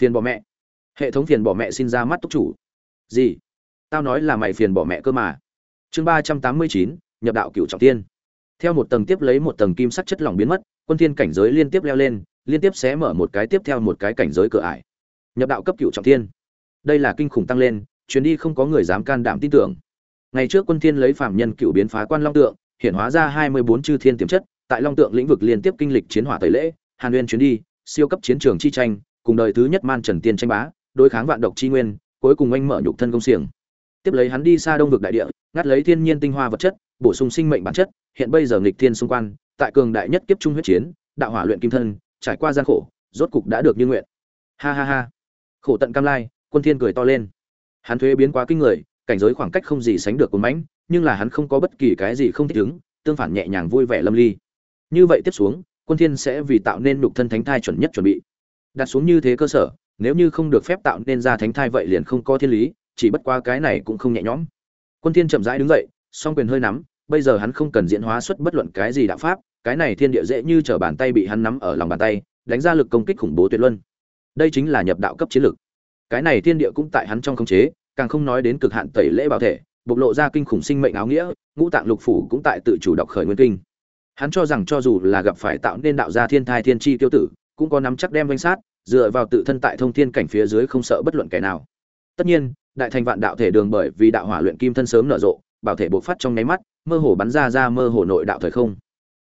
phiền bỏ mẹ. Hệ thống phiền bỏ mẹ xin ra mắt túc chủ. Gì? Tao nói là mày phiền bỏ mẹ cơ mà. Chương ba trăm tám mươi chín, nhập đạo cựu trọng tiên theo một tầng tiếp lấy một tầng kim sắc chất lỏng biến mất, quân thiên cảnh giới liên tiếp leo lên, liên tiếp xé mở một cái tiếp theo một cái cảnh giới cửa ải. Nhập đạo cấp cựu trọng thiên. Đây là kinh khủng tăng lên, chuyến đi không có người dám can đảm tin tưởng. Ngày trước quân thiên lấy phạm nhân cựu biến phá quan long tượng hiện hóa ra 24 chư thiên tiềm chất, tại long tượng lĩnh vực liên tiếp kinh lịch chiến hỏa tẩy lễ, hàn nguyên chuyến đi, siêu cấp chiến trường chi tranh cùng đời thứ nhất man trần tiên tranh bá, đối kháng vạn độc chi nguyên, cuối cùng anh mở nhục thân công xiềng. Tiếp lấy hắn đi xa đông vực đại địa, ngắt lấy thiên nhiên tinh hoa vật chất, bổ sung sinh mệnh bản chất, hiện bây giờ nghịch thiên xung quanh, tại cường đại nhất kiếp trung huyết chiến, đạo hỏa luyện kim thân, trải qua gian khổ, rốt cục đã được như nguyện. Ha ha ha. Khổ tận cam lai, quân thiên cười to lên. Hắn thuế biến quá kinh người, cảnh giới khoảng cách không gì sánh được của mãnh, nhưng là hắn không có bất kỳ cái gì không thích ứng, tương phản nhẹ nhàng vui vẻ lâm ly. Như vậy tiếp xuống, quân thiên sẽ vì tạo nên nhục thân thánh thai chuẩn nhất chuẩn bị đặt xuống như thế cơ sở, nếu như không được phép tạo nên ra thánh thai vậy liền không có thiên lý, chỉ bất qua cái này cũng không nhẹ nhõm. Quân thiên chậm rãi đứng dậy, song quyền hơi nắm, bây giờ hắn không cần diễn hóa xuất bất luận cái gì đạo pháp, cái này thiên địa dễ như trở bàn tay bị hắn nắm ở lòng bàn tay, đánh ra lực công kích khủng bố tuyệt luân. Đây chính là nhập đạo cấp chiến lực. Cái này thiên địa cũng tại hắn trong khống chế, càng không nói đến cực hạn tẩy lễ bảo thể, bộc lộ ra kinh khủng sinh mệnh áo nghĩa, ngũ tạng lục phủ cũng tại tự chủ đọc khởi nguyên kinh. Hắn cho rằng cho dù là gặp phải tạo nên đạo gia thiên thai thiên chi tiêu tử cũng có nắm chắc đem danh sát, dựa vào tự thân tại thông thiên cảnh phía dưới không sợ bất luận kẻ nào. Tất nhiên, đại thành vạn đạo thể đường bởi vì đạo hỏa luyện kim thân sớm nở rộ, bảo thể bộc phát trong nháy mắt, mơ hồ bắn ra ra mơ hồ nội đạo thời không.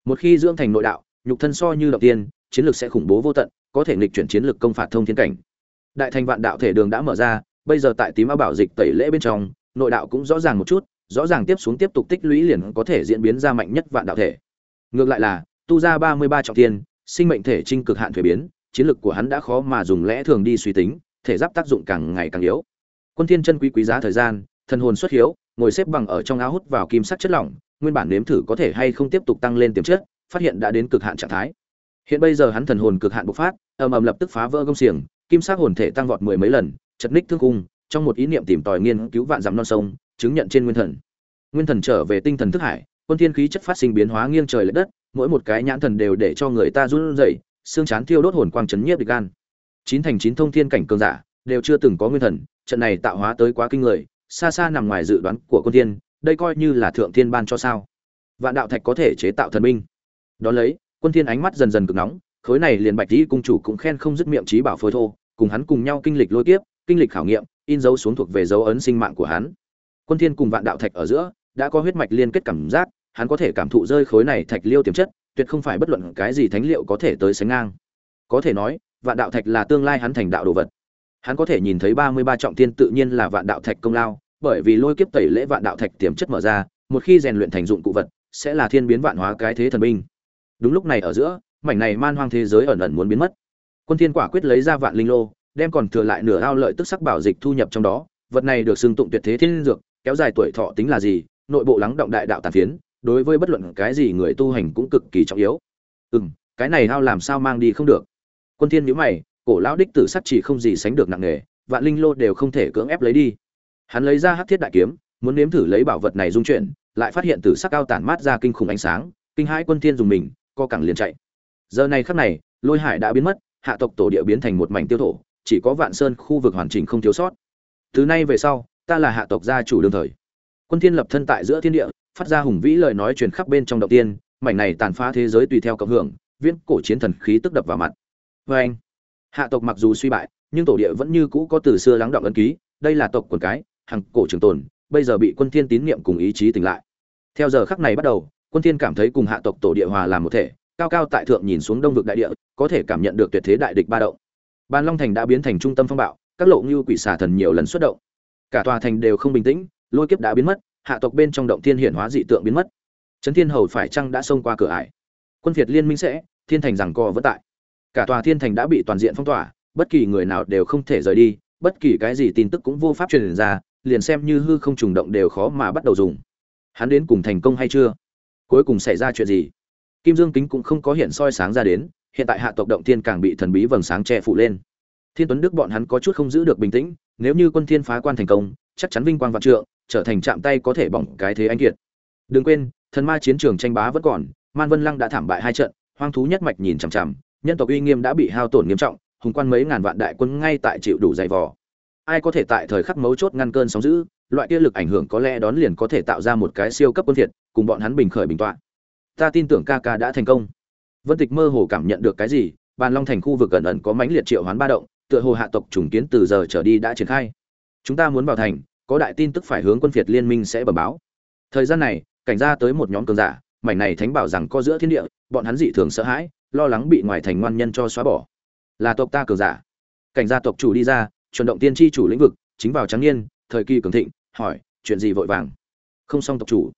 Một khi dưỡng thành nội đạo, nhục thân so như động tiên, chiến lược sẽ khủng bố vô tận, có thể nghịch chuyển chiến lược công phạt thông thiên cảnh. Đại thành vạn đạo thể đường đã mở ra, bây giờ tại tím áo bảo dịch tẩy lễ bên trong, nội đạo cũng rõ ràng một chút, rõ ràng tiếp xuống tiếp tục tích lũy liền có thể diễn biến ra mạnh nhất vạn đạo thể. Ngược lại là, tu ra ba mươi ba trọng tiên sinh mệnh thể trinh cực hạn thuế biến, chiến lược của hắn đã khó mà dùng lẽ thường đi suy tính, thể giáp tác dụng càng ngày càng yếu. Quân thiên chân quý quý giá thời gian, thần hồn xuất hiếu, ngồi xếp bằng ở trong áo hút vào kim sắc chất lỏng, nguyên bản nếm thử có thể hay không tiếp tục tăng lên tiềm chất, phát hiện đã đến cực hạn trạng thái. Hiện bây giờ hắn thần hồn cực hạn bộc phát, ầm ầm lập tức phá vỡ gông xiềng, kim sắc hồn thể tăng vọt mười mấy lần, chật ních thương cung trong một ý niệm tìm tòi nghiên cứu vạn dặm non sông, chứng nhận trên nguyên thần. Nguyên thần trở về tinh thần thức hải, quân thiên khí chất phát sinh biến hóa nghiêng trời lệch đất mỗi một cái nhãn thần đều để cho người ta run rẩy, xương chán thiêu đốt hồn quang chấn nhiếp địch gan. Chín thành chín thông thiên cảnh cường giả đều chưa từng có nguyên thần, trận này tạo hóa tới quá kinh người, xa xa nằm ngoài dự đoán của quân thiên, đây coi như là thượng thiên ban cho sao. Vạn đạo thạch có thể chế tạo thần binh đó lấy, quân thiên ánh mắt dần dần cực nóng, khối này liền bạch tỷ cung chủ cũng khen không dứt miệng trí bảo phôi thô, cùng hắn cùng nhau kinh lịch lôi kiếp, kinh lịch khảo nghiệm, in dấu xuống thuộc về dấu ấn sinh mạng của hắn. Quân thiên cùng vạn đạo thạch ở giữa, đã có huyết mạch liên kết cảm giác hắn có thể cảm thụ rơi khối này thạch liêu tiềm chất, tuyệt không phải bất luận cái gì thánh liệu có thể tới sánh ngang. Có thể nói, vạn đạo thạch là tương lai hắn thành đạo đồ vật. Hắn có thể nhìn thấy ba mươi ba trọng thiên tự nhiên là vạn đạo thạch công lao, bởi vì lôi kiếp tẩy lễ vạn đạo thạch tiềm chất mở ra, một khi rèn luyện thành dụng cụ vật, sẽ là thiên biến vạn hóa cái thế thần binh. Đúng lúc này ở giữa, mảnh này man hoang thế giới ẩn ẩn muốn biến mất. Quân thiên quả quyết lấy ra vạn linh lô, đem còn thừa lại nửa ao lợi tức sắc bảo dịch thu nhập trong đó, vật này được xưng tụng tuyệt thế thiên dược, kéo dài tuổi thọ tính là gì, nội bộ lắng động đại đạo tàn phiến đối với bất luận cái gì người tu hành cũng cực kỳ trọng yếu. Ừm, cái này ao làm sao mang đi không được. Quân thiên nhíu mày, cổ lão đích tử sắc chỉ không gì sánh được nặng nghề vạn linh lô đều không thể cưỡng ép lấy đi. Hắn lấy ra hắc thiết đại kiếm, muốn nếm thử lấy bảo vật này dung chuyển, lại phát hiện tử sắc cao tản mát ra kinh khủng ánh sáng, kinh hãi quân thiên dùng mình, co cẳng liền chạy. Giờ này khắc này, lôi hải đã biến mất, hạ tộc tổ địa biến thành một mảnh tiêu thổ, chỉ có vạn sơn khu vực hoàn chỉnh không thiếu sót. Từ nay về sau, ta là hạ tộc gia chủ đương thời. Quân thiên lập thân tại giữa thiên địa phát ra hùng vĩ lời nói truyền khắp bên trong động tiên, mảnh này tàn phá thế giới tùy theo cộng hưởng, viễn cổ chiến thần khí tức đập vào mặt. Với anh. Hạ tộc mặc dù suy bại, nhưng tổ địa vẫn như cũ có từ xưa lắng động ấn ký, đây là tộc quần cái, hàng cổ trường tồn, bây giờ bị quân thiên tín niệm cùng ý chí tỉnh lại. Theo giờ khắc này bắt đầu, quân thiên cảm thấy cùng hạ tộc tổ địa hòa làm một thể, cao cao tại thượng nhìn xuống đông vực đại địa, có thể cảm nhận được tuyệt thế đại địch ba động. Ban long thành đã biến thành trung tâm phong bạo, các lộ như quỷ xà thần nhiều lần xuất động. Cả tòa thành đều không bình tĩnh, lôi kiếp đã biến mất hạ tộc bên trong động thiên hiển hóa dị tượng biến mất. Trấn thiên hầu phải chăng đã xông qua cửa ải? Quân việt liên minh sẽ, thiên thành rằng co vẫn tại. Cả tòa thiên thành đã bị toàn diện phong tỏa, bất kỳ người nào đều không thể rời đi, bất kỳ cái gì tin tức cũng vô pháp truyền ra, liền xem như hư không trùng động đều khó mà bắt đầu dùng. Hắn đến cùng thành công hay chưa? Cuối cùng xảy ra chuyện gì? Kim dương kính cũng không có hiện soi sáng ra đến, hiện tại hạ tộc động thiên càng bị thần bí vầng sáng che phủ lên. Thiên tuấn đức bọn hắn có chút không giữ được bình tĩnh, nếu như quân thiên phá quan thành công, chắc chắn vinh quang vạn trượng trở thành chạm tay có thể bỏng cái thế anh kiệt. Đừng quên, thần ma chiến trường tranh bá vẫn còn, man vân lăng đã thảm bại hai trận, hoang thú nhất mạch nhìn chằm chằm, nhân tộc uy nghiêm đã bị hao tổn nghiêm trọng, hùng quan mấy ngàn vạn đại quân ngay tại chịu đủ dày vò. Ai có thể tại thời khắc mấu chốt ngăn cơn sóng dữ, loại kia lực ảnh hưởng có lẽ đón liền có thể tạo ra một cái siêu cấp quân thiệt cùng bọn hắn bình khởi bình tọa. Ta tin tưởng ca ca đã thành công. Vân tịch mơ hồ cảm nhận được cái gì, bàn long thành khu vực gần ẩn có mãnh liệt triệu hoán ba động, tựa hồ hạ tộc trùng kiến từ giờ trở đi đã triển khai. Chúng ta muốn vào thành có đại tin tức phải hướng quân phiệt liên minh sẽ bẩm báo. Thời gian này, cảnh ra tới một nhóm cường giả, mảnh này thánh bảo rằng có giữa thiên địa, bọn hắn dị thường sợ hãi, lo lắng bị ngoài thành ngoan nhân cho xóa bỏ. Là tộc ta cường giả. Cảnh gia tộc chủ đi ra, chuẩn động tiên tri chủ lĩnh vực, chính vào trắng niên, thời kỳ cường thịnh, hỏi, chuyện gì vội vàng? Không xong tộc chủ.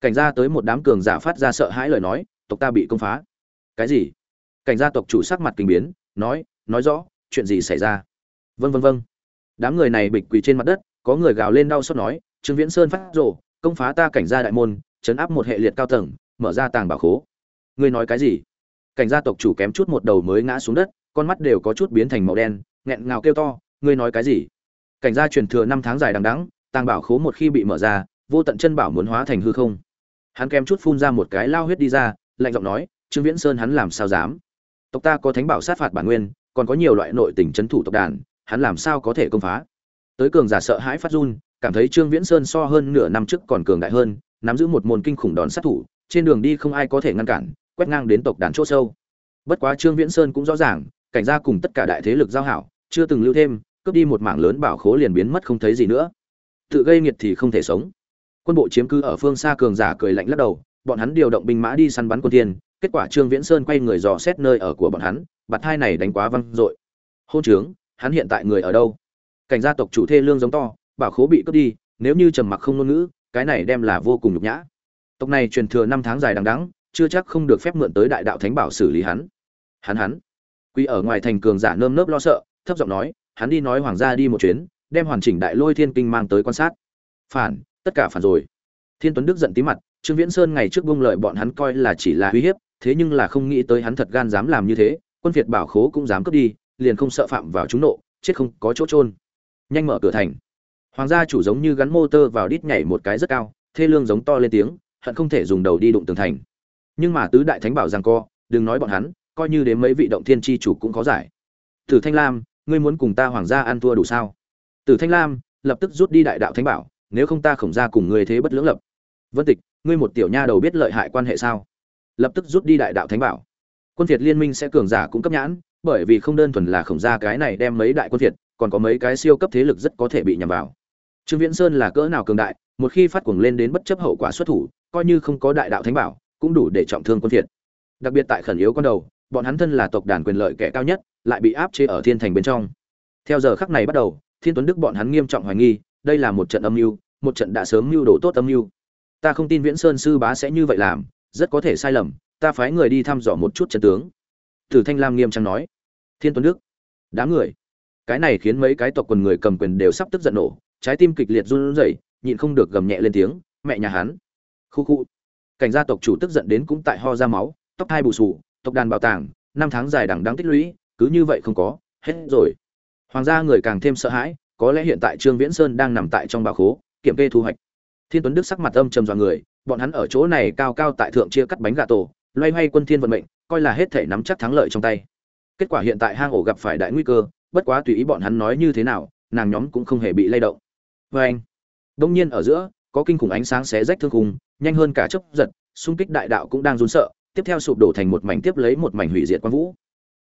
Cảnh gia tới một đám cường giả phát ra sợ hãi lời nói, tộc ta bị công phá. Cái gì? Cảnh gia tộc chủ sắc mặt kinh biến, nói nói rõ, chuyện gì xảy ra? Vân vân vân đám người này bịch quỳ trên mặt đất có người gào lên đau xót nói, trương viễn sơn phát rồ, công phá ta cảnh gia đại môn, chấn áp một hệ liệt cao tầng, mở ra tàng bảo khố. Ngươi nói cái gì? Cảnh gia tộc chủ kém chút một đầu mới ngã xuống đất, con mắt đều có chút biến thành màu đen, nghẹn ngào kêu to, ngươi nói cái gì? Cảnh gia truyền thừa năm tháng dài đằng đẵng, tàng bảo khố một khi bị mở ra, vô tận chân bảo muốn hóa thành hư không. Hắn kém chút phun ra một cái lao huyết đi ra, lạnh giọng nói, trương viễn sơn hắn làm sao dám? Tộc ta có thánh bảo sát phạt bản nguyên, còn có nhiều loại nội tình trấn thủ tộc đàn, hắn làm sao có thể công phá? Tới cường giả sợ hãi phát run, cảm thấy trương viễn sơn so hơn nửa năm trước còn cường đại hơn, nắm giữ một môn kinh khủng đòn sát thủ, trên đường đi không ai có thể ngăn cản, quét ngang đến tộc đàn chỗ sâu. Bất quá trương viễn sơn cũng rõ ràng, cảnh gia cùng tất cả đại thế lực giao hảo, chưa từng lưu thêm, cướp đi một mảng lớn bảo khố liền biến mất không thấy gì nữa. Tự gây nghiệt thì không thể sống. Quân bộ chiếm cứ ở phương xa cường giả cười lạnh lắc đầu, bọn hắn điều động binh mã đi săn bắn quân tiên kết quả trương viễn sơn quay người dò xét nơi ở của bọn hắn, bạt hai này đánh quá văng dội. Hôn trướng, hắn hiện tại người ở đâu? Cảnh gia tộc chủ thê lương giống to, bảo khố bị cướp đi, nếu như trầm mặc không ngôn ngữ, cái này đem là vô cùng nhục nhã. Tộc này truyền thừa năm tháng dài đằng đẵng, chưa chắc không được phép mượn tới đại đạo thánh bảo xử lý hắn. Hắn hắn. Quy ở ngoài thành cường giả nơm nớp lo sợ, thấp giọng nói, hắn đi nói hoàng gia đi một chuyến, đem hoàn chỉnh đại lôi thiên kinh mang tới quan sát. Phản, tất cả phản rồi. Thiên tuấn đức giận tí mặt, trương viễn sơn ngày trước buông lợi bọn hắn coi là chỉ là uy hiếp, thế nhưng là không nghĩ tới hắn thật gan dám làm như thế, quân việt bảo khố cũng dám cướp đi, liền không sợ phạm vào chúng nộ, chết không có chỗ trôn nhanh mở cửa thành. Hoàng gia chủ giống như gắn motor vào đít nhảy một cái rất cao, thê lương giống to lên tiếng, hận không thể dùng đầu đi đụng tường thành. Nhưng mà tứ đại thánh bảo rằng co, đừng nói bọn hắn, coi như đến mấy vị động thiên tri chủ cũng có giải. Tử thanh lam, ngươi muốn cùng ta hoàng gia ăn thua đủ sao? Tử thanh lam, lập tức rút đi đại đạo thánh bảo, nếu không ta khổng ra cùng ngươi thế bất lưỡng lập. Vân tịch, ngươi một tiểu nha đầu biết lợi hại quan hệ sao? Lập tức rút đi đại đạo thánh bảo. Quân việt liên minh sẽ cường giả cũng cấp nhãn, bởi vì không đơn thuần là khổng gia cái này đem mấy đại quân việt còn có mấy cái siêu cấp thế lực rất có thể bị nhằm vào. Trương viễn sơn là cỡ nào cường đại, một khi phát cuồng lên đến bất chấp hậu quả xuất thủ, coi như không có đại đạo thánh bảo, cũng đủ để trọng thương quân việt đặc biệt tại khẩn yếu con đầu, bọn hắn thân là tộc đàn quyền lợi kẻ cao nhất, lại bị áp chế ở thiên thành bên trong. Theo giờ khắc này bắt đầu, thiên tuấn đức bọn hắn nghiêm trọng hoài nghi, đây là một trận âm mưu, một trận đã sớm mưu đồ tốt âm mưu. Ta không tin viễn sơn sư bá sẽ như vậy làm, rất có thể sai lầm, ta phái người đi thăm dò một chút trận tướng. Tử thanh lam nghiêm trang nói. Thiên tuấn đức, đám người cái này khiến mấy cái tộc quần người cầm quyền đều sắp tức giận nổ, trái tim kịch liệt run rẩy, nhịn không được gầm nhẹ lên tiếng, mẹ nhà hắn. Khu khu. Cảnh gia tộc chủ tức giận đến cũng tại ho ra máu, tóc hai bù sù tộc đàn bảo tàng, năm tháng dài đằng đáng tích lũy, cứ như vậy không có, hết rồi. Hoàng gia người càng thêm sợ hãi, có lẽ hiện tại trương viễn sơn đang nằm tại trong bảo khố, kiểm kê thu hoạch. Thiên tuấn đức sắc mặt âm trầm dọa người, bọn hắn ở chỗ này cao cao tại thượng chia cắt bánh gà tổ, loay hoay quân thiên vận mệnh, coi là hết thể nắm chắc thắng lợi trong tay. Kết quả hiện tại hang ổ gặp phải đại nguy cơ bất quá tùy ý bọn hắn nói như thế nào, nàng nhóm cũng không hề bị lay động. Vê anh, đông nhiên ở giữa, có kinh khủng ánh sáng xé rách thương khung, nhanh hơn cả chớp giật, xung kích đại đạo cũng đang run sợ, tiếp theo sụp đổ thành một mảnh tiếp lấy một mảnh hủy diệt quang vũ.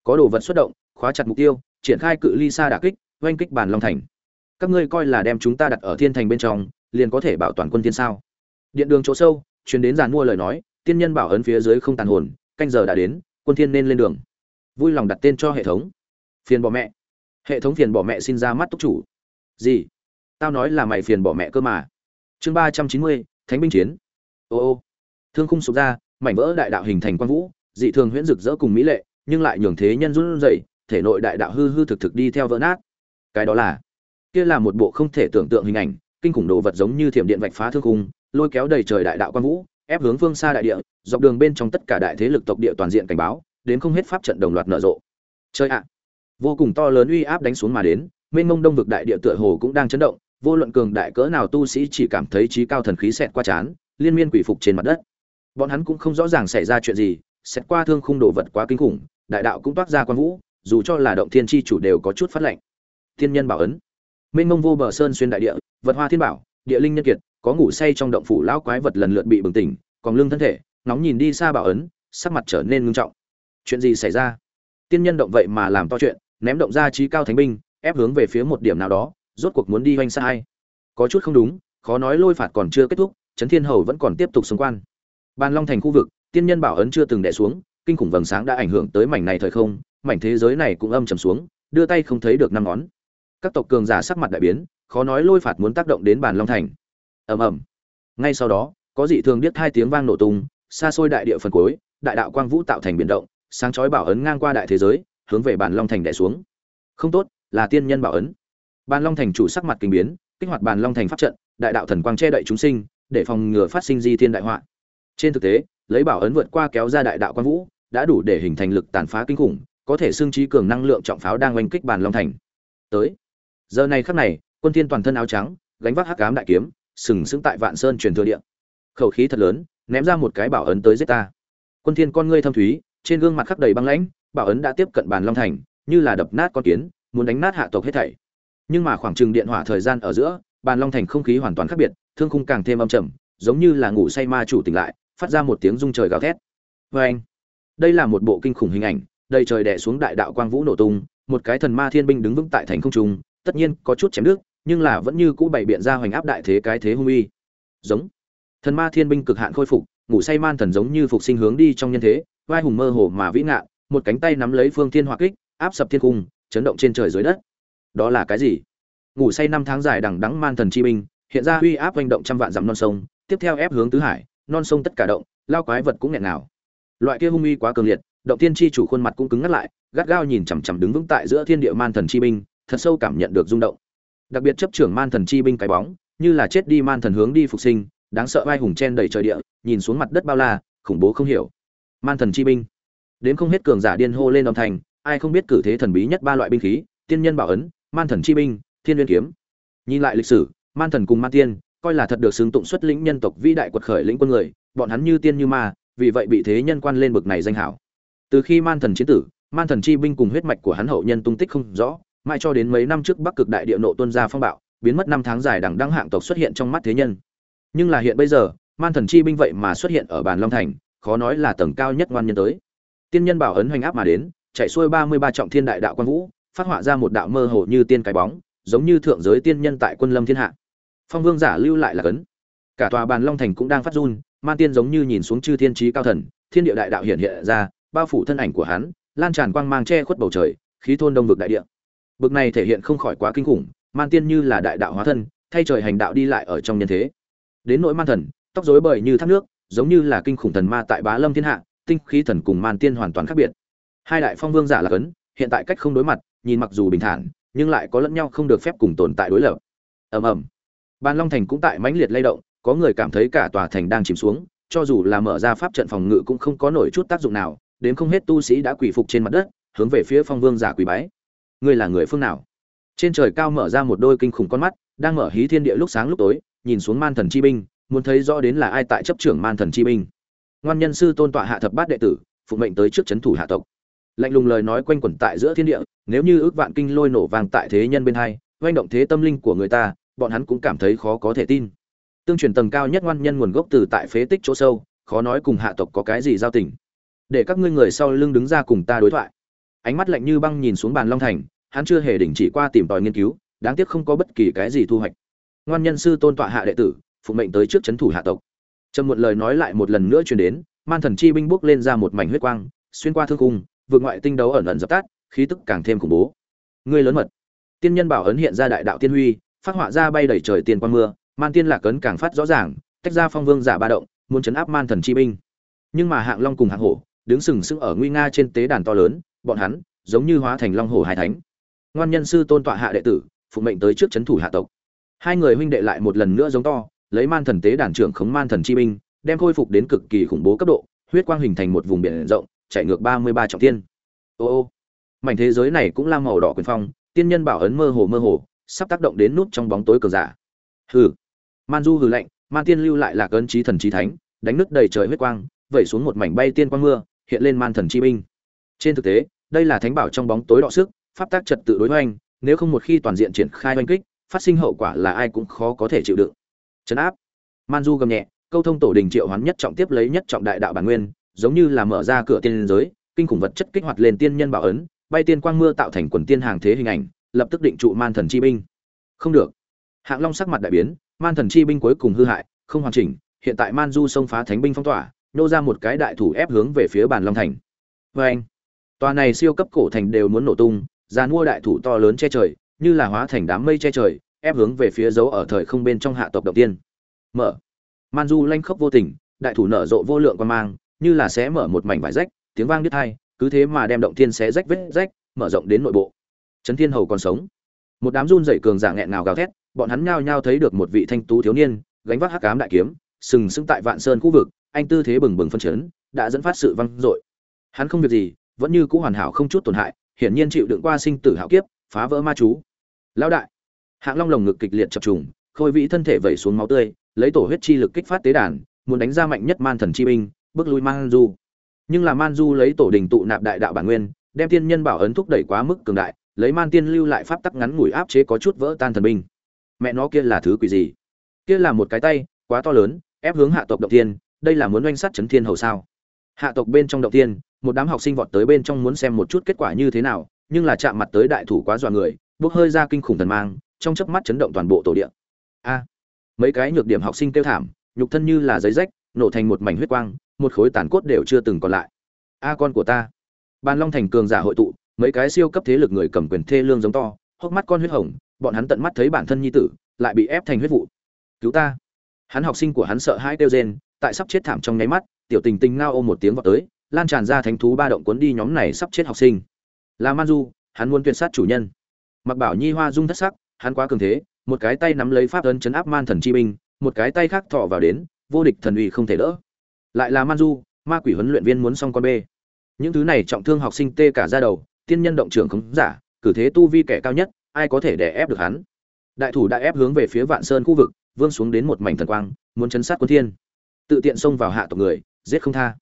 Có đồ vật xuất động, khóa chặt mục tiêu, triển khai cự ly xa đả kích, oanh kích bàn long thành. Các ngươi coi là đem chúng ta đặt ở thiên thành bên trong, liền có thể bảo toàn quân thiên sao? Điện đường chỗ sâu, truyền đến giàn mua lời nói, tiên nhân bảo ấn phía dưới không tàn hồn, canh giờ đã đến, quân thiên nên lên đường. Vui lòng đặt tên cho hệ thống. Phiền bỏ mẹ hệ thống phiền bỏ mẹ xin ra mắt túc chủ. Gì? Tao nói là mày phiền bỏ mẹ cơ mà. Chương ba trăm chín mươi, thánh binh chiến. Ô ô. Thương khung sụp ra, mảnh vỡ đại đạo hình thành quan vũ, dị thường huyễn rực rỡ cùng mỹ lệ, nhưng lại nhường thế nhân run rẩy, thể nội đại đạo hư hư thực thực đi theo vỡ nát. Cái đó là, kia là một bộ không thể tưởng tượng hình ảnh, kinh khủng đồ vật giống như thiểm điện vạch phá thương khung, lôi kéo đầy trời đại đạo quan vũ, ép hướng phương xa đại địa, dọc đường bên trong tất cả đại thế lực tộc địa toàn diện cảnh báo, đến không hết pháp trận đồng loạt nở rộ. Chơi ạ vô cùng to lớn uy áp đánh xuống mà đến, mênh mông đông vực đại địa tựa hồ cũng đang chấn động, vô luận cường đại cỡ nào tu sĩ chỉ cảm thấy trí cao thần khí xẹt qua chán, liên miên quỷ phục trên mặt đất. Bọn hắn cũng không rõ ràng xảy ra chuyện gì xét qua thương khung đồ vật quá kinh khủng, đại đạo cũng toát ra quan vũ, dù cho là động thiên chi chủ đều có chút phát lệnh. Thiên nhân bảo ấn. Mênh mông vô bờ sơn xuyên đại địa, vật hoa thiên bảo, địa linh nhân kiệt, có ngủ say trong động phủ lão quái vật lần lượt bị bừng tỉnh, còn lưng thân thể nóng nhìn đi xa bảo ấn, sắc mặt trở nên ngưng trọng. Chuyện gì xảy ra? Tiên nhân động vậy mà làm to chuyện ném động ra trí cao thánh binh, ép hướng về phía một điểm nào đó, rốt cuộc muốn đi oanh xa ai? có chút không đúng, khó nói lôi phạt còn chưa kết thúc, trấn thiên hầu vẫn còn tiếp tục xung quan ban long thành khu vực, tiên nhân bảo ấn chưa từng đẻ xuống, kinh khủng vầng sáng đã ảnh hưởng tới mảnh này thời không, mảnh thế giới này cũng âm trầm xuống, đưa tay không thấy được năm ngón. Các tộc cường giả sắc mặt đại biến, khó nói lôi phạt muốn tác động đến bàn long thành. Ầm ầm. Ngay sau đó, có dị thường biết hai tiếng vang nổ tung, xa xôi đại địa phần cuối, đại đạo quang vũ tạo thành biển động, sáng chói bảo ấn ngang qua đại thế giới hướng về bàn long thành đẻ xuống. Không tốt, là tiên nhân bảo ấn. Bàn long thành chủ sắc mặt kinh biến, kích hoạt bàn long thành pháp trận, đại đạo thần quang che đậy chúng sinh, để phòng ngừa phát sinh di thiên đại họa. Trên thực tế, lấy bảo ấn vượt qua kéo ra đại đạo quang vũ, đã đủ để hình thành lực tàn phá kinh khủng, có thể xương trí cường năng lượng trọng pháo đang oanh kích bàn long thành. Tới. Giờ này khắc này, quân thiên toàn thân áo trắng, gánh vác hắc ám đại kiếm, sừng sững tại vạn sơn truyền thừa địa. Khẩu khí thật lớn, ném ra một cái bảo ấn tới giết ta. Quân thiên con ngươi thâm thúy, trên gương mặt khắc đầy băng lãnh bảo ấn đã tiếp cận bàn long thành, như là đập nát con kiến, muốn đánh nát hạ tộc hết thảy. Nhưng mà khoảng chừng điện hỏa thời gian ở giữa, bàn long thành không khí hoàn toàn khác biệt, thương khung càng thêm âm trầm, giống như là ngủ say ma chủ tỉnh lại, phát ra một tiếng rung trời gào thét. Vê anh, đây là một bộ kinh khủng hình ảnh, đầy trời đè xuống đại đạo quang vũ nổ tung, một cái thần ma thiên binh đứng vững tại thành không trung, tất nhiên có chút chém nước, nhưng là vẫn như cũ bày biện ra hoành áp đại thế cái thế hung uy. Giống, thần ma thiên binh cực hạn khôi phục, ngủ say man thần giống như phục sinh hướng đi trong nhân thế, vai hùng mơ hồ mà vĩ ngạn một cánh tay nắm lấy phương thiên hỏa kích, áp sập thiên cung chấn động trên trời dưới đất. Đó là cái gì? Ngủ say năm tháng dài đằng đắng man thần chi binh, hiện ra uy áp hành động trăm vạn dặm non sông, tiếp theo ép hướng tứ hải, non sông tất cả động, lao quái vật cũng nghẹn nào loại kia hung uy quá cường liệt, động tiên chi chủ khuôn mặt cũng cứng ngắt lại, gắt gao nhìn chằm chằm đứng vững tại giữa thiên địa man thần chi binh, thật sâu cảm nhận được rung động. Đặc biệt chấp trưởng man thần chi binh cái bóng, như là chết đi man thần hướng đi phục sinh, đáng sợ vai hùng chen đầy trời địa, nhìn xuống mặt đất bao la, khủng bố không hiểu. Man thần chi binh đến không hết cường giả điên hô lên âm thanh, ai không biết cử thế thần bí nhất ba loại binh khí, tiên nhân bảo ấn, man thần chi binh, thiên liên kiếm. Nhìn lại lịch sử, man thần cùng man tiên, coi là thật được xứng tụng xuất lĩnh nhân tộc vĩ đại quật khởi lĩnh quân người, bọn hắn như tiên như ma, vì vậy bị thế nhân quan lên bực này danh hảo. Từ khi man thần chiến tử, man thần chi binh cùng huyết mạch của hắn hậu nhân tung tích không rõ, mãi cho đến mấy năm trước bắc cực đại địa nộ tuân ra phong bạo, biến mất năm tháng dài đằng đăng hạng tộc xuất hiện trong mắt thế nhân. Nhưng là hiện bây giờ, man thần chi binh vậy mà xuất hiện ở bàn long thành, khó nói là tầng cao nhất ngoan nhân tới tiên nhân bảo ấn hoành áp mà đến, chạy xuôi ba mươi ba trọng thiên đại đạo quan vũ, phát họa ra một đạo mơ hồ như tiên cái bóng, giống như thượng giới tiên nhân tại quân lâm thiên hạ. Phong vương giả lưu lại là cấn. Cả tòa bàn long thành cũng đang phát run, man tiên giống như nhìn xuống chư thiên trí cao thần, thiên địa đại đạo hiện hiện ra, bao phủ thân ảnh của hắn, lan tràn quang mang che khuất bầu trời, khí thôn đông vực đại địa. Bực này thể hiện không khỏi quá kinh khủng, man tiên như là đại đạo hóa thân, thay trời hành đạo đi lại ở trong nhân thế. Đến nỗi man thần, tóc rối bời như thác nước, giống như là kinh khủng thần ma tại bá lâm thiên hạ tinh khí thần cùng man tiên hoàn toàn khác biệt. Hai đại phong vương giả là cấn, hiện tại cách không đối mặt, nhìn mặc dù bình thản, nhưng lại có lẫn nhau không được phép cùng tồn tại đối lập. Ầm ầm. Ban long thành cũng tại mãnh liệt lay động, có người cảm thấy cả tòa thành đang chìm xuống, cho dù là mở ra pháp trận phòng ngự cũng không có nổi chút tác dụng nào, đến không hết tu sĩ đã quỳ phục trên mặt đất, hướng về phía phong vương giả quỳ bái. Ngươi là người phương nào? Trên trời cao mở ra một đôi kinh khủng con mắt, đang mở hí thiên địa lúc sáng lúc tối, nhìn xuống man thần chi binh, muốn thấy rõ đến là ai tại chấp trưởng man thần chi binh ngoan nhân sư tôn tọa hạ thập bát đệ tử, phụ mệnh tới trước chấn thủ hạ tộc. Lạnh lùng lời nói quanh quẩn tại giữa thiên địa, nếu như ước vạn kinh lôi nổ vàng tại thế nhân bên hai oanh động thế tâm linh của người ta, bọn hắn cũng cảm thấy khó có thể tin. Tương truyền tầng cao nhất ngoan nhân nguồn gốc từ tại phế tích chỗ sâu, khó nói cùng hạ tộc có cái gì giao tình. Để các ngươi người sau lưng đứng ra cùng ta đối thoại. Ánh mắt lạnh như băng nhìn xuống bàn long thành, hắn chưa hề đình chỉ qua tìm tòi nghiên cứu, đáng tiếc không có bất kỳ cái gì thu hoạch. Ngoan nhân sư tôn tọa hạ đệ tử, phụ mệnh tới trước c h ấ n thủ hạ tộc trầm muộn lời nói lại một lần nữa truyền đến, man thần chi binh bước lên ra một mảnh huyết quang, xuyên qua thương cung vượt ngoại tinh đấu ẩn ẩn dập tắt, khí tức càng thêm khủng bố. Ngươi lớn mật. Tiên nhân bảo ấn hiện ra đại đạo tiên huy, phát họa ra bay đẩy trời tiền quang mưa, man tiên lạc ấn càng phát rõ ràng, tách ra phong vương giả ba động, muốn chấn áp man thần chi binh. Nhưng mà hạng long cùng hạng hổ, đứng sừng sững ở nguy nga trên tế đàn to lớn, bọn hắn, giống như hóa thành long hổ hai thánh. Ngoan nhân sư tôn tọa hạ đệ tử phụ mệnh tới trước chấn thủ hạ tộc. Hai người huynh đệ lại một lần nữa giống to lấy man thần tế đàn trưởng khống man thần chi binh, đem khôi phục đến cực kỳ khủng bố cấp độ, huyết quang hình thành một vùng biển rộng, chạy ngược ba mươi ba trọng tiên ô ô, mảnh thế giới này cũng là màu đỏ quyền phong, tiên nhân bảo ấn mơ hồ mơ hồ, sắp tác động đến nút trong bóng tối cờ giả. Hừ, man du hừ lạnh, man tiên lưu lại lạc cơn trí thần trí thánh, đánh nứt đầy trời huyết quang, vẩy xuống một mảnh bay tiên quang mưa, hiện lên man thần chi binh. Trên thực tế, đây là thánh bảo trong bóng tối đọ sức, pháp tác trật tự đối hoành, nếu không một khi toàn diện triển khai oanh kích, phát sinh hậu quả là ai cũng khó có thể chịu đựng chấn áp. Man du gầm nhẹ, câu thông tổ đình triệu hoán nhất trọng tiếp lấy nhất trọng đại đạo bản nguyên, giống như là mở ra cửa tiên giới, kinh khủng vật chất kích hoạt lên tiên nhân bảo ấn, bay tiên quang mưa tạo thành quần tiên hàng thế hình ảnh, lập tức định trụ man thần chi binh. Không được. Hạng long sắc mặt đại biến, man thần chi binh cuối cùng hư hại, không hoàn chỉnh, hiện tại man du xông phá thánh binh phong tỏa, nô ra một cái đại thủ ép hướng về phía bàn long thành. Vê anh, tòa này siêu cấp cổ thành đều muốn nổ tung giàn mua đại thủ to lớn che trời, như là hóa thành đám mây che trời ép hướng về phía dấu ở thời không bên trong hạ tộc đầu tiên. Mở. Man du lanh khốc vô tình, đại thủ nở rộ vô lượng quan mang, như là xé mở một mảnh vải rách, tiếng vang đứt hai cứ thế mà đem động thiên xé rách vết rách, mở rộng đến nội bộ. Trấn thiên hầu còn sống. Một đám run dậy cường giả nghẹn ngào gào thét, bọn hắn nhao nhao thấy được một vị thanh tú thiếu niên, gánh vác hắc cám đại kiếm, sừng sững tại vạn sơn khu vực, anh tư thế bừng bừng phân chấn, đã dẫn phát sự văng dội. Hắn không việc gì, vẫn như cũ hoàn hảo không chút tổn hại, hiển nhiên chịu đựng qua sinh tử hạo kiếp, phá vỡ ma chú. Lão đại hạng long lồng ngực kịch liệt chập trùng, khôi vĩ thân thể vẩy xuống máu tươi, lấy tổ huyết chi lực kích phát tế đàn, muốn đánh ra mạnh nhất man thần chi binh, bước lui man du. Nhưng là man du lấy tổ đình tụ nạp đại đạo bản nguyên, đem tiên nhân bảo ấn thúc đẩy quá mức cường đại, lấy man tiên lưu lại pháp tắc ngắn ngủi áp chế có chút vỡ tan thần binh. Mẹ nó kia là thứ quỷ gì? Kia là một cái tay, quá to lớn, ép hướng hạ tộc động tiên đây là muốn oanh sát chấn thiên hầu sao? Hạ tộc bên trong động tiên một đám học sinh vọt tới bên trong muốn xem một chút kết quả như thế nào, nhưng là chạm mặt tới đại thủ quá dọa người, bốc hơi ra kinh khủng thần mang trong chớp mắt chấn động toàn bộ tổ địa. A, mấy cái nhược điểm học sinh kêu thảm, nhục thân như là giấy rách, nổ thành một mảnh huyết quang, một khối tàn cốt đều chưa từng còn lại. A, con của ta. Ban long thành cường giả hội tụ, mấy cái siêu cấp thế lực người cầm quyền thê lương giống to, hốc mắt con huyết hồng, bọn hắn tận mắt thấy bản thân nhi tử, lại bị ép thành huyết vụ. Cứu ta. Hắn học sinh của hắn sợ hãi kêu rên, tại sắp chết thảm trong nháy mắt, tiểu tình tình ngao ôm một tiếng vào tới, lan tràn ra thánh thú ba động cuốn đi nhóm này sắp chết học sinh. Là man du, hắn muốn tuyệt sát chủ nhân. Mặc bảo nhi hoa dung thất sắc hắn quá cường thế, một cái tay nắm lấy pháp ấn chấn áp man thần chi binh, một cái tay khác thọ vào đến, vô địch thần uy không thể đỡ. Lại là man du, ma quỷ huấn luyện viên muốn xong con bê. Những thứ này trọng thương học sinh tê cả da đầu, tiên nhân động trưởng khống giả, cử thế tu vi kẻ cao nhất, ai có thể đè ép được hắn? Đại thủ đã ép hướng về phía vạn sơn khu vực, vương xuống đến một mảnh thần quang, muốn chấn sát quân thiên. Tự tiện xông vào hạ tộc người, giết không tha.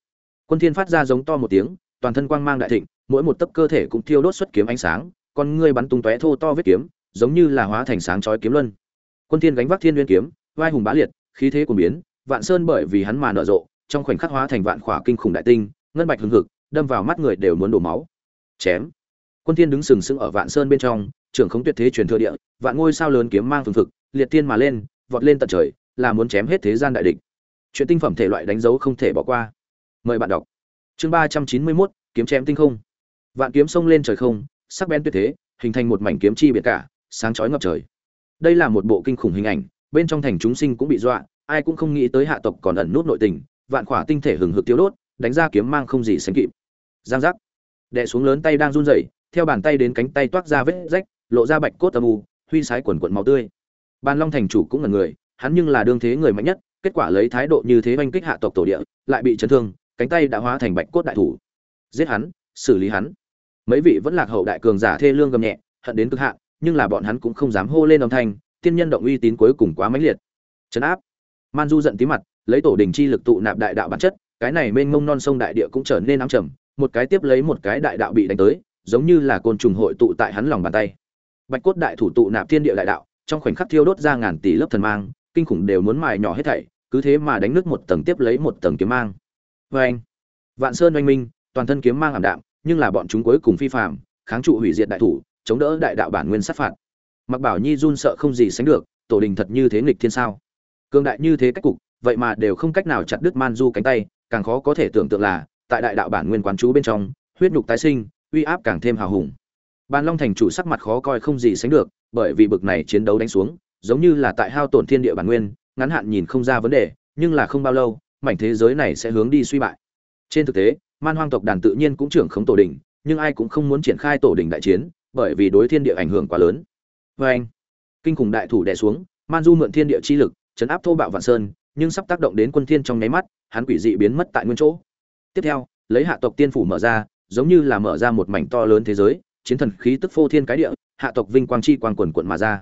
Quân thiên phát ra giống to một tiếng, toàn thân quang mang đại thịnh, mỗi một tấc cơ thể cũng thiêu đốt xuất kiếm ánh sáng, con ngươi bắn tung tóe thô to vết kiếm giống như là hóa thành sáng chói kiếm luân. Quân thiên gánh vác thiên nguyên kiếm vai hùng bá liệt khí thế cuồn biến vạn sơn bởi vì hắn mà nở rộ trong khoảnh khắc hóa thành vạn khỏa kinh khủng đại tinh ngân bạch hùng hực đâm vào mắt người đều muốn đổ máu. Chém. Quân thiên đứng sừng sững ở vạn sơn bên trong trưởng không tuyệt thế truyền thừa địa vạn ngôi sao lớn kiếm mang phừng phực, liệt tiên mà lên vọt lên tận trời là muốn chém hết thế gian đại địch. Chuyện tinh phẩm thể loại đánh dấu không thể bỏ qua. Mời bạn đọc. Chương ba trăm chín mươi 391, kiếm chém tinh không. Vạn kiếm sông lên trời không sắc bén tuyệt thế hình thành một mảnh kiếm chi biệt cả sáng chói ngập trời. Đây là một bộ kinh khủng hình ảnh, bên trong thành chúng sinh cũng bị dọa, ai cũng không nghĩ tới hạ tộc còn ẩn nút nội tình, vạn khỏa tinh thể hừng hực tiêu đốt, đánh ra kiếm mang không gì sánh kịp. Giang giác. Đè xuống lớn tay đang run rẩy, theo bàn tay đến cánh tay toát ra vết rách, lộ ra bạch cốt âm u, huy sái quần quần máu tươi. Ban long thành chủ cũng là người, hắn nhưng là đương thế người mạnh nhất, kết quả lấy thái độ như thế oanh kích hạ tộc tổ địa, lại bị chấn thương, cánh tay đã hóa thành bạch cốt đại thủ. Giết hắn, xử lý hắn. Mấy vị vẫn lạc hậu đại cường giả thê lương gầm nhẹ, hận đến cực hạn nhưng là bọn hắn cũng không dám hô lên âm thanh, tiên nhân động uy tín cuối cùng quá mãnh liệt. Chấn áp. Man du giận tí mặt, lấy tổ đình chi lực tụ nạp đại đạo bản chất, cái này mênh mông non sông đại địa cũng trở nên ám trầm, một cái tiếp lấy một cái đại đạo bị đánh tới, giống như là côn trùng hội tụ tại hắn lòng bàn tay. Bạch cốt đại thủ tụ nạp thiên địa đại đạo, trong khoảnh khắc thiêu đốt ra ngàn tỷ lớp thần mang, kinh khủng đều muốn mài nhỏ hết thảy, cứ thế mà đánh nước một tầng tiếp lấy một tầng kiếm mang. Vê anh vạn sơn oanh minh, toàn thân kiếm mang ảm đạm, nhưng là bọn chúng cuối cùng phi phạm kháng trụ hủy diệt đại thủ chống đỡ đại đạo bản nguyên sát phạt. Mặc bảo nhi run sợ không gì sánh được, tổ đình thật như thế nghịch thiên sao? Cương đại như thế cách cục, vậy mà đều không cách nào chặt đứt man du cánh tay, càng khó có thể tưởng tượng là, tại đại đạo bản nguyên quán chú bên trong, huyết nhục tái sinh, uy áp càng thêm hào hùng. Ban long thành chủ sắc mặt khó coi không gì sánh được, bởi vì bực này chiến đấu đánh xuống, giống như là tại hao tổn thiên địa bản nguyên, ngắn hạn nhìn không ra vấn đề, nhưng là không bao lâu, mảnh thế giới này sẽ hướng đi suy bại. Trên thực tế, man hoang tộc đàn tự nhiên cũng trưởng khống tổ đình, nhưng ai cũng không muốn triển khai tổ đình đại chiến bởi vì đối thiên địa ảnh hưởng quá lớn. Vê anh, kinh khủng đại thủ đè xuống, man du mượn thiên địa chi lực, chấn áp thô bạo vạn sơn, nhưng sắp tác động đến quân thiên trong nháy mắt, hắn quỷ dị biến mất tại nguyên chỗ. Tiếp theo, lấy hạ tộc tiên phủ mở ra, giống như là mở ra một mảnh to lớn thế giới, chiến thần khí tức phô thiên cái địa, hạ tộc vinh quang chi quang quần quận mà ra.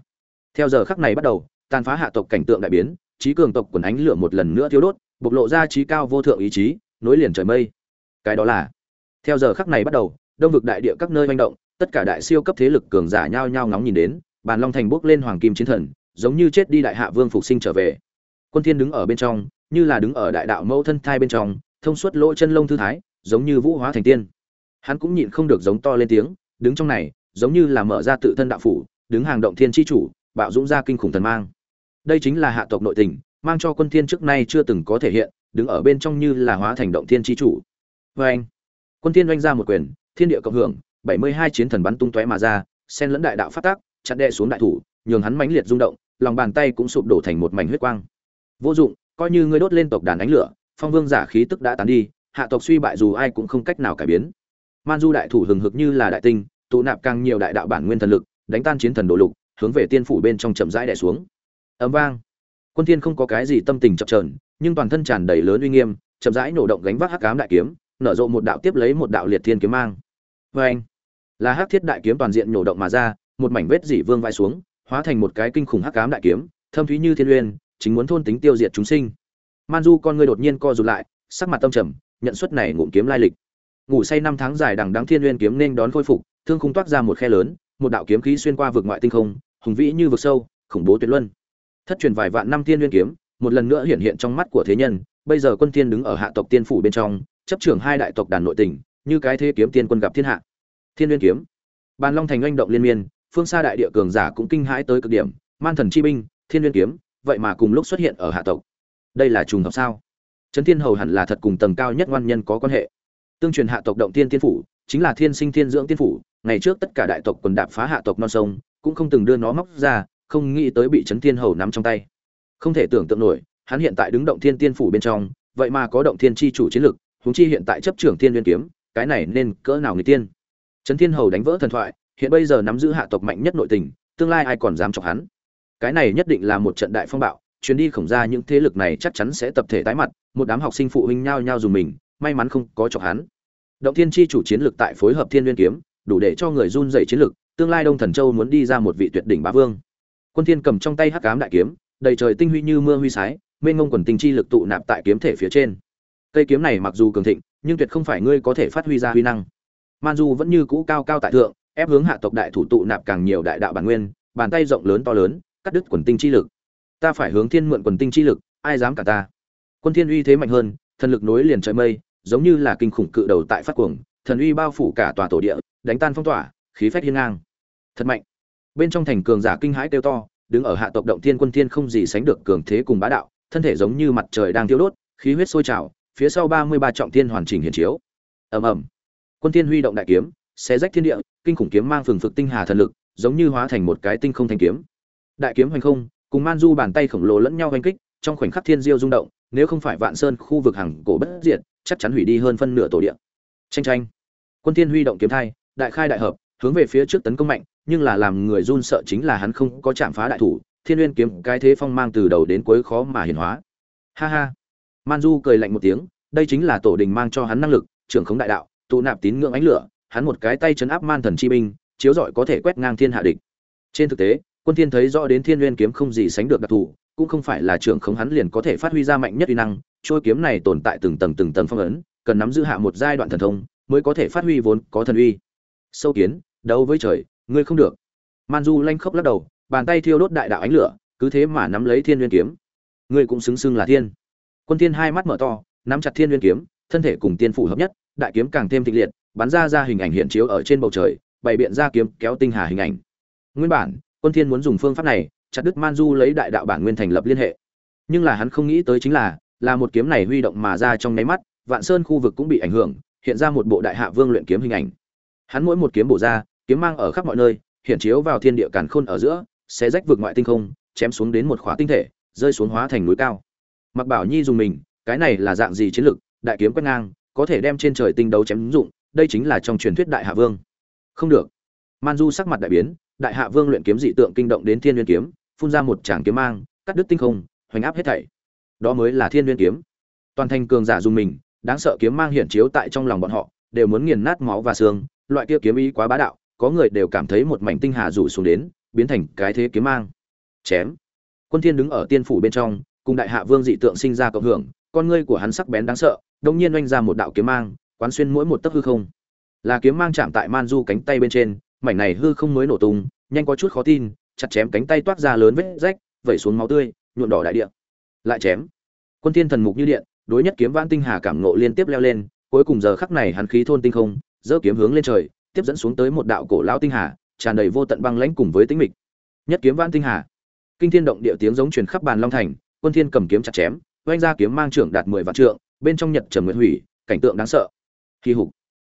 Theo giờ khắc này bắt đầu, tàn phá hạ tộc cảnh tượng đại biến trí cường tộc quần ánh lửa một lần nữa thiêu đốt, bộc lộ ra trí cao vô thượng ý chí, nối liền trời mây. Cái đó là, theo giờ khắc này bắt đầu, đông vực đại địa các nơi manh động tất cả đại siêu cấp thế lực cường giả nhao nhao ngóng nhìn đến, bàn long thành bước lên hoàng kim chiến thần, giống như chết đi đại hạ vương phục sinh trở về. Quân thiên đứng ở bên trong, như là đứng ở đại đạo mẫu thân thai bên trong, thông suốt lỗ chân lông thư thái, giống như vũ hóa thành tiên. Hắn cũng nhịn không được giống to lên tiếng, đứng trong này, giống như là mở ra tự thân đạo phủ, đứng hàng động thiên chi chủ, bạo dũng ra kinh khủng thần mang. Đây chính là hạ tộc nội tình, mang cho quân thiên trước nay chưa từng có thể hiện, đứng ở bên trong như là hóa thành động thiên chi chủ. Với anh quân thiên doanh ra một quyền, thiên địa cộng hưởng 72 chiến thần bắn tung tóe mà ra, xen lẫn đại đạo phát tác, chặn đè xuống đại thủ, nhường hắn mãnh liệt rung động, lòng bàn tay cũng sụp đổ thành một mảnh huyết quang. Vô dụng, coi như ngươi đốt lên tộc đàn ánh lửa, phong vương giả khí tức đã tán đi, hạ tộc suy bại dù ai cũng không cách nào cải biến. Man du đại thủ hừng hực như là đại tinh, tụ nạp càng nhiều đại đạo bản nguyên thần lực, đánh tan chiến thần đồ lục, hướng về tiên phủ bên trong chậm rãi đè xuống. Ầm vang. Quân thiên không có cái gì tâm tình chập chờn, nhưng toàn thân tràn đầy lớn uy nghiêm, chậm rãi nổ động gánh vác hắc ám đại kiếm, nở rộ một đạo tiếp lấy một đạo liệt thiên kiếm mang. Với anh là hắc thiết đại kiếm toàn diện nhổ động mà ra, một mảnh vết dỉ vương vai xuống, hóa thành một cái kinh khủng hắc ám đại kiếm, thâm thúy như thiên uyên, chính muốn thôn tính tiêu diệt chúng sinh. Man du con ngươi đột nhiên co rụt lại, sắc mặt tâm trầm, nhận suất này ngụm kiếm lai lịch. Ngủ say năm tháng dài đằng đắng thiên uyên kiếm nên đón khôi phục, thương khung toát ra một khe lớn, một đạo kiếm khí xuyên qua vực ngoại tinh không, hùng vĩ như vực sâu, khủng bố tuyệt luân. Thất truyền vài vạn năm thiên uyên kiếm, một lần nữa hiện hiện trong mắt của thế nhân, bây giờ quân tiên đứng ở hạ tộc tiên phủ bên trong, chấp trưởng hai đại tộc đàn nội tình, như cái thế kiếm tiên quân gặp thiên hạ thiên Liên kiếm. Bàn long thành oanh động liên miên, phương xa đại địa cường giả cũng kinh hãi tới cực điểm. Man thần chi binh, thiên Liên kiếm, vậy mà cùng lúc xuất hiện ở hạ tộc. Đây là trùng hợp sao? Trấn thiên hầu hẳn là thật cùng tầng cao nhất ngoan nhân có quan hệ. Tương truyền hạ tộc động tiên tiên phủ, chính là thiên sinh thiên dưỡng tiên phủ. Ngày trước tất cả đại tộc quần đạp phá hạ tộc non sông, cũng không từng đưa nó móc ra, không nghĩ tới bị trấn thiên hầu nắm trong tay. Không thể tưởng tượng nổi, hắn hiện tại đứng động thiên tiên phủ bên trong, vậy mà có động thiên chi chủ chiến lực, huống chi hiện tại chấp trưởng thiên liên kiếm, cái này nên cỡ nào người tiên? Trấn thiên hầu đánh vỡ thần thoại, hiện bây giờ nắm giữ hạ tộc mạnh nhất nội tình, tương lai ai còn dám chọc hắn? Cái này nhất định là một trận đại phong bạo, chuyến đi khổng ra những thế lực này chắc chắn sẽ tập thể tái mặt, một đám học sinh phụ huynh nhao nhao dùng mình, may mắn không có chọc hắn. Động thiên chi chủ chiến lực tại phối hợp thiên nguyên kiếm, đủ để cho người run dậy chiến lực tương lai đông thần châu muốn đi ra một vị tuyệt đỉnh bá vương. Quân thiên cầm trong tay hắc ám đại kiếm, đầy trời tinh huy như mưa huy sái, mênh ngông quần tinh chi lực tụ nạp tại kiếm thể phía trên. Cây kiếm này mặc dù cường thịnh, nhưng tuyệt không phải ngươi có thể phát huy ra huy năng man du vẫn như cũ cao cao tại thượng, ép hướng hạ tộc đại thủ tụ nạp càng nhiều đại đạo bản nguyên, bàn tay rộng lớn to lớn, cắt đứt quần tinh chi lực. Ta phải hướng thiên mượn quần tinh chi lực, ai dám cả ta? Quân thiên uy thế mạnh hơn, thần lực nối liền trời mây, giống như là kinh khủng cự đầu tại phát cuồng, thần uy bao phủ cả tòa tổ địa, đánh tan phong tỏa, khí phách hiên ngang. Thật mạnh. Bên trong thành cường giả kinh hãi kêu to, đứng ở hạ tộc động thiên quân thiên không gì sánh được cường thế cùng bá đạo, thân thể giống như mặt trời đang thiêu đốt, khí huyết sôi trào, phía sau ba mươi ba trọng thiên hoàn chỉnh hiển chiếu. Ầm ầm quân thiên huy động đại kiếm, xé rách thiên địa, kinh khủng kiếm mang phừng phực tinh hà thần lực, giống như hóa thành một cái tinh không thanh kiếm. Đại kiếm hoành không, cùng man du bàn tay khổng lồ lẫn nhau hoành kích, trong khoảnh khắc thiên diêu rung động, nếu không phải vạn sơn khu vực hàng cổ bất diệt, chắc chắn hủy đi hơn phân nửa tổ địa. Tranh tranh quân thiên huy động kiếm thai, đại khai đại hợp, hướng về phía trước tấn công mạnh, nhưng là làm người run sợ chính là hắn không có chạm phá đại thủ, thiên nguyên kiếm cái thế phong mang từ đầu đến cuối khó mà hiển hóa. Ha ha. Man du cười lạnh một tiếng, đây chính là tổ đình mang cho hắn năng lực, trưởng khống đại đạo tụ nạp tín ngưỡng ánh lửa, hắn một cái tay chấn áp man thần chi binh, chiếu rọi có thể quét ngang thiên hạ địch. Trên thực tế, quân thiên thấy rõ đến thiên nguyên kiếm không gì sánh được đặc thù, cũng không phải là trưởng không hắn liền có thể phát huy ra mạnh nhất uy năng trôi kiếm này tồn tại từng tầng từng tầng phong ấn, cần nắm giữ hạ một giai đoạn thần thông, mới có thể phát huy vốn có thần uy. Sâu kiến, đấu với trời, ngươi không được. Man du lanh khốc lắc đầu, bàn tay thiêu đốt đại đạo ánh lửa, cứ thế mà nắm lấy thiên nguyên kiếm. Ngươi cũng xứng xưng là thiên. Quân thiên hai mắt mở to, nắm chặt thiên nguyên kiếm, thân thể cùng tiên phủ hợp nhất đại kiếm càng thêm thịnh liệt, bắn ra ra hình ảnh hiện chiếu ở trên bầu trời, bày biện ra kiếm kéo tinh hà hình ảnh. Nguyên bản, quân thiên muốn dùng phương pháp này, chặt đứt man du lấy đại đạo bản nguyên thành lập liên hệ. Nhưng là hắn không nghĩ tới chính là là một kiếm này huy động mà ra trong nháy mắt, vạn sơn khu vực cũng bị ảnh hưởng, hiện ra một bộ đại hạ vương luyện kiếm hình ảnh. Hắn mỗi một kiếm bổ ra, kiếm mang ở khắp mọi nơi, hiện chiếu vào thiên địa càn khôn ở giữa sẽ rách vực ngoại tinh không, chém xuống đến một khóa tinh thể, rơi xuống hóa thành núi cao. Mặc bảo nhi dùng mình, cái này là dạng gì chiến lực đại kiếm quét ngang có thể đem trên trời tinh đấu chém dụng, đây chính là trong truyền thuyết đại hạ vương. Không được. Man du sắc mặt đại biến, đại hạ vương luyện kiếm dị tượng kinh động đến thiên nguyên kiếm, phun ra một tràng kiếm mang, cắt đứt tinh không, hoành áp hết thảy. Đó mới là thiên nguyên kiếm. Toàn thành cường giả dùng mình, đáng sợ kiếm mang hiển chiếu tại trong lòng bọn họ, đều muốn nghiền nát máu và xương, loại kia kiếm ý quá bá đạo, có người đều cảm thấy một mảnh tinh hà rủ xuống đến, biến thành cái thế kiếm mang. Chém. Quân thiên đứng ở tiên phủ bên trong, cùng đại hạ vương dị tượng sinh ra cộng hưởng, con ngươi của hắn sắc bén đáng sợ đông nhiên oanh ra một đạo kiếm mang, quán xuyên mỗi một tấc hư không. Là kiếm mang chạm tại man du cánh tay bên trên, mảnh này hư không mới nổ tung, nhanh có chút khó tin, chặt chém cánh tay toát ra lớn vết rách, vẩy xuống máu tươi, nhuộm đỏ đại địa. Lại chém. Quân thiên thần mục như điện, đối nhất kiếm vãn tinh hà cảm ngộ liên tiếp leo lên, cuối cùng giờ khắc này hắn khí thôn tinh không, giơ kiếm hướng lên trời, tiếp dẫn xuống tới một đạo cổ lão tinh hà, tràn đầy vô tận băng lãnh cùng với tĩnh mịch. Nhất kiếm vãn tinh hà. Kinh thiên động địa tiếng giống truyền khắp bàn long thành, quân thiên cầm kiếm chặt chém, oanh ra kiếm mang trưởng đạt mười vạn trượng bên trong nhật trầm nguyện hủy, cảnh tượng đáng sợ. Kỳ hục.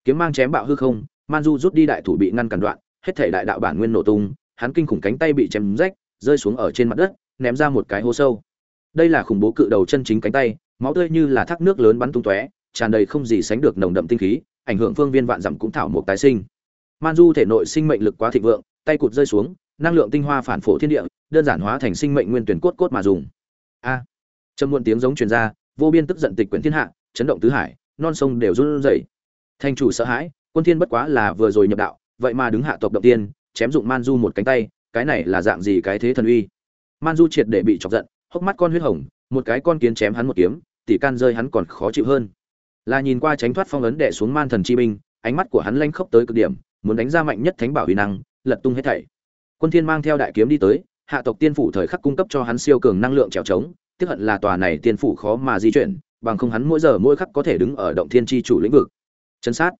Kiếm mang chém bạo hư không, man du rút đi đại thủ bị ngăn cản đoạn, hết thể đại đạo bản nguyên nổ tung, hắn kinh khủng cánh tay bị chém rách, rơi xuống ở trên mặt đất, ném ra một cái hố sâu. Đây là khủng bố cự đầu chân chính cánh tay, máu tươi như là thác nước lớn bắn tung tóe, tràn đầy không gì sánh được nồng đậm tinh khí, ảnh hưởng phương viên vạn dặm cũng thảo một tái sinh. Man du thể nội sinh mệnh lực quá thịnh vượng, tay cụt rơi xuống, năng lượng tinh hoa phản phổ thiên địa, đơn giản hóa thành sinh mệnh nguyên tuyển cốt cốt mà dùng. A. Trầm muộn tiếng giống truyền ra vô biên tức giận tịch quyển thiên hạ, chấn động tứ hải, non sông đều run rẩy. Thành chủ sợ hãi, quân thiên bất quá là vừa rồi nhập đạo, vậy mà đứng hạ tộc động tiên, chém dụng man du một cánh tay, cái này là dạng gì cái thế thần uy? Man du triệt để bị chọc giận, hốc mắt con huyết hồng, một cái con kiến chém hắn một kiếm tỷ can rơi hắn còn khó chịu hơn. Là nhìn qua tránh thoát phong ấn đệ xuống man thần chi binh, ánh mắt của hắn lanh khốc tới cực điểm, muốn đánh ra mạnh nhất thánh bảo uy năng, lật tung hết thảy. Quân thiên mang theo đại kiếm đi tới, hạ tộc tiên phủ thời khắc cung cấp cho hắn siêu cường năng lượng trèo trống tiếc hận là tòa này tiên phủ khó mà di chuyển, bằng không hắn mỗi giờ mỗi khắc có thể đứng ở động thiên chi chủ lĩnh vực. Chấn sát.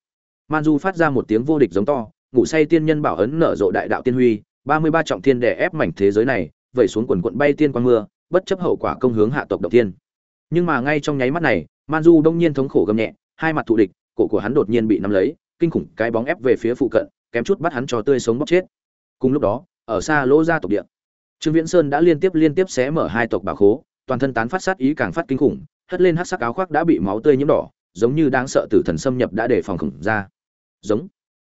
Man du phát ra một tiếng vô địch giống to, ngủ say tiên nhân bảo ấn nở rộ đại đạo tiên huy, ba mươi ba trọng thiên đè ép mảnh thế giới này, vẩy xuống quần quận bay tiên quang mưa, bất chấp hậu quả công hướng hạ tộc động thiên. Nhưng mà ngay trong nháy mắt này, man du đông nhiên thống khổ gầm nhẹ, hai mặt thù địch, cổ của hắn đột nhiên bị nắm lấy, kinh khủng cái bóng ép về phía phụ cận, kém chút bắt hắn cho tươi sống bóc chết. Cùng lúc đó, ở xa lỗ ra tộc địa, trương viễn sơn đã liên tiếp liên tiếp xé mở hai tộc bảo khố toàn thân tán phát sát ý càng phát kinh khủng, hất lên hắc sắc áo khoác đã bị máu tươi nhiễm đỏ, giống như đang sợ tử thần xâm nhập đã để phòng khủng ra. Giống.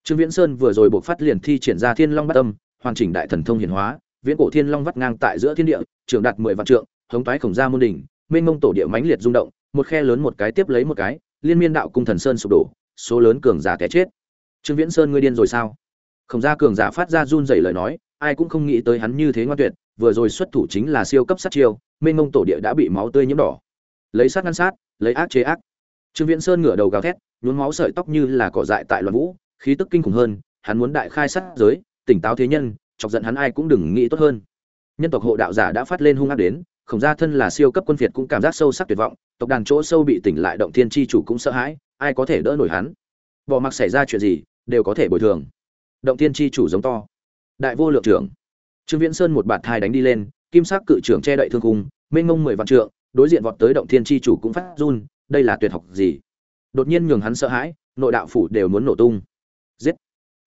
Trương viễn sơn vừa rồi buộc phát liền thi triển ra thiên long bát âm, hoàn chỉnh đại thần thông hiển hóa, viễn cổ thiên long vắt ngang tại giữa thiên địa, trường đạt mười vạn trượng, hống toái khổng ra môn đỉnh, mênh mông tổ địa mãnh liệt rung động, một khe lớn một cái tiếp lấy một cái, liên miên đạo cung thần sơn sụp đổ, số lớn cường giả té chết. Trương viễn sơn ngươi điên rồi sao? Khổng gia cường giả phát ra run rẩy lời nói, ai cũng không nghĩ tới hắn như thế ngoan tuyệt vừa rồi xuất thủ chính là siêu cấp sát chiêu, mênh mông tổ địa đã bị máu tươi nhiễm đỏ. Lấy sát ngăn sát, lấy ác chế ác. Trương viễn sơn ngửa đầu gào thét, nhuốm máu sợi tóc như là cỏ dại tại loạn vũ, khí tức kinh khủng hơn, hắn muốn đại khai sát giới, tỉnh táo thế nhân, chọc giận hắn ai cũng đừng nghĩ tốt hơn. Nhân tộc hộ đạo giả đã phát lên hung ác đến khổng gia thân là siêu cấp quân việt cũng cảm giác sâu sắc tuyệt vọng, tộc đàn chỗ sâu bị tỉnh lại động thiên chi chủ cũng sợ hãi, ai có thể đỡ nổi hắn? Bỏ mặc xảy ra chuyện gì, đều có thể bồi thường. Động thiên chi chủ giống to. Đại vô lượng trưởng trương viễn sơn một bạt thai đánh đi lên kim sắc cự trưởng che đậy thương khung, mênh ngông mười vạn trượng đối diện vọt tới động thiên chi chủ cũng phát run đây là tuyệt học gì? Đột nhiên nhường hắn sợ hãi nội đạo phủ đều muốn nổ tung. Giết!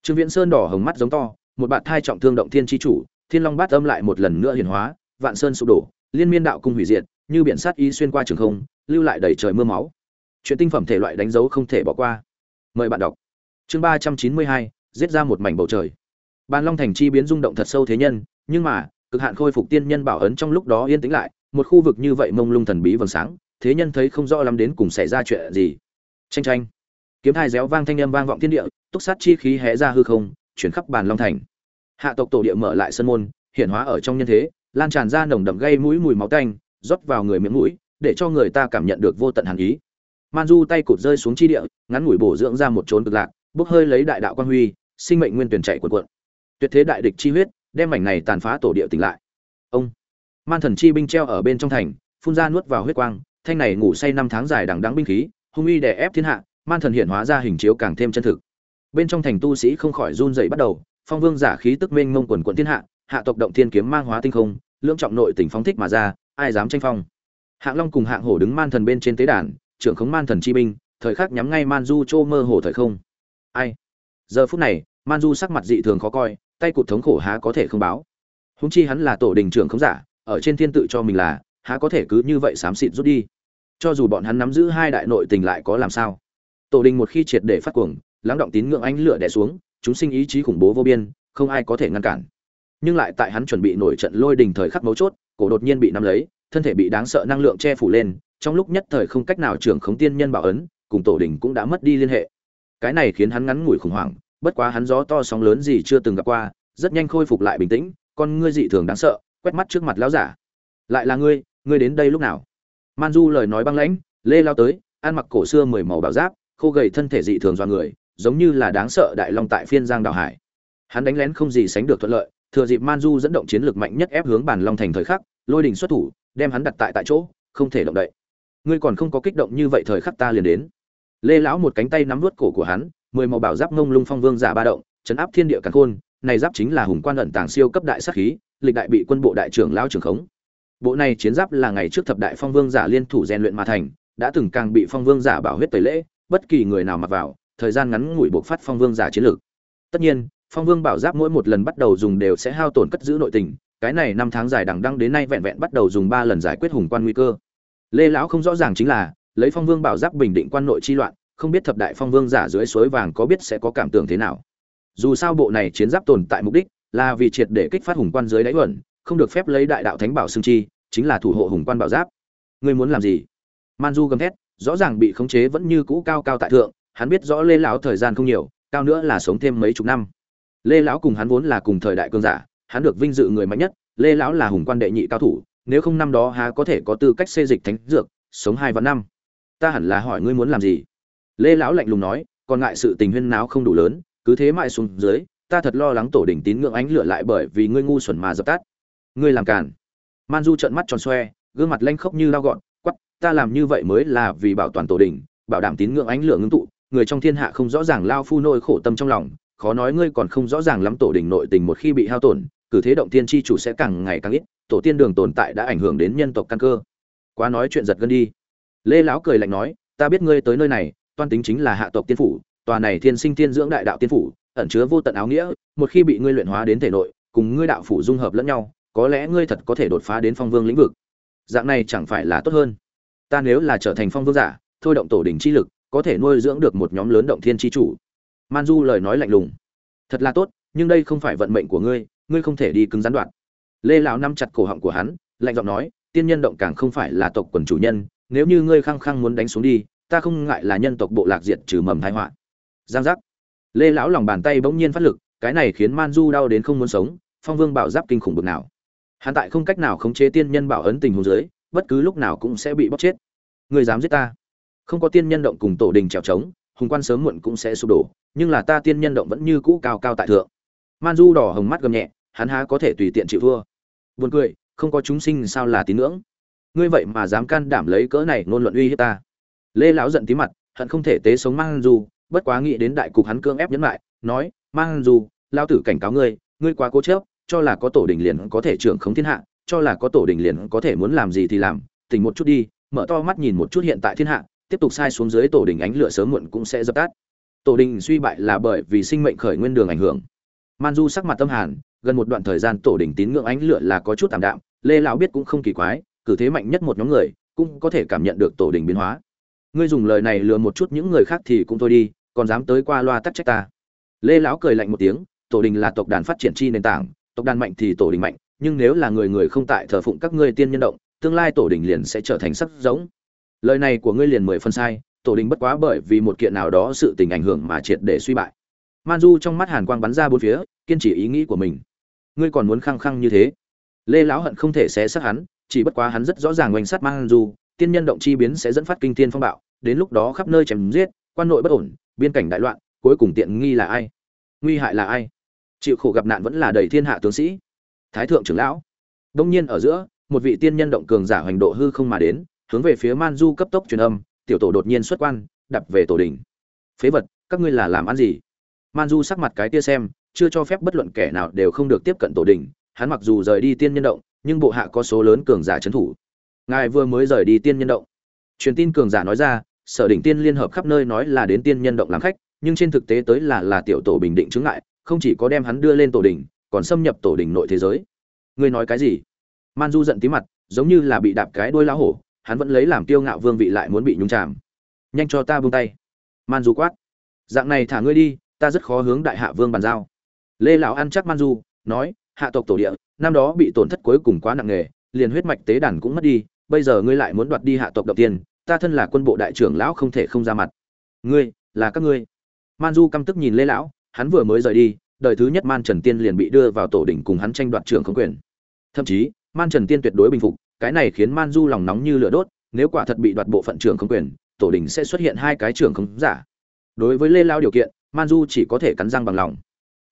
Trương viễn sơn đỏ hồng mắt giống to một bạt thai trọng thương động thiên chi chủ thiên long bát âm lại một lần nữa hiển hóa vạn sơn sụp đổ liên miên đạo cung hủy diệt như biển sát ý xuyên qua trường không lưu lại đầy trời mưa máu. Chuyện tinh phẩm thể loại đánh dấu không thể bỏ qua. Mời bạn đọc. Chương ba trăm chín mươi hai giết ra một mảnh bầu trời bàn long thành chi biến rung động thật sâu thế nhân, nhưng mà, cực hạn khôi phục tiên nhân bảo ấn trong lúc đó yên tĩnh lại, một khu vực như vậy mông lung thần bí vầng sáng, thế nhân thấy không rõ lắm đến cùng xảy ra chuyện gì. Tranh tranh kiếm thai réo vang thanh âm vang vọng thiên địa, túc sát chi khí hé ra hư không, chuyển khắp bàn long thành. Hạ tộc tổ địa mở lại sân môn hiện hóa ở trong nhân thế, lan tràn ra nồng đậm gây mũi mùi máu tanh, rót vào người miệng mũi, để cho người ta cảm nhận được vô tận hàn ý. Man du tay cụt rơi xuống chi địa, ngắn ngủi bổ dưỡng ra một chốn cực lạc, bốc hơi lấy đại đạo quan huy, sinh mệnh nguyên tuyển chạy cuộn cuộn tuyệt thế đại địch chi huyết, đem mảnh này tàn phá tổ địa tỉnh lại. Ông man thần chi binh treo ở bên trong thành, phun ra nuốt vào huyết quang, thanh này ngủ say năm tháng dài đằng đắng binh khí, hung uy đè ép thiên hạ, man thần hiện hóa ra hình chiếu càng thêm chân thực. Bên trong thành tu sĩ không khỏi run dậy bắt đầu, phong vương giả khí tức mênh mông quần quận thiên hạ hạ tộc động thiên kiếm mang hóa tinh không, lưỡng trọng nội tỉnh phóng thích mà ra, ai dám tranh phong? Hạng long cùng hạng hổ đứng man thần bên trên tế đàn, trưởng khống man thần chi binh, thời khắc nhắm ngay man du chô mơ hồ thời không. Ai? Giờ phút này, man du sắc mặt dị thường khó coi tay cụt thống khổ há có thể không báo. Húng chi hắn là tổ đình trưởng không giả, ở trên thiên tự cho mình là, há có thể cứ như vậy xám xịt rút đi. Cho dù bọn hắn nắm giữ hai đại nội tình lại có làm sao? Tổ đình một khi triệt để phát cuồng, lắng động tín ngưỡng ánh lửa đè xuống, chúng sinh ý chí khủng bố vô biên, không ai có thể ngăn cản. Nhưng lại tại hắn chuẩn bị nổi trận lôi đình thời khắc mấu chốt, cổ đột nhiên bị nắm lấy, thân thể bị đáng sợ năng lượng che phủ lên, trong lúc nhất thời không cách nào trưởng khống tiên nhân bảo ấn, cùng tổ đình cũng đã mất đi liên hệ. Cái này khiến hắn ngắn ngủi khủng hoảng bất quá hắn gió to sóng lớn gì chưa từng gặp qua, rất nhanh khôi phục lại bình tĩnh, con ngươi dị thường đáng sợ, quét mắt trước mặt lão giả. Lại là ngươi ngươi đến đây lúc nào? Man du lời nói băng lãnh, lê lao tới, ăn mặc cổ xưa mười màu bảo giáp, khô gầy thân thể dị thường do người, giống như là đáng sợ đại long tại phiên giang đảo hải. Hắn đánh lén không gì sánh được thuận lợi, thừa dịp man du dẫn động chiến lược mạnh nhất ép hướng bản long thành thời khắc, lôi đình xuất thủ, đem hắn đặt tại tại chỗ, không thể động đậy. Ngươi còn không có kích động như vậy thời khắc ta liền đến. Lê lão một cánh tay nắm nuốt cổ của hắn mười màu bảo giáp ngông lung phong vương giả ba động, chấn áp thiên địa càn khôn, này giáp chính là hùng quan ẩn tàng siêu cấp đại sát khí, lịch đại bị quân bộ đại trưởng lão trưởng khống. Bộ này chiến giáp là ngày trước thập đại phong vương giả liên thủ rèn luyện mà thành, đã từng càng bị phong vương giả bảo huyết tẩy lễ, bất kỳ người nào mặc vào, thời gian ngắn ngủi buộc phát phong vương giả chiến lược. Tất nhiên, phong vương bảo giáp mỗi một lần bắt đầu dùng đều sẽ hao tổn cất giữ nội tình, cái này năm tháng dài đằng đăng đến nay vẹn vẹn bắt đầu dùng ba lần giải quyết hùng quan nguy cơ. Lê lão không rõ ràng chính là, lấy phong vương bảo giáp bình định quan nội chi loạn không biết thập đại phong vương giả dưới suối vàng có biết sẽ có cảm tưởng thế nào. Dù sao bộ này chiến giáp tồn tại mục đích là vì triệt để kích phát hùng quan dưới đáy uẩn, không được phép lấy đại đạo thánh bảo xương chi, chính là thủ hộ hùng quan bảo giáp. Ngươi muốn làm gì? Man du gầm thét, rõ ràng bị khống chế vẫn như cũ cao cao tại thượng, hắn biết rõ lê lão thời gian không nhiều, cao nữa là sống thêm mấy chục năm. Lê lão cùng hắn vốn là cùng thời đại cương giả, hắn được vinh dự người mạnh nhất, lê lão là hùng quan đệ nhị cao thủ, nếu không năm đó há có thể có tư cách xê dịch thánh dược, sống hai vạn năm. Ta hẳn là hỏi ngươi muốn làm gì? Lê lão lạnh lùng nói, còn ngại sự tình huyên náo không đủ lớn, cứ thế mãi xuống dưới, ta thật lo lắng tổ đỉnh tín ngưỡng ánh lửa lại bởi vì ngươi ngu xuẩn mà dập tắt. Ngươi làm cản man du trợn mắt tròn xoe, gương mặt lanh khốc như lao gọn quắp ta làm như vậy mới là vì bảo toàn tổ đỉnh, bảo đảm tín ngưỡng ánh lửa ngưng tụ, người trong thiên hạ không rõ ràng lao phu nôi khổ tâm trong lòng, khó nói ngươi còn không rõ ràng lắm tổ đỉnh nội tình một khi bị hao tổn cử thế động tiên chi chủ sẽ càng ngày càng ít, tổ tiên đường tồn tại đã ảnh hưởng đến nhân tộc căn cơ. Quá nói chuyện giật gân đi. Lê lão cười lạnh nói, ta biết ngươi tới nơi này toan tính chính là hạ tộc tiên phủ, tòa này thiên sinh tiên dưỡng đại đạo tiên phủ, ẩn chứa vô tận áo nghĩa, một khi bị ngươi luyện hóa đến thể nội, cùng ngươi đạo phủ dung hợp lẫn nhau, có lẽ ngươi thật có thể đột phá đến phong vương lĩnh vực. Dạng này chẳng phải là tốt hơn. Ta nếu là trở thành phong vương giả, thôi động tổ đỉnh chi lực, có thể nuôi dưỡng được một nhóm lớn động thiên chi chủ. Man du lời nói lạnh lùng. Thật là tốt, nhưng đây không phải vận mệnh của ngươi ngươi không thể đi cứng gián đoạn. Lê lão nắm chặt cổ họng của hắn, lạnh giọng nói, tiên nhân động càng không phải là tộc quần chủ nhân, nếu như ngươi khăng khăng muốn đánh xuống đi ta không ngại là nhân tộc bộ lạc diệt trừ mầm tai họa. Giang giác. Lê lão lòng bàn tay bỗng nhiên phát lực, cái này khiến man du đau đến không muốn sống, phong vương bảo giáp kinh khủng bực nào. Hắn tại không cách nào khống chế tiên nhân bảo ấn tình huống dưới, bất cứ lúc nào cũng sẽ bị bóc chết. Người dám giết ta. Không có tiên nhân động cùng tổ đình trèo trống, hùng quan sớm muộn cũng sẽ sụp đổ, nhưng là ta tiên nhân động vẫn như cũ cao cao tại thượng. Man du đỏ hồng mắt gầm nhẹ, hắn há có thể tùy tiện chịu thua. Buồn cười, không có chúng sinh sao là tín ngưỡng? Ngươi vậy mà dám can đảm lấy cỡ này ngôn luận uy hiếp ta lê lão giận tí mặt, hận không thể tế sống mang du, bất quá nghĩ đến đại cục hắn cương ép nhấn lại, nói, mang du lao tử cảnh cáo ngươi ngươi quá cố chấp, cho là có tổ đình liền có thể trưởng khống thiên hạ, cho là có tổ đình liền có thể muốn làm gì thì làm, tỉnh một chút đi, mở to mắt nhìn một chút hiện tại thiên hạ, tiếp tục sai xuống dưới tổ đình ánh lửa sớm muộn cũng sẽ dập tắt. Tổ đình suy bại là bởi vì sinh mệnh khởi nguyên đường ảnh hưởng. Man du sắc mặt tâm hàn, gần một đoạn thời gian tổ đình tín ngưỡng ánh lửa là có chút tạm đạm, lê lão biết cũng không kỳ quái, cử thế mạnh nhất một nhóm người, cũng có thể cảm nhận được tổ đình biến hóa ngươi dùng lời này lừa một chút những người khác thì cũng thôi đi, còn dám tới qua loa tắc trách ta. Lê lão cười lạnh một tiếng, tổ đình là tộc đàn phát triển chi nền tảng, tộc đàn mạnh thì tổ đình mạnh, nhưng nếu là người người không tại thờ phụng các ngươi tiên nhân động, tương lai tổ đình liền sẽ trở thành sắc giống. Lời này của ngươi liền mười phân sai, tổ đình bất quá bởi vì một kiện nào đó sự tình ảnh hưởng mà triệt để suy bại. Man du trong mắt hàn quang bắn ra bốn phía, kiên trì ý nghĩ của mình. Ngươi còn muốn khăng khăng như thế? Lê lão hận không thể xé xác hắn, chỉ bất quá hắn rất rõ ràng oanh sát man du tiên nhân động chi biến sẽ dẫn phát kinh thiên phong bạo, đến lúc đó khắp nơi chém giết, quan nội bất ổn, biên cảnh đại loạn, cuối cùng tiện nghi là ai? Nguy hại là ai? Chịu khổ gặp nạn vẫn là đầy thiên hạ tướng sĩ. Thái thượng trưởng lão. Đông nhiên ở giữa, một vị tiên nhân động cường giả hoành độ hư không mà đến, hướng về phía man du cấp tốc truyền âm, tiểu tổ đột nhiên xuất quan đập về tổ đỉnh. phế vật, các ngươi là làm ăn gì? Man du sắc mặt cái tia xem, chưa cho phép bất luận kẻ nào đều không được tiếp cận tổ đỉnh. hắn mặc dù rời đi tiên nhân động, nhưng bộ hạ có số lớn cường giả trấn thủ ngài vừa mới rời đi tiên nhân động. Truyền tin cường giả nói ra sở đỉnh tiên liên hợp khắp nơi nói là đến tiên nhân động làm khách nhưng trên thực tế tới là là tiểu tổ bình định chứng ngại không chỉ có đem hắn đưa lên tổ đỉnh, còn xâm nhập tổ đỉnh nội thế giới. Ngươi nói cái gì? Man du giận tí mặt giống như là bị đạp cái đuôi lá hổ hắn vẫn lấy làm kiêu ngạo vương vị lại muốn bị nhúng chàm. Nhanh cho ta buông tay. Man du quát. Dạng này thả ngươi đi ta rất khó hướng đại hạ vương bàn giao. Lê lão ăn chắc man du nói hạ tộc tổ địa năm đó bị tổn thất cuối cùng quá nặng nề liền huyết mạch tế đàn cũng mất đi bây giờ ngươi lại muốn đoạt đi hạ tộc đầu tiên, ta thân là quân bộ đại trưởng lão không thể không ra mặt. Ngươi, là các ngươi. Man du căm tức nhìn lê lão, hắn vừa mới rời đi, đời thứ nhất man trần tiên liền bị đưa vào tổ đỉnh cùng hắn tranh đoạt trưởng không quyền. Thậm chí, man trần tiên tuyệt đối bình phục, cái này khiến man du lòng nóng như lửa đốt, nếu quả thật bị đoạt bộ phận trưởng không quyền, tổ đỉnh sẽ xuất hiện hai cái trưởng không giả. Đối với lê lao điều kiện man du chỉ có thể cắn răng bằng lòng.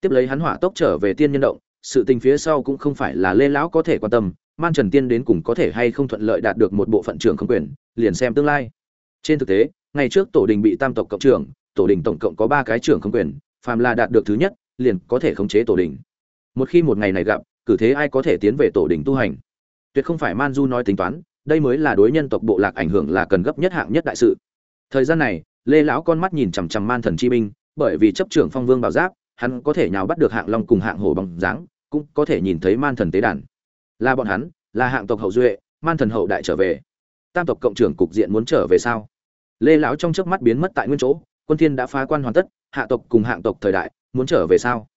Tiếp lấy hắn hỏa tốc trở về tiên nhân động, sự tình phía sau cũng không phải là lê lão có thể quan tâm man trần tiên đến cùng có thể hay không thuận lợi đạt được một bộ phận trưởng không quyền, liền xem tương lai. Trên thực tế, ngày trước tổ đình bị tam tộc cộng trưởng, tổ đình tổng cộng có ba cái trưởng không quyền, phàm là đạt được thứ nhất, liền có thể khống chế tổ đình. Một khi một ngày này gặp, cử thế ai có thể tiến về tổ đình tu hành? Tuyệt không phải man du nói tính toán, đây mới là đối nhân tộc bộ lạc ảnh hưởng là cần gấp nhất hạng nhất đại sự. Thời gian này, lê lão con mắt nhìn chằm chằm man thần chi binh, bởi vì chấp trưởng phong vương bảo giáp, hắn có thể nhào bắt được hạng long cùng hạng hổ bằng dáng, cũng có thể nhìn thấy man thần tế đàn là bọn hắn, là hạng tộc hậu duệ, man thần hậu đại trở về. Tam tộc cộng trưởng cục diện muốn trở về sao? Lê lão trong chớp mắt biến mất tại nguyên chỗ, quân thiên đã phá quan hoàn tất, hạ tộc cùng hạng tộc thời đại, muốn trở về sao?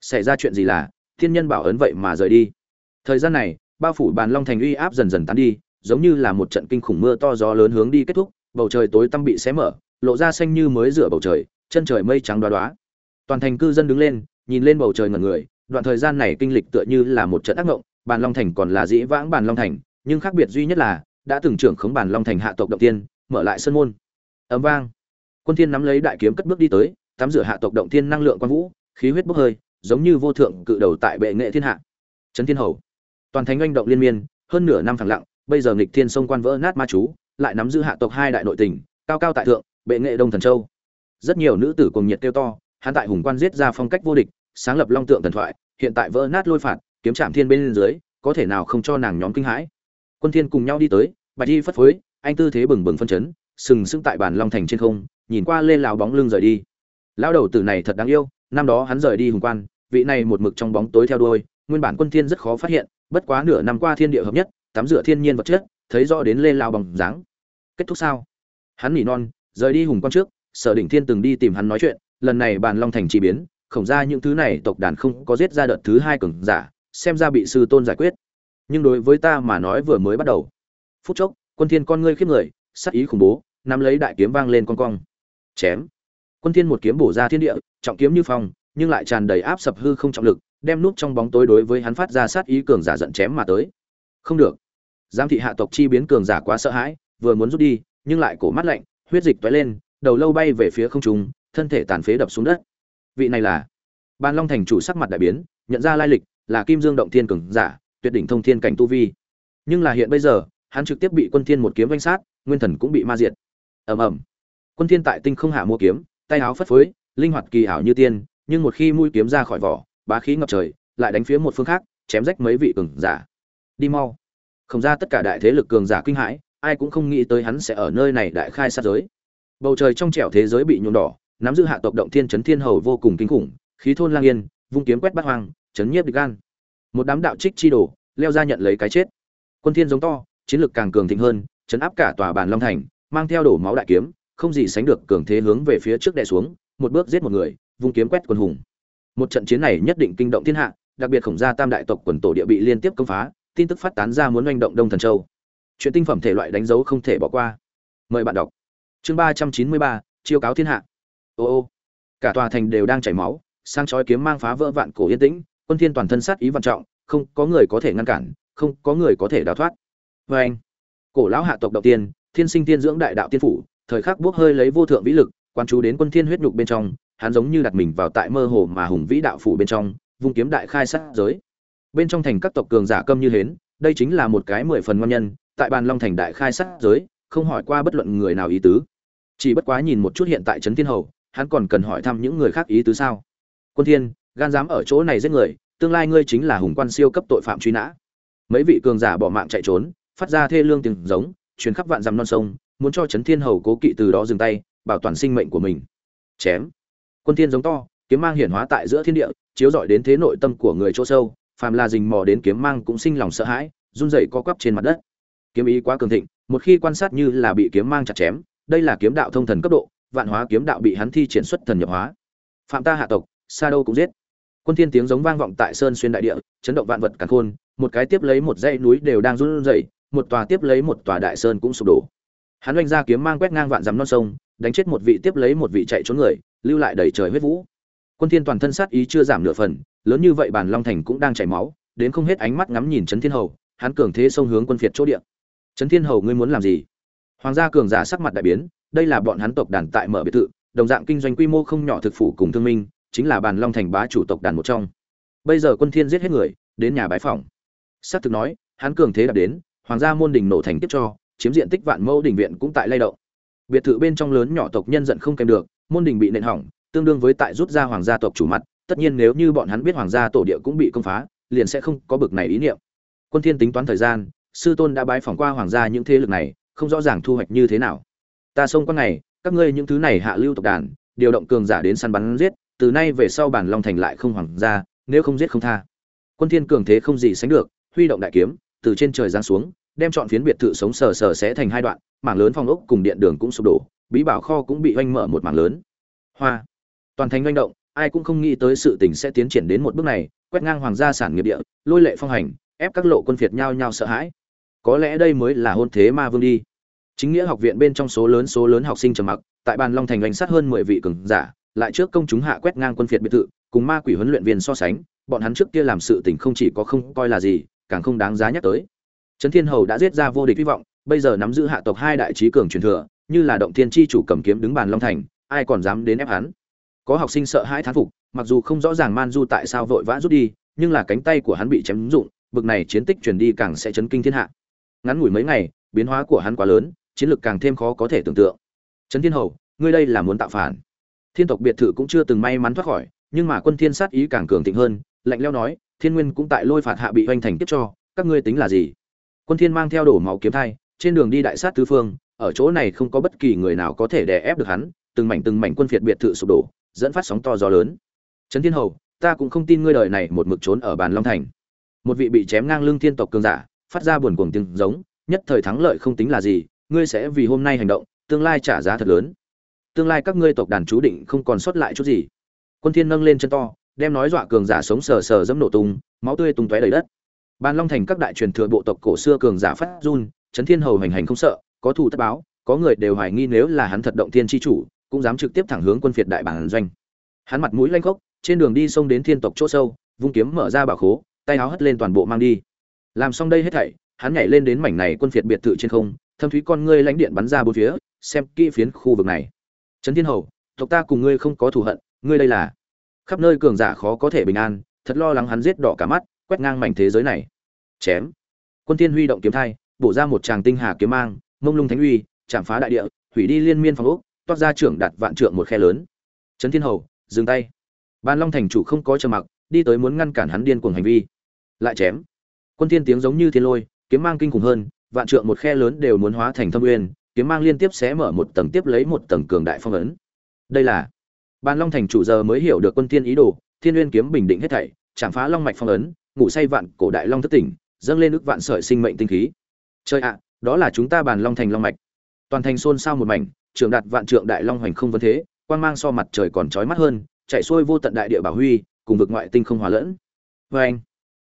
Xảy ra chuyện gì là, thiên nhân bảo ấn vậy mà rời đi? Thời gian này, bao phủ bàn long thành uy áp dần dần tán đi, giống như là một trận kinh khủng mưa to gió lớn hướng đi kết thúc, bầu trời tối tăm bị xé mở, lộ ra xanh như mới rửa bầu trời, chân trời mây trắng đoá đoá toàn thành cư dân đứng lên, nhìn lên bầu trời ngẩn người, đoạn thời gian này kinh lịch tựa như là một trận ác ngộng bàn long thành còn là dĩ vãng bàn long thành, nhưng khác biệt duy nhất là, đã từng trưởng khống bàn long thành hạ tộc động tiên mở lại sân môn. Ấm vang. Quân thiên nắm lấy đại kiếm cất bước đi tới, tắm rửa hạ tộc động thiên năng lượng quan vũ, khí huyết bốc hơi, giống như vô thượng cự đầu tại bệ nghệ thiên hạ. Trấn thiên hầu. Toàn thánh oanh động liên miên, hơn nửa năm phẳng lặng, bây giờ nghịch thiên sông quan vỡ nát ma chú, lại nắm giữ hạ tộc hai đại nội tình, cao cao tại thượng, bệ nghệ đông thần châu. Rất nhiều nữ tử cùng nhiệt tiêu to, hắn tại hùng quan giết ra phong cách vô địch, sáng lập long tượng thần thoại, hiện tại vỡ nát lôi phạt kiếm trạm thiên bên dưới, có thể nào không cho nàng nhóm kinh hãi? Quân thiên cùng nhau đi tới, bạch y phất phới, anh tư thế bừng bừng phân chấn, sừng sững tại bàn long thành trên không, nhìn qua lê lão bóng lưng rời đi. Lão đầu tử này thật đáng yêu, năm đó hắn rời đi hùng quan, vị này một mực trong bóng tối theo đuôi, nguyên bản quân thiên rất khó phát hiện, bất quá nửa năm qua thiên địa hợp nhất, tắm rửa thiên nhiên vật chất, thấy rõ đến lê lao bằng dáng. Kết thúc sao? Hắn nỉ non, rời đi hùng quan trước, sở đỉnh thiên từng đi tìm hắn nói chuyện, lần này bàn long thành chỉ biến khổng ra những thứ này tộc đàn không có giết ra đợt thứ hai cường giả xem ra bị sư tôn giải quyết. Nhưng đối với ta mà nói vừa mới bắt đầu. Phút chốc, quân thiên con ngươi khiếp người, sát ý khủng bố, nắm lấy đại kiếm vang lên con cong. Chém. Quân thiên một kiếm bổ ra thiên địa, trọng kiếm như phong, nhưng lại tràn đầy áp sập hư không trọng lực, đem nút trong bóng tối đối với hắn phát ra sát ý cường giả giận chém mà tới. Không được. Giám thị hạ tộc chi biến cường giả quá sợ hãi, vừa muốn rút đi, nhưng lại cổ mắt lạnh, huyết dịch toé lên, đầu lâu bay về phía không trung, thân thể tàn phế đập xuống đất. Vị này là ban long thành chủ sắc mặt đại biến, nhận ra lai lịch là kim dương động thiên cường giả, tuyệt đỉnh thông thiên cảnh tu vi. Nhưng là hiện bây giờ, hắn trực tiếp bị quân thiên một kiếm vanh sát, nguyên thần cũng bị ma diệt. Ầm ầm. Quân thiên tại tinh không hạ mua kiếm, tay áo phất phới, linh hoạt kỳ ảo như tiên, nhưng một khi mũi kiếm ra khỏi vỏ, bá khí ngập trời, lại đánh phía một phương khác, chém rách mấy vị cường giả. Đi mau. Không ra tất cả đại thế lực cường giả kinh hãi, ai cũng không nghĩ tới hắn sẽ ở nơi này đại khai sát giới. Bầu trời trong trẻo thế giới bị nhuộm đỏ, nắm giữ hạ tộc động thiên chấn thiên hầu vô cùng kinh khủng, khí thôn lang yên, vung kiếm quét bát hoang chấn nhiếp địch gan. Một đám đạo trích chi đổ leo ra nhận lấy cái chết. Quân thiên giống to, chiến lực càng cường thịnh hơn, chấn áp cả tòa bàn long thành, mang theo đổ máu đại kiếm, không gì sánh được cường thế hướng về phía trước đè xuống, một bước giết một người, vung kiếm quét quân hùng. Một trận chiến này nhất định kinh động thiên hạ, đặc biệt khổng gia tam đại tộc quần tổ địa bị liên tiếp công phá, tin tức phát tán ra muốn manh động đông thần châu. Chuyện tinh phẩm thể loại đánh dấu không thể bỏ qua. Mời bạn đọc. Chương ba trăm chín mươi ba, chiêu cáo thiên hạ. Ô ô. Cả tòa thành đều đang chảy máu sang chói kiếm mang phá vỡ vạn cổ yên tĩnh quân thiên toàn thân sát ý vạn trọng, không có người có thể ngăn cản, không có người có thể đào thoát. Vê anh, cổ lão hạ tộc đầu tiên, thiên sinh tiên dưỡng đại đạo tiên phủ, thời khắc bước hơi lấy vô thượng vĩ lực quan chú đến quân thiên huyết nhục bên trong, hắn giống như đặt mình vào tại mơ hồ mà hùng vĩ đạo phủ bên trong, vung kiếm đại khai sát giới. Bên trong thành các tộc cường giả câm như hến, đây chính là một cái mười phần ngon nhân, tại bàn long thành đại khai sát giới, không hỏi qua bất luận người nào ý tứ. Chỉ bất quá nhìn một chút hiện tại trấn thiên hầu, hắn còn cần hỏi thăm những người khác ý tứ sao? Quân thiên gan dám ở chỗ này giết người, tương lai ngươi chính là hùng quan siêu cấp tội phạm truy nã. Mấy vị cường giả bỏ mạng chạy trốn, phát ra thê lương tiếng giống, truyền khắp vạn dặm non sông, muốn cho trấn thiên hầu cố kỵ từ đó dừng tay, bảo toàn sinh mệnh của mình. Chém. Quân thiên giống to, kiếm mang hiển hóa tại giữa thiên địa, chiếu rọi đến thế nội tâm của người chỗ sâu, phàm là rình mò đến kiếm mang cũng sinh lòng sợ hãi, run rẩy co quắp trên mặt đất. Kiếm ý quá cường thịnh, một khi quan sát như là bị kiếm mang chặt chém, đây là kiếm đạo thông thần cấp độ, vạn hóa kiếm đạo bị hắn thi triển xuất thần nhập hóa. Phạm ta hạ tộc, sa đâu cũng giết quân thiên tiếng giống vang vọng tại sơn xuyên đại địa, chấn động vạn vật càn khôn, một cái tiếp lấy một dãy núi đều đang run rẩy, một tòa tiếp lấy một tòa đại sơn cũng sụp đổ. Hắn oanh ra kiếm mang quét ngang vạn dặm non sông, đánh chết một vị tiếp lấy một vị chạy trốn người, lưu lại đầy trời huyết vũ. Quân thiên toàn thân sát ý chưa giảm nửa phần, lớn như vậy bản long thành cũng đang chảy máu, đến không hết ánh mắt ngắm nhìn chấn thiên hầu, hắn cường thế xông hướng quân phiệt chỗ địa. Chấn thiên hầu, ngươi muốn làm gì? Hoàng gia cường giả sắc mặt đại biến, đây là bọn hắn tộc đàn tại mở biệt thự, đồng dạng kinh doanh quy mô không nhỏ thực phủ cùng thương minh chính là bàn long thành bá chủ tộc đàn một trong. Bây giờ quân thiên giết hết người, đến nhà bái phỏng. Sát thực nói, hắn cường thế đã đến, hoàng gia môn đình nổ thành tiếp cho, chiếm diện tích vạn mẫu đình viện cũng tại lay động. Biệt thự bên trong lớn nhỏ tộc nhân giận không kèm được, môn đình bị nện hỏng, tương đương với tại rút ra hoàng gia tộc chủ mặt, tất nhiên nếu như bọn hắn biết hoàng gia tổ địa cũng bị công phá, liền sẽ không có bực này ý niệm. Quân thiên tính toán thời gian, sư tôn đã bái phỏng qua hoàng gia những thế lực này, không rõ ràng thu hoạch như thế nào. Ta xông qua ngày các ngươi những thứ này hạ lưu tộc đàn, điều động cường giả đến săn bắn giết từ nay về sau bản long thành lại không hoàng gia, nếu không giết không tha. Quân thiên cường thế không gì sánh được, huy động đại kiếm, từ trên trời giáng xuống, đem chọn phiến biệt thự sống sờ sờ sẽ thành hai đoạn, mảng lớn phòng ốc cùng điện đường cũng sụp đổ, bí bảo kho cũng bị oanh mở một mảng lớn. Hoa! Toàn thành oanh động, ai cũng không nghĩ tới sự tình sẽ tiến triển đến một bước này, quét ngang hoàng gia sản nghiệp địa, lôi lệ phong hành, ép các lộ quân phiệt nhau nhau sợ hãi. Có lẽ đây mới là hôn thế ma vương đi. Chính nghĩa học viện bên trong số lớn số lớn học sinh trầm mặc, tại bàn long thành oanh sát hơn mười vị cường giả lại trước công chúng hạ quét ngang quân phiệt biệt thự, cùng ma quỷ huấn luyện viên so sánh, bọn hắn trước kia làm sự tình không chỉ có không coi là gì, càng không đáng giá nhắc tới. Trấn thiên hầu đã giết ra vô địch hy vọng, bây giờ nắm giữ hạ tộc hai đại trí cường truyền thừa, như là động thiên chi chủ cầm kiếm đứng bàn long thành, ai còn dám đến ép hắn? Có học sinh sợ hãi thán phục, mặc dù không rõ ràng man du tại sao vội vã rút đi, nhưng là cánh tay của hắn bị chém dụng bực này chiến tích truyền đi càng sẽ chấn kinh thiên hạ. Ngắn ngủi mấy ngày, biến hóa của hắn quá lớn, chiến lược càng thêm khó có thể tưởng tượng. Trấn thiên hầu, ngươi đây là muốn tạo phản thiên tộc biệt thự cũng chưa từng may mắn thoát khỏi, nhưng mà quân thiên sát ý càng cường thịnh hơn, lạnh lẽo nói, thiên nguyên cũng tại lôi phạt hạ bị hoành thành tiếp cho, các ngươi tính là gì? Quân thiên mang theo đổ máu kiếm thai, trên đường đi đại sát tứ phương, ở chỗ này không có bất kỳ người nào có thể đè ép được hắn, từng mảnh từng mảnh quân phiệt biệt thự sụp đổ, dẫn phát sóng to gió lớn. Trấn thiên hầu, ta cũng không tin ngươi đời này một mực trốn ở bàn long thành. Một vị bị chém ngang lưng thiên tộc cường giả, phát ra buồn cuồng tiếng giống, nhất thời thắng lợi không tính là gì, ngươi sẽ vì hôm nay hành động, tương lai trả giá thật lớn tương lai các ngươi tộc đàn chú định không còn sót lại chút gì. Quân thiên nâng lên chân to, đem nói dọa cường giả sống sờ sờ dẫm nổ tung, máu tươi tung tóe đầy đất. Bàn long thành các đại truyền thừa bộ tộc cổ xưa cường giả phát run, chấn thiên hầu hành hành không sợ, có thủ tất báo, có người đều hoài nghi nếu là hắn thật động thiên chi chủ, cũng dám trực tiếp thẳng hướng quân phiệt đại bản doanh. Hắn mặt mũi lanh khốc, trên đường đi xông đến thiên tộc chỗ sâu, vung kiếm mở ra bảo khố, tay áo hất lên toàn bộ mang đi. Làm xong đây hết thảy, hắn nhảy lên đến mảnh này quân phiệt biệt thự trên không, thâm thúy con ngươi lãnh điện bắn ra bốn phía, xem kỹ phiến khu vực này trấn thiên hầu, tộc ta cùng ngươi không có thù hận, ngươi đây là. Khắp nơi cường giả khó có thể bình an, thật lo lắng hắn giết đỏ cả mắt, quét ngang mảnh thế giới này. Chém. Quân thiên huy động kiếm thai, bổ ra một tràng tinh hà kiếm mang, mông lung thánh uy, chạm phá đại địa, hủy đi liên miên phòng ốc, toát ra trưởng đặt vạn trượng một khe lớn. Trấn thiên hầu, dừng tay. Ban long thành chủ không có trầm mặc, đi tới muốn ngăn cản hắn điên cuồng hành vi. Lại chém. Quân thiên tiếng giống như thiên lôi, kiếm mang kinh khủng hơn, vạn trượng một khe lớn đều muốn hóa thành thâm uyên kiếm mang liên tiếp xé mở một tầng tiếp lấy một tầng cường đại phong ấn. Đây là ban long thành chủ giờ mới hiểu được quân thiên ý đồ, thiên nguyên kiếm bình định hết thảy, chạm phá long mạch phong ấn, ngủ say vạn cổ đại long thất tỉnh, dâng lên ức vạn sợi sinh mệnh tinh khí. Chơi ạ, đó là chúng ta bàn long thành long mạch. Toàn thành xôn xao một mảnh trường đạt vạn trượng đại long hoành không vấn thế, quang mang so mặt trời còn chói mắt hơn, chạy xuôi vô tận đại địa bảo huy, cùng vực ngoại tinh không hòa lẫn. Vê anh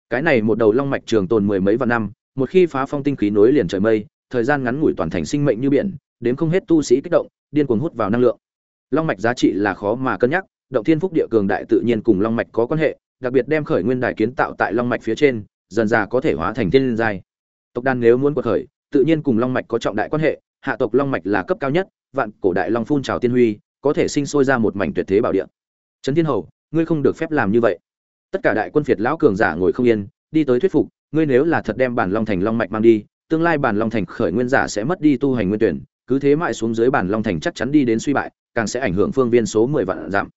cái này một đầu long mạch trường tồn mười mấy vạn năm, một khi phá phong tinh khí nối liền trời mây thời gian ngắn ngủi toàn thành sinh mệnh như biển đến không hết tu sĩ kích động, điên cuồng hút vào năng lượng. Long mạch giá trị là khó mà cân nhắc, động thiên phúc địa cường đại tự nhiên cùng long mạch có quan hệ, đặc biệt đem khởi nguyên đài kiến tạo tại long mạch phía trên, dần dà có thể hóa thành thiên giai. Tộc đan nếu muốn quật khởi, tự nhiên cùng long mạch có trọng đại quan hệ, hạ tộc long mạch là cấp cao nhất, vạn cổ đại long phun trào tiên huy, có thể sinh sôi ra một mảnh tuyệt thế bảo địa. Trấn thiên hầu, ngươi không được phép làm như vậy. Tất cả đại quân phiệt lão cường giả ngồi không yên, đi tới thuyết phục, ngươi nếu là thật đem bản long thành long mạch mang đi tương lai bản long thành khởi nguyên giả sẽ mất đi tu hành nguyên tuyển, cứ thế mãi xuống dưới bản long thành chắc chắn đi đến suy bại, càng sẽ ảnh hưởng phương viên số mười vạn giảm.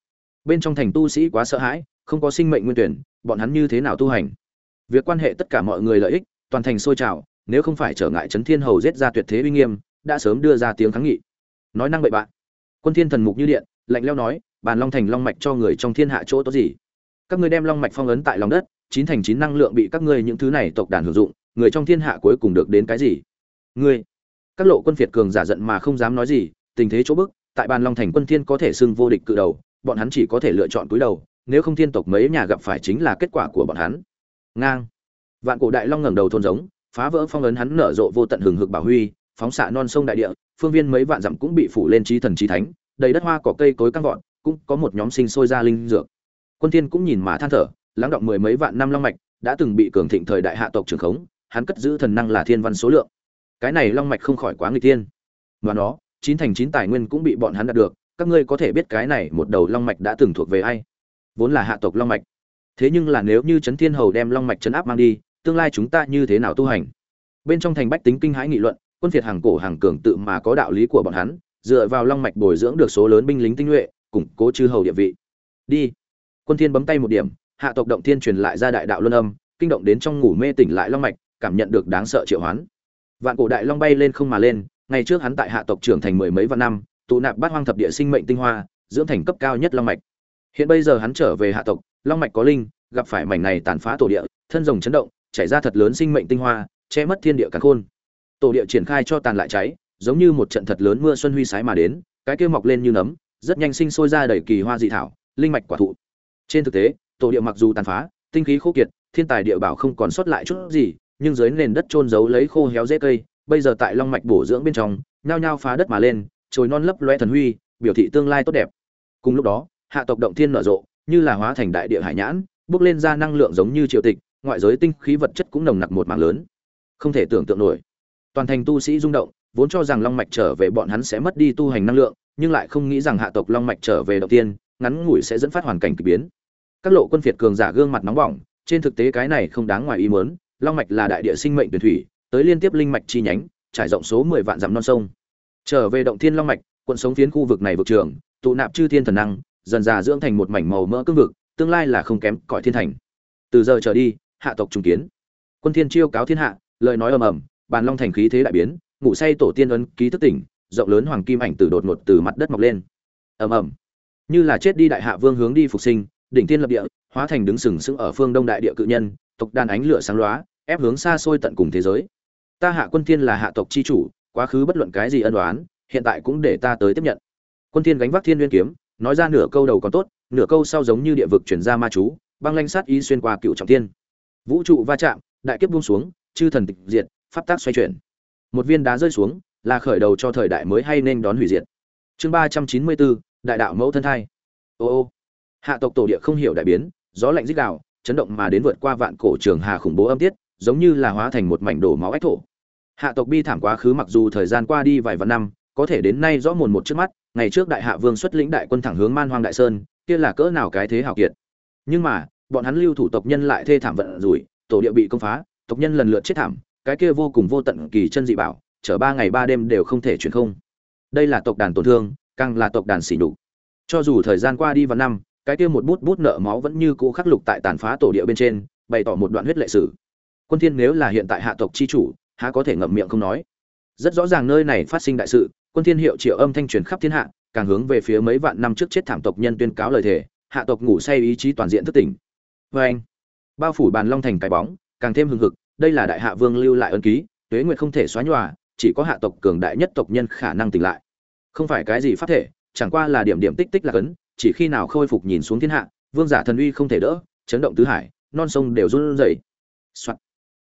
Bên trong thành tu sĩ quá sợ hãi, không có sinh mệnh nguyên tuyển, bọn hắn như thế nào tu hành? Việc quan hệ tất cả mọi người lợi ích, toàn thành sôi trào, nếu không phải trở ngại trấn thiên hầu giết ra tuyệt thế uy nghiêm, đã sớm đưa ra tiếng kháng nghị. Nói năng bậy bạn quân thiên thần mục như điện, lạnh lẽo nói bàn long thành long mạch cho người trong thiên hạ chỗ tốt gì? Các ngươi đem long mạch phong ấn tại lòng đất, chín thành chín năng lượng bị các ngươi những thứ này tộc đàn hưởng dụng người trong thiên hạ cuối cùng được đến cái gì? Ngươi, các lộ quân phiệt cường giả giận mà không dám nói gì, tình thế chỗ bức, tại bàn long thành quân thiên có thể xưng vô địch cự đầu, bọn hắn chỉ có thể lựa chọn cúi đầu, nếu không thiên tộc mấy nhà gặp phải chính là kết quả của bọn hắn. Ngang. Vạn cổ đại long ngẩng đầu thôn giống, phá vỡ phong ấn hắn nở rộ vô tận hừng hực bảo huy, phóng xạ non sông đại địa, phương viên mấy vạn dặm cũng bị phủ lên trí thần trí thánh, đầy đất hoa cỏ cây cối căng vọt, cũng có một nhóm sinh sôi ra linh dược. Quân thiên cũng nhìn mà than thở, lắng động mười mấy vạn năm long mạch, đã từng bị cường thịnh thời đại hạ tộc trường khống hắn cất giữ thần năng là thiên văn số lượng. Cái này long mạch không khỏi quá nguy tiên ngoài nó, chín thành chín tài nguyên cũng bị bọn hắn đạt được, các ngươi có thể biết cái này một đầu long mạch đã từng thuộc về ai? Vốn là hạ tộc long mạch. Thế nhưng là nếu như trấn thiên hầu đem long mạch chấn áp mang đi, tương lai chúng ta như thế nào tu hành? Bên trong thành bách tính kinh hãi nghị luận, quân phiệt hàng cổ hàng cường tự mà có đạo lý của bọn hắn, dựa vào long mạch bồi dưỡng được số lớn binh lính tinh nhuệ, củng cố chư hầu địa vị. Đi. Quân thiên bấm tay một điểm, hạ tộc động thiên truyền lại ra đại đạo luân âm, kinh động đến trong ngủ mê tỉnh lại long mạch cảm nhận được đáng sợ triệu hoán. Vạn cổ đại long bay lên không mà lên, ngày trước hắn tại hạ tộc trưởng thành mười mấy vạn năm, tụ nạp bát hoang thập địa sinh mệnh tinh hoa, dưỡng thành cấp cao nhất long mạch. Hiện bây giờ hắn trở về hạ tộc, long mạch có linh, gặp phải mảnh này tàn phá tổ địa, thân rồng chấn động, chảy ra thật lớn sinh mệnh tinh hoa, che mất thiên địa cả khôn. Tổ địa triển khai cho tàn lại cháy, giống như một trận thật lớn mưa xuân huy sái mà đến, cái kia mọc lên như nấm, rất nhanh sinh sôi ra đầy kỳ hoa dị thảo, linh mạch quả thụ. Trên thực tế, tổ địa mặc dù tàn phá, tinh khí khô kiệt, thiên tài địa bảo không còn sót lại chút gì nhưng dưới nền đất trôn giấu lấy khô héo dễ cây, bây giờ tại long mạch bổ dưỡng bên trong, nhao nhao phá đất mà lên, trồi non lấp loe thần huy, biểu thị tương lai tốt đẹp. Cùng lúc đó, hạ tộc động thiên nở rộ, như là hóa thành đại địa hải nhãn, bước lên ra năng lượng giống như triều tịch, ngoại giới tinh khí vật chất cũng nồng nặc một mảng lớn. Không thể tưởng tượng nổi. Toàn thành tu sĩ rung động, vốn cho rằng long mạch trở về bọn hắn sẽ mất đi tu hành năng lượng, nhưng lại không nghĩ rằng hạ tộc long mạch trở về đầu tiên ngắn ngủi sẽ dẫn phát hoàn cảnh kỳ biến. Các lộ quân phiệt cường giả gương mặt nóng bỏng, trên thực tế cái này không đáng ngoài ý muốn long mạch là đại địa sinh mệnh tuyển thủy, tới liên tiếp linh mạch chi nhánh, trải rộng số mười vạn dặm non sông. Trở về động thiên long mạch quận sống phiến khu vực này vực trường, tụ nạp chư thiên thần năng, dần già dưỡng thành một mảnh màu mỡ cương vực, tương lai là không kém cõi thiên thành. Từ giờ trở đi, hạ tộc trùng kiến. Quân thiên chiêu cáo thiên hạ, lời nói ầm ầm, bàn long thành khí thế đại biến, ngủ say tổ tiên ấn ký thức tỉnh, rộng lớn hoàng kim ảnh từ đột ngột từ mặt đất mọc lên. Ầm ầm. Như là chết đi đại hạ vương hướng đi phục sinh, đỉnh tiên lập địa, hóa thành đứng sừng sững ở phương đông đại địa cự nhân tộc đàn ánh lửa sáng lóa ép hướng xa xôi tận cùng thế giới. Ta hạ quân thiên là hạ tộc chi chủ quá khứ bất luận cái gì ân oán, hiện tại cũng để ta tới tiếp nhận. Quân thiên gánh vác thiên nguyên kiếm nói ra nửa câu đầu còn tốt nửa câu sau giống như địa vực chuyển ra ma chú băng lanh sát ý xuyên qua cựu trọng thiên. Vũ trụ va chạm đại kiếp buông xuống chư thần tịch diệt pháp tác xoay chuyển. Một viên đá rơi xuống là khởi đầu cho thời đại mới hay nên đón hủy diệt. Chương ba trăm chín mươi bốn đại đạo mẫu thân thai. Ô ô hạ tộc tổ địa không hiểu đại biến gió lạnh rít gào chấn động mà đến vượt qua vạn cổ trường hà khủng bố âm tiết, giống như là hóa thành một mảnh đổ máu ách thổ. Hạ tộc bi thảm quá khứ mặc dù thời gian qua đi vài vạn năm, có thể đến nay rõ mồn một trước mắt, ngày trước đại hạ vương xuất lĩnh đại quân thẳng hướng man hoang đại sơn, kia là cỡ nào cái thế hào kiệt. Nhưng mà, bọn hắn lưu thủ tộc nhân lại thê thảm vận rủi, tổ địa bị công phá, tộc nhân lần lượt chết thảm, cái kia vô cùng vô tận kỳ chân dị bảo, chở ba ngày ba đêm đều không thể chuyển không. Đây là tộc đàn tổn thương, càng là tộc đàn sỉ nhục. Cho dù thời gian qua đi vào năm cái kia một bút bút nợ máu vẫn như cũ khắc lục tại tàn phá tổ địa bên trên, bày tỏ một đoạn huyết lệ sử. Quân thiên nếu là hiện tại hạ tộc chi chủ, há có thể ngậm miệng không nói. Rất rõ ràng nơi này phát sinh đại sự, quân thiên hiệu triệu âm thanh truyền khắp thiên hạ, càng hướng về phía mấy vạn năm trước chết thảm tộc nhân tuyên cáo lời thề, hạ tộc ngủ say ý chí toàn diện thức tỉnh. Với anh, bao phủ bàn long thành cái bóng, càng thêm hưng hực, đây là đại hạ vương lưu lại ân ký, tuế nguyệt không thể xóa nhòa, chỉ có hạ tộc cường đại nhất tộc nhân khả năng tỉnh lại. Không phải cái gì pháp thể, chẳng qua là điểm điểm tích tích là cấn chỉ khi nào khôi phục nhìn xuống thiên hạ, vương giả thần uy không thể đỡ, chấn động tứ hải, non sông đều run rẩy.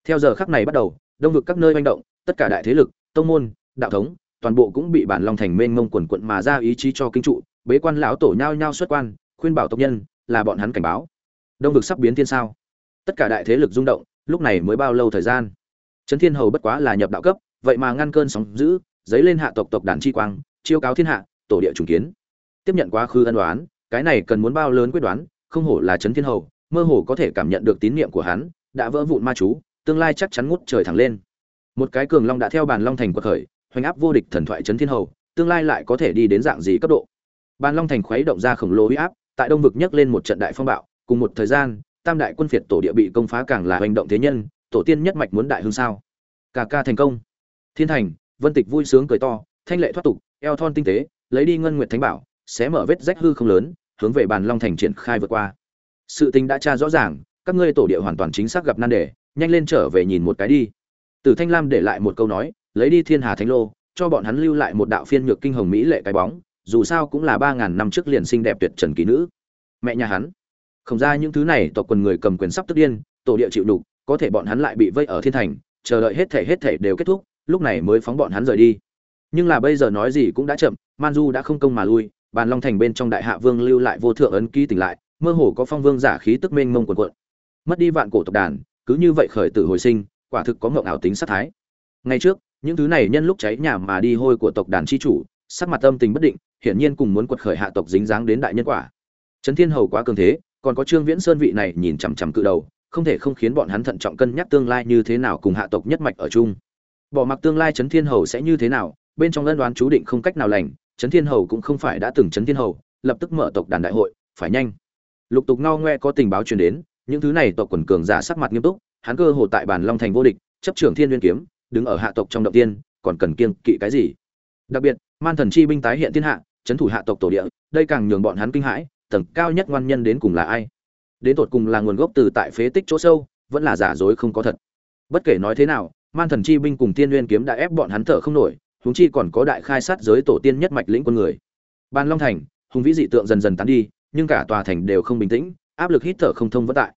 Theo giờ khắc này bắt đầu, đông vực các nơi manh động, tất cả đại thế lực, tông môn, đạo thống, toàn bộ cũng bị bản long thành mênh mông quần quận mà ra ý chí cho kinh trụ, bế quan lão tổ nhao nhao xuất quan, khuyên bảo tộc nhân là bọn hắn cảnh báo. Đông vực sắp biến thiên sao? Tất cả đại thế lực rung động, lúc này mới bao lâu thời gian? Trấn thiên hầu bất quá là nhập đạo cấp, vậy mà ngăn cơn sóng dữ giấy lên hạ tộc tộc đàn chi quang, chiêu cáo thiên hạ, tổ địa trùng kiến tiếp nhận quá khứ ân đoán cái này cần muốn bao lớn quyết đoán, không hổ là trấn thiên hầu, mơ hồ có thể cảm nhận được tín niệm của hắn, đã vỡ vụn ma chú, tương lai chắc chắn ngút trời thẳng lên. Một cái cường long đã theo bàn long thành quật khởi, hoành áp vô địch thần thoại trấn thiên hầu, tương lai lại có thể đi đến dạng gì cấp độ? Bàn long thành khuấy động ra khổng lồ huy áp, tại đông vực nhấc lên một trận đại phong bạo, cùng một thời gian, tam đại quân phiệt tổ địa bị công phá càng là hành động thế nhân, tổ tiên nhất mạch muốn đại hương sao? Cả ca thành công. Thiên thành, vân tịch vui sướng cười to, thanh lệ thoát tục, eo thon tinh tế, lấy đi ngân nguyệt thánh bảo xé mở vết rách hư không lớn, hướng về bàn long thành triển khai vượt qua. Sự tình đã tra rõ ràng, các ngươi tổ địa hoàn toàn chính xác gặp nan đề, nhanh lên trở về nhìn một cái đi. Tử thanh lam để lại một câu nói, lấy đi thiên hà thánh lô, cho bọn hắn lưu lại một đạo phiên nhược kinh hồng mỹ lệ cái bóng, dù sao cũng là ba ngàn năm trước liền xinh đẹp tuyệt trần kỳ nữ. Mẹ nhà hắn. Không ra những thứ này, tộc quần người cầm quyền sắp tức điên, tổ địa chịu đục, có thể bọn hắn lại bị vây ở thiên thành, chờ đợi hết thể hết thể đều kết thúc, lúc này mới phóng bọn hắn rời đi. Nhưng là bây giờ nói gì cũng đã chậm, man du đã không công mà lui bàn long thành bên trong đại hạ vương lưu lại vô thượng ấn ký tỉnh lại, mơ hồ có phong vương giả khí tức mênh mông quần quận mất đi vạn cổ tộc đàn, cứ như vậy khởi tử hồi sinh, quả thực có ngộng ảo tính sát thái. Ngay trước, những thứ này nhân lúc cháy nhà mà đi hôi của tộc đàn chi chủ, sắc mặt âm tình bất định, hiển nhiên cùng muốn quật khởi hạ tộc dính dáng đến đại nhân quả. Trấn thiên hầu quá cường thế, còn có trương viễn sơn vị này nhìn chằm chằm cự đầu, không thể không khiến bọn hắn thận trọng cân nhắc tương lai như thế nào cùng hạ tộc nhất mạch ở chung. Bỏ mặc tương lai trấn thiên hầu sẽ như thế nào, bên trong lân đoán chú định không cách nào lành trấn thiên hầu cũng không phải đã từng trấn thiên hầu, lập tức mở tộc đàn đại hội, phải nhanh. Lục tục ngao ngoe có tình báo truyền đến, những thứ này tộc quần cường giả sắc mặt nghiêm túc, hắn cơ hồ tại bản long thành vô địch, chấp trưởng thiên nguyên kiếm, đứng ở hạ tộc trong động tiên, còn cần kiêng kỵ cái gì? Đặc biệt, man thần chi binh tái hiện thiên hạ trấn thủ hạ tộc tổ địa, đây càng nhường bọn hắn kinh hãi, tầng cao nhất ngoan nhân đến cùng là ai? Đến tột cùng là nguồn gốc từ tại phế tích chỗ sâu, vẫn là giả dối không có thật. Bất kể nói thế nào, man thần chi binh cùng tiên nguyên kiếm đã ép bọn hắn thở không nổi huống chi còn có đại khai sát giới tổ tiên nhất mạch lĩnh quân người. Ban long thành, hùng vĩ dị tượng dần dần tán đi, nhưng cả tòa thành đều không bình tĩnh, áp lực hít thở không thông vẫn tại.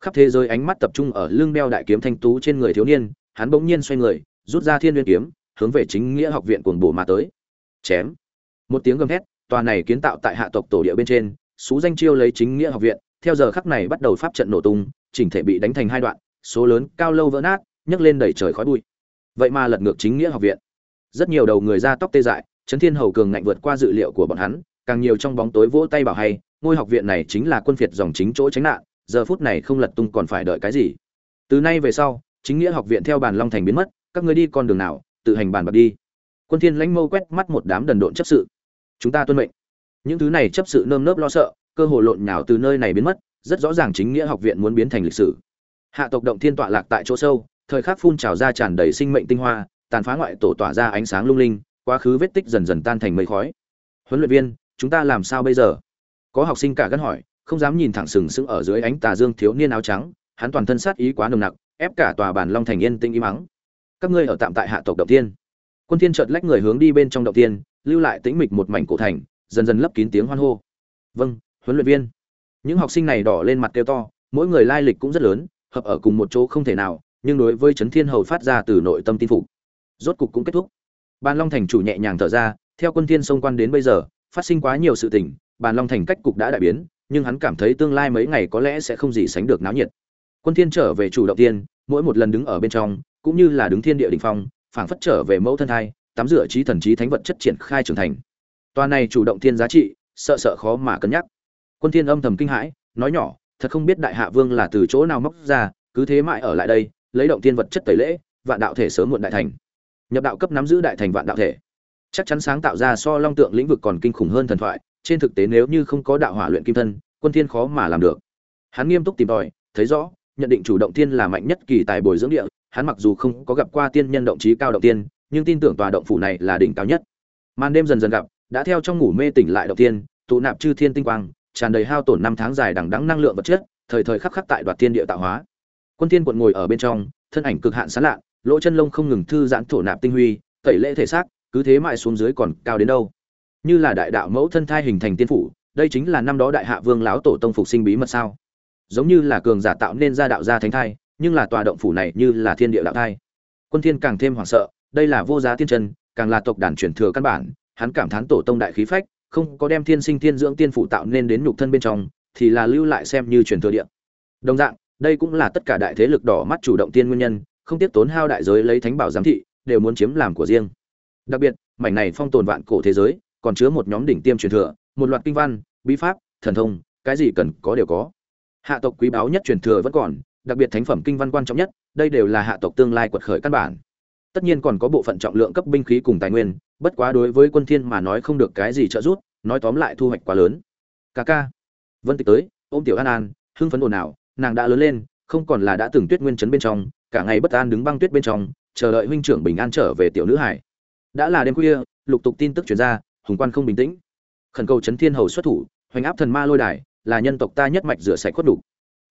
Khắp thế giới ánh mắt tập trung ở lưng đeo đại kiếm thanh tú trên người thiếu niên, hắn bỗng nhiên xoay người, rút ra thiên nguyên kiếm, hướng về chính nghĩa học viện cuồng bổ mà tới. Chém. Một tiếng gầm hét tòa này kiến tạo tại hạ tộc tổ địa bên trên số danh chiêu lấy chính nghĩa học viện, theo giờ khắc này bắt đầu pháp trận nổ tung, chỉnh thể bị đánh thành hai đoạn, số lớn cao lâu vỡ nát, nhấc lên đẩy trời khói bụi. Vậy mà lật ngược chính nghĩa học viện rất nhiều đầu người ra tóc tê dại, trấn thiên hầu cường ngạnh vượt qua dự liệu của bọn hắn, càng nhiều trong bóng tối vỗ tay bảo hay, ngôi học viện này chính là quân phiệt dòng chính chỗ tránh nạn, giờ phút này không lật tung còn phải đợi cái gì? Từ nay về sau, chính nghĩa học viện theo bàn long thành biến mất, các người đi con đường nào, tự hành bàn bạc đi. Quân thiên lãnh mâu quét mắt một đám đần độn chấp sự. Chúng ta tuân mệnh. Những thứ này chấp sự nơm nớp lo sợ, cơ hồ lộn nhào từ nơi này biến mất, rất rõ ràng chính nghĩa học viện muốn biến thành lịch sử. Hạ tộc động thiên tọa lạc tại chỗ sâu, thời khắc phun trào ra tràn đầy sinh mệnh tinh hoa tàn phá ngoại tổ tỏa ra ánh sáng lung linh, quá khứ vết tích dần dần tan thành mây khói. Huấn luyện viên, chúng ta làm sao bây giờ? Có học sinh cả gân hỏi, không dám nhìn thẳng sừng sững ở dưới ánh tà dương thiếu niên áo trắng, hắn toàn thân sát ý quá nồng nặc, ép cả tòa bàn long thành yên tĩnh im mắng các ngươi ở tạm tại hạ tộc động tiên quân thiên chợt lách người hướng đi bên trong động tiên lưu lại tĩnh mịch một mảnh cổ thành, dần dần lấp kín tiếng hoan hô. Vâng huấn luyện viên. Những học sinh này đỏ lên mặt kêu to, mỗi người lai lịch cũng rất lớn, hợp ở cùng một chỗ không thể nào, nhưng đối với trấn thiên hầu phát ra từ nội tâm tin phục rốt cục cũng kết thúc bàn long thành chủ nhẹ nhàng thở ra theo quân thiên sông quan đến bây giờ phát sinh quá nhiều sự tình bàn long thành cách cục đã đại biến nhưng hắn cảm thấy tương lai mấy ngày có lẽ sẽ không gì sánh được náo nhiệt quân thiên trở về chủ động tiên mỗi một lần đứng ở bên trong cũng như là đứng thiên địa đỉnh phong phảng phất trở về mẫu thân hai, tắm rửa trí thần trí thánh vật chất triển khai trưởng thành Toàn này chủ động thiên giá trị, sợ sợ khó mà cân nhắc. Quân Thiên âm thầm kinh hãi, nói nhỏ, thật không biết Đại Hạ Vương là từ chỗ nào móc ra, cứ thế mãi ở lại đây, lấy động tiên vật chất tẩy lễ, vạn đạo thể sớm muộn đại thành. Nhập đạo cấp nắm giữ đại thành vạn đạo thể. Chắc chắn sáng tạo ra so long tượng lĩnh vực còn kinh khủng hơn thần thoại, trên thực tế nếu như không có đạo hỏa luyện kim thân, Quân Thiên khó mà làm được. Hắn nghiêm túc tìm tòi, thấy rõ, nhận định chủ động thiên là mạnh nhất kỳ tài bồi dưỡng địa, hắn mặc dù không có gặp qua tiên nhân động trí cao động tiên, nhưng tin tưởng tòa động phủ này là đỉnh cao nhất. Màn đêm dần dần gặp, đã theo trong ngủ mê tỉnh lại động tiên tụ nạp chư thiên tinh quang tràn đầy hao tổn năm tháng dài đằng đẵng năng lượng vật chất thời thời khắc khắc tại đoạt tiên địa tạo hóa quân thiên quận ngồi ở bên trong thân ảnh cực hạn sáng lạ lỗ chân lông không ngừng thư giãn thổ nạp tinh huy tẩy lễ thể xác cứ thế mãi xuống dưới còn cao đến đâu. Như là đại đạo mẫu thân thai hình thành tiên phủ đây chính là năm đó đại hạ vương lão tổ tông phục sinh bí mật sao? Giống như là cường giả tạo nên ra đạo gia thánh thai nhưng là tòa động phủ này như là thiên địa đạo thai. Quân thiên càng thêm hoảng sợ đây là vô giá tiên chân càng là tộc đàn truyền thừa căn bản hắn cảm thán tổ tông đại khí phách, không có đem thiên sinh thiên dưỡng tiên phủ tạo nên đến nhục thân bên trong, thì là lưu lại xem như truyền thừa địa. Đồng dạng, đây cũng là tất cả đại thế lực đỏ mắt chủ động tiên nguyên nhân, không tiếc tốn hao đại giới lấy thánh bảo giám thị, đều muốn chiếm làm của riêng. Đặc biệt, mảnh này phong tồn vạn cổ thế giới, còn chứa một nhóm đỉnh tiêm truyền thừa, một loạt kinh văn, bí pháp, thần thông, cái gì cần có đều có. Hạ tộc quý báu nhất truyền thừa vẫn còn, đặc biệt thánh phẩm kinh văn quan trọng nhất, đây đều là hạ tộc tương lai quật khởi căn bản. Tất nhiên còn có bộ phận trọng lượng cấp binh khí cùng tài nguyên, bất quá đối với quân thiên mà nói không được cái gì trợ giúp nói tóm lại thu hoạch quá lớn Kaka, ca vân tịch tới ôm tiểu an an hưng phấn ồn ào nàng đã lớn lên không còn là đã từng tuyết nguyên chấn bên trong cả ngày bất an đứng băng tuyết bên trong, chờ đợi huynh trưởng bình an trở về tiểu nữ hải. Đã là đêm khuya, lục tục tin tức truyền ra, hùng quan không bình tĩnh. Khẩn cầu chấn thiên hầu xuất thủ, hoành áp thần ma lôi đài, là nhân tộc ta nhất mạch rửa sạch khuất đủ.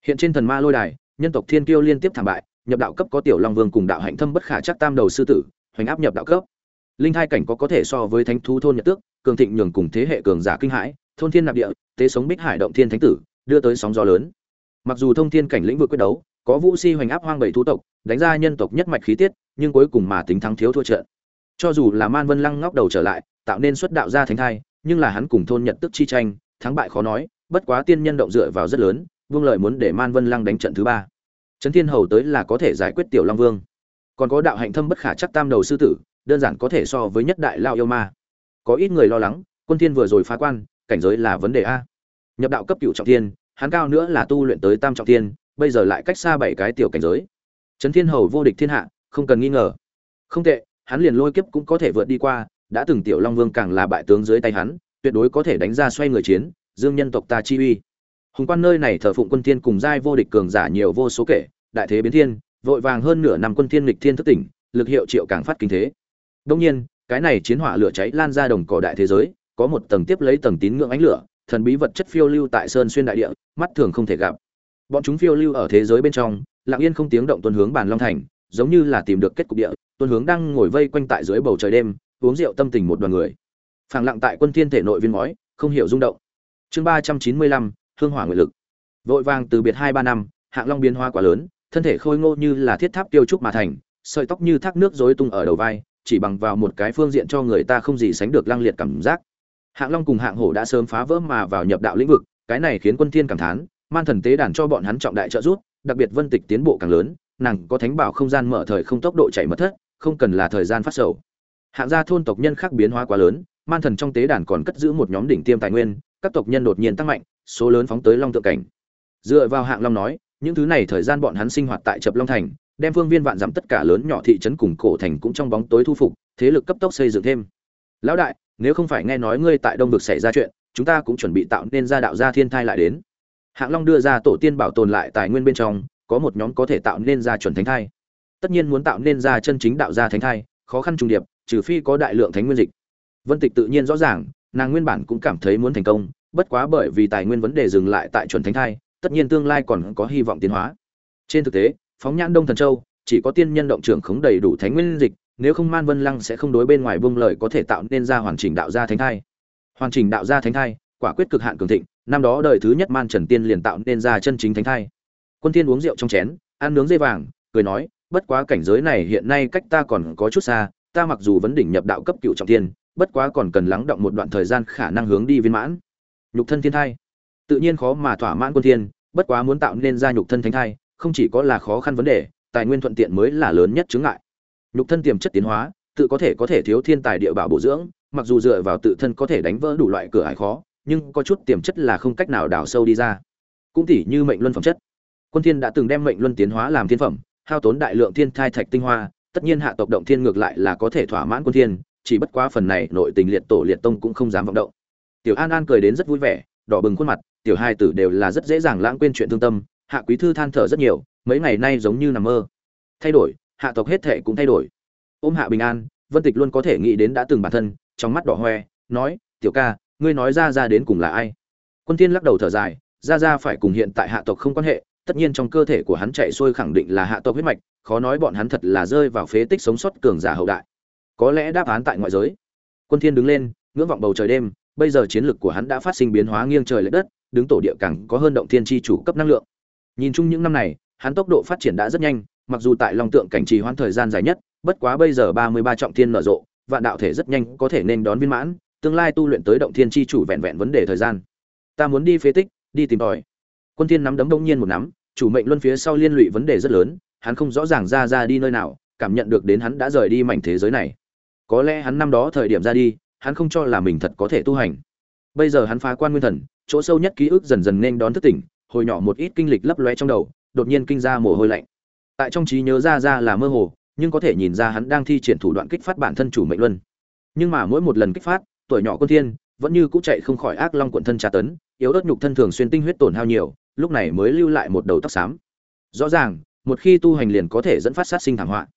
Hiện trên thần ma lôi đài, nhân tộc thiên kiêu liên tiếp thảm bại, nhập đạo cấp có tiểu long vương cùng đạo hạnh thâm bất khả chắc tam đầu sư tử, hoành áp nhập đạo cấp. Linh hai cảnh có có thể so với thánh thú thôn nhật tước, cường thịnh nhường cùng thế hệ cường giả kinh hãi, thôn thiên nạp địa, tế sống bích hải động thiên thánh tử, đưa tới sóng gió lớn. Mặc dù thông thiên cảnh lĩnh vực quyết đấu có vũ si hoành áp hoang bảy thú tộc, đánh ra nhân tộc nhất mạch khí tiết, nhưng cuối cùng mà tính thắng thiếu thua trận. Cho dù là man vân lăng ngóc đầu trở lại, tạo nên xuất đạo gia thánh thai, nhưng là hắn cùng thôn nhật tức chi tranh, thắng bại khó nói, bất quá tiên nhân động dựa vào rất lớn, vương lợi muốn để man vân lăng đánh trận thứ ba. Trấn thiên hầu tới là có thể giải quyết tiểu long vương. Còn có đạo hạnh thâm bất khả chắc tam đầu sư tử, đơn giản có thể so với nhất đại lao yêu ma. Có ít người lo lắng, quân thiên vừa rồi phá quan, cảnh giới là vấn đề a. Nhập đạo cấp cựu trọng thiên, hắn cao nữa là tu luyện tới tam trọng thiên bây giờ lại cách xa bảy cái tiểu cảnh giới. Trấn thiên hầu vô địch thiên hạ, không cần nghi ngờ. Không tệ, hắn liền lôi kiếp cũng có thể vượt đi qua, đã từng tiểu long vương càng là bại tướng dưới tay hắn, tuyệt đối có thể đánh ra xoay người chiến, dương nhân tộc ta chi uy. Hùng quan nơi này thờ phụng quân thiên cùng giai vô địch cường giả nhiều vô số kể, đại thế biến thiên, vội vàng hơn nửa năm quân thiên lịch thiên thức tỉnh, lực hiệu triệu càng phát kinh thế. Đương nhiên, cái này chiến hỏa lửa cháy lan ra đồng cỏ đại thế giới, có một tầng tiếp lấy tầng tín ngưỡng ánh lửa, thần bí vật chất phiêu lưu tại sơn xuyên đại địa, mắt thường không thể gặp bọn chúng phiêu lưu ở thế giới bên trong, lặng yên không tiếng động tuân hướng bàn long thành, giống như là tìm được kết cục địa tuân hướng đang ngồi vây quanh tại dưới bầu trời đêm, uống rượu tâm tình một đoàn người. Phảng lặng tại quân thiên thể nội viên ngói, không hiểu rung động. Chương ba trăm chín mươi lăm, hương hỏa nguyện lực. Vội vàng từ biệt hai ba năm, hạng long biến hoa quá lớn, thân thể khôi ngô như là thiết tháp tiêu trúc mà thành, sợi tóc như thác nước rối tung ở đầu vai, chỉ bằng vào một cái phương diện cho người ta không gì sánh được lăng liệt cảm giác. Hạng long cùng hạng hổ đã sớm phá vỡ mà vào nhập đạo lĩnh vực, cái này khiến quân thiên cảm thán man thần tế đàn cho bọn hắn trọng đại trợ giúp, đặc biệt vân tịch tiến bộ càng lớn, nàng có thánh bảo không gian mở thời không tốc độ chạy mất thất, không cần là thời gian phát sầu. Hạng gia thôn tộc nhân khác biến hóa quá lớn, man thần trong tế đàn còn cất giữ một nhóm đỉnh tiêm tài nguyên, các tộc nhân đột nhiên tăng mạnh, số lớn phóng tới long tượng cảnh. Dựa vào hạng long nói, những thứ này thời gian bọn hắn sinh hoạt tại chập long thành, đem phương viên vạn dặm tất cả lớn nhỏ thị trấn cùng cổ thành cũng trong bóng tối thu phục, thế lực cấp tốc xây dựng thêm. Lão đại, nếu không phải nghe nói ngươi tại đông vực xảy ra chuyện, chúng ta cũng chuẩn bị tạo nên ra đạo gia thiên thai lại đến hạng long đưa ra tổ tiên bảo tồn lại tài nguyên bên trong, có một nhóm có thể tạo nên ra chuẩn thánh thai. Tất nhiên muốn tạo nên ra chân chính đạo gia thánh thai, khó khăn trùng điệp, trừ phi có đại lượng thánh nguyên dịch. Vân tịch tự nhiên rõ ràng, nàng nguyên bản cũng cảm thấy muốn thành công, bất quá bởi vì tài nguyên vấn đề dừng lại tại chuẩn thánh thai, tất nhiên tương lai còn có hy vọng tiến hóa. Trên thực tế, phóng nhãn đông thần châu, chỉ có tiên nhân động trưởng khống đầy đủ thánh nguyên dịch, nếu không man vân lăng sẽ không đối bên ngoài buông lời có thể tạo nên ra hoàn chỉnh đạo gia thánh thai. Hoàn chỉnh đạo gia thánh thai, quả quyết cực hạn cường thịnh năm đó đời thứ nhất man trần tiên liền tạo nên ra chân chính thánh thai. Quân thiên uống rượu trong chén, ăn nướng dây vàng, cười nói, bất quá cảnh giới này hiện nay cách ta còn có chút xa, ta mặc dù vấn đỉnh nhập đạo cấp cựu trọng thiên, bất quá còn cần lắng động một đoạn thời gian khả năng hướng đi viên mãn. Nhục thân thiên thai. Tự nhiên khó mà thỏa mãn quân thiên, bất quá muốn tạo nên ra nhục thân thánh thai, không chỉ có là khó khăn vấn đề, tài nguyên thuận tiện mới là lớn nhất chướng ngại. Nhục thân tiềm chất tiến hóa, tự có thể có thể thiếu thiên tài địa bảo bổ dưỡng, mặc dù dựa vào tự thân có thể đánh vỡ đủ loại cửa ải khó nhưng có chút tiềm chất là không cách nào đào sâu đi ra. Cũng tỉ như mệnh luân phẩm chất. Quân thiên đã từng đem mệnh luân tiến hóa làm thiên phẩm, hao tốn đại lượng thiên thai thạch tinh hoa, tất nhiên hạ tộc động thiên ngược lại là có thể thỏa mãn quân thiên, chỉ bất quá phần này nội tình liệt tổ liệt tông cũng không dám vọng động. Tiểu an an cười đến rất vui vẻ, đỏ bừng khuôn mặt, tiểu hai tử đều là rất dễ dàng lãng quên chuyện thương tâm, hạ quý thư than thở rất nhiều, mấy ngày nay giống như nằm mơ. Thay đổi, hạ tộc hết thệ cũng thay đổi. Ôm hạ bình an, vân tịch luôn có thể nghĩ đến đã từng bản thân, trong mắt đỏ hoe, nói, tiểu ca ngươi nói ra ra đến cùng là ai? Quân thiên lắc đầu thở dài, ra ra phải cùng hiện tại hạ tộc không quan hệ, tất nhiên trong cơ thể của hắn chạy xuôi khẳng định là hạ tộc huyết mạch, khó nói bọn hắn thật là rơi vào phế tích sống sót cường giả hậu đại. Có lẽ đáp án tại ngoại giới. Quân thiên đứng lên, ngưỡng vọng bầu trời đêm, bây giờ chiến lực của hắn đã phát sinh biến hóa nghiêng trời lệch đất, đứng tổ địa càng có hơn động thiên chi chủ cấp năng lượng. Nhìn chung những năm này, hắn tốc độ phát triển đã rất nhanh, mặc dù tại long tượng cảnh trì hoãn thời gian dài nhất, bất quá bây giờ ba mươi ba trọng thiên nở rộ, vạn đạo thể rất nhanh có thể nên đón viên mãn tương lai tu luyện tới động thiên chi chủ vẹn vẹn vấn đề thời gian. Ta muốn đi phế tích, đi tìm tòi. Quân thiên nắm đấm đông nhiên một nắm, chủ mệnh luân phía sau liên lụy vấn đề rất lớn, hắn không rõ ràng ra ra đi nơi nào, cảm nhận được đến hắn đã rời đi mảnh thế giới này. Có lẽ hắn năm đó thời điểm ra đi, hắn không cho là mình thật có thể tu hành. Bây giờ hắn phá quan nguyên thần, chỗ sâu nhất ký ức dần dần nên đón thức tỉnh, hồi nhỏ một ít kinh lịch lấp lóe trong đầu, đột nhiên kinh ra mồ hôi lạnh. Tại trong trí nhớ ra ra là mơ hồ, nhưng có thể nhìn ra hắn đang thi triển thủ đoạn kích phát bản thân chủ mệnh luân. Nhưng mà mỗi một lần kích phát tuổi nhỏ quân thiên, vẫn như cũ chạy không khỏi ác long quận thân tra tấn, yếu ớt nhục thân thường xuyên tinh huyết tổn hao nhiều, lúc này mới lưu lại một đầu tóc xám. Rõ ràng, một khi tu hành liền có thể dẫn phát sát sinh thảm họa.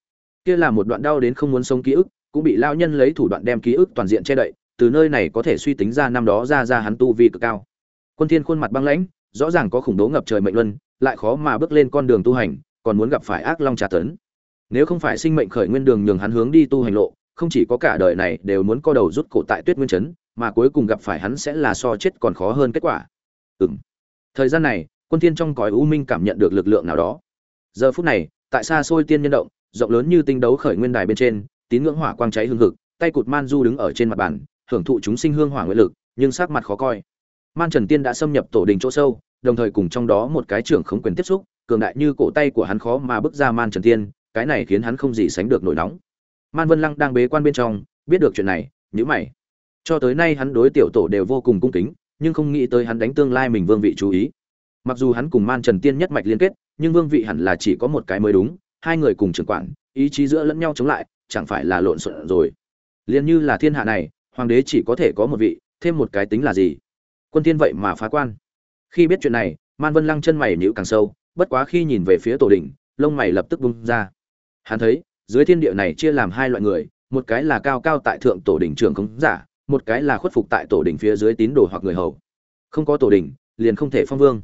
Kia là một đoạn đau đến không muốn sống ký ức, cũng bị lao nhân lấy thủ đoạn đem ký ức toàn diện che đậy, từ nơi này có thể suy tính ra năm đó ra ra hắn tu vi cực cao. Quân thiên khuôn mặt băng lãnh, rõ ràng có khủng bố ngập trời mệnh luân, lại khó mà bước lên con đường tu hành, còn muốn gặp phải ác long trà tấn. Nếu không phải sinh mệnh khởi nguyên đường nhường hắn hướng đi tu hành lộ không chỉ có cả đời này đều muốn co đầu rút cổ tại tuyết nguyên Trấn, mà cuối cùng gặp phải hắn sẽ là so chết còn khó hơn kết quả. Ừm. Thời gian này quân thiên trong cõi u minh cảm nhận được lực lượng nào đó. Giờ phút này tại xa xôi tiên nhân động rộng lớn như tinh đấu khởi nguyên đài bên trên tín ngưỡng hỏa quang cháy hương hực tay cụt man du đứng ở trên mặt bàn hưởng thụ chúng sinh hương hỏa nguyện lực nhưng sắc mặt khó coi. Man trần tiên đã xâm nhập tổ đình chỗ sâu đồng thời cùng trong đó một cái trưởng khống quyền tiếp xúc cường đại như cổ tay của hắn khó mà bước ra man trần tiên cái này khiến hắn không gì sánh được nổi nóng man vân lăng đang bế quan bên trong, biết được chuyện này nhữ mày. Cho tới nay hắn đối tiểu tổ đều vô cùng cung kính, nhưng không nghĩ tới hắn đánh tương lai mình vương vị chú ý. Mặc dù hắn cùng man trần tiên nhất mạch liên kết, nhưng vương vị hẳn là chỉ có một cái mới đúng, hai người cùng trưởng quản, ý chí giữa lẫn nhau chống lại, chẳng phải là lộn xộn rồi. Liền như là thiên hạ này, hoàng đế chỉ có thể có một vị, thêm một cái tính là gì? Quân tiên vậy mà phá quan. Khi biết chuyện này, man vân lăng chân mày nhữ càng sâu, bất quá khi nhìn về phía tổ đỉnh, lông mày lập tức bung ra. Hắn thấy dưới thiên địa này chia làm hai loại người, một cái là cao cao tại thượng tổ đỉnh trưởng khống giả, một cái là khuất phục tại tổ đỉnh phía dưới tín đồ hoặc người hầu. Không có tổ đỉnh, liền không thể phong vương.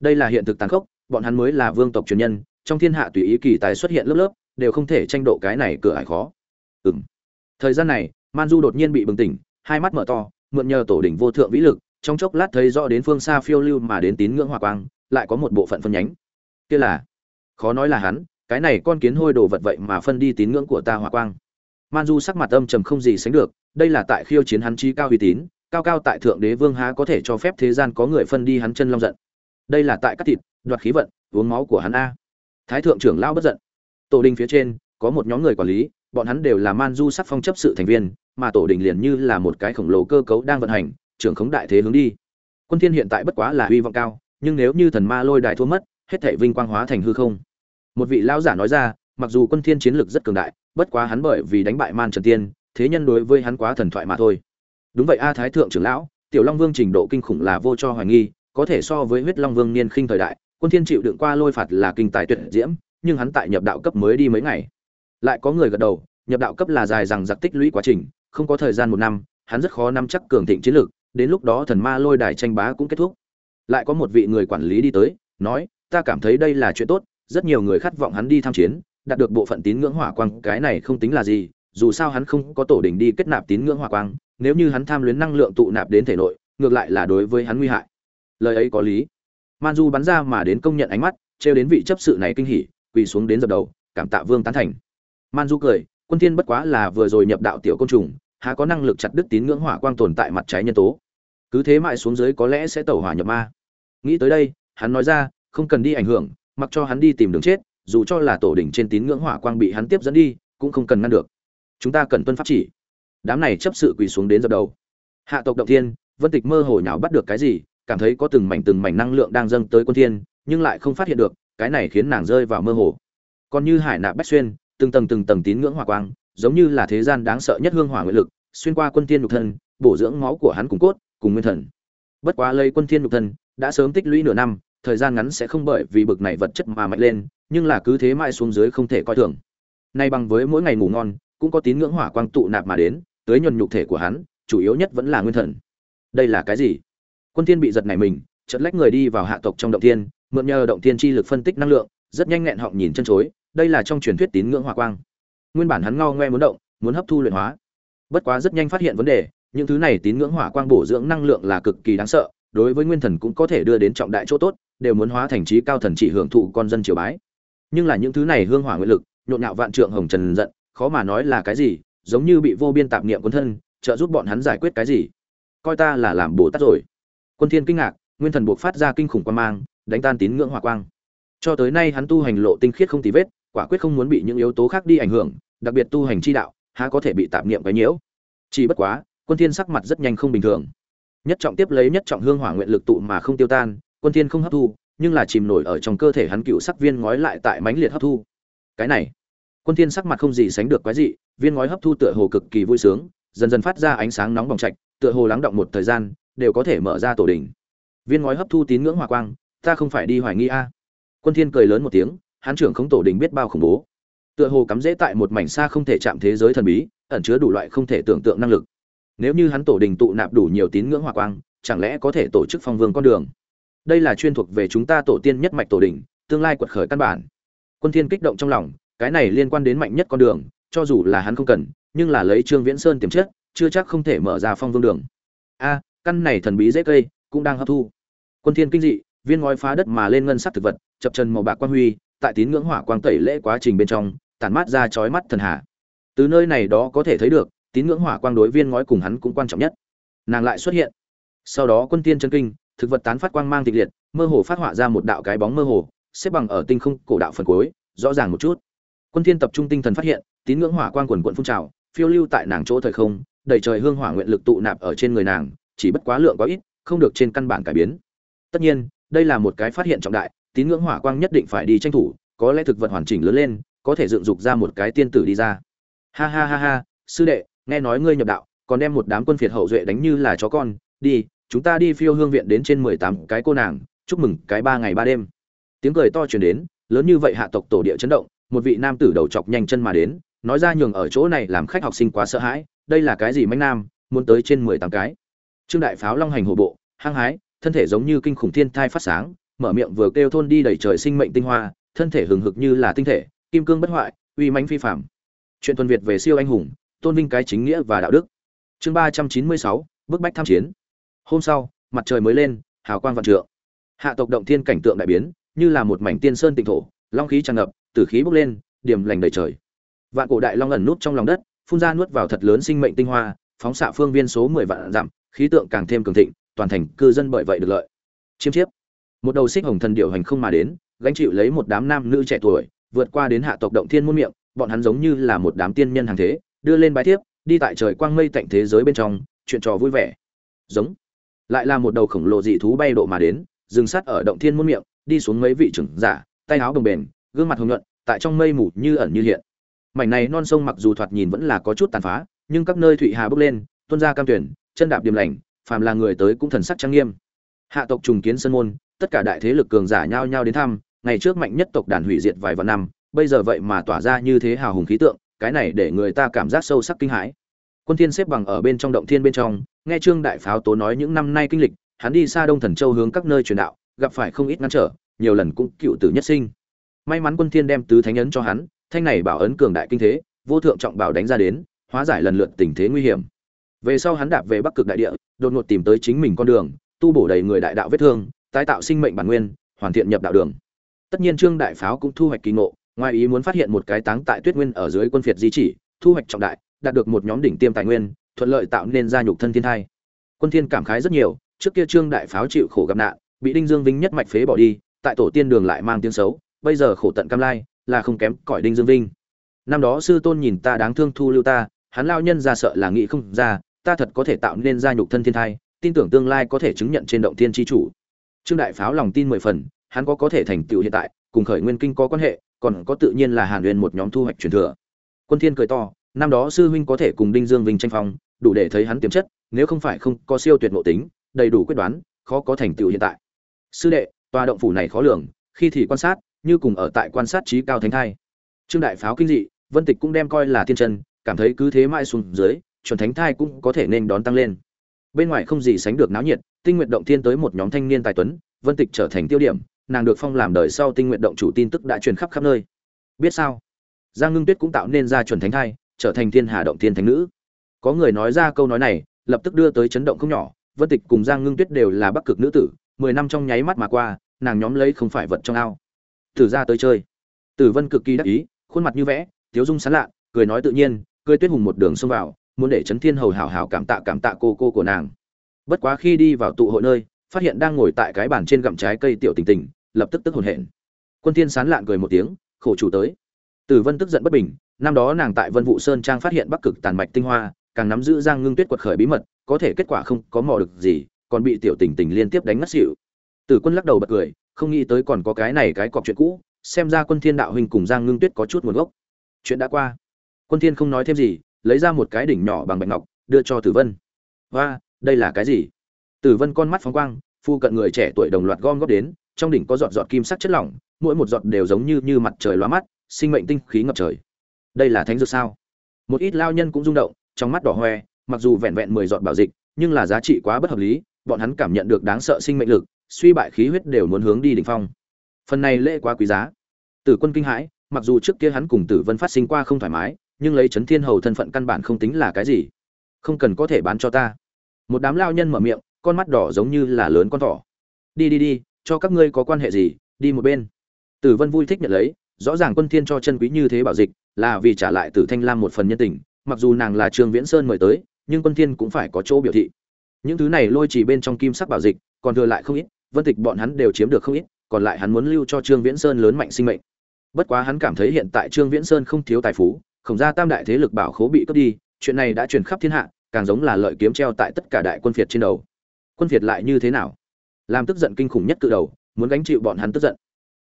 Đây là hiện thực tàn khốc, bọn hắn mới là vương tộc truyền nhân, trong thiên hạ tùy ý kỳ tài xuất hiện lớp lớp, đều không thể tranh độ cái này cửa ải khó. Ừm. Thời gian này man du đột nhiên bị bừng tỉnh, hai mắt mở to, mượn nhờ tổ đỉnh vô thượng vĩ lực, trong chốc lát thấy rõ đến phương xa phiêu lưu mà đến tín ngưỡng hỏa quang, lại có một bộ phận phân nhánh. Kia là, khó nói là hắn cái này con kiến hôi đồ vật vậy mà phân đi tín ngưỡng của ta hỏa quang. Man du sắc mặt âm trầm không gì sánh được, đây là tại khiêu chiến hắn chi cao uy tín, cao cao tại thượng đế vương há có thể cho phép thế gian có người phân đi hắn chân long giận. Đây là tại cắt thịt, đoạt khí vận, uống máu của hắn a. Thái thượng trưởng lao bất giận. Tổ đình phía trên, có một nhóm người quản lý, bọn hắn đều là man du sắc phong chấp sự thành viên, mà tổ đình liền như là một cái khổng lồ cơ cấu đang vận hành, trưởng khống đại thế hướng đi. Quân thiên hiện tại bất quá là hy vọng cao, nhưng nếu như thần ma lôi đài thua mất, hết thảy vinh quang hóa thành hư không một vị lão giả nói ra, mặc dù quân thiên chiến lực rất cường đại, bất quá hắn bởi vì đánh bại man trần tiên, thế nhân đối với hắn quá thần thoại mà thôi. Đúng vậy a thái thượng trưởng lão, tiểu long vương trình độ kinh khủng là vô cho hoài nghi, có thể so với huyết long vương niên khinh thời đại, quân thiên chịu đựng qua lôi phạt là kinh tài tuyệt diễm, nhưng hắn tại nhập đạo cấp mới đi mấy ngày. Lại có người gật đầu, nhập đạo cấp là dài rằng giặc tích lũy quá trình, không có thời gian một năm, hắn rất khó nắm chắc cường thịnh chiến lược đến lúc đó thần ma lôi đài tranh bá cũng kết thúc. Lại có một vị người quản lý đi tới, nói, ta cảm thấy đây là chuyện tốt rất nhiều người khát vọng hắn đi tham chiến, đạt được bộ phận tín ngưỡng hỏa quang, cái này không tính là gì, dù sao hắn không có tổ đỉnh đi kết nạp tín ngưỡng hỏa quang, nếu như hắn tham luyến năng lượng tụ nạp đến thể nội, ngược lại là đối với hắn nguy hại. Lời ấy có lý. Man du bắn ra mà đến công nhận ánh mắt, trêu đến vị chấp sự này kinh hỉ, quỳ xuống đến dập đầu, cảm tạ vương tán thành. Man du cười, quân thiên bất quá là vừa rồi nhập đạo tiểu côn trùng, há có năng lực chặt đứt tín ngưỡng hỏa quang tồn tại mặt trái nhân tố. Cứ thế mãi xuống dưới có lẽ sẽ tẩu hỏa nhập ma. Nghĩ tới đây, hắn nói ra, không cần đi ảnh hưởng mặc cho hắn đi tìm đường chết, dù cho là tổ đỉnh trên tín ngưỡng hỏa quang bị hắn tiếp dẫn đi, cũng không cần ngăn được. Chúng ta cần tuân pháp chỉ. Đám này chấp sự quỳ xuống đến dập đầu. Hạ tộc động thiên, vân tịch mơ hồ nhào bắt được cái gì, cảm thấy có từng mảnh từng mảnh năng lượng đang dâng tới quân thiên, nhưng lại không phát hiện được, cái này khiến nàng rơi vào mơ hồ. Còn như hải nạp bách xuyên, từng tầng từng tầng tín ngưỡng hỏa quang, giống như là thế gian đáng sợ nhất hương hỏa nguyện lực, xuyên qua quân thiên nhục thân, bổ dưỡng máu của hắn cùng cốt, cùng nguyên thần. Bất quá lây quân thiên nhục thân, đã sớm tích lũy nửa năm thời gian ngắn sẽ không bởi vì bực này vật chất mà mạnh lên, nhưng là cứ thế mãi xuống dưới không thể coi thường. Nay bằng với mỗi ngày ngủ ngon, cũng có tín ngưỡng hỏa quang tụ nạp mà đến, tới nhuần nhục thể của hắn, chủ yếu nhất vẫn là nguyên thần. Đây là cái gì? Quân thiên bị giật này mình, chợt lách người đi vào hạ tộc trong động thiên, mượn nhờ động thiên chi lực phân tích năng lượng, rất nhanh nghẹn họng nhìn chân chối, đây là trong truyền thuyết tín ngưỡng hỏa quang. Nguyên bản hắn ngao ngoe muốn động, muốn hấp thu luyện hóa. Bất quá rất nhanh phát hiện vấn đề, những thứ này tín ngưỡng hỏa quang bổ dưỡng năng lượng là cực kỳ đáng sợ, đối với nguyên thần cũng có thể đưa đến trọng đại chỗ tốt đều muốn hóa thành trí cao thần chỉ hưởng thụ con dân triều bái. Nhưng là những thứ này hương hỏa nguyện lực, nhộn nhạo vạn trượng hồng trần giận, khó mà nói là cái gì, giống như bị vô biên tạp niệm quân thân, trợ giúp bọn hắn giải quyết cái gì. Coi ta là làm bồ tát rồi. Quân thiên kinh ngạc, nguyên thần buộc phát ra kinh khủng quan mang, đánh tan tín ngưỡng hỏa quang. Cho tới nay hắn tu hành lộ tinh khiết không tì vết, quả quyết không muốn bị những yếu tố khác đi ảnh hưởng, đặc biệt tu hành chi đạo, há có thể bị tạp niệm cái nhiễu. Chỉ bất quá, quân thiên sắc mặt rất nhanh không bình thường. Nhất trọng tiếp lấy nhất trọng hương hỏa nguyện lực tụ mà không tiêu tan quân thiên không hấp thu, nhưng là chìm nổi ở trong cơ thể hắn cựu sắc viên ngói lại tại mãnh liệt hấp thu. Cái này, quân thiên sắc mặt không gì sánh được quái dị, viên ngói hấp thu tựa hồ cực kỳ vui sướng, dần dần phát ra ánh sáng nóng bỏng trạch, tựa hồ lắng động một thời gian, đều có thể mở ra tổ đỉnh. Viên ngói hấp thu tín ngưỡng hỏa quang, ta không phải đi hoài nghi a. À. Quân thiên cười lớn một tiếng, hắn trưởng không tổ đỉnh biết bao khủng bố. Tựa hồ cắm dễ tại một mảnh xa không thể chạm thế giới thần bí, ẩn chứa đủ loại không thể tưởng tượng năng lực. Nếu như hắn tổ đình tụ nạp đủ nhiều tín ngưỡng hỏa quang, chẳng lẽ có thể tổ chức phong vương con đường? Đây là chuyên thuộc về chúng ta tổ tiên nhất mạch tổ đình tương lai quật khởi căn bản. Quân thiên kích động trong lòng, cái này liên quan đến mạnh nhất con đường, cho dù là hắn không cần, nhưng là lấy trương viễn sơn tiềm chất, chưa chắc không thể mở ra phong vương đường. A, căn này thần bí dễ cây, cũng đang hấp thu. Quân thiên kinh dị, viên ngói phá đất mà lên ngân sắc thực vật, chập chân màu bạc quang huy, tại tín ngưỡng hỏa quang tẩy lễ quá trình bên trong, tản mát ra chói mắt thần hạ. Từ nơi này đó có thể thấy được, tín ngưỡng hỏa quang đối viên ngói cùng hắn cũng quan trọng nhất. Nàng lại xuất hiện. Sau đó quân tiên chân kinh thực vật tán phát quang mang tịch liệt, mơ hồ phát họa ra một đạo cái bóng mơ hồ, xếp bằng ở tinh không cổ đạo phần cuối, rõ ràng một chút. Quân thiên tập trung tinh thần phát hiện, tín ngưỡng hỏa quang quần quận phun trào, phiêu lưu tại nàng chỗ thời không, đầy trời hương hỏa nguyện lực tụ nạp ở trên người nàng, chỉ bất quá lượng quá ít, không được trên căn bản cải biến. Tất nhiên, đây là một cái phát hiện trọng đại, tín ngưỡng hỏa quang nhất định phải đi tranh thủ, có lẽ thực vật hoàn chỉnh lớn lên, có thể dựng dục ra một cái tiên tử đi ra. Ha ha ha ha, sư đệ, nghe nói ngươi nhập đạo, còn đem một đám quân phiệt hậu duệ đánh như là chó con, đi chúng ta đi phiêu hương viện đến trên mười tám cái cô nàng, chúc mừng cái ba ngày ba đêm. Tiếng cười to truyền đến, lớn như vậy hạ tộc tổ địa chấn động, một vị nam tử đầu chọc nhanh chân mà đến, nói ra nhường ở chỗ này làm khách học sinh quá sợ hãi, đây là cái gì mánh nam, muốn tới trên mười tám cái. Trương đại pháo long hành hộ bộ, hăng hái, thân thể giống như kinh khủng thiên thai phát sáng, mở miệng vừa kêu thôn đi đầy trời sinh mệnh tinh hoa, thân thể hừng hực như là tinh thể, kim cương bất hoại, uy mãnh phi phạm chuyện tuần việt về siêu anh hùng, tôn vinh cái chính nghĩa và đạo đức. Chương ba trăm chín mươi sáu, bức bách tham chiến hôm sau, mặt trời mới lên, hào quang vạn trượng. Hạ tộc động thiên cảnh tượng đại biến, như là một mảnh tiên sơn tịnh thổ, long khí tràn ngập, tử khí bốc lên, điểm lành đầy trời. Vạn cổ đại long ẩn nút trong lòng đất, phun ra nuốt vào thật lớn sinh mệnh tinh hoa, phóng xạ phương viên số mười vạn dặm, khí tượng càng thêm cường thịnh, toàn thành cư dân bởi vậy được lợi. Chiêm chiếp. Một đầu xích hồng thần điệu hành không mà đến, gánh chịu lấy một đám nam nữ trẻ tuổi, vượt qua đến hạ tộc động thiên muôn miệng, bọn hắn giống như là một đám tiên nhân hàng thế, đưa lên bái thiếp, đi tại trời quang mây tạnh thế giới bên trong, chuyện trò vui vẻ. Giống lại là một đầu khổng lồ dị thú bay độ mà đến, dừng sát ở động thiên muôn miệng, đi xuống mấy vị trưởng giả, tay áo đồng bền gương mặt hồng nhuận, tại trong mây mù như ẩn như hiện. Mảnh này non sông mặc dù thoạt nhìn vẫn là có chút tàn phá, nhưng các nơi thụy hà bước lên tuân ra cam tuyển, chân đạp điềm lành, phàm là người tới cũng thần sắc trang nghiêm. Hạ tộc trùng kiến sân môn, tất cả đại thế lực cường giả nhao nhao đến thăm, ngày trước mạnh nhất tộc đàn hủy diệt vài vạn năm, bây giờ vậy mà tỏa ra như thế hào hùng khí tượng, cái này để người ta cảm giác sâu sắc kinh hãi quân thiên xếp bằng ở bên trong động thiên bên trong, nghe trương đại pháo tố nói những năm nay kinh lịch, hắn đi xa đông thần châu hướng các nơi truyền đạo, gặp phải không ít ngăn trở, nhiều lần cũng cựu tử nhất sinh. May mắn quân thiên đem tứ thánh ấn cho hắn, thanh này bảo ấn cường đại kinh thế, vô thượng trọng bảo đánh ra đến, hóa giải lần lượt tình thế nguy hiểm. Về sau hắn đạp về bắc cực đại địa, đột ngột tìm tới chính mình con đường, tu bổ đầy người đại đạo vết thương, tái tạo sinh mệnh bản nguyên, hoàn thiện nhập đạo đường. Tất nhiên trương đại pháo cũng thu hoạch kỳ ngộ, ngoài ý muốn phát hiện một cái táng tại tuyết nguyên ở dưới quân phiệt di chỉ, thu hoạch trọng đại đạt được một nhóm đỉnh tiêm tài nguyên, thuận lợi tạo nên gia nhục thân thiên thai. Quân thiên cảm khái rất nhiều, trước kia trương đại pháo chịu khổ gặp nạn, bị đinh dương vinh nhất mạch phế bỏ đi, tại tổ tiên đường lại mang tiếng xấu, bây giờ khổ tận cam lai, là không kém cỏi đinh dương vinh. Năm đó sư tôn nhìn ta đáng thương thu lưu ta, hắn lao nhân ra sợ là nghĩ không ra, ta thật có thể tạo nên gia nhục thân thiên thai, tin tưởng tương lai có thể chứng nhận trên động thiên chi chủ. Trương đại pháo lòng tin mười phần, hắn có có thể thành tựu hiện tại, cùng khởi nguyên kinh có quan hệ, còn có tự nhiên là hàn Nguyên một nhóm thu hoạch truyền thừa. Quân thiên cười to năm đó sư huynh có thể cùng đinh dương vinh tranh phong, đủ để thấy hắn tiềm chất, nếu không phải không có siêu tuyệt nội tính, đầy đủ quyết đoán, khó có thành tựu hiện tại. Sư đệ, tòa động phủ này khó lường, khi thì quan sát, như cùng ở tại quan sát trí cao thánh thai. Trương đại pháo kinh dị, vân tịch cũng đem coi là thiên chân, cảm thấy cứ thế mãi xuống dưới, chuẩn thánh thai cũng có thể nên đón tăng lên. Bên ngoài không gì sánh được náo nhiệt, tinh nguyện động thiên tới một nhóm thanh niên tài tuấn, vân tịch trở thành tiêu điểm, nàng được phong làm đời sau tinh nguyện động chủ tin tức đã truyền khắp khắp nơi. Biết sao? Giang ngưng tuyết cũng tạo nên ra chuẩn thánh thai trở thành thiên hà động thiên thánh nữ. Có người nói ra câu nói này, lập tức đưa tới chấn động không nhỏ. Vân tịch cùng giang ngưng tuyết đều là bắc cực nữ tử, mười năm trong nháy mắt mà qua, nàng nhóm lấy không phải vật trong ao. Tử ra tới chơi. Tử vân cực kỳ đắc ý, khuôn mặt như vẽ, tiếu dung sán lạ, cười nói tự nhiên, cười tuyết hùng một đường xông vào, muốn để chấn thiên hầu hảo hảo cảm tạ cảm tạ cô cô của nàng. Bất quá khi đi vào tụ hội nơi, phát hiện đang ngồi tại cái bàn trên gặm trái cây tiểu tình tình, lập tức tức hồn hển. Quân thiên sán lạ cười một tiếng, khổ chủ tới tử vân tức giận bất bình năm đó nàng tại vân vũ sơn trang phát hiện bắc cực tàn mạch tinh hoa càng nắm giữ giang ngưng tuyết quật khởi bí mật có thể kết quả không có mò được gì còn bị tiểu tình tình liên tiếp đánh ngất xỉu. Tử quân lắc đầu bật cười không nghĩ tới còn có cái này cái cọc chuyện cũ xem ra quân thiên đạo huynh cùng giang ngưng tuyết có chút nguồn gốc. Chuyện đã qua. Quân thiên không nói thêm gì lấy ra một cái đỉnh nhỏ bằng bạch ngọc đưa cho tử vân. "Oa, đây là cái gì? Tử vân con mắt phóng quang phu cận người trẻ tuổi đồng loạt gom góp đến trong đỉnh có giọt giọt kim sắc chất lỏng mỗi một giọt đều giống như như mặt trời lóa mắt sinh mệnh tinh khí ngập trời. Đây là thánh dược sao? Một ít lao nhân cũng rung động, trong mắt đỏ hoe, mặc dù vẹn vẹn mười giọt bảo dịch, nhưng là giá trị quá bất hợp lý, bọn hắn cảm nhận được đáng sợ sinh mệnh lực, suy bại khí huyết đều muốn hướng đi đỉnh phong. Phần này lễ quá quý giá. Tử quân kinh hãi, mặc dù trước kia hắn cùng tử vân phát sinh qua không thoải mái, nhưng lấy chấn thiên hầu thân phận căn bản không tính là cái gì. Không cần có thể bán cho ta. Một đám lao nhân mở miệng, con mắt đỏ giống như là lớn con thỏ. Đi đi đi, cho các ngươi có quan hệ gì, đi một bên. Tử vân vui thích nhận lấy rõ ràng quân thiên cho chân quý như thế bảo dịch, là vì trả lại tử thanh lam một phần nhân tình, mặc dù nàng là trương viễn sơn mời tới, nhưng quân thiên cũng phải có chỗ biểu thị. Những thứ này lôi chỉ bên trong kim sắc bảo dịch, còn thừa lại không ít, vân tịch bọn hắn đều chiếm được không ít, còn lại hắn muốn lưu cho trương viễn sơn lớn mạnh sinh mệnh. Bất quá hắn cảm thấy hiện tại trương viễn sơn không thiếu tài phú khổng gia tam đại thế lực bảo khố bị cướp đi, chuyện này đã truyền khắp thiên hạ, càng giống là lợi kiếm treo tại tất cả đại quân phiệt trên đầu. Quân phiệt lại như thế nào? Làm tức giận kinh khủng nhất cự đầu, muốn gánh chịu bọn hắn tức giận.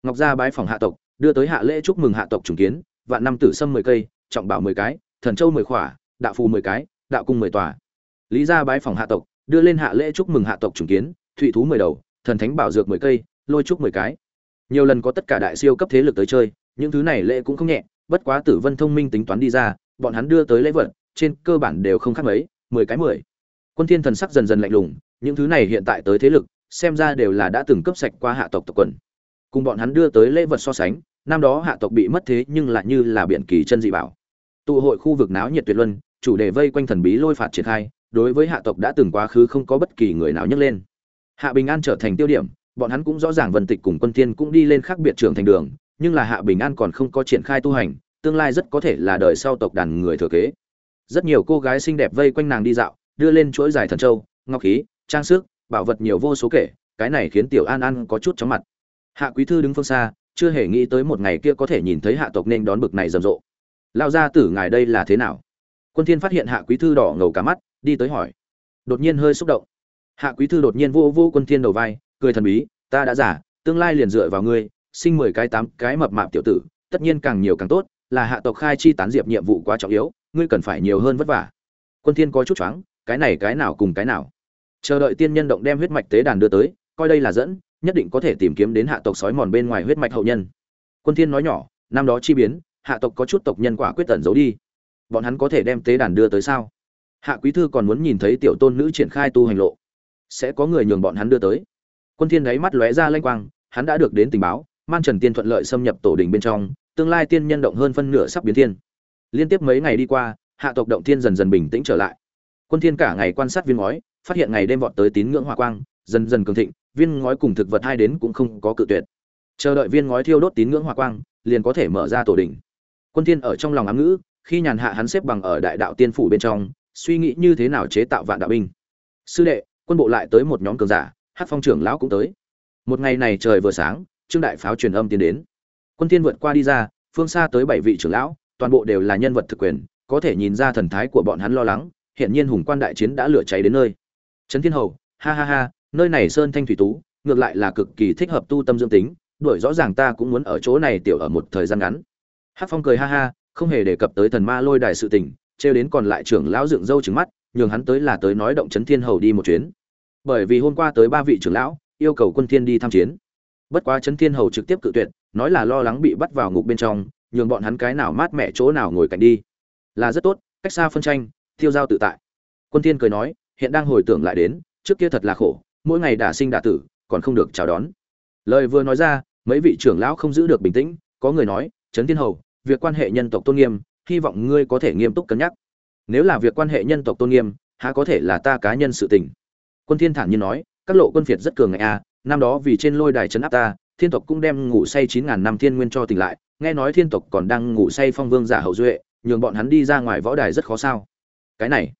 Ngọc gia bái phòng hạ tộc đưa tới hạ lễ chúc mừng hạ tộc trùng kiến, vạn năm tử sâm mười cây, trọng bảo mười cái, thần châu mười khỏa, đạo phù mười cái, đạo cung mười tòa. Lý gia bái phòng hạ tộc, đưa lên hạ lễ chúc mừng hạ tộc trùng kiến, thụy thú mười đầu, thần thánh bảo dược mười cây, lôi trúc mười cái. Nhiều lần có tất cả đại siêu cấp thế lực tới chơi, những thứ này lễ cũng không nhẹ, bất quá tử vân thông minh tính toán đi ra, bọn hắn đưa tới lễ vật, trên cơ bản đều không khác mấy, mười cái mười. Quân thiên thần sắc dần dần lạnh lùng, những thứ này hiện tại tới thế lực, xem ra đều là đã từng cấp sạch qua hạ tộc tộc quần. Cùng bọn hắn đưa tới lễ vật so sánh năm đó hạ tộc bị mất thế nhưng lại như là biển kỳ chân dị bảo. Tụ hội khu vực náo nhiệt tuyệt luân, chủ đề vây quanh thần bí lôi phạt triển khai, đối với hạ tộc đã từng quá khứ không có bất kỳ người nào nhấc lên. Hạ bình an trở thành tiêu điểm, bọn hắn cũng rõ ràng vân tịch cùng quân tiên cũng đi lên khác biệt trưởng thành đường, nhưng là hạ bình an còn không có triển khai tu hành, tương lai rất có thể là đời sau tộc đàn người thừa kế. Rất nhiều cô gái xinh đẹp vây quanh nàng đi dạo, đưa lên chuỗi dài thần châu, ngọc khí, trang sức, bảo vật nhiều vô số kể, cái này khiến tiểu an an có chút chóng mặt. Hạ quý thư đứng phương xa chưa hề nghĩ tới một ngày kia có thể nhìn thấy hạ tộc nên đón bực này rầm rộ. Lao ra tử ngài đây là thế nào? Quân thiên phát hiện hạ quý thư đỏ ngầu cả mắt, đi tới hỏi. Đột nhiên hơi xúc động. Hạ quý thư đột nhiên vô vô quân thiên đầu vai, cười thần bí, ta đã giả, tương lai liền dựa vào ngươi, sinh mười cái tám cái mập mạp tiểu tử, tất nhiên càng nhiều càng tốt, là hạ tộc khai chi tán diệp nhiệm vụ quá trọng yếu, ngươi cần phải nhiều hơn vất vả. Quân thiên có chút choáng, cái này cái nào cùng cái nào? Chờ đợi tiên nhân động đem huyết mạch tế đàn đưa tới, coi đây là dẫn nhất định có thể tìm kiếm đến hạ tộc sói mòn bên ngoài huyết mạch hậu nhân. Quân thiên nói nhỏ, năm đó chi biến, hạ tộc có chút tộc nhân quả quyết tẩn giấu đi. Bọn hắn có thể đem tế đàn đưa tới sao? Hạ quý thư còn muốn nhìn thấy tiểu tôn nữ triển khai tu hành lộ. Sẽ có người nhường bọn hắn đưa tới. Quân thiên đáy mắt lóe ra lanh quang, hắn đã được đến tình báo, man trần tiên thuận lợi xâm nhập tổ đình bên trong, tương lai tiên nhân động hơn phân nửa sắp biến thiên. Liên tiếp mấy ngày đi qua, hạ tộc động thiên dần dần bình tĩnh trở lại. Quân thiên cả ngày quan sát viên ngói, phát hiện ngày đêm vọt tới tín ngưỡng hỏa quang dần dần cường thịnh, viên ngói cùng thực vật hai đến cũng không có cự tuyệt. Chờ đợi viên ngói thiêu đốt tín ngưỡng hỏa quang, liền có thể mở ra tổ đình quân thiên ở trong lòng ám ngữ, khi nhàn hạ hắn xếp bằng ở đại đạo tiên phủ bên trong, suy nghĩ như thế nào chế tạo vạn đạo binh. Sư đệ, quân bộ lại tới một nhóm cường giả hát phong trưởng lão cũng tới. Một ngày này trời vừa sáng, trương đại pháo truyền âm tiến đến. Quân thiên vượt qua đi ra, phương xa tới bảy vị trưởng lão, toàn bộ đều là nhân vật thực quyền, có thể nhìn ra thần thái của bọn hắn lo lắng hiện nhiên hùng quan đại chiến đã lửa cháy đến nơi. Trấn thiên hầu, ha ha ha nơi này sơn thanh thủy tú, ngược lại là cực kỳ thích hợp tu tâm dưỡng tính, đuổi rõ ràng ta cũng muốn ở chỗ này tiểu ở một thời gian ngắn. Hát phong cười ha ha, không hề đề cập tới thần ma lôi đài sự tình, trêu đến còn lại trưởng lão dựng râu trứng mắt, nhường hắn tới là tới nói động chấn thiên hầu đi một chuyến. Bởi vì hôm qua tới ba vị trưởng lão, yêu cầu quân thiên đi tham chiến. Bất quá chấn thiên hầu trực tiếp cự tuyệt, nói là lo lắng bị bắt vào ngục bên trong, nhường bọn hắn cái nào mát mẹ chỗ nào ngồi cạnh đi. Là rất tốt, cách xa phân tranh, tiêu giao tự tại. Quân thiên cười nói, hiện đang hồi tưởng lại đến, trước kia thật là khổ mỗi ngày đả sinh đả tử, còn không được chào đón. Lời vừa nói ra, mấy vị trưởng lão không giữ được bình tĩnh, có người nói, trấn thiên hầu, việc quan hệ nhân tộc tôn nghiêm, hy vọng ngươi có thể nghiêm túc cân nhắc. Nếu là việc quan hệ nhân tộc tôn nghiêm, há có thể là ta cá nhân sự tình? Quân thiên thản nhiên nói, các lộ quân phiệt rất cường ngại a, năm đó vì trên lôi đài trấn áp ta, thiên tộc cũng đem ngủ say chín ngàn năm thiên nguyên cho tỉnh lại, nghe nói thiên tộc còn đang ngủ say phong vương giả hậu duệ, nhường bọn hắn đi ra ngoài võ đài rất khó sao. Cái này,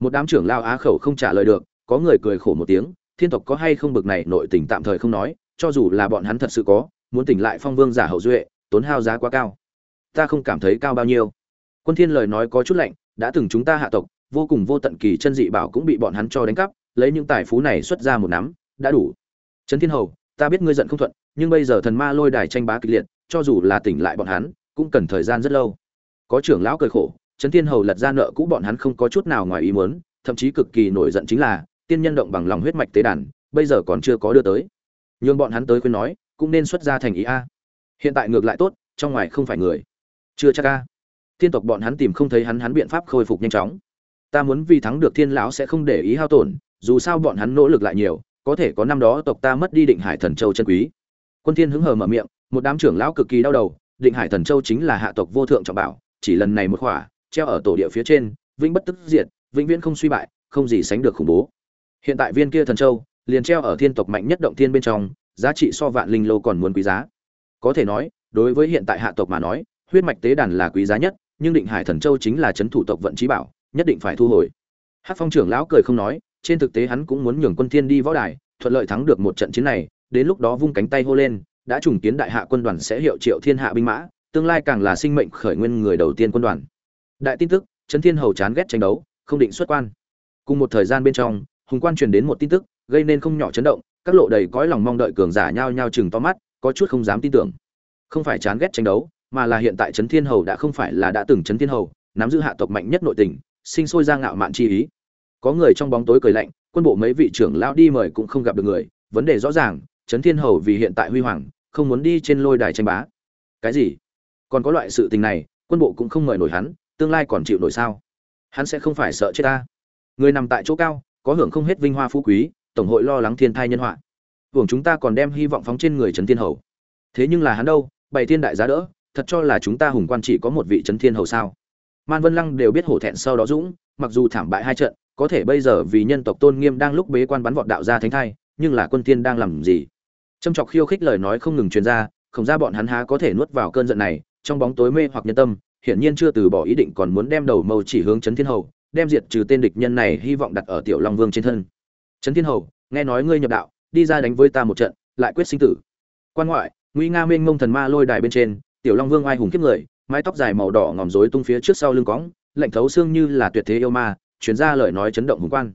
một đám trưởng lao á khẩu không trả lời được, có người cười khổ một tiếng thiên tộc có hay không bực này nội tình tạm thời không nói, cho dù là bọn hắn thật sự có, muốn tỉnh lại phong vương giả hậu duệ, tốn hao giá quá cao. Ta không cảm thấy cao bao nhiêu. Quân thiên lời nói có chút lạnh, đã từng chúng ta hạ tộc, vô cùng vô tận kỳ chân dị bảo cũng bị bọn hắn cho đánh cắp, lấy những tài phú này xuất ra một nắm, đã đủ. Trấn thiên hầu, ta biết ngươi giận không thuận, nhưng bây giờ thần ma lôi đài tranh bá kịch liệt, cho dù là tỉnh lại bọn hắn, cũng cần thời gian rất lâu. Có trưởng lão cười khổ, trấn thiên hầu lật ra nợ cũ bọn hắn không có chút nào ngoài ý muốn, thậm chí cực kỳ nổi giận chính là tiên nhân động bằng lòng huyết mạch tế đàn, bây giờ còn chưa có đưa tới. Nhưng bọn hắn tới khuyên nói, cũng nên xuất ra thành ý a. Hiện tại ngược lại tốt, trong ngoài không phải người. Chưa chắc a. Thiên tộc bọn hắn tìm không thấy hắn hắn biện pháp khôi phục nhanh chóng. Ta muốn vì thắng được thiên lão sẽ không để ý hao tổn, dù sao bọn hắn nỗ lực lại nhiều, có thể có năm đó tộc ta mất đi định hải thần châu chân quý. Quân thiên hứng hờ mở miệng, một đám trưởng lão cực kỳ đau đầu, định hải thần châu chính là hạ tộc vô thượng trọng bảo, chỉ lần này một khỏa, treo ở tổ địa phía trên, vĩnh bất tức diệt, vĩnh viễn không suy bại, không gì sánh được khủng bố hiện tại viên kia thần châu, liền treo ở thiên tộc mạnh nhất động thiên bên trong, giá trị so vạn linh lô còn muốn quý giá. Có thể nói, đối với hiện tại hạ tộc mà nói, huyết mạch tế đàn là quý giá nhất, nhưng định hải thần châu chính là chấn thủ tộc vận trí bảo, nhất định phải thu hồi. Hát phong trưởng lão cười không nói, trên thực tế hắn cũng muốn nhường quân thiên đi võ đài, thuận lợi thắng được một trận chiến này, đến lúc đó vung cánh tay hô lên, đã trùng kiến đại hạ quân đoàn sẽ hiệu triệu thiên hạ binh mã, tương lai càng là sinh mệnh khởi nguyên người đầu tiên quân đoàn. Đại tin tức, trấn thiên hầu chán ghét tranh đấu, không định xuất quan. Cùng một thời gian bên trong hùng quan truyền đến một tin tức, gây nên không nhỏ chấn động, các lộ đầy cõi lòng mong đợi cường giả nhao nhao chừng to mắt, có chút không dám tin tưởng. Không phải chán ghét tranh đấu, mà là hiện tại trấn thiên hầu đã không phải là đã từng trấn thiên hầu, nắm giữ hạ tộc mạnh nhất nội tình, sinh sôi ra ngạo mạn chi ý. Có người trong bóng tối cười lạnh, quân bộ mấy vị trưởng lão đi mời cũng không gặp được người, vấn đề rõ ràng trấn thiên hầu vì hiện tại huy hoàng, không muốn đi trên lôi đài tranh bá. Cái gì? Còn có loại sự tình này, quân bộ cũng không mời nổi hắn, tương lai còn chịu nổi sao? Hắn sẽ không phải sợ chết ta. Người nằm tại chỗ cao có hưởng không hết vinh hoa phú quý, tổng hội lo lắng thiên thai nhân họa. Hưởng chúng ta còn đem hy vọng phóng trên người trấn thiên hầu. Thế nhưng là hắn đâu, bày thiên đại giá đỡ, thật cho là chúng ta hùng quan chỉ có một vị trấn thiên hầu sao? Man vân lăng đều biết hổ thẹn sau đó dũng, mặc dù thảm bại hai trận, có thể bây giờ vì nhân tộc tôn nghiêm đang lúc bế quan bắn vọt đạo ra thánh thai, nhưng là quân thiên đang làm gì? Châm chọc khiêu khích lời nói không ngừng truyền ra, không ra bọn hắn há có thể nuốt vào cơn giận này, trong bóng tối mê hoặc nhân tâm, hiển nhiên chưa từ bỏ ý định còn muốn đem đầu mâu chỉ hướng trấn thiên hầu đem diệt trừ tên địch nhân này hy vọng đặt ở tiểu long vương trên thân. Trấn thiên hầu, nghe nói ngươi nhập đạo, đi ra đánh với ta một trận, lại quyết sinh tử. Quan ngoại nguy nga mênh mông thần ma lôi đài bên trên, tiểu long vương ai hùng kiếp người, mái tóc dài màu đỏ ngòm rối tung phía trước sau lưng cõng, lạnh thấu xương như là tuyệt thế yêu ma chuyển ra lời nói chấn động hùng quan.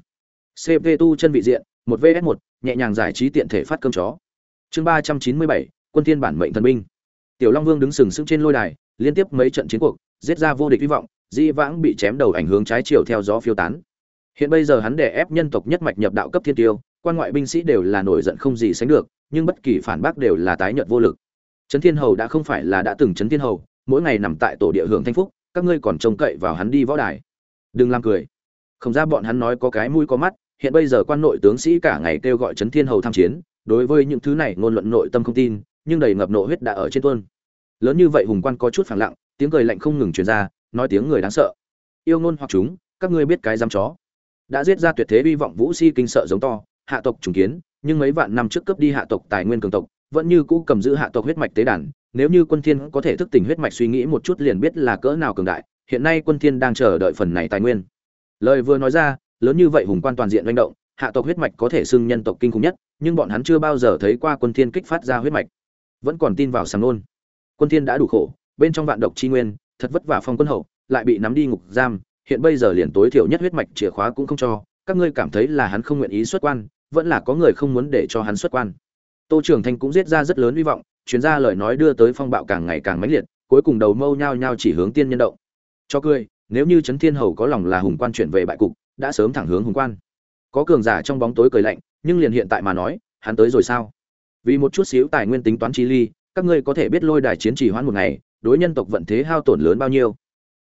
Cp tu chân vị diện, một vs một, nhẹ nhàng giải trí tiện thể phát cơm chó. Chương ba trăm chín mươi bảy, quân thiên bản mệnh thần binh. Tiểu long vương đứng sừng sững trên lôi đài, liên tiếp mấy trận chiến cuộc, giết ra vô địch hy vọng di vãng bị chém đầu ảnh hướng trái chiều theo gió phiêu tán. Hiện bây giờ hắn đè ép nhân tộc nhất mạch nhập đạo cấp thiên tiêu, quan ngoại binh sĩ đều là nổi giận không gì sánh được, nhưng bất kỳ phản bác đều là tái nhợt vô lực. Trấn thiên hầu đã không phải là đã từng trấn thiên hầu, mỗi ngày nằm tại tổ địa hưởng thanh phúc, các ngươi còn trông cậy vào hắn đi võ đài. Đừng làm cười. Không ra bọn hắn nói có cái mũi có mắt, hiện bây giờ quan nội tướng sĩ cả ngày kêu gọi trấn thiên hầu tham chiến, đối với những thứ này ngôn luận nội tâm không tin, nhưng đầy ngập nộ huyết đã ở trên tuôn. Lớn như vậy hùng quan có chút phẳng lặng, tiếng cười lạnh không ngừng truyền ra nói tiếng người đáng sợ. Yêu ngôn hoặc chúng, các ngươi biết cái dám chó. Đã giết ra tuyệt thế vi vọng vũ si kinh sợ giống to, hạ tộc trùng kiến, nhưng mấy vạn năm trước cướp đi hạ tộc tài nguyên cường tộc, vẫn như cũ cầm giữ hạ tộc huyết mạch tế đàn, nếu như quân thiên có thể thức tỉnh huyết mạch suy nghĩ một chút liền biết là cỡ nào cường đại, hiện nay quân thiên đang chờ đợi phần này tài nguyên. Lời vừa nói ra, lớn như vậy hùng quan toàn diện manh động, hạ tộc huyết mạch có thể xưng nhân tộc kinh khủng nhất, nhưng bọn hắn chưa bao giờ thấy qua quân thiên kích phát ra huyết mạch. Vẫn còn tin vào sàng nôn. Quân thiên đã đủ khổ, bên trong vạn độc chi nguyên thật vất vả phong quân hậu, lại bị nắm đi ngục giam, hiện bây giờ liền tối thiểu nhất huyết mạch chìa khóa cũng không cho, các ngươi cảm thấy là hắn không nguyện ý xuất quan, vẫn là có người không muốn để cho hắn xuất quan. Tô trưởng thanh cũng giết ra rất lớn hy vọng chuyến ra lời nói đưa tới phong bạo càng ngày càng mãnh liệt, cuối cùng đầu mâu nhao nhao chỉ hướng tiên nhân động. Cho cười, nếu như trấn thiên hầu có lòng là hùng quan chuyển về bại cục, đã sớm thẳng hướng hùng quan. Có cường giả trong bóng tối cười lạnh, nhưng liền hiện tại mà nói, hắn tới rồi sao? Vì một chút xíu tài nguyên tính toán chi ly, các ngươi có thể biết lôi đài chiến trì hoãn một ngày đối nhân tộc vận thế hao tổn lớn bao nhiêu.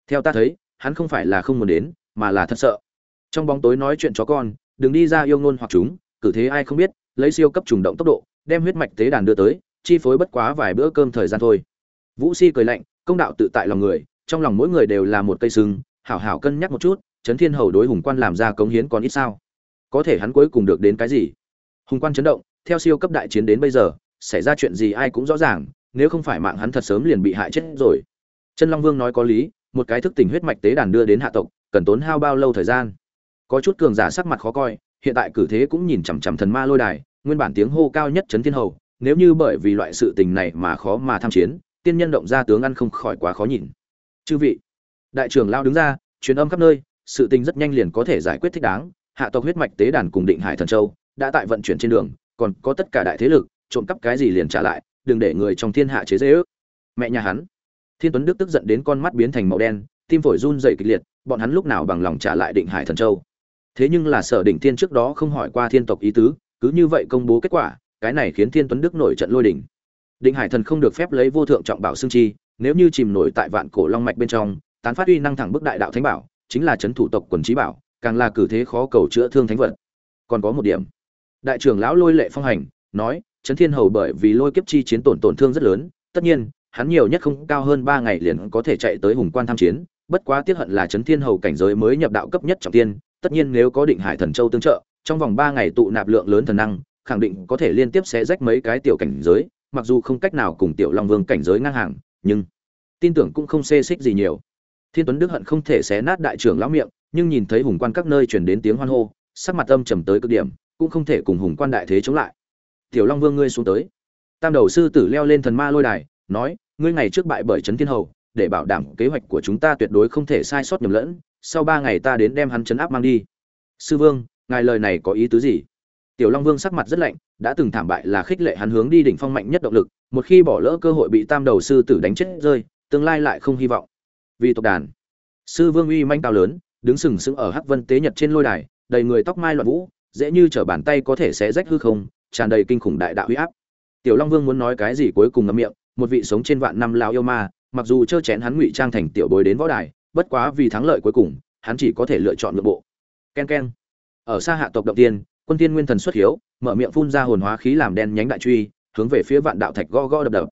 Theo ta thấy, hắn không phải là không muốn đến, mà là thật sợ. Trong bóng tối nói chuyện chó con, đừng đi ra yêu ngôn hoặc chúng, cử thế ai không biết, lấy siêu cấp trùng động tốc độ, đem huyết mạch tế đàn đưa tới, chi phối bất quá vài bữa cơm thời gian thôi. Vũ si cười lạnh, công đạo tự tại lòng người, trong lòng mỗi người đều là một cây sừng, hảo hảo cân nhắc một chút, trấn thiên hầu đối hùng quan làm ra cống hiến còn ít sao? Có thể hắn cuối cùng được đến cái gì? Hùng quan chấn động, theo siêu cấp đại chiến đến bây giờ, xảy ra chuyện gì ai cũng rõ ràng nếu không phải mạng hắn thật sớm liền bị hại chết rồi. Chân long vương nói có lý, một cái thức tỉnh huyết mạch tế đàn đưa đến hạ tộc, cần tốn hao bao lâu thời gian? Có chút cường giả sắc mặt khó coi, hiện tại cử thế cũng nhìn chằm chằm thần ma lôi đài, nguyên bản tiếng hô cao nhất chấn thiên hầu, nếu như bởi vì loại sự tình này mà khó mà tham chiến, tiên nhân động ra tướng ăn không khỏi quá khó nhìn. Chư vị, đại trưởng lao đứng ra, truyền âm khắp nơi, sự tình rất nhanh liền có thể giải quyết thích đáng, hạ tộc huyết mạch tế đàn cùng định hải thần châu đã tại vận chuyển trên đường, còn có tất cả đại thế lực, trộm cắp cái gì liền trả lại đừng để người trong thiên hạ chế dễ ước. Mẹ nhà hắn. Thiên tuấn đức tức giận đến con mắt biến thành màu đen, tim phổi run dày kịch liệt, bọn hắn lúc nào bằng lòng trả lại định hải thần châu. Thế nhưng là sở đỉnh thiên trước đó không hỏi qua thiên tộc ý tứ, cứ như vậy công bố kết quả, cái này khiến thiên tuấn đức nổi trận lôi đỉnh định hải thần không được phép lấy vô thượng trọng bảo xương chi, nếu như chìm nổi tại vạn cổ long mạch bên trong, tán phát uy năng thẳng bức đại đạo thánh bảo, chính là chấn thủ tộc quần trí bảo, càng là cử thế khó cầu chữa thương thánh vật. Còn có một điểm. Đại trưởng lão lôi lệ phong hành, nói trấn thiên hầu bởi vì lôi kiếp chi chiến tổn tổn thương rất lớn, tất nhiên, hắn nhiều nhất không cao hơn ba ngày liền có thể chạy tới hùng quan tham chiến, bất quá tiếc hận là trấn thiên hầu cảnh giới mới nhập đạo cấp nhất trọng tiên, tất nhiên nếu có định hải thần châu tương trợ, trong vòng ba ngày tụ nạp lượng lớn thần năng, khẳng định có thể liên tiếp sẽ rách mấy cái tiểu cảnh giới, mặc dù không cách nào cùng tiểu long vương cảnh giới ngang hàng, nhưng tin tưởng cũng không xê xích gì nhiều. Thiên tuấn đức hận không thể xé nát đại trưởng lão miệng, nhưng nhìn thấy hùng quan các nơi truyền đến tiếng hoan hô, sắc mặt âm trầm tới cực điểm, cũng không thể cùng hùng quan đại thế chống lại tiểu long vương ngươi xuống tới. Tam đầu sư tử leo lên thần ma lôi đài, nói, ngươi ngày trước bại bởi trấn thiên hầu, để bảo đảm kế hoạch của chúng ta tuyệt đối không thể sai sót nhầm lẫn, sau ba ngày ta đến đem hắn chấn áp mang đi. Sư vương, ngài lời này có ý tứ gì? Tiểu long vương sắc mặt rất lạnh, đã từng thảm bại là khích lệ hắn hướng đi đỉnh phong mạnh nhất động lực, một khi bỏ lỡ cơ hội bị tam đầu sư tử đánh chết rơi, tương lai lại không hy vọng. Vì tộc đàn, sư vương uy manh cao lớn, đứng sừng sững ở hắc vân tế nhật trên lôi đài, đầy người tóc mai loạn vũ, dễ như trở bàn tay có thể xé rách hư không tràn đầy kinh khủng đại đạo uy áp. Tiểu long vương muốn nói cái gì cuối cùng ngậm miệng, một vị sống trên vạn năm lao yêu ma, mặc dù chơ chén hắn ngụy trang thành tiểu bối đến võ đài, bất quá vì thắng lợi cuối cùng, hắn chỉ có thể lựa chọn nội bộ. Ken ken. Ở xa hạ tộc động tiên, quân tiên nguyên thần xuất hiếu, mở miệng phun ra hồn hóa khí làm đen nhánh đại truy, hướng về phía vạn đạo thạch go go đập đập.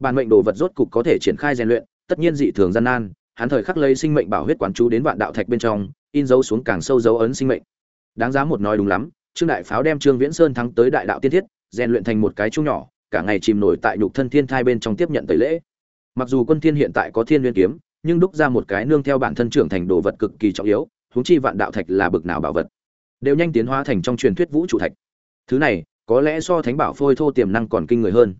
Bản mệnh đồ vật rốt cục có thể triển khai rèn luyện, tất nhiên dị thường gian nan, hắn thời khắc lấy sinh mệnh bảo huyết quán chú đến vạn đạo thạch bên trong, in dấu xuống càng sâu dấu ấn sinh mệnh. Đáng giá một nói đúng lắm trương đại pháo đem trương viễn sơn thắng tới đại đạo tiên thiết, rèn luyện thành một cái chung nhỏ, cả ngày chìm nổi tại nhục thân thiên thai bên trong tiếp nhận tẩy lễ. Mặc dù quân thiên hiện tại có thiên Liên kiếm, nhưng đúc ra một cái nương theo bản thân trưởng thành đồ vật cực kỳ trọng yếu, huống chi vạn đạo thạch là bực nào bảo vật. Đều nhanh tiến hóa thành trong truyền thuyết vũ trụ thạch. Thứ này, có lẽ so thánh bảo phôi thô tiềm năng còn kinh người hơn.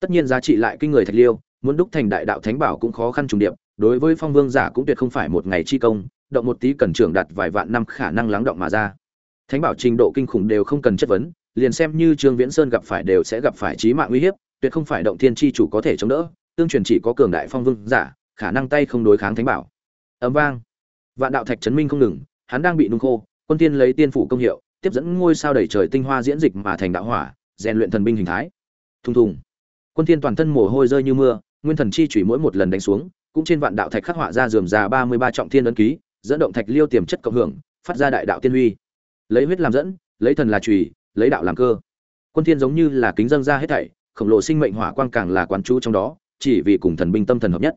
Tất nhiên giá trị lại kinh người thạch liêu, muốn đúc thành đại đạo thánh bảo cũng khó khăn trùng điệp, đối với phong vương giả cũng tuyệt không phải một ngày chi công, động một tí cần trưởng đặt vài vạn năm khả năng lắng động mà ra thánh bảo trình độ kinh khủng đều không cần chất vấn, liền xem như trương viễn sơn gặp phải đều sẽ gặp phải chí mạng uy hiếp, tuyệt không phải động thiên chi chủ có thể chống đỡ, tương truyền chỉ có cường đại phong vương giả, khả năng tay không đối kháng thánh bảo. Ấm vang. Vạn đạo thạch chấn minh không ngừng, hắn đang bị nung khô, quân tiên lấy tiên phủ công hiệu, tiếp dẫn ngôi sao đẩy trời tinh hoa diễn dịch mà thành đạo hỏa, rèn luyện thần binh hình thái. Thùng thùng. Quân tiên toàn thân mồ hôi rơi như mưa, nguyên thần chi chủy mỗi một lần đánh xuống, cũng trên vạn đạo thạch khắc họa ra dườm già ba mươi ba trọng thiên ấn ký, dẫn động thạch liêu tiềm chất cộng hưởng, phát ra đại đạo tiên huy lấy huyết làm dẫn, lấy thần là trùy, lấy đạo làm cơ. Quân thiên giống như là kính dâng ra hết thảy, khổng lồ sinh mệnh hỏa quang càng là quán chú trong đó, chỉ vì cùng thần binh tâm thần hợp nhất.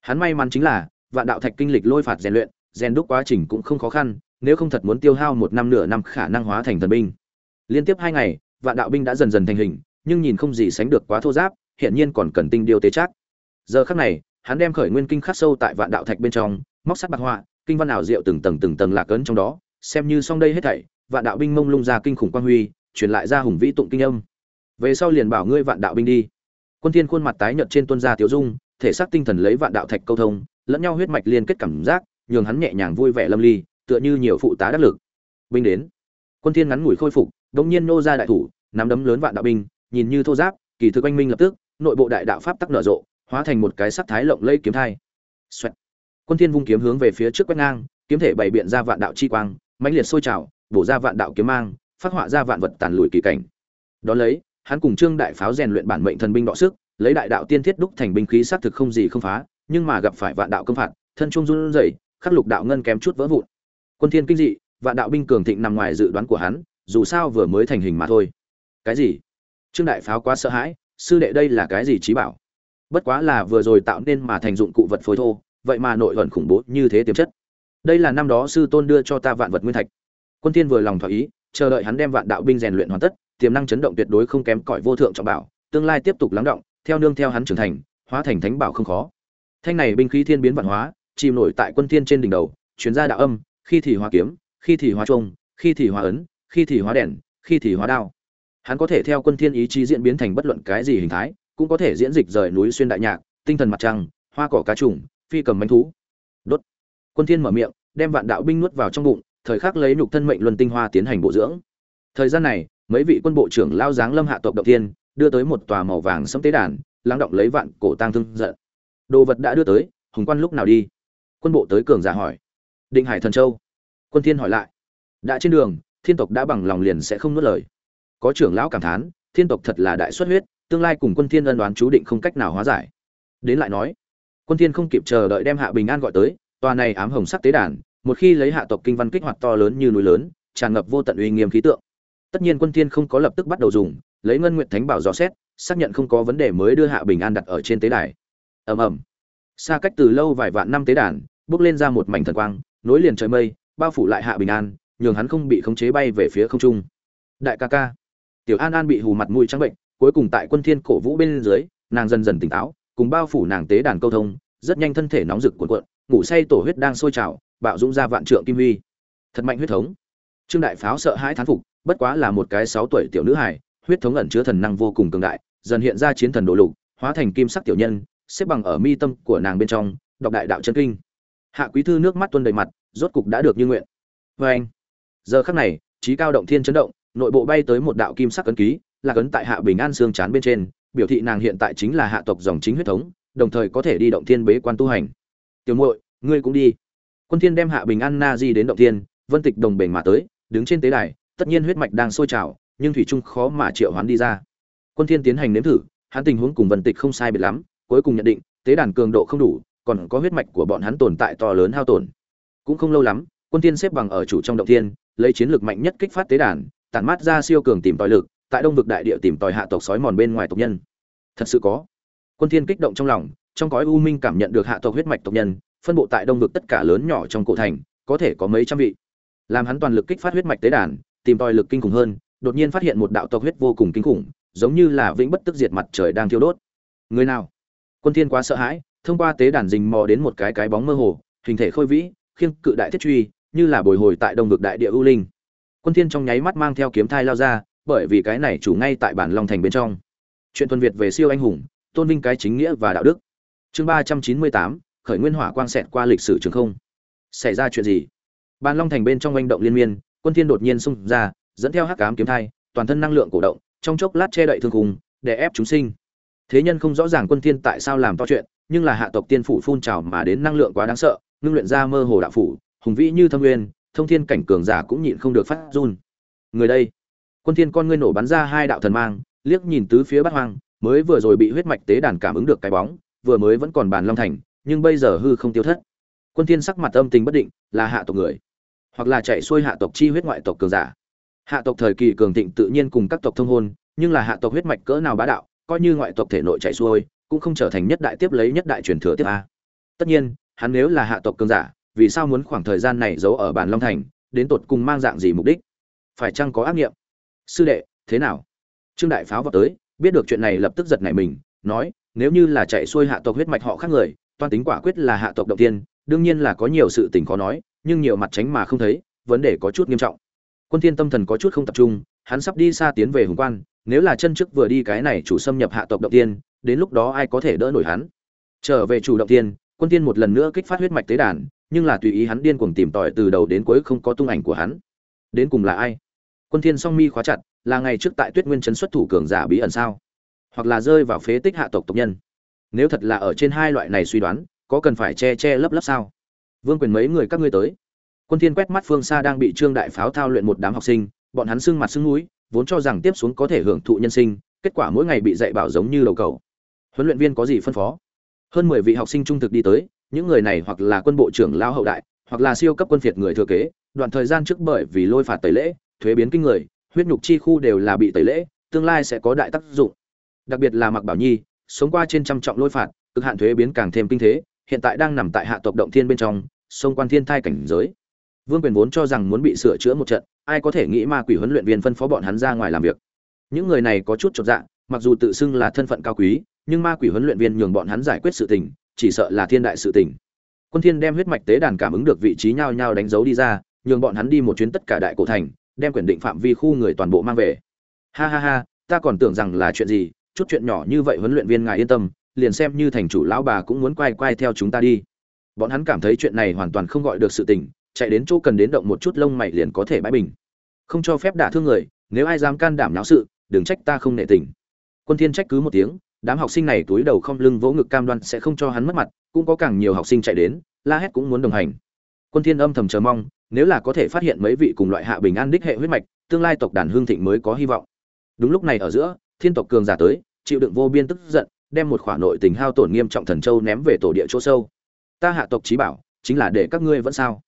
Hắn may mắn chính là, vạn đạo thạch kinh lịch lôi phạt rèn luyện, rèn đúc quá trình cũng không khó khăn, nếu không thật muốn tiêu hao một năm nửa năm khả năng hóa thành thần binh. Liên tiếp hai ngày, vạn đạo binh đã dần dần thành hình, nhưng nhìn không gì sánh được quá thô giáp hiện nhiên còn cần tinh điều tế chắc giờ khắc này, hắn đem khởi nguyên kinh khắc sâu tại vạn đạo thạch bên trong, móc sắt bạc họa, kinh văn ảo diệu từng tầng từng tầng lạc ấn trong đó, xem như xong đây hết thảy vạn đạo binh mông lung ra kinh khủng quang huy, truyền lại ra hùng vĩ tụng kinh âm. Về sau liền bảo ngươi vạn đạo binh đi. Quân thiên khuôn mặt tái nhợt trên tuân gia tiểu dung, thể xác tinh thần lấy vạn đạo thạch câu thông, lẫn nhau huyết mạch liên kết cảm giác, nhường hắn nhẹ nhàng vui vẻ lâm ly, tựa như nhiều phụ tá đắc lực. Binh đến. Quân thiên ngắn ngủi khôi phục, đống nhiên nô ra đại thủ, nắm đấm lớn vạn đạo binh, nhìn như thô giáp, kỳ thực anh minh lập tức, nội bộ đại đạo pháp tắc nở rộ, hóa thành một cái sắc thái lộng lẫy kiếm thai. Xoẹt. quân thiên vung kiếm hướng về phía trước quét ngang, kiếm thể bảy biện ra vạn đạo chi quang, mãnh liệt sôi trào bổ ra vạn đạo kiếm mang, phát họa ra vạn vật tàn lùi kỳ cảnh. Đó lấy, hắn cùng trương đại pháo rèn luyện bản mệnh thần binh đọ sức, lấy đại đạo tiên thiết đúc thành binh khí sát thực không gì không phá, nhưng mà gặp phải vạn đạo công phạt, thân trung run rẩy, khắc lục đạo ngân kém chút vỡ vụn. Quân thiên kinh dị, vạn đạo binh cường thịnh nằm ngoài dự đoán của hắn, dù sao vừa mới thành hình mà thôi. Cái gì? Trương đại pháo quá sợ hãi, sư đệ đây là cái gì trí bảo? Bất quá là vừa rồi tạo nên mà thành dụng cụ vật phối thô, vậy mà nội ẩn khủng bố như thế tiềm chất. Đây là năm đó sư tôn đưa cho ta vạn vật nguyên thạch quân thiên vừa lòng thỏa ý, chờ đợi hắn đem vạn đạo binh rèn luyện hoàn tất, tiềm năng chấn động tuyệt đối không kém cỏi vô thượng trọng bảo, tương lai tiếp tục lắng động, theo nương theo hắn trưởng thành, hóa thành thánh bảo không khó. Thanh này binh khí thiên biến vạn hóa, chìm nổi tại quân thiên trên đỉnh đầu truyền ra đạo âm, khi thì hóa kiếm, khi thì hóa trung khi thì hóa ấn, khi thì hóa đèn, khi thì hóa đao. Hắn có thể theo quân thiên ý chí diễn biến thành bất luận cái gì hình thái, cũng có thể diễn dịch rời núi xuyên đại nhạc, tinh thần mặt trăng, hoa cỏ cá trùng, phi cầm manh thú. Đốt. Quân thiên mở miệng, đem vạn đạo binh nuốt vào trong bụng thời khắc lấy nhục thân mệnh luân tinh hoa tiến hành bổ dưỡng. Thời gian này, mấy vị quân bộ trưởng lao dáng lâm hạ tộc động thiên đưa tới một tòa màu vàng sẫm tế đàn, lắng động lấy vạn cổ tang thương giận. Đồ vật đã đưa tới, hùng quan lúc nào đi? Quân bộ tới cường giả hỏi. Định hải thần châu. Quân thiên hỏi lại. Đã trên đường, thiên tộc đã bằng lòng liền sẽ không nuốt lời. Có trưởng lão cảm thán, thiên tộc thật là đại xuất huyết, tương lai cùng quân thiên ân đoán chú định không cách nào hóa giải. Đến lại nói, quân thiên không kịp chờ đợi đem hạ bình an gọi tới, tòa này ám hồng sắc tế đàn một khi lấy hạ tộc kinh văn kích hoạt to lớn như núi lớn, tràn ngập vô tận uy nghiêm khí tượng. Tất nhiên quân thiên không có lập tức bắt đầu dùng, lấy ngân nguyện thánh bảo dò xét, xác nhận không có vấn đề mới đưa hạ bình an đặt ở trên tế đài. Ầm ầm. Xa cách từ lâu vài vạn năm tế đàn, bước lên ra một mảnh thần quang, nối liền trời mây, bao phủ lại hạ bình an, nhường hắn không bị khống chế bay về phía không trung. Đại ca ca. Tiểu an an bị hù mặt mũi trắng bệnh, cuối cùng tại quân thiên cổ vũ bên dưới, nàng dần dần tỉnh táo, cùng bao phủ nàng tế đàn câu thông, rất nhanh thân thể nóng rực cuộn cuộn, ngủ say tổ huyết đang sôi trào bạo dũng ra vạn trượng kim huy. Thật mạnh huyết thống. Trương đại pháo sợ hãi thán phục, bất quá là một cái sáu tuổi tiểu nữ hài, huyết thống ẩn chứa thần năng vô cùng cường đại, dần hiện ra chiến thần đồ lục, hóa thành kim sắc tiểu nhân, xếp bằng ở mi tâm của nàng bên trong, đọc đại đạo chân kinh. Hạ quý thư nước mắt tuôn đầy mặt, rốt cục đã được như nguyện. Vê anh, giờ khắc này, trí cao động thiên chấn động, nội bộ bay tới một đạo kim sắc cấn ký, là cấn tại hạ bình an xương chán bên trên, biểu thị nàng hiện tại chính là hạ tộc dòng chính huyết thống, đồng thời có thể đi động thiên bế quan tu hành. Tiểu muội, ngươi cũng đi quân thiên đem hạ bình an na di đến động thiên, vân tịch đồng bền mà tới, đứng trên tế đài, tất nhiên huyết mạch đang sôi trào, nhưng thủy trung khó mà triệu hoán đi ra. Quân thiên tiến hành nếm thử, hắn tình huống cùng vân tịch không sai biệt lắm, cuối cùng nhận định, tế đàn cường độ không đủ, còn có huyết mạch của bọn hắn tồn tại to lớn hao tổn. Cũng không lâu lắm, quân thiên xếp bằng ở chủ trong động thiên, lấy chiến lược mạnh nhất kích phát tế đàn, tản mát ra siêu cường tìm tòi lực, tại đông vực đại địa tìm tòi hạ tộc sói mòn bên ngoài tộc nhân. Thật sự có. Quân thiên kích động trong lòng, trong cõi u minh cảm nhận được hạ tộc huyết mạch tộc nhân phân bộ tại đông vực tất cả lớn nhỏ trong cổ thành, có thể có mấy trăm vị. Làm hắn toàn lực kích phát huyết mạch tế đàn, tìm tòi lực kinh khủng hơn, đột nhiên phát hiện một đạo tộc huyết vô cùng kinh khủng, giống như là vĩnh bất tức diệt mặt trời đang thiêu đốt. Người nào? Quân thiên quá sợ hãi, thông qua tế đàn rình mò đến một cái cái bóng mơ hồ, hình thể khôi vĩ, khiêng cự đại thiết truy, như là bồi hồi tại đông vực đại địa ưu linh. Quân thiên trong nháy mắt mang theo kiếm thai lao ra, bởi vì cái này chủ ngay tại bản long thành bên trong. Chuyện tuần việt về siêu anh hùng, tôn vinh cái chính nghĩa và đạo đức. Chương ba trăm chín mươi tám khởi nguyên hỏa quang xẹt qua lịch sử trường không. Xảy ra chuyện gì? Bàn long thành bên trong oanh động liên miên, quân thiên đột nhiên xung ra, dẫn theo hắc ám kiếm thai, toàn thân năng lượng cổ động, trong chốc lát che đậy thương khung, để ép chúng sinh. Thế nhân không rõ ràng quân thiên tại sao làm to chuyện, nhưng là hạ tộc tiên phủ phun trào mà đến năng lượng quá đáng sợ, ngưng luyện ra mơ hồ đạo phủ, hùng vĩ như thâm nguyên, thông thiên cảnh cường giả cũng nhịn không được phát run. Người đây, quân thiên con ngươi nổ bắn ra hai đạo thần mang, liếc nhìn tứ phía bát hoang, mới vừa rồi bị huyết mạch tế đàn cảm ứng được cái bóng, vừa mới vẫn còn bàn long thành nhưng bây giờ hư không tiêu thất. Quân thiên sắc mặt âm tình bất định, là hạ tộc người, hoặc là chạy xuôi hạ tộc chi huyết ngoại tộc cường giả. Hạ tộc thời kỳ cường thịnh tự nhiên cùng các tộc thông hôn, nhưng là hạ tộc huyết mạch cỡ nào bá đạo, coi như ngoại tộc thể nội chạy xuôi, cũng không trở thành nhất đại tiếp lấy nhất đại truyền thừa tiếp a. Tất nhiên, hắn nếu là hạ tộc cường giả, vì sao muốn khoảng thời gian này giấu ở bản long thành, đến tột cùng mang dạng gì mục đích? Phải chăng có ác nghiệm? Sư đệ, thế nào? Trương đại pháo vào tới, biết được chuyện này lập tức giật nảy mình, nói, nếu như là chạy xuôi hạ tộc huyết mạch họ khác người toan tính quả quyết là hạ tộc động tiên, đương nhiên là có nhiều sự tình khó nói, nhưng nhiều mặt tránh mà không thấy, vấn đề có chút nghiêm trọng. Quân thiên tâm thần có chút không tập trung, hắn sắp đi xa tiến về hùng quan, nếu là chân trước vừa đi cái này chủ xâm nhập hạ tộc động tiên, đến lúc đó ai có thể đỡ nổi hắn? Trở về chủ động tiên, quân tiên một lần nữa kích phát huyết mạch tế đàn, nhưng là tùy ý hắn điên cuồng tìm tòi từ đầu đến cuối không có tung ảnh của hắn. Đến cùng là ai? Quân thiên song mi khóa chặt, là ngày trước tại tuyết nguyên chấn xuất thủ cường giả bí ẩn sao? Hoặc là rơi vào phế tích hạ tộc tộc nhân? Nếu thật là ở trên hai loại này suy đoán, có cần phải che che lấp lấp sao? Vương quyền mấy người các ngươi tới. Quân thiên quét mắt phương xa đang bị trương đại pháo thao luyện một đám học sinh, bọn hắn sưng mặt sưng mũi vốn cho rằng tiếp xuống có thể hưởng thụ nhân sinh, kết quả mỗi ngày bị dạy bảo giống như đầu cầu. Huấn luyện viên có gì phân phó? Hơn mười vị học sinh trung thực đi tới, những người này hoặc là quân bộ trưởng lao hậu đại, hoặc là siêu cấp quân phiệt người thừa kế, đoạn thời gian trước bởi vì lôi phạt tẩy lễ, thuế biến kinh người, huyết nhục chi khu đều là bị tẩy lễ, tương lai sẽ có đại tác dụng. Đặc biệt là mặc bảo nhi sống qua trên trăm trọng lôi phạt, cực hạn thuế biến càng thêm kinh thế, hiện tại đang nằm tại hạ tộc động thiên bên trong, sông quan thiên thai cảnh giới. Vương quyền vốn cho rằng muốn bị sửa chữa một trận, ai có thể nghĩ ma quỷ huấn luyện viên phân phó bọn hắn ra ngoài làm việc. Những người này có chút chột dạ mặc dù tự xưng là thân phận cao quý, nhưng ma quỷ huấn luyện viên nhường bọn hắn giải quyết sự tình, chỉ sợ là thiên đại sự tình. Quân thiên đem huyết mạch tế đàn cảm ứng được vị trí nhau nhau đánh dấu đi ra, nhường bọn hắn đi một chuyến tất cả đại cổ thành, đem quyền định phạm vi khu người toàn bộ mang về. Ha ha ha, ta còn tưởng rằng là chuyện gì chút chuyện nhỏ như vậy huấn luyện viên ngài yên tâm, liền xem như thành chủ lão bà cũng muốn quay quay theo chúng ta đi. Bọn hắn cảm thấy chuyện này hoàn toàn không gọi được sự tình, chạy đến chỗ cần đến động một chút lông mày liền có thể bãi bình. Không cho phép đả thương người, nếu ai dám can đảm náo sự, đừng trách ta không nệ tình. Quân thiên trách cứ một tiếng, đám học sinh này túi đầu không lưng vỗ ngực cam đoan sẽ không cho hắn mất mặt, cũng có càng nhiều học sinh chạy đến, la hét cũng muốn đồng hành. Quân thiên âm thầm chờ mong, nếu là có thể phát hiện mấy vị cùng loại hạ bình an đích hệ huyết mạch, tương lai tộc đàn hương thịnh mới có hy vọng. Đúng lúc này ở giữa thiên tộc cường giả tới, chịu đựng vô biên tức giận, đem một khoản nội tình hao tổn nghiêm trọng thần châu ném về tổ địa chỗ sâu. Ta hạ tộc trí bảo, chính là để các ngươi vẫn sao?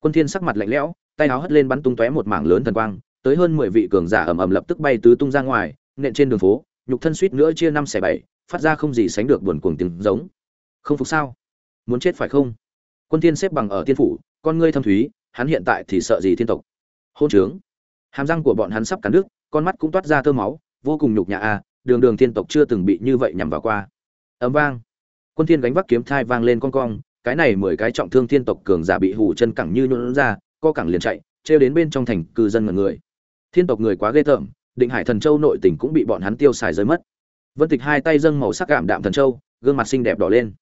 Quân thiên sắc mặt lạnh lẽo, tay áo hất lên bắn tung tóe một mảng lớn thần quang, tới hơn mười vị cường giả ầm ầm lập tức bay tứ tung ra ngoài, nện trên đường phố, nhục thân suýt nữa chia năm xẻ bảy, phát ra không gì sánh được buồn cuồng tiếng giống. Không phục sao? Muốn chết phải không? Quân thiên xếp bằng ở tiên phủ, con ngươi thâm thúy, hắn hiện tại thì sợ gì thiên tộc? Hôn trướng. Hàm răng của bọn hắn sắp cắn đứt, con mắt cũng toát ra thơ máu vô cùng nhục nhã a, đường đường thiên tộc chưa từng bị như vậy nhằm vào qua. Ấm vang. Quân thiên gánh vác kiếm thai vang lên con cong, cái này mười cái trọng thương thiên tộc cường giả bị hù chân cẳng như nhũn ra, co cẳng liền chạy treo đến bên trong thành cư dân mọi người. Thiên tộc người quá ghê tởm, định hải thần châu nội tình cũng bị bọn hắn tiêu xài rơi mất. Vân tịch hai tay dâng màu sắc cảm đạm thần châu, gương mặt xinh đẹp đỏ lên.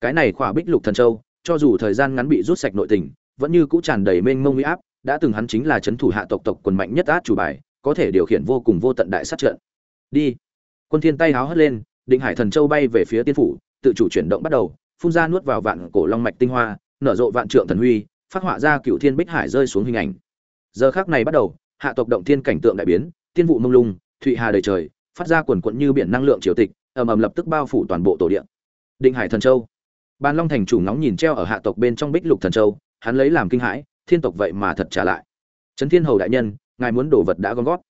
Cái này khỏa bích lục thần châu, cho dù thời gian ngắn bị rút sạch nội tình, vẫn như cũ tràn đầy mênh mông uy áp, đã từng hắn chính là chấn thủ hạ tộc tộc quần mạnh nhất át chủ bài có thể điều khiển vô cùng vô tận đại sát trận. Đi. Quân thiên tay háo hất lên, định hải thần châu bay về phía tiên phủ, tự chủ chuyển động bắt đầu, phun ra nuốt vào vạn cổ long mạch tinh hoa, nở rộ vạn trượng thần huy, phát họa ra cựu thiên bích hải rơi xuống hình ảnh. Giờ khắc này bắt đầu, hạ tộc động thiên cảnh tượng đại biến, tiên vụ mông lung, thụy hà đầy trời, phát ra quần quần như biển năng lượng triều tịch, ầm ầm lập tức bao phủ toàn bộ tổ địa. Định hải thần châu. Ban long thành chủ ngóng nhìn treo ở hạ tộc bên trong bích lục thần châu, hắn lấy làm kinh hãi, thiên tộc vậy mà thật trả lại. Trấn thiên hầu đại nhân ngài muốn đổ vật đã gom gót.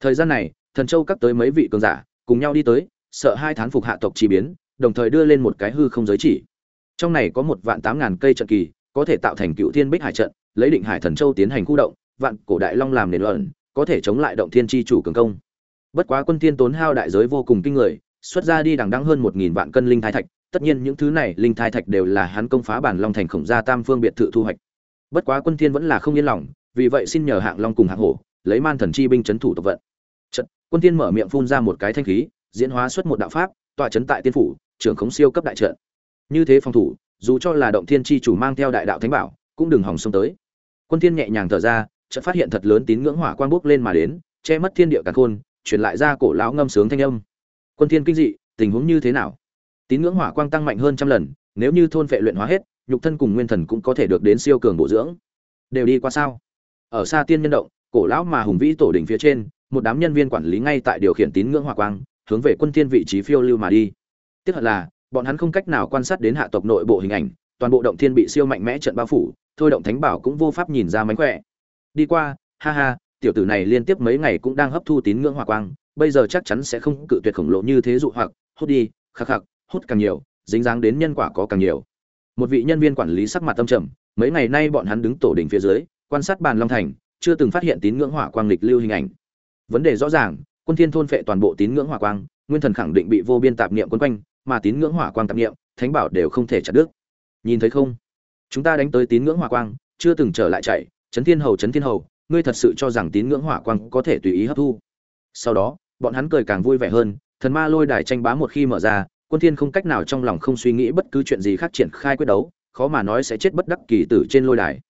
Thời gian này, thần châu cắt tới mấy vị cường giả, cùng nhau đi tới, sợ hai thán phục hạ tộc chi biến, đồng thời đưa lên một cái hư không giới chỉ. Trong này có một vạn tám ngàn cây trận kỳ, có thể tạo thành cựu thiên bích hải trận, lấy định hải thần châu tiến hành khu động, vạn cổ đại long làm nền luận, có thể chống lại động thiên chi chủ cường công. Bất quá quân thiên tốn hao đại giới vô cùng kinh người, xuất ra đi đằng đăng hơn một nghìn vạn cân linh thai thạch, tất nhiên những thứ này linh thai thạch đều là hắn công phá bản long thành khổng gia tam phương biệt thự thu hoạch. Bất quá quân thiên vẫn là không yên lòng, vì vậy xin nhờ hạng long cùng hạng hổ lấy man thần chi binh chấn thủ tộc vận. Trận, quân thiên mở miệng phun ra một cái thanh khí, diễn hóa xuất một đạo pháp, tọa chấn tại tiên phủ, trưởng khống siêu cấp đại trận. Như thế phòng thủ, dù cho là động thiên chi chủ mang theo đại đạo thánh bảo, cũng đừng hòng xông tới. Quân thiên nhẹ nhàng thở ra, chợt phát hiện thật lớn tín ngưỡng hỏa quang bốc lên mà đến, che mất thiên địa cả khôn, truyền lại ra cổ lão ngâm sướng thanh âm. Quân thiên kinh dị, tình huống như thế nào? Tín ngưỡng hỏa quang tăng mạnh hơn trăm lần, nếu như thôn phệ luyện hóa hết, nhục thân cùng nguyên thần cũng có thể được đến siêu cường bổ dưỡng. Đều đi qua sao? Ở xa tiên nhân động cổ lão mà hùng vĩ tổ đỉnh phía trên, một đám nhân viên quản lý ngay tại điều khiển tín ngưỡng hỏa quang, hướng về quân thiên vị trí phiêu lưu mà đi. Tiếc thật là, bọn hắn không cách nào quan sát đến hạ tộc nội bộ hình ảnh, toàn bộ động thiên bị siêu mạnh mẽ trận bao phủ, thôi động thánh bảo cũng vô pháp nhìn ra mánh khỏe. Đi qua, ha ha, tiểu tử này liên tiếp mấy ngày cũng đang hấp thu tín ngưỡng hỏa quang, bây giờ chắc chắn sẽ không cự tuyệt khổng lồ như thế dụ hoặc, hút đi, khắc khắc, hút càng nhiều, dính dáng đến nhân quả có càng nhiều. Một vị nhân viên quản lý sắc mặt tâm trầm, mấy ngày nay bọn hắn đứng tổ đỉnh phía dưới, quan sát bàn long thành chưa từng phát hiện tín ngưỡng hỏa quang lịch lưu hình ảnh. Vấn đề rõ ràng, quân thiên thôn phệ toàn bộ tín ngưỡng hỏa quang, nguyên thần khẳng định bị vô biên tạp niệm quấn quanh, mà tín ngưỡng hỏa quang tạp niệm, thánh bảo đều không thể chặt đứt. Nhìn thấy không? Chúng ta đánh tới tín ngưỡng hỏa quang, chưa từng trở lại chạy, chấn thiên hầu, chấn thiên hầu, ngươi thật sự cho rằng tín ngưỡng hỏa quang có thể tùy ý hấp thu. Sau đó, bọn hắn cười càng vui vẻ hơn, thần ma lôi đài tranh bá một khi mở ra, quân thiên không cách nào trong lòng không suy nghĩ bất cứ chuyện gì khác triển khai quyết đấu, khó mà nói sẽ chết bất đắc kỳ tử trên lôi đài.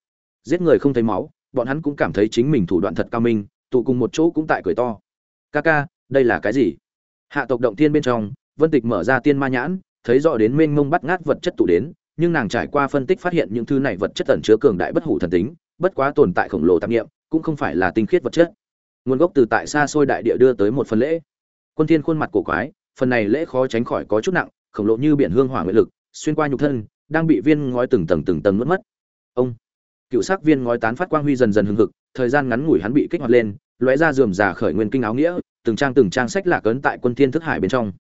Giết người không thấy máu bọn hắn cũng cảm thấy chính mình thủ đoạn thật cao minh, tụ cùng một chỗ cũng tại cười to. Ca ca đây là cái gì? Hạ tộc động thiên bên trong, vân tịch mở ra tiên ma nhãn, thấy rõ đến mênh mông bắt ngát vật chất tụ đến, nhưng nàng trải qua phân tích phát hiện những thứ này vật chất ẩn chứa cường đại bất hủ thần tính, bất quá tồn tại khổng lồ tạp nghiệm cũng không phải là tinh khiết vật chất. Nguồn gốc từ tại xa xôi đại địa đưa tới một phần lễ. Quân thiên khuôn mặt cổ quái, phần này lễ khó tránh khỏi có chút nặng, khổng lồ như biển hương hỏa nguyện lực, xuyên qua nhục thân, đang bị viên ngói từng tầng từng tầng nuốt mất. Ông! Cựu sắc viên ngói tán phát quang huy dần dần hưng hực, thời gian ngắn ngủi hắn bị kích hoạt lên, lóe ra rườm rà khởi nguyên kinh áo nghĩa, từng trang từng trang sách lạc ấn tại quân thiên thức hải bên trong.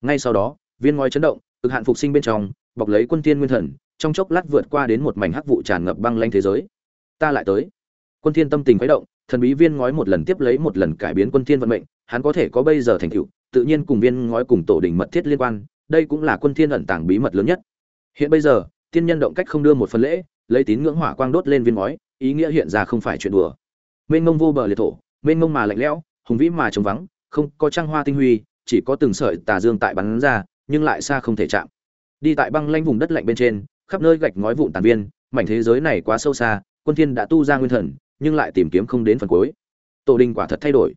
Ngay sau đó, viên ngói chấn động, cực hạn phục sinh bên trong, bọc lấy quân thiên nguyên thần, trong chốc lát vượt qua đến một mảnh hắc vụ tràn ngập băng lanh thế giới. Ta lại tới. Quân thiên tâm tình khuấy động, thần bí viên ngói một lần tiếp lấy một lần cải biến quân thiên vận mệnh, hắn có thể có bây giờ thành tựu, tự nhiên cùng viên ngói cùng tổ đình mật thiết liên quan, đây cũng là quân thiên ẩn tàng bí mật lớn nhất. Hiện bây giờ, tiên nhân động cách không đưa một phần lễ lấy tín ngưỡng hỏa quang đốt lên viên ngói, ý nghĩa hiện ra không phải chuyện đùa. Mênh mông vô bờ liệt thổ, mênh mông mà lạnh lẽo, hùng vĩ mà trống vắng, không có trăng hoa tinh huy, chỉ có từng sợi tà dương tại bắn ra, nhưng lại xa không thể chạm. Đi tại băng lanh vùng đất lạnh bên trên, khắp nơi gạch ngói vụn tàn viên, mảnh thế giới này quá sâu xa, quân thiên đã tu ra nguyên thần, nhưng lại tìm kiếm không đến phần cuối. Tổ đình quả thật thay đổi.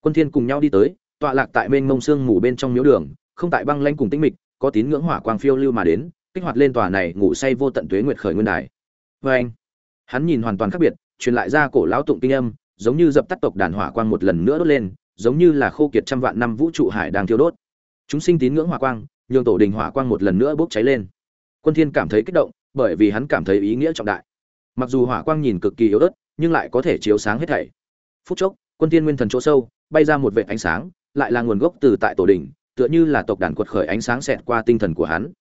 Quân thiên cùng nhau đi tới, tọa lạc tại mênh mông sương mù bên trong miếu đường, không tại băng lanh cùng tĩnh mịch, có tín ngưỡng hỏa quang phiêu lưu mà đến, kích hoạt lên tòa này ngủ say vô tận tuế nguyệt khởi nguyên đài với anh, hắn nhìn hoàn toàn khác biệt, truyền lại ra cổ lão tụng kinh âm, giống như dập tắt tộc đàn hỏa quang một lần nữa đốt lên, giống như là khô kiệt trăm vạn năm vũ trụ hải đang thiêu đốt. Chúng sinh tín ngưỡng hỏa quang, nhường tổ đình hỏa quang một lần nữa bốc cháy lên. Quân thiên cảm thấy kích động, bởi vì hắn cảm thấy ý nghĩa trọng đại. Mặc dù hỏa quang nhìn cực kỳ yếu ớt, nhưng lại có thể chiếu sáng hết thảy. Phút chốc, quân thiên nguyên thần chỗ sâu, bay ra một vệt ánh sáng, lại là nguồn gốc từ tại tổ đình, tựa như là tộc đàn quật khởi ánh sáng xẹt qua tinh thần của hắn.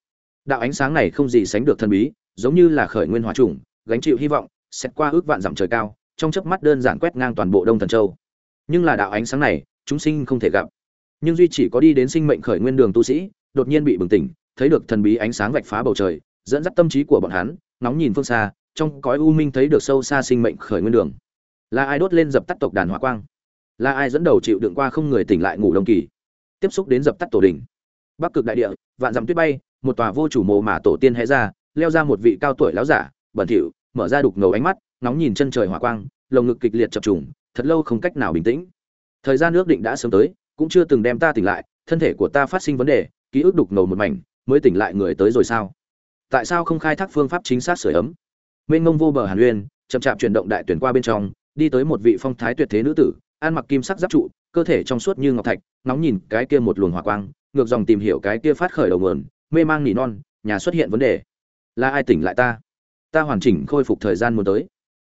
Đạo ánh sáng này không gì sánh được thần bí, giống như là khởi nguyên hỏa trùng gánh chịu hy vọng, xét qua ước vạn dặm trời cao, trong chớp mắt đơn giản quét ngang toàn bộ đông thần châu. Nhưng là đạo ánh sáng này, chúng sinh không thể gặp. Nhưng duy chỉ có đi đến sinh mệnh khởi nguyên đường tu sĩ, đột nhiên bị bừng tỉnh, thấy được thần bí ánh sáng vạch phá bầu trời, dẫn dắt tâm trí của bọn hắn nóng nhìn phương xa, trong cõi u minh thấy được sâu xa sinh mệnh khởi nguyên đường. Là ai đốt lên dập tắt tộc đàn hỏa quang? Là ai dẫn đầu chịu đựng qua không người tỉnh lại ngủ đông kỳ? Tiếp xúc đến dập tắt tổ đình. Bắc cực đại địa, vạn dặm tuyết bay, một tòa vô chủ mồ mà tổ tiên hé ra, leo ra một vị cao tuổi láo giả bẩn thỉu, mở ra đục ngầu ánh mắt nóng nhìn chân trời hỏa quang, lồng ngực kịch liệt chập trùng, thật lâu không cách nào bình tĩnh. Thời gian nước định đã sớm tới, cũng chưa từng đem ta tỉnh lại, thân thể của ta phát sinh vấn đề, ký ức đục ngầu một mảnh, mới tỉnh lại người tới rồi sao? Tại sao không khai thác phương pháp chính xác sửa ấm? Mênh ngông vô bờ hàn uyên, chậm chạp chuyển động đại tuyển qua bên trong, đi tới một vị phong thái tuyệt thế nữ tử, ăn mặc kim sắc giáp trụ, cơ thể trong suốt như ngọc thạch nóng nhìn cái kia một luồng hỏa quang, ngược dòng tìm hiểu cái kia phát khởi đầu nguồn, mê mang nỉ non, nhà xuất hiện vấn đề. Là ai tỉnh lại ta? Ta hoàn chỉnh khôi phục thời gian muốn tới.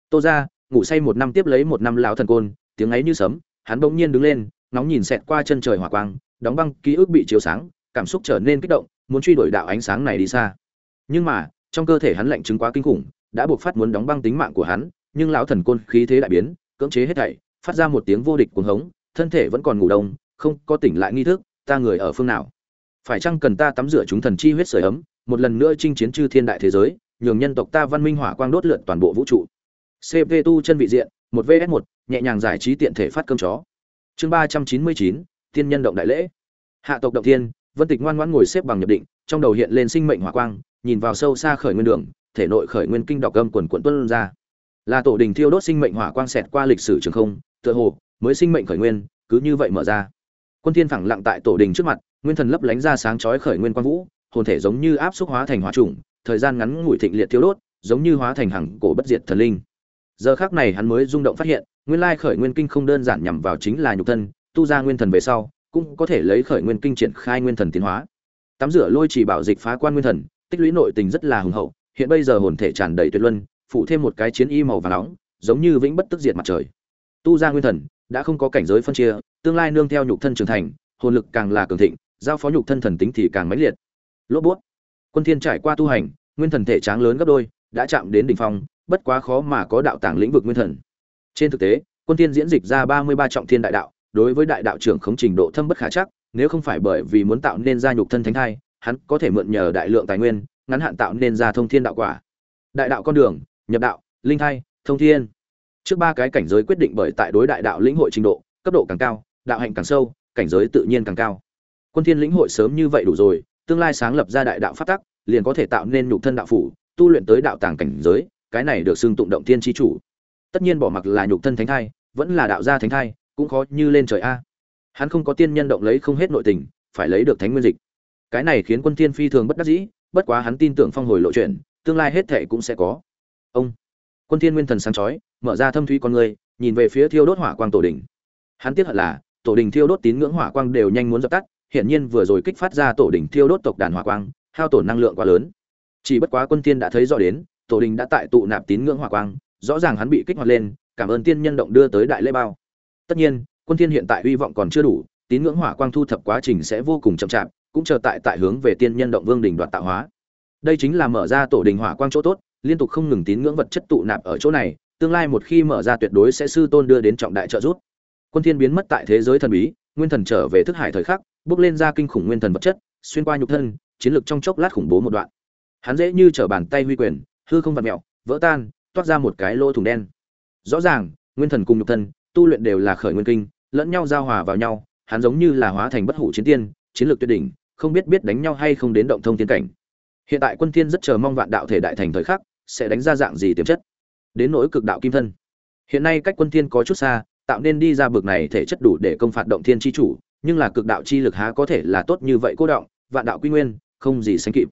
Tô ra, ngủ say một năm tiếp lấy một năm lão thần côn, tiếng ấy như sấm, hắn bỗng nhiên đứng lên nóng nhìn xẹt qua chân trời hỏa quang, đóng băng ký ức bị chiếu sáng, cảm xúc trở nên kích động, muốn truy đuổi đạo ánh sáng này đi xa. Nhưng mà, trong cơ thể hắn lạnh chứng quá kinh khủng, đã buộc phát muốn đóng băng tính mạng của hắn, nhưng lão thần côn khí thế đại biến, cưỡng chế hết thảy, phát ra một tiếng vô địch cuồng hống, thân thể vẫn còn ngủ đông, không có tỉnh lại nghi thức, ta người ở phương nào? Phải chăng cần ta tắm rửa chúng thần chi huyết sưởi ấm, một lần nữa chinh chiến chư thiên đại thế giới? Nhường nhân tộc ta văn minh hỏa quang đốt lượn toàn bộ vũ trụ. Cp tu chân vị diện, một vs một, nhẹ nhàng giải trí tiện thể phát cơm chó. Chương ba trăm chín mươi chín tiên nhân động đại lễ. Hạ tộc động thiên, vân tịch ngoan ngoãn ngồi xếp bằng nhập định, trong đầu hiện lên sinh mệnh hỏa quang, nhìn vào sâu xa khởi nguyên đường, thể nội khởi nguyên kinh đọc âm quần quận tuân ra. Là tổ đình thiêu đốt sinh mệnh hỏa quang xẹt qua lịch sử trường không, tựa hồ mới sinh mệnh khởi nguyên, cứ như vậy mở ra. Quân thiên phẳng lặng tại tổ đình trước mặt, nguyên thần lấp lánh ra sáng chói khởi nguyên quang vũ, hồn thể giống như áp xúc hóa thành hỏa trùng thời gian ngắn ngủi thịnh liệt thiêu đốt, giống như hóa thành hằng cổ bất diệt thần linh. Giờ khắc này hắn mới rung động phát hiện, nguyên lai khởi nguyên kinh không đơn giản nhằm vào chính là nhục thân, tu ra nguyên thần về sau, cũng có thể lấy khởi nguyên kinh triển khai nguyên thần tiến hóa. Tắm rửa lôi chỉ bảo dịch phá quan nguyên thần, tích lũy nội tình rất là hùng hậu, hiện bây giờ hồn thể tràn đầy tuyệt luân, phụ thêm một cái chiến y màu vàng nóng, giống như vĩnh bất tức diệt mặt trời. Tu ra nguyên thần, đã không có cảnh giới phân chia, tương lai nương theo nhục thân trưởng thành, hồn lực càng là cường thịnh, giao phó nhục thân thần tính thì càng mãnh liệt. Lốt buốt quân thiên trải qua tu hành, nguyên thần thể tráng lớn gấp đôi, đã chạm đến đỉnh phong, bất quá khó mà có đạo tàng lĩnh vực nguyên thần. Trên thực tế, quân thiên diễn dịch ra 33 trọng thiên đại đạo, đối với đại đạo trưởng khống trình độ thâm bất khả chắc, nếu không phải bởi vì muốn tạo nên gia nhục thân thánh thai, hắn có thể mượn nhờ đại lượng tài nguyên, ngắn hạn tạo nên ra thông thiên đạo quả. Đại đạo con đường, nhập đạo, linh thai, thông thiên. Trước ba cái cảnh giới quyết định bởi tại đối đại đạo lĩnh hội trình độ, cấp độ càng cao, đạo hạnh càng sâu, cảnh giới tự nhiên càng cao. Quân thiên lĩnh hội sớm như vậy đủ rồi tương lai sáng lập ra đại đạo pháp tắc, liền có thể tạo nên nhục thân đạo phủ, tu luyện tới đạo tàng cảnh giới, cái này được xưng tụng động thiên chi chủ. Tất nhiên bỏ mặc là nhục thân thánh thai, vẫn là đạo gia thánh thai, cũng khó như lên trời a. Hắn không có tiên nhân động lấy không hết nội tình, phải lấy được thánh nguyên dịch. Cái này khiến quân thiên phi thường bất đắc dĩ, bất quá hắn tin tưởng phong hồi lộ chuyện, tương lai hết thảy cũng sẽ có. Ông, quân thiên nguyên thần sáng chói, mở ra thâm thúy con người, nhìn về phía thiêu đốt hỏa quang tổ đỉnh. Hắn tiếc hận là, tổ đỉnh thiêu đốt tín ngưỡng hỏa quang đều nhanh muốn dập tắt hiện nhiên vừa rồi kích phát ra tổ đỉnh thiêu đốt tộc đàn hỏa quang, hao tổn năng lượng quá lớn. Chỉ bất quá quân thiên đã thấy rõ đến, tổ đình đã tại tụ nạp tín ngưỡng hỏa quang, rõ ràng hắn bị kích hoạt lên, cảm ơn tiên nhân động đưa tới đại lễ bao. Tất nhiên, quân thiên hiện tại hy vọng còn chưa đủ, tín ngưỡng hỏa quang thu thập quá trình sẽ vô cùng chậm chạp, cũng chờ tại tại hướng về tiên nhân động vương đỉnh đoạt tạo hóa. Đây chính là mở ra tổ đình hỏa quang chỗ tốt, liên tục không ngừng tín ngưỡng vật chất tụ nạp ở chỗ này, tương lai một khi mở ra tuyệt đối sẽ sư tôn đưa đến trọng đại trợ giúp. Quân thiên biến mất tại thế giới thần bí, nguyên thần trở về thức hải thời khắc bước lên ra kinh khủng nguyên thần vật chất, xuyên qua nhục thân, chiến lược trong chốc lát khủng bố một đoạn. Hắn dễ như trở bàn tay huy quyền, hư không vặt mẹo vỡ tan, toát ra một cái lỗ thủng đen. Rõ ràng, nguyên thần cùng nhục thân, tu luyện đều là khởi nguyên kinh, lẫn nhau giao hòa vào nhau, hắn giống như là hóa thành bất hủ chiến tiên, chiến lược tuyệt đỉnh, không biết biết đánh nhau hay không đến động thông tiên cảnh. Hiện tại quân thiên rất chờ mong vạn đạo thể đại thành thời khắc, sẽ đánh ra dạng gì tiềm chất? Đến nỗi cực đạo kim thân. Hiện nay cách quân thiên có chút xa, tạo nên đi ra bực này thể chất đủ để công phạt động thiên chi chủ nhưng là cực đạo chi lực há có thể là tốt như vậy cô động, vạn đạo quy nguyên, không gì sánh kịp.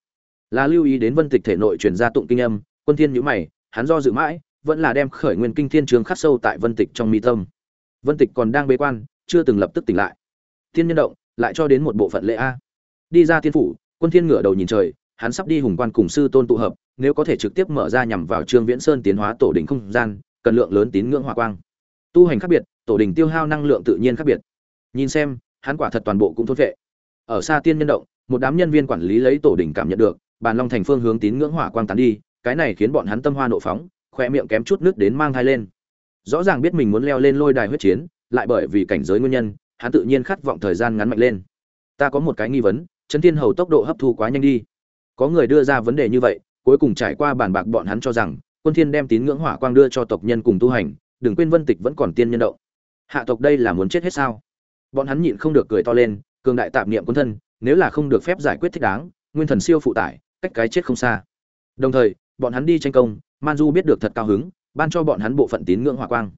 Là lưu ý đến vân tịch thể nội truyền ra tụng kinh âm, quân thiên nhíu mày, hắn do dự mãi, vẫn là đem khởi nguyên kinh thiên trường khắc sâu tại vân tịch trong mi tâm. Vân tịch còn đang bế quan, chưa từng lập tức tỉnh lại. Thiên nhân động, lại cho đến một bộ phận lễ a. Đi ra thiên phủ, quân thiên ngửa đầu nhìn trời, hắn sắp đi hùng quan cùng sư tôn tụ hợp, nếu có thể trực tiếp mở ra nhằm vào trương viễn sơn tiến hóa tổ đỉnh không gian, cần lượng lớn tín ngưỡng hỏa quang. Tu hành khác biệt, tổ đỉnh tiêu hao năng lượng tự nhiên khác biệt. Nhìn xem hắn quả thật toàn bộ cũng thôn vệ. Ở xa tiên nhân động, một đám nhân viên quản lý lấy tổ đỉnh cảm nhận được, bàn long thành phương hướng tín ngưỡng hỏa quang tán đi, cái này khiến bọn hắn tâm hoa nộ phóng, khoe miệng kém chút nước đến mang thai lên. Rõ ràng biết mình muốn leo lên lôi đài huyết chiến, lại bởi vì cảnh giới nguyên nhân, hắn tự nhiên khát vọng thời gian ngắn mạnh lên. Ta có một cái nghi vấn, trấn thiên hầu tốc độ hấp thu quá nhanh đi. Có người đưa ra vấn đề như vậy, cuối cùng trải qua bàn bạc bọn hắn cho rằng, quân thiên đem tín ngưỡng hỏa quang đưa cho tộc nhân cùng tu hành, đừng quên vân tịch vẫn còn tiên nhân động. Hạ tộc đây là muốn chết hết sao? Bọn hắn nhịn không được cười to lên, cường đại tạm niệm quân thân, nếu là không được phép giải quyết thích đáng, nguyên thần siêu phụ tải, cách cái chết không xa. Đồng thời, bọn hắn đi tranh công, man du biết được thật cao hứng, ban cho bọn hắn bộ phận tín ngưỡng hỏa quang.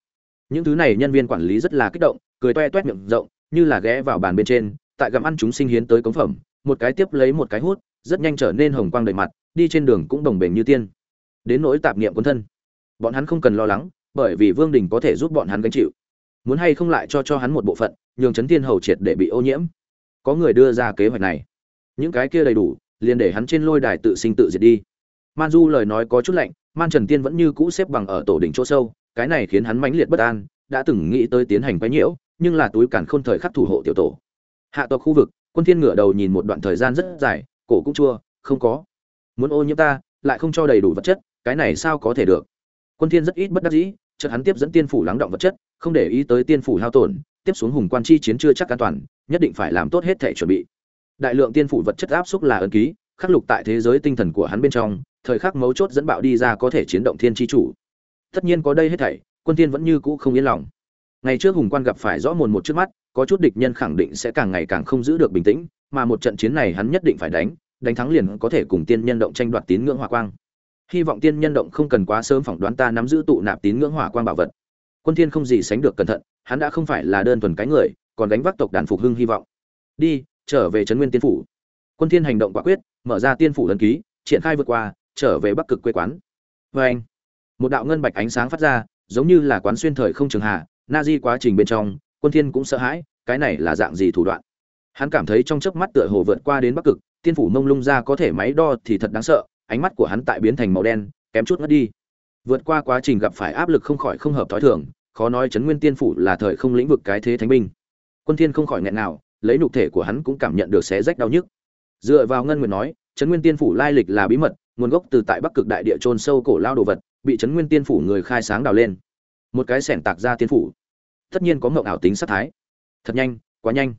Những thứ này nhân viên quản lý rất là kích động, cười toe toét miệng rộng, như là ghé vào bàn bên trên, tại gặm ăn chúng sinh hiến tới cống phẩm, một cái tiếp lấy một cái hút, rất nhanh trở nên hồng quang đầy mặt, đi trên đường cũng đồng bền như tiên. Đến nỗi tạp niệm quân thân, bọn hắn không cần lo lắng, bởi vì vương đình có thể giúp bọn hắn gánh chịu muốn hay không lại cho cho hắn một bộ phận, nhường chấn thiên hầu triệt để bị ô nhiễm. Có người đưa ra kế hoạch này. Những cái kia đầy đủ, liền để hắn trên lôi đài tự sinh tự diệt đi. Man du lời nói có chút lạnh, man trần tiên vẫn như cũ xếp bằng ở tổ đỉnh chỗ sâu, cái này khiến hắn mãnh liệt bất an, đã từng nghĩ tới tiến hành quái nhiễu, nhưng là túi cản khôn thời khắc thủ hộ tiểu tổ. Hạ tộc khu vực, quân thiên ngửa đầu nhìn một đoạn thời gian rất dài, cổ cũng chua, không có. Muốn ô nhiễm ta, lại không cho đầy đủ vật chất, cái này sao có thể được? Quân thiên rất ít bất đắc dĩ chợt hắn tiếp dẫn tiên phủ lắng động vật chất, không để ý tới tiên phủ hao tổn, tiếp xuống hùng quan chi chiến chưa chắc an toàn, nhất định phải làm tốt hết thể chuẩn bị. Đại lượng tiên phủ vật chất áp xúc là ấn ký, khắc lục tại thế giới tinh thần của hắn bên trong, thời khắc mấu chốt dẫn bạo đi ra có thể chiến động thiên chi chủ. Tất nhiên có đây hết thảy, quân tiên vẫn như cũ không yên lòng. Ngày trước hùng quan gặp phải rõ mồn một trước mắt, có chút địch nhân khẳng định sẽ càng ngày càng không giữ được bình tĩnh, mà một trận chiến này hắn nhất định phải đánh đánh thắng liền có thể cùng tiên nhân động tranh đoạt tín ngưỡng hỏa quang hy vọng tiên nhân động không cần quá sớm phỏng đoán ta nắm giữ tụ nạp tín ngưỡng hỏa quang bảo vật. Quân thiên không gì sánh được cẩn thận, hắn đã không phải là đơn thuần cái người, còn đánh vác tộc đàn phục hưng hy vọng. Đi, trở về trấn nguyên tiên phủ. Quân thiên hành động quả quyết, mở ra tiên phủ lần ký, triển khai vượt qua, trở về bắc cực quê quán. Với anh một đạo ngân bạch ánh sáng phát ra, giống như là quán xuyên thời không trường hạ, na di quá trình bên trong, quân thiên cũng sợ hãi, cái này là dạng gì thủ đoạn? Hắn cảm thấy trong chớp mắt tựa hồ vượt qua đến bắc cực, tiên phủ mông lung ra có thể máy đo thì thật đáng sợ ánh mắt của hắn tại biến thành màu đen, kém chút ngất đi. Vượt qua quá trình gặp phải áp lực không khỏi không hợp thói thường, khó nói chấn nguyên tiên phủ là thời không lĩnh vực cái thế thánh binh. Quân thiên không khỏi nghẹn nào, lấy nhục thể của hắn cũng cảm nhận được xé rách đau nhức. Dựa vào ngân nguyệt nói chấn nguyên tiên phủ lai lịch là bí mật, nguồn gốc từ tại bắc cực đại địa trôn sâu cổ lao đồ vật, bị chấn nguyên tiên phủ người khai sáng đào lên. Một cái sẻn tạc ra tiên phủ. Tất nhiên có ngộng ảo tính sát thái. Thật nhanh, quá nhanh.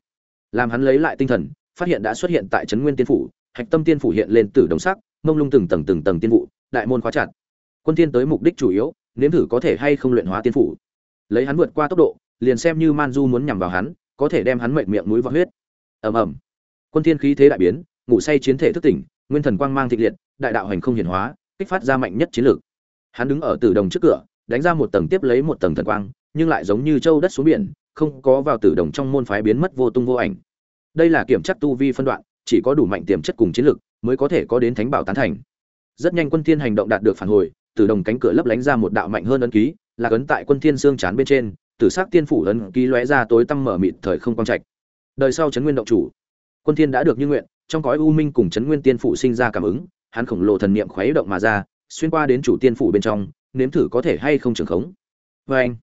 Làm hắn lấy lại tinh thần, phát hiện đã xuất hiện tại trấn nguyên tiên phủ, hạch tâm tiên phủ hiện lên từ đồng sắc mông lung từng tầng từng tầng tiên vụ, đại môn khóa chặt. Quân thiên tới mục đích chủ yếu, nếm thử có thể hay không luyện hóa tiên phủ. Lấy hắn vượt qua tốc độ, liền xem như man du muốn nhằm vào hắn, có thể đem hắn mệnh miệng núi vào huyết. Ầm ầm. Quân thiên khí thế đại biến, ngủ say chiến thể thức tỉnh, nguyên thần quang mang thịnh liệt, đại đạo hành không hiển hóa, kích phát ra mạnh nhất chiến lược. Hắn đứng ở tử đồng trước cửa, đánh ra một tầng tiếp lấy một tầng thần quang, nhưng lại giống như châu đất xuống biển, không có vào tử đồng trong môn phái biến mất vô tung vô ảnh. Đây là kiểm chất tu vi phân đoạn, chỉ có đủ mạnh tiềm chất cùng chiến lược mới có thể có đến thánh bảo tán thành. Rất nhanh quân thiên hành động đạt được phản hồi, từ đồng cánh cửa lấp lánh ra một đạo mạnh hơn ấn ký, là ấn tại quân thiên xương chán bên trên tử sắc tiên phủ ấn ký lóe ra tối tăm mở mịt thời không quang trạch. Đời sau chấn nguyên động chủ, quân thiên đã được như nguyện, trong cõi u minh cùng chấn nguyên tiên phủ sinh ra cảm ứng, hắn khổng lồ thần niệm khuấy động mà ra, xuyên qua đến chủ tiên phủ bên trong, nếm thử có thể hay không trường khống. Với anh,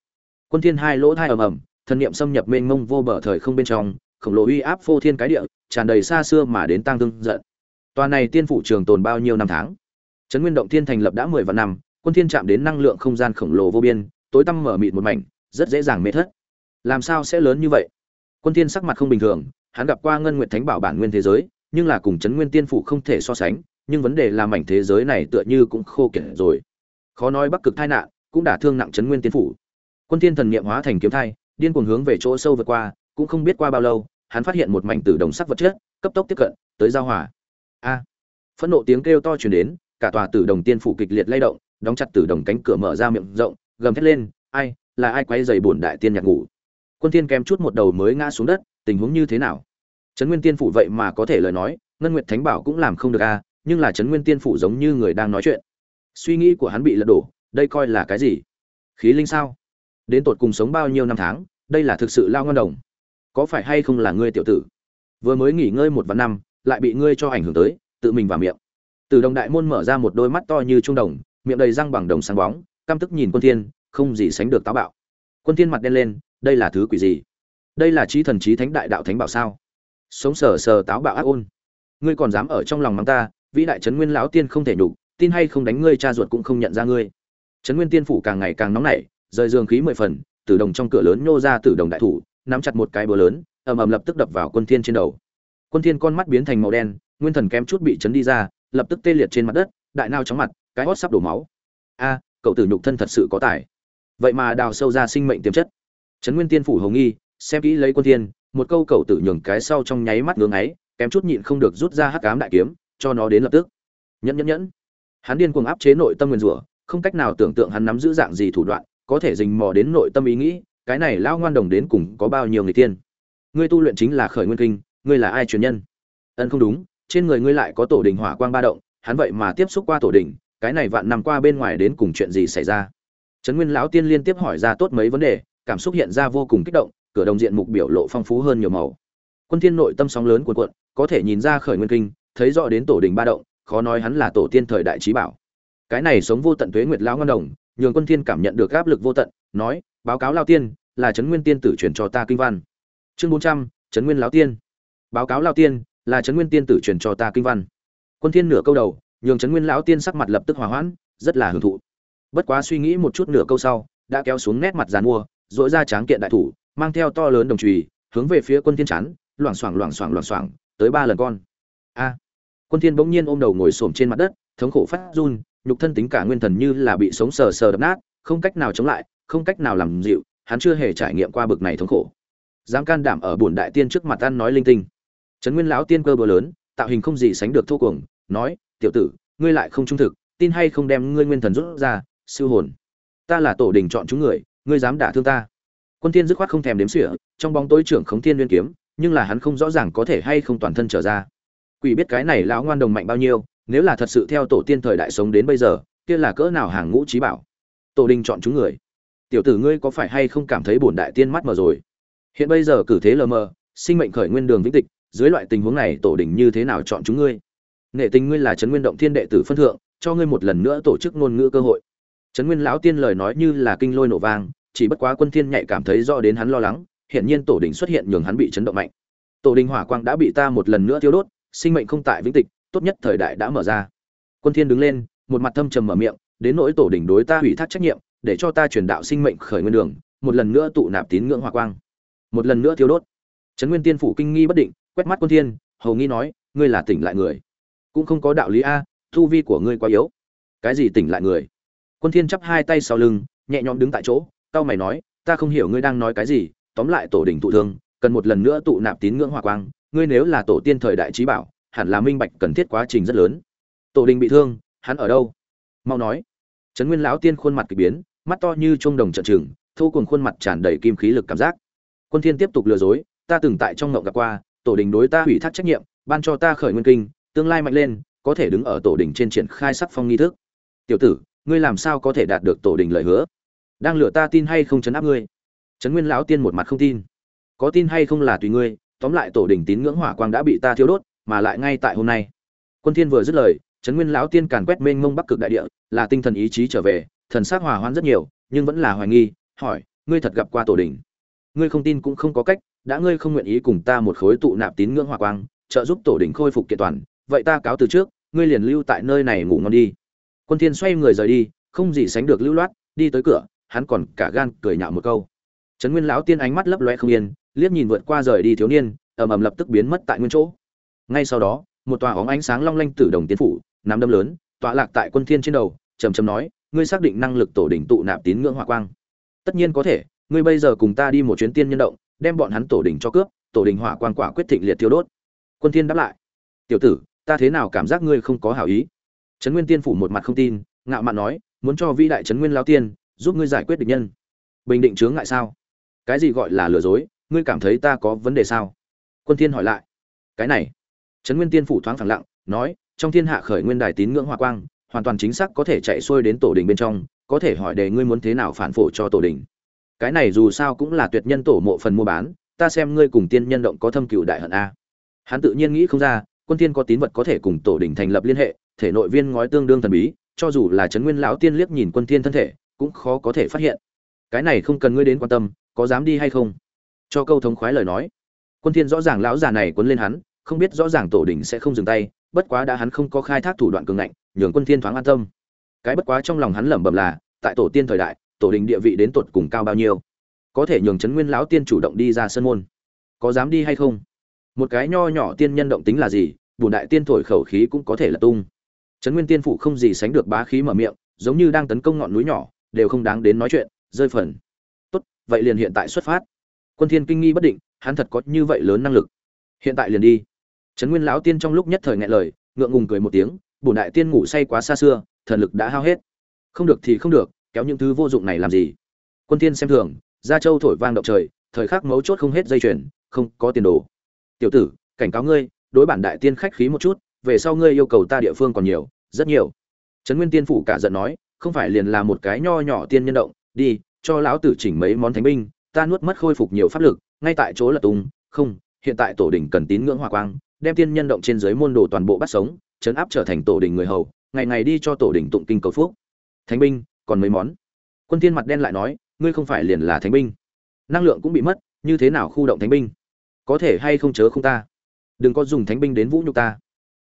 quân thiên hai lỗ thay ầm ầm, thần niệm xâm nhập mênh mông vô bờ thời không bên trong, khổng lồ uy áp phô thiên cái địa, tràn đầy xa xưa mà đến tăng thương giận. Toàn này tiên phủ trường tồn bao nhiêu năm tháng? Trấn nguyên động thiên thành lập đã mười vạn năm, quân thiên chạm đến năng lượng không gian khổng lồ vô biên, tối tăm mở mịt một mảnh, rất dễ dàng mê thất. Làm sao sẽ lớn như vậy? Quân thiên sắc mặt không bình thường, hắn gặp qua ngân nguyệt thánh bảo bản nguyên thế giới, nhưng là cùng trấn nguyên tiên phủ không thể so sánh, nhưng vấn đề là mảnh thế giới này tựa như cũng khô kiệt rồi. Khó nói bắc cực tai nạn, cũng đả thương nặng trấn nguyên tiên phủ. Quân thiên thần niệm hóa thành kiếm thai, điên cuồng hướng về chỗ sâu vượt qua, cũng không biết qua bao lâu, hắn phát hiện một mảnh tử đồng sắc vật chất, cấp tốc tiếp cận, tới giao hòa a. Phẫn nộ tiếng kêu to truyền đến, cả tòa tử đồng tiên phủ kịch liệt lay động, đóng chặt tử đồng cánh cửa mở ra miệng rộng, gầm thét lên, ai, là ai quay dày bổn đại tiên nhạc ngủ? Quân tiên kém chút một đầu mới ngã xuống đất, tình huống như thế nào? Trấn nguyên tiên phủ vậy mà có thể lời nói, ngân nguyệt thánh bảo cũng làm không được a, nhưng là trấn nguyên tiên phủ giống như người đang nói chuyện. Suy nghĩ của hắn bị lật đổ, đây coi là cái gì? Khí linh sao? Đến tột cùng sống bao nhiêu năm tháng, đây là thực sự lao ngon đồng. Có phải hay không là ngươi tiểu tử? Vừa mới nghỉ ngơi một vạn năm lại bị ngươi cho ảnh hưởng tới, tự mình vào miệng. Từ đồng đại môn mở ra một đôi mắt to như trung đồng, miệng đầy răng bằng đồng sáng bóng, căm tức nhìn quân thiên, không gì sánh được táo bạo. Quân thiên mặt đen lên, đây là thứ quỷ gì? Đây là trí thần trí thánh đại đạo thánh bảo sao? Sống sờ sờ táo bạo ác ôn. Ngươi còn dám ở trong lòng mắng ta, vĩ đại trấn nguyên lão tiên không thể nhục, tin hay không đánh ngươi cha ruột cũng không nhận ra ngươi. Trấn nguyên tiên phủ càng ngày càng nóng nảy, rời giường khí mười phần, tử đồng trong cửa lớn nhô ra tử đồng đại thủ, nắm chặt một cái búa lớn, ầm ầm lập tức đập vào quân thiên trên đầu quân thiên con mắt biến thành màu đen, nguyên thần kém chút bị chấn đi ra, lập tức tê liệt trên mặt đất, đại nao chóng mặt, cái hót sắp đổ máu. A, cậu tử nhục thân thật sự có tài. Vậy mà đào sâu ra sinh mệnh tiềm chất. Chấn nguyên tiên phủ hồng nghi, xem kỹ lấy quân thiên, một câu cậu tử nhường cái sau trong nháy mắt ngưỡng ấy, kém chút nhịn không được rút ra hắc ám đại kiếm, cho nó đến lập tức. Nhẫn nhẫn nhẫn. Hắn điên cuồng áp chế nội tâm nguyên rủa, không cách nào tưởng tượng hắn nắm giữ dạng gì thủ đoạn, có thể dình mò đến nội tâm ý nghĩ, cái này lao ngoan đồng đến cùng có bao nhiêu người tiên. Ngươi tu luyện chính là khởi nguyên kinh ngươi là ai truyền nhân? Ân không đúng trên người ngươi lại có tổ đình hỏa quang ba động hắn vậy mà tiếp xúc qua tổ đình cái này vạn năm qua bên ngoài đến cùng chuyện gì xảy ra? Trấn nguyên lão tiên liên tiếp hỏi ra tốt mấy vấn đề cảm xúc hiện ra vô cùng kích động cửa đồng diện mục biểu lộ phong phú hơn nhiều màu. Quân thiên nội tâm sóng lớn cuộn cuộn có thể nhìn ra khởi nguyên kinh thấy rõ đến tổ đình ba động khó nói hắn là tổ tiên thời đại trí bảo. Cái này sống vô tận tuế nguyệt lão ngân đồng nhường quân thiên cảm nhận được áp lực vô tận nói báo cáo lao tiên là trấn nguyên tiên tử truyền cho ta kinh văn. Chương 400, trấn nguyên lão tiên báo cáo lao tiên, là trấn nguyên tiên tử truyền cho ta kinh văn. Quân thiên nửa câu đầu, nhường trấn nguyên lão tiên sắc mặt lập tức hòa hoãn, rất là hưởng thụ. Bất quá suy nghĩ một chút nửa câu sau, đã kéo xuống nét mặt dàn mua dội ra tráng kiện đại thủ, mang theo to lớn đồng chùy, hướng về phía quân thiên chán, loảng xoảng loảng xoảng loảng xoảng, tới ba lần con. A! Quân thiên bỗng nhiên ôm đầu ngồi xổm trên mặt đất, thống khổ phát run, nhục thân tính cả nguyên thần như là bị sống sờ sờ đập nát, không cách nào chống lại, không cách nào làm dịu, hắn chưa hề trải nghiệm qua bực này thống khổ. Dám can đảm ở bổn đại tiên trước mặt ăn nói linh tinh trấn nguyên lão tiên cơ bự lớn, tạo hình không gì sánh được thô cuồng, nói, tiểu tử, ngươi lại không trung thực, tin hay không đem ngươi nguyên thần rút ra, siêu hồn. Ta là tổ đình chọn chúng người, ngươi dám đả thương ta. Quân thiên dứt khoát không thèm đếm xỉa, trong bóng tối trưởng khống thiên nguyên kiếm, nhưng là hắn không rõ ràng có thể hay không toàn thân trở ra. Quỷ biết cái này lão ngoan đồng mạnh bao nhiêu, nếu là thật sự theo tổ tiên thời đại sống đến bây giờ, kia là cỡ nào hàng ngũ trí bảo. Tổ đình chọn chúng người. Tiểu tử ngươi có phải hay không cảm thấy bổn đại tiên mắt mờ rồi? Hiện bây giờ cử thế lờ mờ, sinh mệnh khởi nguyên đường vĩnh tịch dưới loại tình huống này tổ đình như thế nào chọn chúng ngươi? Nghệ tình ngươi là trấn nguyên động thiên đệ tử phân thượng, cho ngươi một lần nữa tổ chức ngôn ngữ cơ hội. Trấn nguyên lão tiên lời nói như là kinh lôi nổ vang, chỉ bất quá quân thiên nhạy cảm thấy rõ đến hắn lo lắng hiện nhiên tổ đình xuất hiện nhường hắn bị chấn động mạnh. Tổ đình hỏa quang đã bị ta một lần nữa thiêu đốt, sinh mệnh không tại vĩnh tịch, tốt nhất thời đại đã mở ra. Quân thiên đứng lên, một mặt thâm trầm mở miệng, đến nỗi tổ đình đối ta hủy thác trách nhiệm, để cho ta truyền đạo sinh mệnh khởi nguyên đường, một lần nữa tụ nạp tín ngưỡng hỏa quang. Một lần nữa thiêu đốt. Trấn nguyên tiên phủ kinh nghi bất định quét mắt quân thiên, hầu nghi nói, ngươi là tỉnh lại người. Cũng không có đạo lý a thu vi của ngươi quá yếu. Cái gì tỉnh lại người? Quân thiên chắp hai tay sau lưng, nhẹ nhõm đứng tại chỗ cao mày nói, ta không hiểu ngươi đang nói cái gì, tóm lại tổ đình tụ thương, cần một lần nữa tụ nạp tín ngưỡng hỏa quang, ngươi nếu là tổ tiên thời đại trí bảo, hẳn là minh bạch cần thiết quá trình rất lớn. Tổ đình bị thương, hắn ở đâu? Mau nói. Trấn nguyên lão tiên khuôn mặt kỳ biến, mắt to như trung đồng trận trừng thu cùng khuôn mặt tràn đầy kim khí lực cảm giác. Quân thiên tiếp tục lừa dối, ta từng tại trong ngộng gặp qua tổ đình đối ta hủy thác trách nhiệm, ban cho ta khởi nguyên kinh, tương lai mạnh lên, có thể đứng ở tổ đình trên triển khai sắc phong nghi thức. Tiểu tử, ngươi làm sao có thể đạt được tổ đình lời hứa? Đang lừa ta tin hay không chấn áp ngươi? Trấn nguyên lão tiên một mặt không tin. Có tin hay không là tùy ngươi, tóm lại tổ đình tín ngưỡng hỏa quang đã bị ta thiêu đốt, mà lại ngay tại hôm nay. Quân thiên vừa dứt lời trấn nguyên lão tiên càn quét mênh mông bắc cực đại địa, là tinh thần ý chí trở về, thần sắc hòa hoãn rất nhiều, nhưng vẫn là hoài nghi, hỏi, ngươi thật gặp qua tổ đình? Ngươi không tin cũng không có cách đã ngươi không nguyện ý cùng ta một khối tụ nạp tín ngưỡng hỏa quang, trợ giúp tổ đỉnh khôi phục kiện toàn, vậy ta cáo từ trước, ngươi liền lưu tại nơi này ngủ ngon đi. Quân thiên xoay người rời đi, không gì sánh được lưu loát, đi tới cửa, hắn còn cả gan cười nhạo một câu. Trấn nguyên lão tiên ánh mắt lấp lóe không yên, liếc nhìn vượt qua rời đi thiếu niên, ầm ầm lập tức biến mất tại nguyên chỗ. Ngay sau đó, một tòa óng ánh sáng long lanh tử đồng tiên phủ, nắm đâm lớn, tọa lạc tại quân thiên trên đầu, trầm trầm nói, ngươi xác định năng lực tổ đỉnh tụ nạp tín ngưỡng hỏa quang. Tất nhiên có thể, ngươi bây giờ cùng ta đi một chuyến tiên nhân động đem bọn hắn tổ đình cho cướp, tổ đình hỏa quan quả quyết thịnh liệt tiêu đốt. Quân thiên đáp lại, tiểu tử, ta thế nào cảm giác ngươi không có hảo ý? Trấn nguyên tiên phủ một mặt không tin, ngạo mạn nói, muốn cho vĩ đại trấn nguyên lão tiên giúp ngươi giải quyết địch nhân. Bình định chướng ngại sao? Cái gì gọi là lừa dối? Ngươi cảm thấy ta có vấn đề sao? Quân thiên hỏi lại, cái này. Trấn nguyên tiên phủ thoáng phẳng lặng, nói, trong thiên hạ khởi nguyên đài tín ngưỡng hỏa quang, hoàn toàn chính xác có thể chạy xuôi đến tổ đình bên trong, có thể hỏi đề ngươi muốn thế nào phản phổ cho tổ đình cái này dù sao cũng là tuyệt nhân tổ mộ phần mua bán, ta xem ngươi cùng tiên nhân động có thâm cựu đại hận a. Hắn tự nhiên nghĩ không ra, quân tiên có tín vật có thể cùng tổ đình thành lập liên hệ, thể nội viên ngói tương đương thần bí, cho dù là trấn nguyên lão tiên liếc nhìn quân tiên thân thể, cũng khó có thể phát hiện. Cái này không cần ngươi đến quan tâm, có dám đi hay không? Cho câu thống khoái lời nói. Quân thiên rõ ràng lão già này quấn lên hắn, không biết rõ ràng tổ đình sẽ không dừng tay, bất quá đã hắn không có khai thác thủ đoạn cường ngạnh, nhường quân thiên thoáng an tâm. Cái bất quá trong lòng hắn lẩm bẩm là, tại tổ tiên thời đại tổ đình địa vị đến tột cùng cao bao nhiêu? Có thể nhường trấn nguyên lão tiên chủ động đi ra sân môn. Có dám đi hay không? Một cái nho nhỏ tiên nhân động tính là gì? Bùn đại tiên thổi khẩu khí cũng có thể là tung. Trấn nguyên tiên phụ không gì sánh được bá khí mở miệng, giống như đang tấn công ngọn núi nhỏ, đều không đáng đến nói chuyện, rơi phần. Tốt, vậy liền hiện tại xuất phát. Quân thiên kinh nghi bất định, hắn thật có như vậy lớn năng lực. Hiện tại liền đi. Trấn nguyên lão tiên trong lúc nhất thời ngại lời, ngượng ngùng cười một tiếng bùn đại tiên ngủ say quá xa xưa, thần lực đã hao hết. Không được thì không được kéo những thứ vô dụng này làm gì? Quân thiên xem thường, gia châu thổi vang động trời, thời khắc mấu chốt không hết dây chuyền, không có tiền đồ. Tiểu tử, cảnh cáo ngươi, đối bản đại tiên khách khí một chút, về sau ngươi yêu cầu ta địa phương còn nhiều, rất nhiều. Trấn nguyên tiên phủ cả giận nói, không phải liền là một cái nho nhỏ tiên nhân động, đi, cho lão tử chỉnh mấy món thánh binh, ta nuốt mất khôi phục nhiều pháp lực, ngay tại chỗ là tung không, hiện tại tổ đình cần tín ngưỡng hỏa quang, đem tiên nhân động trên dưới môn đồ toàn bộ bắt sống chấn áp trở thành tổ đình người hầu, ngày ngày đi cho tổ đình tụng kinh cầu phúc. Thánh binh còn mấy món. Quân thiên mặt đen lại nói, ngươi không phải liền là thánh binh. Năng lượng cũng bị mất, như thế nào khu động thánh binh? Có thể hay không chớ không ta? Đừng có dùng thánh binh đến vũ nhục ta.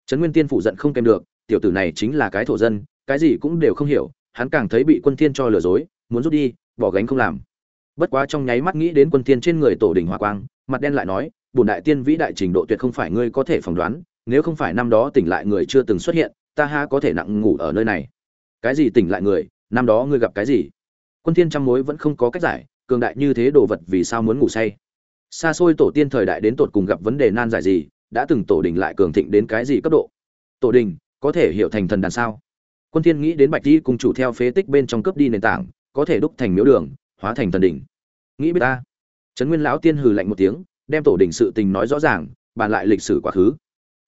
Trấn nguyên tiên phủ giận không kèm được, tiểu tử này chính là cái thổ dân, cái gì cũng đều không hiểu, hắn càng thấy bị quân thiên cho lừa dối, muốn rút đi, bỏ gánh không làm. Bất quá trong nháy mắt nghĩ đến quân thiên trên người tổ đỉnh hỏa quang, mặt đen lại nói, bổn đại tiên vĩ đại trình độ tuyệt không phải ngươi có thể phỏng đoán, nếu không phải năm đó tỉnh lại người chưa từng xuất hiện, ta ha có thể nặng ngủ ở nơi này. Cái gì tỉnh lại người? Năm đó ngươi gặp cái gì? Quân thiên trăm mối vẫn không có cách giải, cường đại như thế đồ vật vì sao muốn ngủ say? Xa xôi tổ tiên thời đại đến tột cùng gặp vấn đề nan giải gì, đã từng tổ đình lại cường thịnh đến cái gì cấp độ? Tổ đình, có thể hiểu thành thần đàn sao? Quân thiên nghĩ đến bạch di cùng chủ theo phế tích bên trong cướp đi nền tảng, có thể đúc thành miếu đường, hóa thành thần đỉnh. Nghĩ biết ta? Trấn nguyên lão tiên hừ lạnh một tiếng, đem tổ đình sự tình nói rõ ràng, bàn lại lịch sử quá khứ.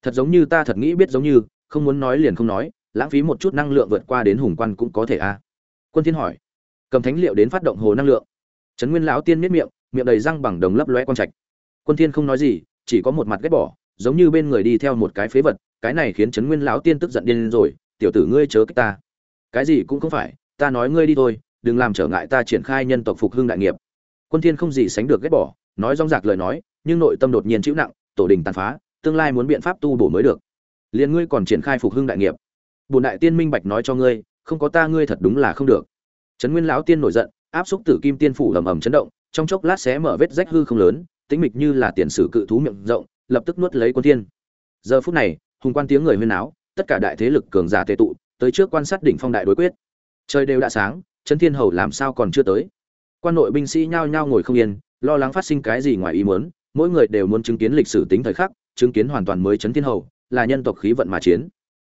Thật giống như ta thật nghĩ biết giống như, không muốn nói liền không nói, lãng phí một chút năng lượng vượt qua đến hùng quan cũng có thể a quân thiên hỏi. Cầm thánh liệu đến phát động hồ năng lượng. Trấn nguyên lão tiên miết miệng miệng đầy răng bằng đồng lấp lóe quan trạch. Quân thiên không nói gì, chỉ có một mặt ghét bỏ, giống như bên người đi theo một cái phế vật, cái này khiến trấn nguyên lão tiên tức giận điên rồi, tiểu tử ngươi chớ kích ta. Cái gì cũng không phải, ta nói ngươi đi thôi, đừng làm trở ngại ta triển khai nhân tộc phục hưng đại nghiệp. Quân thiên không gì sánh được ghét bỏ, nói rong rạc lời nói, nhưng nội tâm đột nhiên chịu nặng, tổ đình tàn phá, tương lai muốn biện pháp tu bổ mới được. Liền ngươi còn triển khai phục hưng đại nghiệp. Bùn đại tiên minh bạch nói cho ngươi không có ta ngươi thật đúng là không được. Trấn nguyên lão tiên nổi giận, áp xúc tử kim tiên phủ ầm ầm chấn động, trong chốc lát xé mở vết rách hư không lớn, tĩnh mịch như là tiền sử cự thú miệng rộng, lập tức nuốt lấy quân thiên. Giờ phút này, hùng quan tiếng người huyên náo, tất cả đại thế lực cường giả tề tụ, tới trước quan sát đỉnh phong đại đối quyết. Trời đều đã sáng, trấn thiên hầu làm sao còn chưa tới? Quan nội binh sĩ nhao nhao ngồi không yên, lo lắng phát sinh cái gì ngoài ý muốn, mỗi người đều muốn chứng kiến lịch sử tính thời khắc, chứng kiến hoàn toàn mới trấn thiên hầu, là nhân tộc khí vận mà chiến.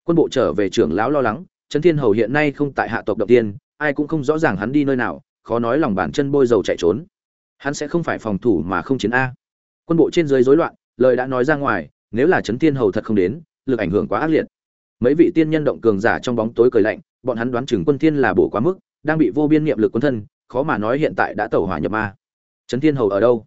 Quân bộ trở về trưởng lão lo lắng trấn thiên hầu hiện nay không tại hạ tộc động tiên, ai cũng không rõ ràng hắn đi nơi nào, khó nói lòng bàn chân bôi dầu chạy trốn. Hắn sẽ không phải phòng thủ mà không chiến a. Quân bộ trên dưới rối loạn, lời đã nói ra ngoài, nếu là trấn thiên hầu thật không đến, lực ảnh hưởng quá ác liệt. Mấy vị tiên nhân động cường giả trong bóng tối cười lạnh, bọn hắn đoán chừng quân thiên là bổ quá mức, đang bị vô biên niệm lực quân thân, khó mà nói hiện tại đã tẩu hỏa nhập ma. Trấn thiên hầu ở đâu?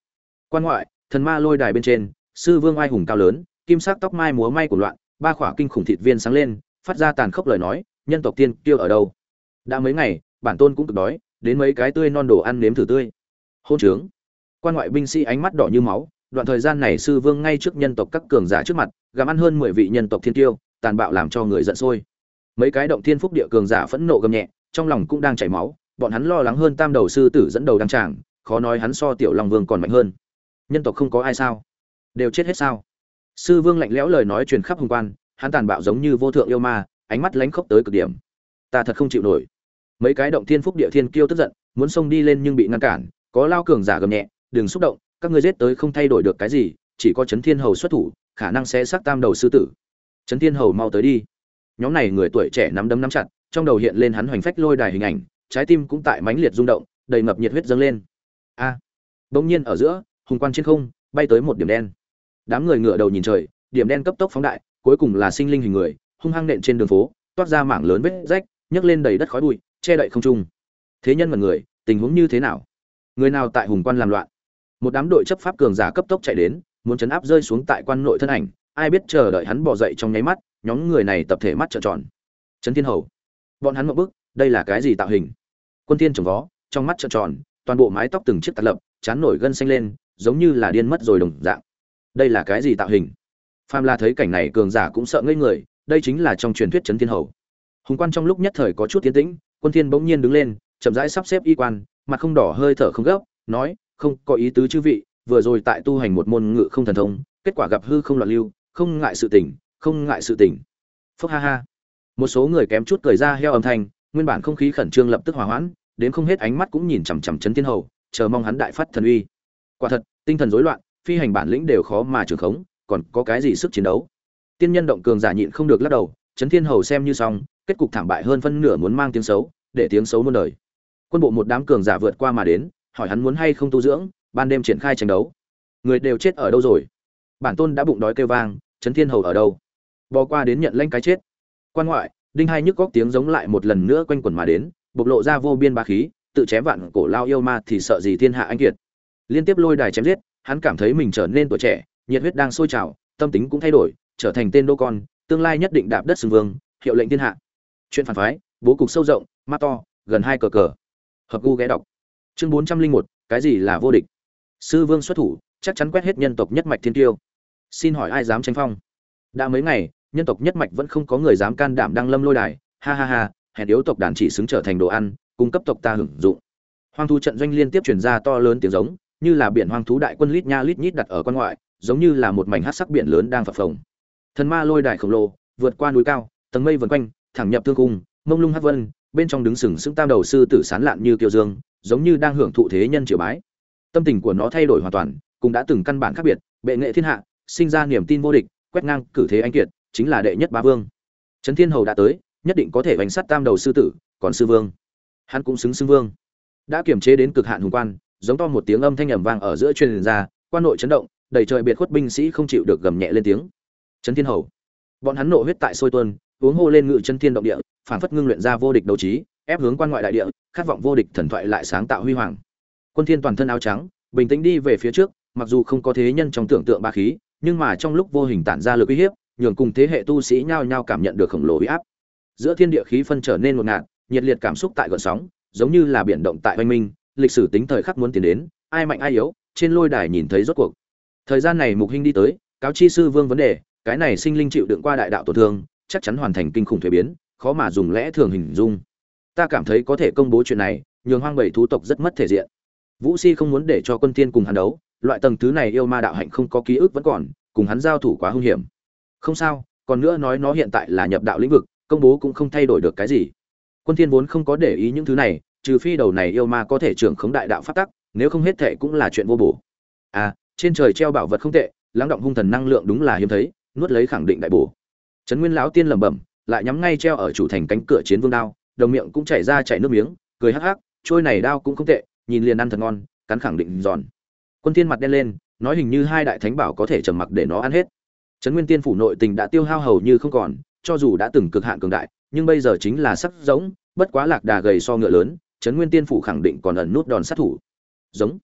Quan ngoại, thần ma lôi đài bên trên, sư vương ai hùng cao lớn, kim sắc tóc mai múa may của loạn, ba khỏa kinh khủng thịt viên sáng lên, phát ra tàn khốc lời nói nhân tộc tiên kiêu ở đâu? Đã mấy ngày, bản tôn cũng cực đói, đến mấy cái tươi non đồ ăn nếm thử tươi. Hôn trướng. Quan ngoại binh sĩ ánh mắt đỏ như máu, đoạn thời gian này sư vương ngay trước nhân tộc các cường giả trước mặt, gặm ăn hơn mười vị nhân tộc thiên tiêu tàn bạo làm cho người giận sôi. Mấy cái động thiên phúc địa cường giả phẫn nộ gầm nhẹ, trong lòng cũng đang chảy máu, bọn hắn lo lắng hơn tam đầu sư tử dẫn đầu đăng tràng, khó nói hắn so tiểu long vương còn mạnh hơn. Nhân tộc không có ai sao? Đều chết hết sao? Sư vương lạnh lẽo lời nói truyền khắp hùng quan, hắn tàn bạo giống như vô thượng yêu ma ánh mắt lánh khốc tới cực điểm. Ta thật không chịu nổi. Mấy cái động thiên phúc địa thiên kiêu tức giận muốn xông đi lên nhưng bị ngăn cản có lao cường giả gầm nhẹ đừng xúc động các ngươi giết tới không thay đổi được cái gì chỉ có chấn thiên hầu xuất thủ khả năng sẽ xác tam đầu sư tử. Chấn thiên hầu mau tới đi. Nhóm này người tuổi trẻ nắm đấm nắm chặt trong đầu hiện lên hắn hoành phách lôi đài hình ảnh trái tim cũng tại mãnh liệt rung động đầy ngập nhiệt huyết dâng lên. A! À, bỗng nhiên ở giữa hùng quan trên không bay tới một điểm đen. Đám người ngửa đầu nhìn trời điểm đen cấp tốc phóng đại cuối cùng là sinh linh hình người hung hăng nện trên đường phố, toát ra mảng lớn vết rách, nhấc lên đầy đất khói bụi, che đậy không trung. Thế nhân mật người, tình huống như thế nào? Người nào tại hùng quan làm loạn? Một đám đội chấp pháp cường giả cấp tốc chạy đến, muốn chấn áp rơi xuống tại quan nội thân ảnh. Ai biết chờ đợi hắn bỏ dậy trong nháy mắt, nhóm người này tập thể mắt trợn tròn. Trấn thiên hầu. Bọn hắn một bức, đây là cái gì tạo hình? Quân thiên trồng vó, trong mắt trợn tròn, toàn bộ mái tóc từng chiếc tạt lập, chán nổi gân xanh lên, giống như là điên mất rồi đồng dạng. Đây là cái gì tạo hình? Phàm la thấy cảnh này cường giả cũng sợ ngây người đây chính là trong truyền thuyết trấn thiên hầu. Hùng quan trong lúc nhất thời có chút tiến tĩnh, quân thiên bỗng nhiên đứng lên, chậm rãi sắp xếp y quan, mặt không đỏ hơi thở không gấp, nói, không, có ý tứ chư vị, vừa rồi tại tu hành một môn ngự không thần thông, kết quả gặp hư không loạn lưu, không ngại sự tỉnh, không ngại sự tỉnh. Phúc ha ha. Một số người kém chút cười ra heo âm thanh, nguyên bản không khí khẩn trương lập tức hòa hoãn, đến không hết ánh mắt cũng nhìn chằm chằm chấn thiên hầu, chờ mong hắn đại phát thần uy. Quả thật, tinh thần rối loạn, phi hành bản lĩnh đều khó mà trường khống, còn có cái gì sức chiến đấu? Tiên nhân động cường giả nhịn không được lắc đầu chấn thiên hầu xem như xong, kết cục thảm bại hơn phân nửa muốn mang tiếng xấu, để tiếng xấu muôn đời. Quân bộ một đám cường giả vượt qua mà đến, hỏi hắn muốn hay không tu dưỡng, ban đêm triển khai tranh đấu. Người đều chết ở đâu rồi? Bản tôn đã bụng đói kêu vang, trấn thiên hầu ở đâu? Bò qua đến nhận lãnh cái chết. Quan ngoại, đinh hai nhức góc tiếng giống lại một lần nữa quanh quẩn mà đến, bộc lộ ra vô biên bá khí, tự chém vạn cổ lao yêu ma thì sợ gì thiên hạ anh kiệt. Liên tiếp lôi đài chém giết, hắn cảm thấy mình trở nên tuổi trẻ, nhiệt huyết đang sôi trào, tâm tính cũng thay đổi trở thành tên đô con, tương lai nhất định đạp đất xưng vương, hiệu lệnh thiên hạ. Chuyện phản phái, bố cục sâu rộng, mắt to, gần hai cờ cờ. Hợp gu ghé đọc. Chương bốn trăm linh một, cái gì là vô địch? Sư vương xuất thủ, chắc chắn quét hết nhân tộc nhất mạch thiên tiêu. Xin hỏi ai dám tranh phong? Đã mấy ngày, nhân tộc nhất mạch vẫn không có người dám can đảm đăng lâm lôi đài. Ha ha ha, hèn yếu tộc đàn chỉ xứng trở thành đồ ăn, cung cấp tộc ta hưởng dụng. Hoang thú trận doanh liên tiếp truyền ra to lớn tiếng giống, như là biển hoang thú đại quân lít nha lít nhít đặt ở quan ngoại, giống như là một mảnh hát sắc biển lớn đang phập phồng thần ma lôi đài khổng lồ, vượt qua núi cao, tầng mây vần quanh, thẳng nhập thương cung mông lung hát vân, bên trong đứng sừng sững tam đầu sư tử sán lạn như kiều dương, giống như đang hưởng thụ thế nhân triều bái. Tâm tình của nó thay đổi hoàn toàn, cũng đã từng căn bản khác biệt, bệ nghệ thiên hạ, sinh ra niềm tin vô địch, quét ngang cử thế anh kiệt, chính là đệ nhất ba vương. Trấn thiên hầu đã tới, nhất định có thể bánh sát tam đầu sư tử, còn sư vương. Hắn cũng xứng xưng vương. Đã kiểm chế đến cực hạn hùng quan, giống to một tiếng âm thanh ầm vang ở giữa truyền ra, quan nội chấn động, đầy trời biệt khuất binh sĩ không chịu được gầm nhẹ lên tiếng trấn thiên hầu. Bọn hắn nộ huyết tại sôi tuân uống hô lên ngự chân thiên động địa phản phất ngưng luyện ra vô địch đấu trí, ép hướng quan ngoại đại địa, khát vọng vô địch thần thoại lại sáng tạo huy hoàng. Quân thiên toàn thân áo trắng, bình tĩnh đi về phía trước, mặc dù không có thế nhân trong tưởng tượng ba khí, nhưng mà trong lúc vô hình tản ra lực uy hiếp, nhường cùng thế hệ tu sĩ nhao nhao cảm nhận được khổng lồ uy áp. Giữa thiên địa khí phân trở nên ngột ngạt, nhiệt liệt cảm xúc tại gợn sóng, giống như là biển động tại hoành minh, lịch sử tính thời khắc muốn tiến đến, ai mạnh ai yếu, trên lôi đài nhìn thấy rốt cuộc. Thời gian này mục hinh đi tới, cáo chi sư vương vấn đề cái này sinh linh chịu đựng qua đại đạo tổn thương, chắc chắn hoàn thành kinh khủng thuế biến, khó mà dùng lẽ thường hình dung. Ta cảm thấy có thể công bố chuyện này, nhường hoang bảy thú tộc rất mất thể diện. Vũ si không muốn để cho quân tiên cùng hắn đấu, loại tầng thứ này yêu ma đạo hạnh không có ký ức vẫn còn, cùng hắn giao thủ quá hung hiểm. Không sao, còn nữa nói nó hiện tại là nhập đạo lĩnh vực, công bố cũng không thay đổi được cái gì. Quân thiên vốn không có để ý những thứ này, trừ phi đầu này yêu ma có thể trưởng khống đại đạo phát tắc, nếu không hết thệ cũng là chuyện vô bổ. À trên trời treo bảo vật không tệ, lắng động hung thần năng lượng đúng là hiếm thấy nuốt lấy khẳng định đại bổ. Trấn nguyên lão tiên lẩm bẩm, lại nhắm ngay treo ở chủ thành cánh cửa chiến vương đao, đồng miệng cũng chảy ra chảy nước miếng, cười hắc hắc, trôi này đao cũng không tệ, nhìn liền ăn thật ngon, cắn khẳng định giòn. Quân thiên mặt đen lên, nói hình như hai đại thánh bảo có thể trầm mặc để nó ăn hết. Trấn nguyên tiên phủ nội tình đã tiêu hao hầu như không còn, cho dù đã từng cực hạn cường đại, nhưng bây giờ chính là sắc giống, bất quá lạc đà gầy so ngựa lớn, trấn nguyên tiên phủ khẳng định còn ẩn nút đòn sát thủ. Giống.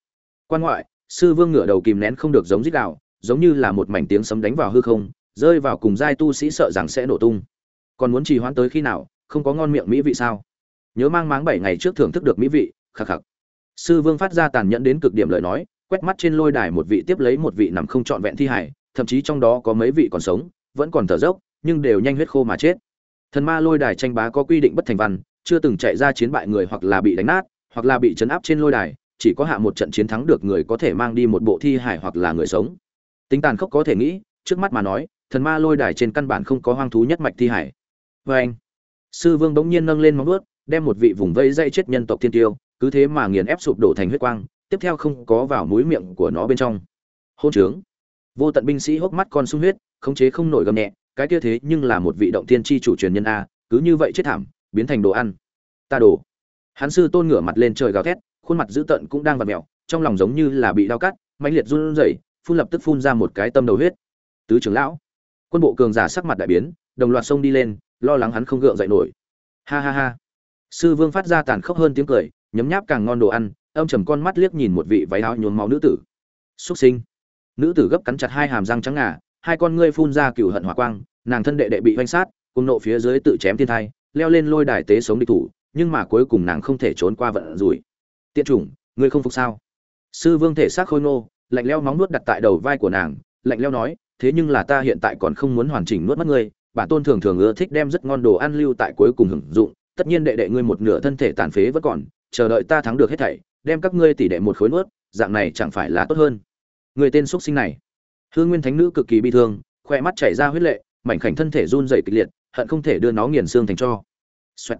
Quan ngoại, sư vương ngựa đầu kìm nén không được giống rít đạo giống như là một mảnh tiếng sấm đánh vào hư không rơi vào cùng giai tu sĩ sợ rằng sẽ nổ tung. Còn muốn trì hoãn tới khi nào, không có ngon miệng mỹ vị sao? Nhớ mang máng bảy ngày trước thưởng thức được mỹ vị, khắc khắc. Sư vương phát ra tàn nhẫn đến cực điểm lời nói, quét mắt trên lôi đài một vị tiếp lấy một vị nằm không trọn vẹn thi hải, thậm chí trong đó có mấy vị còn sống, vẫn còn thở dốc, nhưng đều nhanh huyết khô mà chết. Thần ma lôi đài tranh bá có quy định bất thành văn, chưa từng chạy ra chiến bại người hoặc là bị đánh nát, hoặc là bị chấn áp trên lôi đài, chỉ có hạ một trận chiến thắng được người có thể mang đi một bộ thi hải hoặc là người sống. Tính tàn khốc có thể nghĩ, trước mắt mà nói thần ma lôi đài trên căn bản không có hoang thú nhất mạch thi hải. Vê anh, sư vương bỗng nhiên nâng lên móng vuốt, đem một vị vùng vây dây chết nhân tộc thiên tiêu, cứ thế mà nghiền ép sụp đổ thành huyết quang, tiếp theo không có vào mũi miệng của nó bên trong. Hôn trướng. Vô tận binh sĩ hốc mắt con sung huyết, khống chế không nổi gầm nhẹ, cái kia thế nhưng là một vị động tiên tri chủ truyền nhân a, cứ như vậy chết thảm, biến thành đồ ăn. Ta đổ. Hắn sư tôn ngửa mặt lên trời gào thét, khuôn mặt dữ tợn cũng đang vặt mẹo trong lòng giống như là bị đau cắt, mãnh liệt run rẩy, phun lập tức phun ra một cái tâm đầu huyết. Tứ trưởng lão quân bộ cường giả sắc mặt đại biến, đồng loạt xông đi lên, lo lắng hắn không gượng dậy nổi. Ha ha ha. Sư vương phát ra tàn khốc hơn tiếng cười, nhấm nháp càng ngon đồ ăn, âm trầm con mắt liếc nhìn một vị váy áo nhuốm máu nữ tử. Xuất sinh. Nữ tử gấp cắn chặt hai hàm răng trắng ngà, hai con ngươi phun ra cựu hận hỏa quang, nàng thân đệ đệ bị oanh sát, cùng nộ phía dưới tự chém thiên thai, leo lên lôi đài tế sống địch thủ, nhưng mà cuối cùng nàng không thể trốn qua vận rủi. Tiện chủng, ngươi không phục sao? Sư vương thể xác khôi ngô, lạnh leo móng nuốt đặt tại đầu vai của nàng, lạnh leo nói thế nhưng là ta hiện tại còn không muốn hoàn chỉnh nuốt mất ngươi, bản tôn thường thường ưa thích đem rất ngon đồ ăn lưu tại cuối cùng hưởng dụng, tất nhiên đệ đệ ngươi một nửa thân thể tàn phế vẫn còn, chờ đợi ta thắng được hết thảy, đem các ngươi tỷ đệ một khối nuốt, dạng này chẳng phải là tốt hơn. Người tên xuất sinh này hương nguyên thánh nữ cực kỳ bi thương khoe mắt chảy ra huyết lệ, mảnh khảnh thân thể run rẩy kịch liệt, hận không thể đưa nó nghiền xương thành cho. Xoẹt.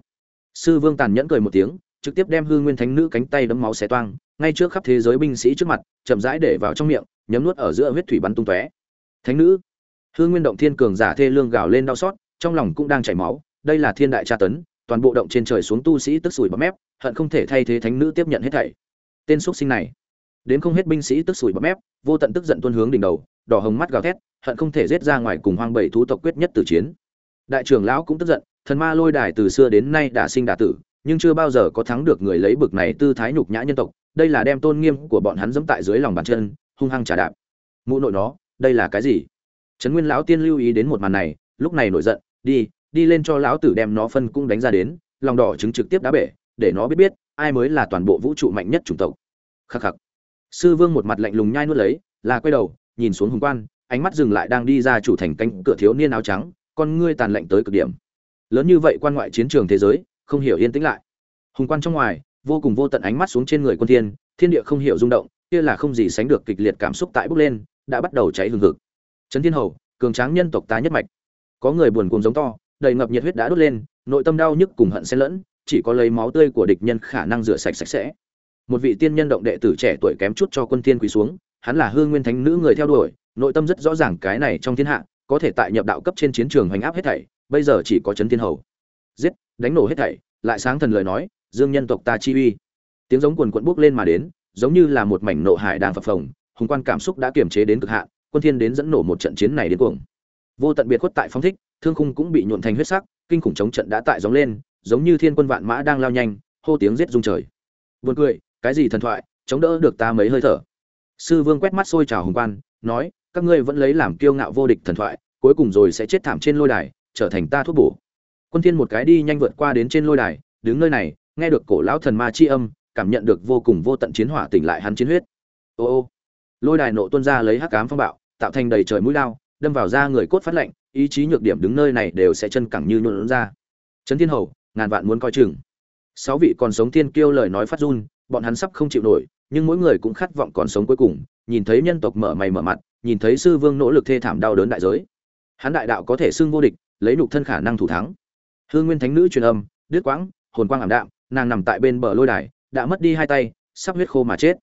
sư vương tàn nhẫn cười một tiếng, trực tiếp đem hương nguyên thánh nữ cánh tay đấm máu xé toang, ngay trước khắp thế giới binh sĩ trước mặt, chậm rãi để vào trong miệng, nhấm nuốt ở giữa huyết thủy bắn tung tóe thánh nữ. Hương nguyên động thiên cường giả thê lương gào lên đau xót, trong lòng cũng đang chảy máu. Đây là thiên đại tra tấn, toàn bộ động trên trời xuống tu sĩ tức sủi bọt mép, hận không thể thay thế thánh nữ tiếp nhận hết thảy. Tên xuất sinh này, đến không hết binh sĩ tức sủi bọt mép, vô tận tức giận tuôn hướng đỉnh đầu, đỏ hồng mắt gào thét, hận không thể giết ra ngoài cùng hoang bảy thú tộc quyết nhất tử chiến. Đại trưởng lão cũng tức giận, thần ma lôi đài từ xưa đến nay đã sinh đả tử, nhưng chưa bao giờ có thắng được người lấy bực này tư thái nhục nhã nhân tộc. Đây là đem tôn nghiêm của bọn hắn dẫm tại dưới lòng bàn chân, hung hăng trả đạp. Mụ nội nó đây là cái gì? Trấn nguyên lão tiên lưu ý đến một màn này, lúc này nổi giận, đi đi lên cho lão tử đem nó phân cung đánh ra đến, lòng đỏ trứng trực tiếp đá bể, để nó biết biết, ai mới là toàn bộ vũ trụ mạnh nhất chủng tộc. Khắc khắc. Sư vương một mặt lạnh lùng nhai nuốt lấy, là quay đầu, nhìn xuống hùng quan, ánh mắt dừng lại đang đi ra chủ thành cánh cửa thiếu niên áo trắng, con ngươi tàn lạnh tới cực điểm. Lớn như vậy quan ngoại chiến trường thế giới, không hiểu yên tĩnh lại. Hùng quan trong ngoài, vô cùng vô tận ánh mắt xuống trên người quân thiên thiên địa không hiểu rung động, kia là không gì sánh được kịch liệt cảm xúc tại bốc lên đã bắt đầu cháy hừng hực. Trấn thiên hầu, cường tráng nhân tộc ta nhất mạch. Có người buồn cuồng giống to, đầy ngập nhiệt huyết đã đốt lên, nội tâm đau nhức cùng hận xen lẫn, chỉ có lấy máu tươi của địch nhân khả năng rửa sạch sạch sẽ. Một vị tiên nhân động đệ tử trẻ tuổi kém chút cho quân thiên quỳ xuống, hắn là hương nguyên thánh nữ người theo đuổi, nội tâm rất rõ ràng cái này trong thiên hạ, có thể tại nhập đạo cấp trên chiến trường hoành áp hết thảy, bây giờ chỉ có chấn thiên hầu. Giết, đánh nổ hết thảy, lại sáng thần lời nói, dương nhân tộc ta chi uy. Tiếng giống quần quận bước lên mà đến, giống như là một mảnh nộ hải đang phập phồng hùng quan cảm xúc đã kiềm chế đến cực hạn, quân thiên đến dẫn nổ một trận chiến này đến cuồng. Vô tận biệt khuất tại phong thích, thương khung cũng bị nhuộn thành huyết sắc, kinh khủng chống trận đã tại gióng lên, giống như thiên quân vạn mã đang lao nhanh, hô tiếng giết rung trời. Buồn cười, cái gì thần thoại, chống đỡ được ta mấy hơi thở. Sư vương quét mắt sôi trào hùng quan, nói, các ngươi vẫn lấy làm kiêu ngạo vô địch thần thoại, cuối cùng rồi sẽ chết thảm trên lôi đài, trở thành ta thuốc bổ. Quân thiên một cái đi nhanh vượt qua đến trên lôi đài, đứng nơi này, nghe được cổ lão thần ma chi âm, cảm nhận được vô cùng vô tận chiến hỏa tỉnh lại hắn chiến huyết. Ô ô lôi đài nộ tuôn ra lấy hắc ám phong bạo, tạo thành đầy trời mũi lao, đâm vào da người cốt phát lạnh, ý chí nhược điểm đứng nơi này đều sẽ chân cẳng như nhuộn ra trấn thiên hầu, ngàn vạn muốn coi chừng. Sáu vị còn sống thiên kiêu lời nói phát run, bọn hắn sắp không chịu nổi, nhưng mỗi người cũng khát vọng còn sống cuối cùng, nhìn thấy nhân tộc mở mày mở mặt, nhìn thấy sư vương nỗ lực thê thảm đau đớn đại giới. Hắn đại đạo có thể xưng vô địch, lấy nục thân khả năng thủ thắng. Hương nguyên thánh nữ truyền âm, đứt quãng, hồn quang ảm đạm, nàng nằm tại bên bờ lôi đài, đã mất đi hai tay, sắp huyết khô mà chết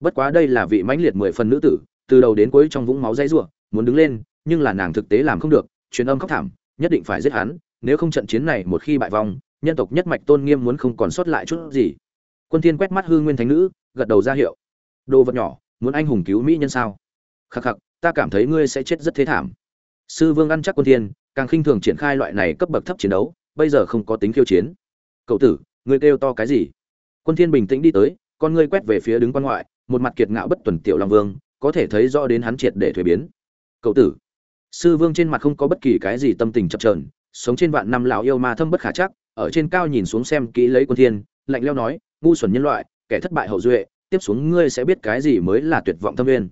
bất quá đây là vị mãnh liệt mười phần nữ tử, từ đầu đến cuối trong vũng máu dãy rủa, muốn đứng lên, nhưng là nàng thực tế làm không được, truyền âm khóc thảm, nhất định phải giết hắn, nếu không trận chiến này một khi bại vong, nhân tộc nhất mạch tôn nghiêm muốn không còn sót lại chút gì. Quân thiên quét mắt Hư nguyên thánh nữ, gật đầu ra hiệu. Đồ vật nhỏ, muốn anh hùng cứu mỹ nhân sao? Khắc khắc, ta cảm thấy ngươi sẽ chết rất thế thảm. Sư vương ăn chắc quân thiên, càng khinh thường triển khai loại này cấp bậc thấp chiến đấu, bây giờ không có tính khiêu chiến. Cậu tử, ngươi kêu to cái gì? Quân thiên bình tĩnh đi tới, con ngươi quét về phía đứng quan ngoại một mặt kiệt ngạo bất tuần tiểu long vương, có thể thấy rõ đến hắn triệt để thuế biến. Cậu tử, sư vương trên mặt không có bất kỳ cái gì tâm tình chập trờn sống trên vạn năm lão yêu ma thâm bất khả chắc, ở trên cao nhìn xuống xem kỹ lấy quân thiên, lạnh leo nói, ngu xuẩn nhân loại, kẻ thất bại hậu duệ, tiếp xuống ngươi sẽ biết cái gì mới là tuyệt vọng thâm viên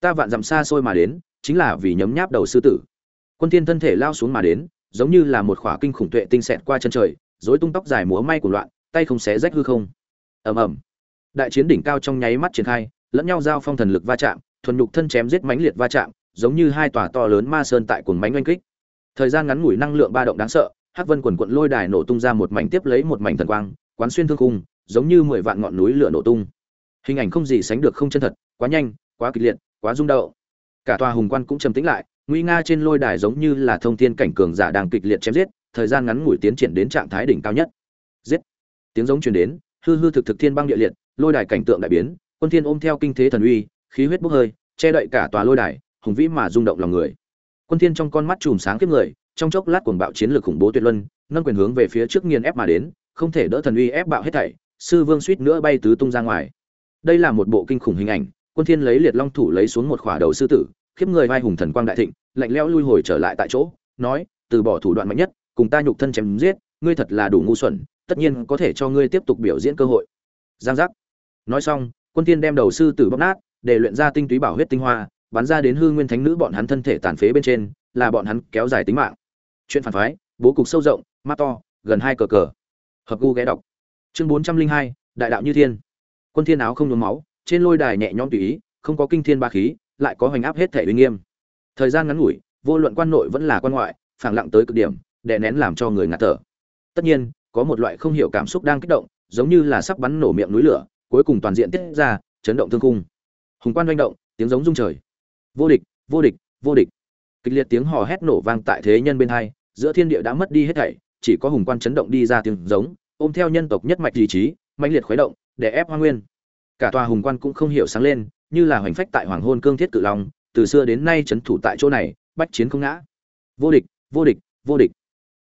ta vạn dặm xa xôi mà đến, chính là vì nhấm nháp đầu sư tử. Quân thiên thân thể lao xuống mà đến, giống như là một khỏa kinh khủng tuệ tinh xẹt qua chân trời, rối tung tóc dài múa may của loạn, tay không xé rách hư không. Ầm ầm đại chiến đỉnh cao trong nháy mắt triển khai, lẫn nhau giao phong thần lực va chạm, thuần nhục thân chém giết mãnh liệt va chạm, giống như hai tòa to lớn ma sơn tại cuồng mánh oanh kích. Thời gian ngắn ngủi năng lượng ba động đáng sợ, hắc vân quần quận lôi đài nổ tung ra một mảnh tiếp lấy một mảnh thần quang, quán xuyên thương khung, giống như mười vạn ngọn núi lửa nổ tung. Hình ảnh không gì sánh được không chân thật, quá nhanh, quá kịch liệt, quá rung động. Cả tòa hùng quan cũng trầm tĩnh lại, nguy nga trên lôi đài giống như là thông thiên cảnh cường giả đang kịch liệt chém giết, thời gian ngắn ngủi tiến triển đến trạng thái đỉnh cao nhất. Giết! Tiếng giống truyền đến, hư hư thực thực thiên băng địa liệt lôi đài cảnh tượng đại biến, quân thiên ôm theo kinh thế thần uy, khí huyết bốc hơi, che đậy cả tòa lôi đài, hùng vĩ mà rung động lòng người. Quân thiên trong con mắt chùm sáng kiếp người, trong chốc lát cuồng bạo chiến lược khủng bố tuyệt luân, nâng quyền hướng về phía trước nghiền ép mà đến, không thể đỡ thần uy ép bạo hết thảy, sư vương suýt nữa bay tứ tung ra ngoài. Đây là một bộ kinh khủng hình ảnh, quân thiên lấy liệt long thủ lấy xuống một khỏa đầu sư tử khiếp người vai hùng thần quang đại thịnh, lạnh lẽo lui hồi trở lại tại chỗ, nói, từ bỏ thủ đoạn mạnh nhất, cùng ta nhục thân chém giết, ngươi thật là đủ ngu xuẩn, tất nhiên có thể cho ngươi tiếp tục biểu diễn cơ hội. Giang giác nói xong, quân thiên đem đầu sư tử bóc nát, để luyện ra tinh túy bảo huyết tinh hoa, bắn ra đến hư nguyên thánh nữ bọn hắn thân thể tàn phế bên trên, là bọn hắn kéo dài tính mạng. Chuyện phản phái, bố cục sâu rộng, mắt to, gần hai cờ cờ. Hợp gu ghé đọc. Chương bốn trăm linh hai, đại đạo như thiên. Quân thiên áo không nhuốm máu, trên lôi đài nhẹ nhõm tùy ý, không có kinh thiên ba khí, lại có hoành áp hết thể uy nghiêm. Thời gian ngắn ngủi, vô luận quan nội vẫn là quan ngoại phẳng lặng tới cực điểm, đè nén làm cho người ngạt thở. Tất nhiên, có một loại không hiểu cảm xúc đang kích động, giống như là sắp bắn nổ miệng núi lửa cuối cùng toàn diện tiết ra, chấn động thương cung hùng quan doanh động, tiếng giống rung trời. Vô địch vô địch vô địch. Kịch liệt tiếng hò hét nổ vang tại thế nhân bên hai, giữa thiên địa đã mất đi hết thảy, chỉ có hùng quan chấn động đi ra tiếng giống, ôm theo nhân tộc nhất mạch ý chí, mãnh liệt khuấy động, để ép hoa nguyên. Cả tòa hùng quan cũng không hiểu sáng lên, như là hoành phách tại hoàng hôn cương thiết cự long, từ xưa đến nay trấn thủ tại chỗ này, bách chiến không ngã. Vô địch vô địch vô địch.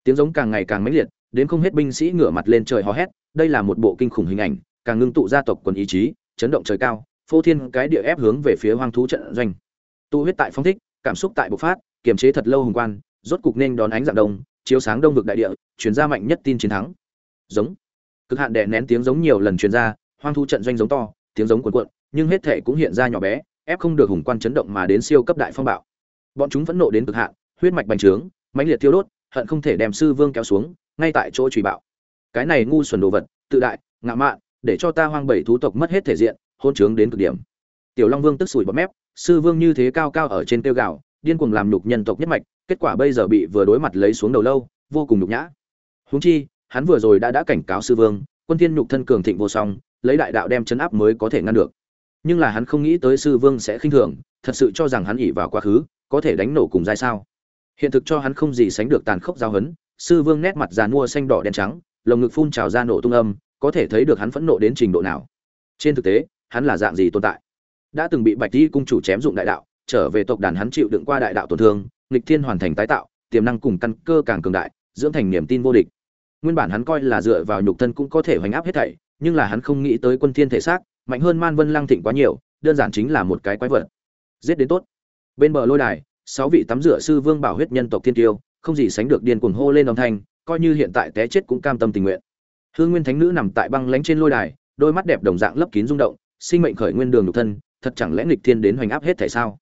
Tiếng giống càng ngày càng mãnh liệt, đến không hết binh sĩ ngửa mặt lên trời hò hét, đây là một bộ kinh khủng hình ảnh càng ngưng tụ gia tộc quần ý chí, chấn động trời cao, phô thiên cái địa ép hướng về phía hoang thú trận doanh. Tu huyết tại phong thích, cảm xúc tại bộc phát, kiềm chế thật lâu hùng quan, rốt cục nên đón ánh dạng đông, chiếu sáng đông vực đại địa, truyền ra mạnh nhất tin chiến thắng. Giống. Cực hạn đè nén tiếng giống nhiều lần truyền ra, hoang thú trận doanh giống to, tiếng giống cuồn cuộn, nhưng hết thể cũng hiện ra nhỏ bé, ép không được hùng quan chấn động mà đến siêu cấp đại phong bạo. Bọn chúng phẫn nộ đến cực hạn, huyết mạch bành trướng, mãnh liệt thiêu đốt, hận không thể đem sư vương kéo xuống, ngay tại chỗ chùy bạo. Cái này ngu xuẩn đồ vật, tự đại, ngạo mạn để cho ta hoang bảy thú tộc mất hết thể diện, hôn trướng đến cực điểm. Tiểu long vương tức sủi bọt mép, sư vương như thế cao cao ở trên tiêu gạo điên cuồng làm nhục nhân tộc nhất mạch, kết quả bây giờ bị vừa đối mặt lấy xuống đầu lâu, vô cùng nhục nhã. Huống chi, hắn vừa rồi đã đã cảnh cáo sư vương, quân thiên nhục thân cường thịnh vô song, lấy đại đạo đem chấn áp mới có thể ngăn được. Nhưng là hắn không nghĩ tới sư vương sẽ khinh thường, thật sự cho rằng hắn ỉ vào quá khứ, có thể đánh nổ cùng giai sao. Hiện thực cho hắn không gì sánh được tàn khốc giao hấn, sư vương nét mặt già mua xanh đỏ đen trắng, lồng ngực phun trào ra nổ tung âm có thể thấy được hắn phẫn nộ đến trình độ nào. Trên thực tế, hắn là dạng gì tồn tại? Đã từng bị bạch di cung chủ chém dụng đại đạo, trở về tộc đàn hắn chịu đựng qua đại đạo tổn thương, nghịch thiên hoàn thành tái tạo, tiềm năng cùng căn cơ càng cường đại, dưỡng thành niềm tin vô địch. Nguyên bản hắn coi là dựa vào nhục thân cũng có thể hoành áp hết thảy, nhưng là hắn không nghĩ tới quân thiên thể xác, mạnh hơn man vân lăng thịnh quá nhiều, đơn giản chính là một cái quái vật. Giết đến tốt. Bên bờ lôi đài, sáu vị tắm rửa sư vương bảo huyết nhân tộc thiên tiêu, không gì sánh được điên cuồng hô lên âm thanh, coi như hiện tại té chết cũng cam tâm tình nguyện hương nguyên thánh nữ nằm tại băng lánh trên lôi đài, đôi mắt đẹp đồng dạng lấp kín rung động, sinh mệnh khởi nguyên đường nhục thân, thật chẳng lẽ nghịch thiên đến hoành áp hết thể sao?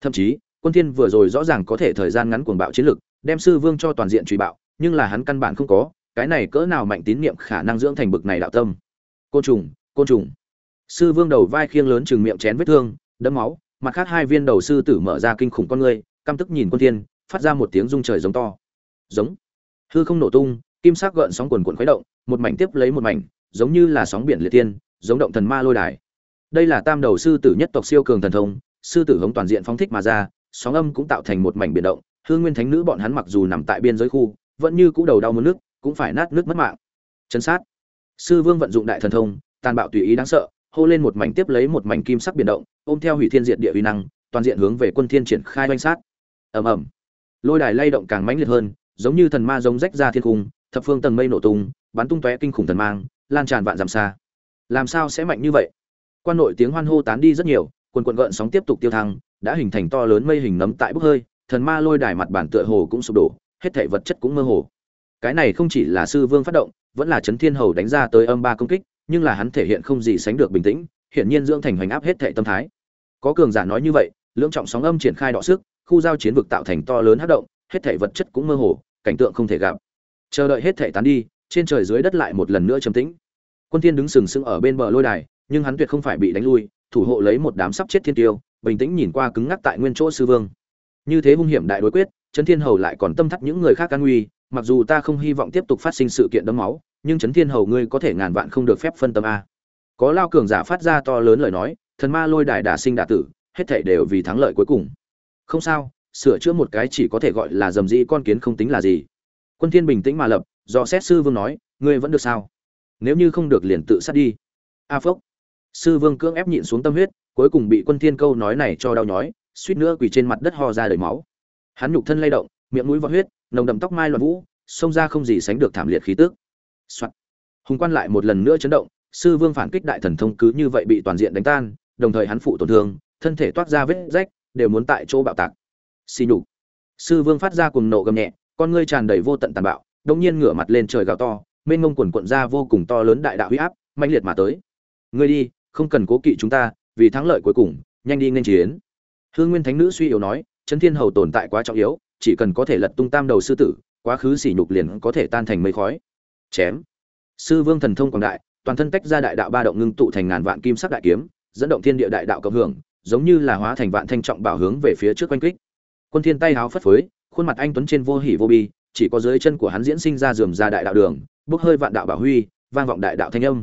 Thậm chí, quân thiên vừa rồi rõ ràng có thể thời gian ngắn cuồng bạo chiến lực, đem sư vương cho toàn diện truy bạo, nhưng là hắn căn bản không có, cái này cỡ nào mạnh tín niệm khả năng dưỡng thành bực này đạo tâm. Côn trùng côn trùng. Sư vương đầu vai khiêng lớn chừng miệng chén vết thương đẫm máu, mặt khác hai viên đầu sư tử mở ra kinh khủng con ngươi, căm tức nhìn quân thiên, phát ra một tiếng rung trời giống to. Giống. Hư không nổ tung, kim sắc gợn sóng cuồn cuộn khuấy động một mảnh tiếp lấy một mảnh, giống như là sóng biển liệt tiên, giống động thần ma lôi đài. Đây là tam đầu sư tử nhất tộc siêu cường thần thông, sư tử hống toàn diện phóng thích mà ra, sóng âm cũng tạo thành một mảnh biển động hương nguyên thánh nữ bọn hắn mặc dù nằm tại biên giới khu, vẫn như cũ đầu đau muốn nước, cũng phải nát nước mất mạng. Chấn sát. Sư vương vận dụng đại thần thông, tàn bạo tùy ý đáng sợ, hô lên một mảnh tiếp lấy một mảnh kim sắc biển động, ôm theo hủy thiên diệt địa uy năng, toàn diện hướng về quân thiên triển khai oanh sát. Ầm ầm. Lôi đài lay động càng mãnh liệt hơn, giống như thần ma giống rách ra thiên cung, thập phương tầng mây nổ tung bắn tung tóe kinh khủng thần mang, lan tràn vạn dặm xa. Làm sao sẽ mạnh như vậy? Quan nội tiếng hoan hô tán đi rất nhiều, quần quần gợn sóng tiếp tục tiêu thăng, đã hình thành to lớn mây hình nấm tại bốc hơi, thần ma lôi đài mặt bản tựa hồ cũng sụp đổ, hết thảy vật chất cũng mơ hồ. Cái này không chỉ là sư vương phát động, vẫn là chấn thiên hầu đánh ra tới âm ba công kích, nhưng là hắn thể hiện không gì sánh được bình tĩnh, hiển nhiên dưỡng thành hoành áp hết thảy tâm thái. Có cường giả nói như vậy, lưỡng trọng sóng âm triển khai đọ sức, khu giao chiến vực tạo thành to lớn hấp động, hết thảy vật chất cũng mơ hồ, cảnh tượng không thể gặp. Chờ đợi hết thảy tán đi trên trời dưới đất lại một lần nữa trầm tĩnh. Quân thiên đứng sừng sững ở bên bờ lôi đài, nhưng hắn tuyệt không phải bị đánh lui, thủ hộ lấy một đám sắp chết thiên tiêu, bình tĩnh nhìn qua cứng ngắc tại nguyên chỗ sư vương. Như thế hung hiểm đại đối quyết trấn thiên hầu lại còn tâm thắt những người khác can nguy, mặc dù ta không hy vọng tiếp tục phát sinh sự kiện đẫm máu, nhưng trấn thiên hầu ngươi có thể ngàn vạn không được phép phân tâm a. Có lao cường giả phát ra to lớn lời nói, thần ma lôi đài đả sinh đả tử, hết thảy đều vì thắng lợi cuối cùng. Không sao, sửa chữa một cái chỉ có thể gọi là dầm dĩ con kiến không tính là gì. Quân thiên bình tĩnh mà lập do xét sư vương nói, ngươi vẫn được sao? Nếu như không được liền tự sát đi. A phốc. Sư vương cưỡng ép nhịn xuống tâm huyết, cuối cùng bị quân thiên câu nói này cho đau nhói, suýt nữa quỳ trên mặt đất ho ra đầy máu. Hắn nhục thân lay động, miệng mũi vọt huyết, nồng đậm tóc mai loạn vũ, xông ra không gì sánh được thảm liệt khí tức. Soạn. hùng quan lại một lần nữa chấn động, sư vương phản kích đại thần thông cứ như vậy bị toàn diện đánh tan, đồng thời hắn phụ tổn thương, thân thể toát ra vết rách, đều muốn tại chỗ bạo tạc. Xì nhục. Sư vương phát ra cùng nộ gầm nhẹ, con ngươi tràn đầy vô tận tàn bạo đông nhiên ngửa mặt lên trời gào to, mênh mông quần quận ra vô cùng to lớn đại đạo huy áp, mãnh liệt mà tới. Ngươi đi, không cần cố kỵ chúng ta, vì thắng lợi cuối cùng, nhanh đi nên chiến. Hương nguyên thánh nữ suy yếu nói trấn thiên hầu tồn tại quá trọng yếu, chỉ cần có thể lật tung tam đầu sư tử, quá khứ sỉ nhục liền có thể tan thành mây khói. Chém. Sư vương thần thông quảng đại, toàn thân tách ra đại đạo ba động ngưng tụ thành ngàn vạn kim sắc đại kiếm, dẫn động thiên địa đại đạo cộng hưởng, giống như là hóa thành vạn thanh trọng bảo hướng về phía trước quanh kích. Quân thiên tay háo phất phới, khuôn mặt anh tuấn trên vô hỉ vô bi chỉ có dưới chân của hắn diễn sinh ra rườm ra đại đạo đường, bốc hơi vạn đạo bảo huy, vang vọng đại đạo thanh âm.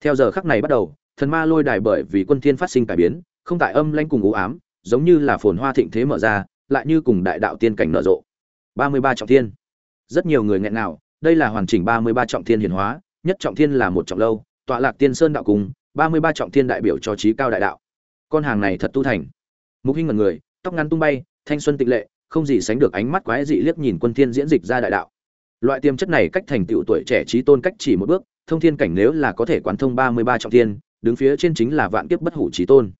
Theo giờ khắc này bắt đầu, thần ma lôi đài bởi vì quân thiên phát sinh cải biến, không tại âm lãnh cùng u ám, giống như là phồn hoa thịnh thế mở ra, lại như cùng đại đạo tiên cảnh nở rộ. 33 trọng thiên. Rất nhiều người nghẹn nào đây là hoàn chỉnh ba mươi ba trọng thiên hiển hóa, nhất trọng thiên là một trọng lâu, tọa lạc tiên sơn đạo cùng, ba mươi ba trọng thiên đại biểu cho trí cao đại đạo. Con hàng này thật tu thành. Mục hinh ngẩn người, tóc ngắn tung bay, thanh xuân tịch lệ không gì sánh được ánh mắt quái dị liếc nhìn quân thiên diễn dịch ra đại đạo. Loại tiềm chất này cách thành tựu tuổi trẻ trí tôn cách chỉ một bước, thông thiên cảnh nếu là có thể quán thông ba mươi ba trọng thiên, đứng phía trên chính là vạn kiếp bất hủ trí tôn.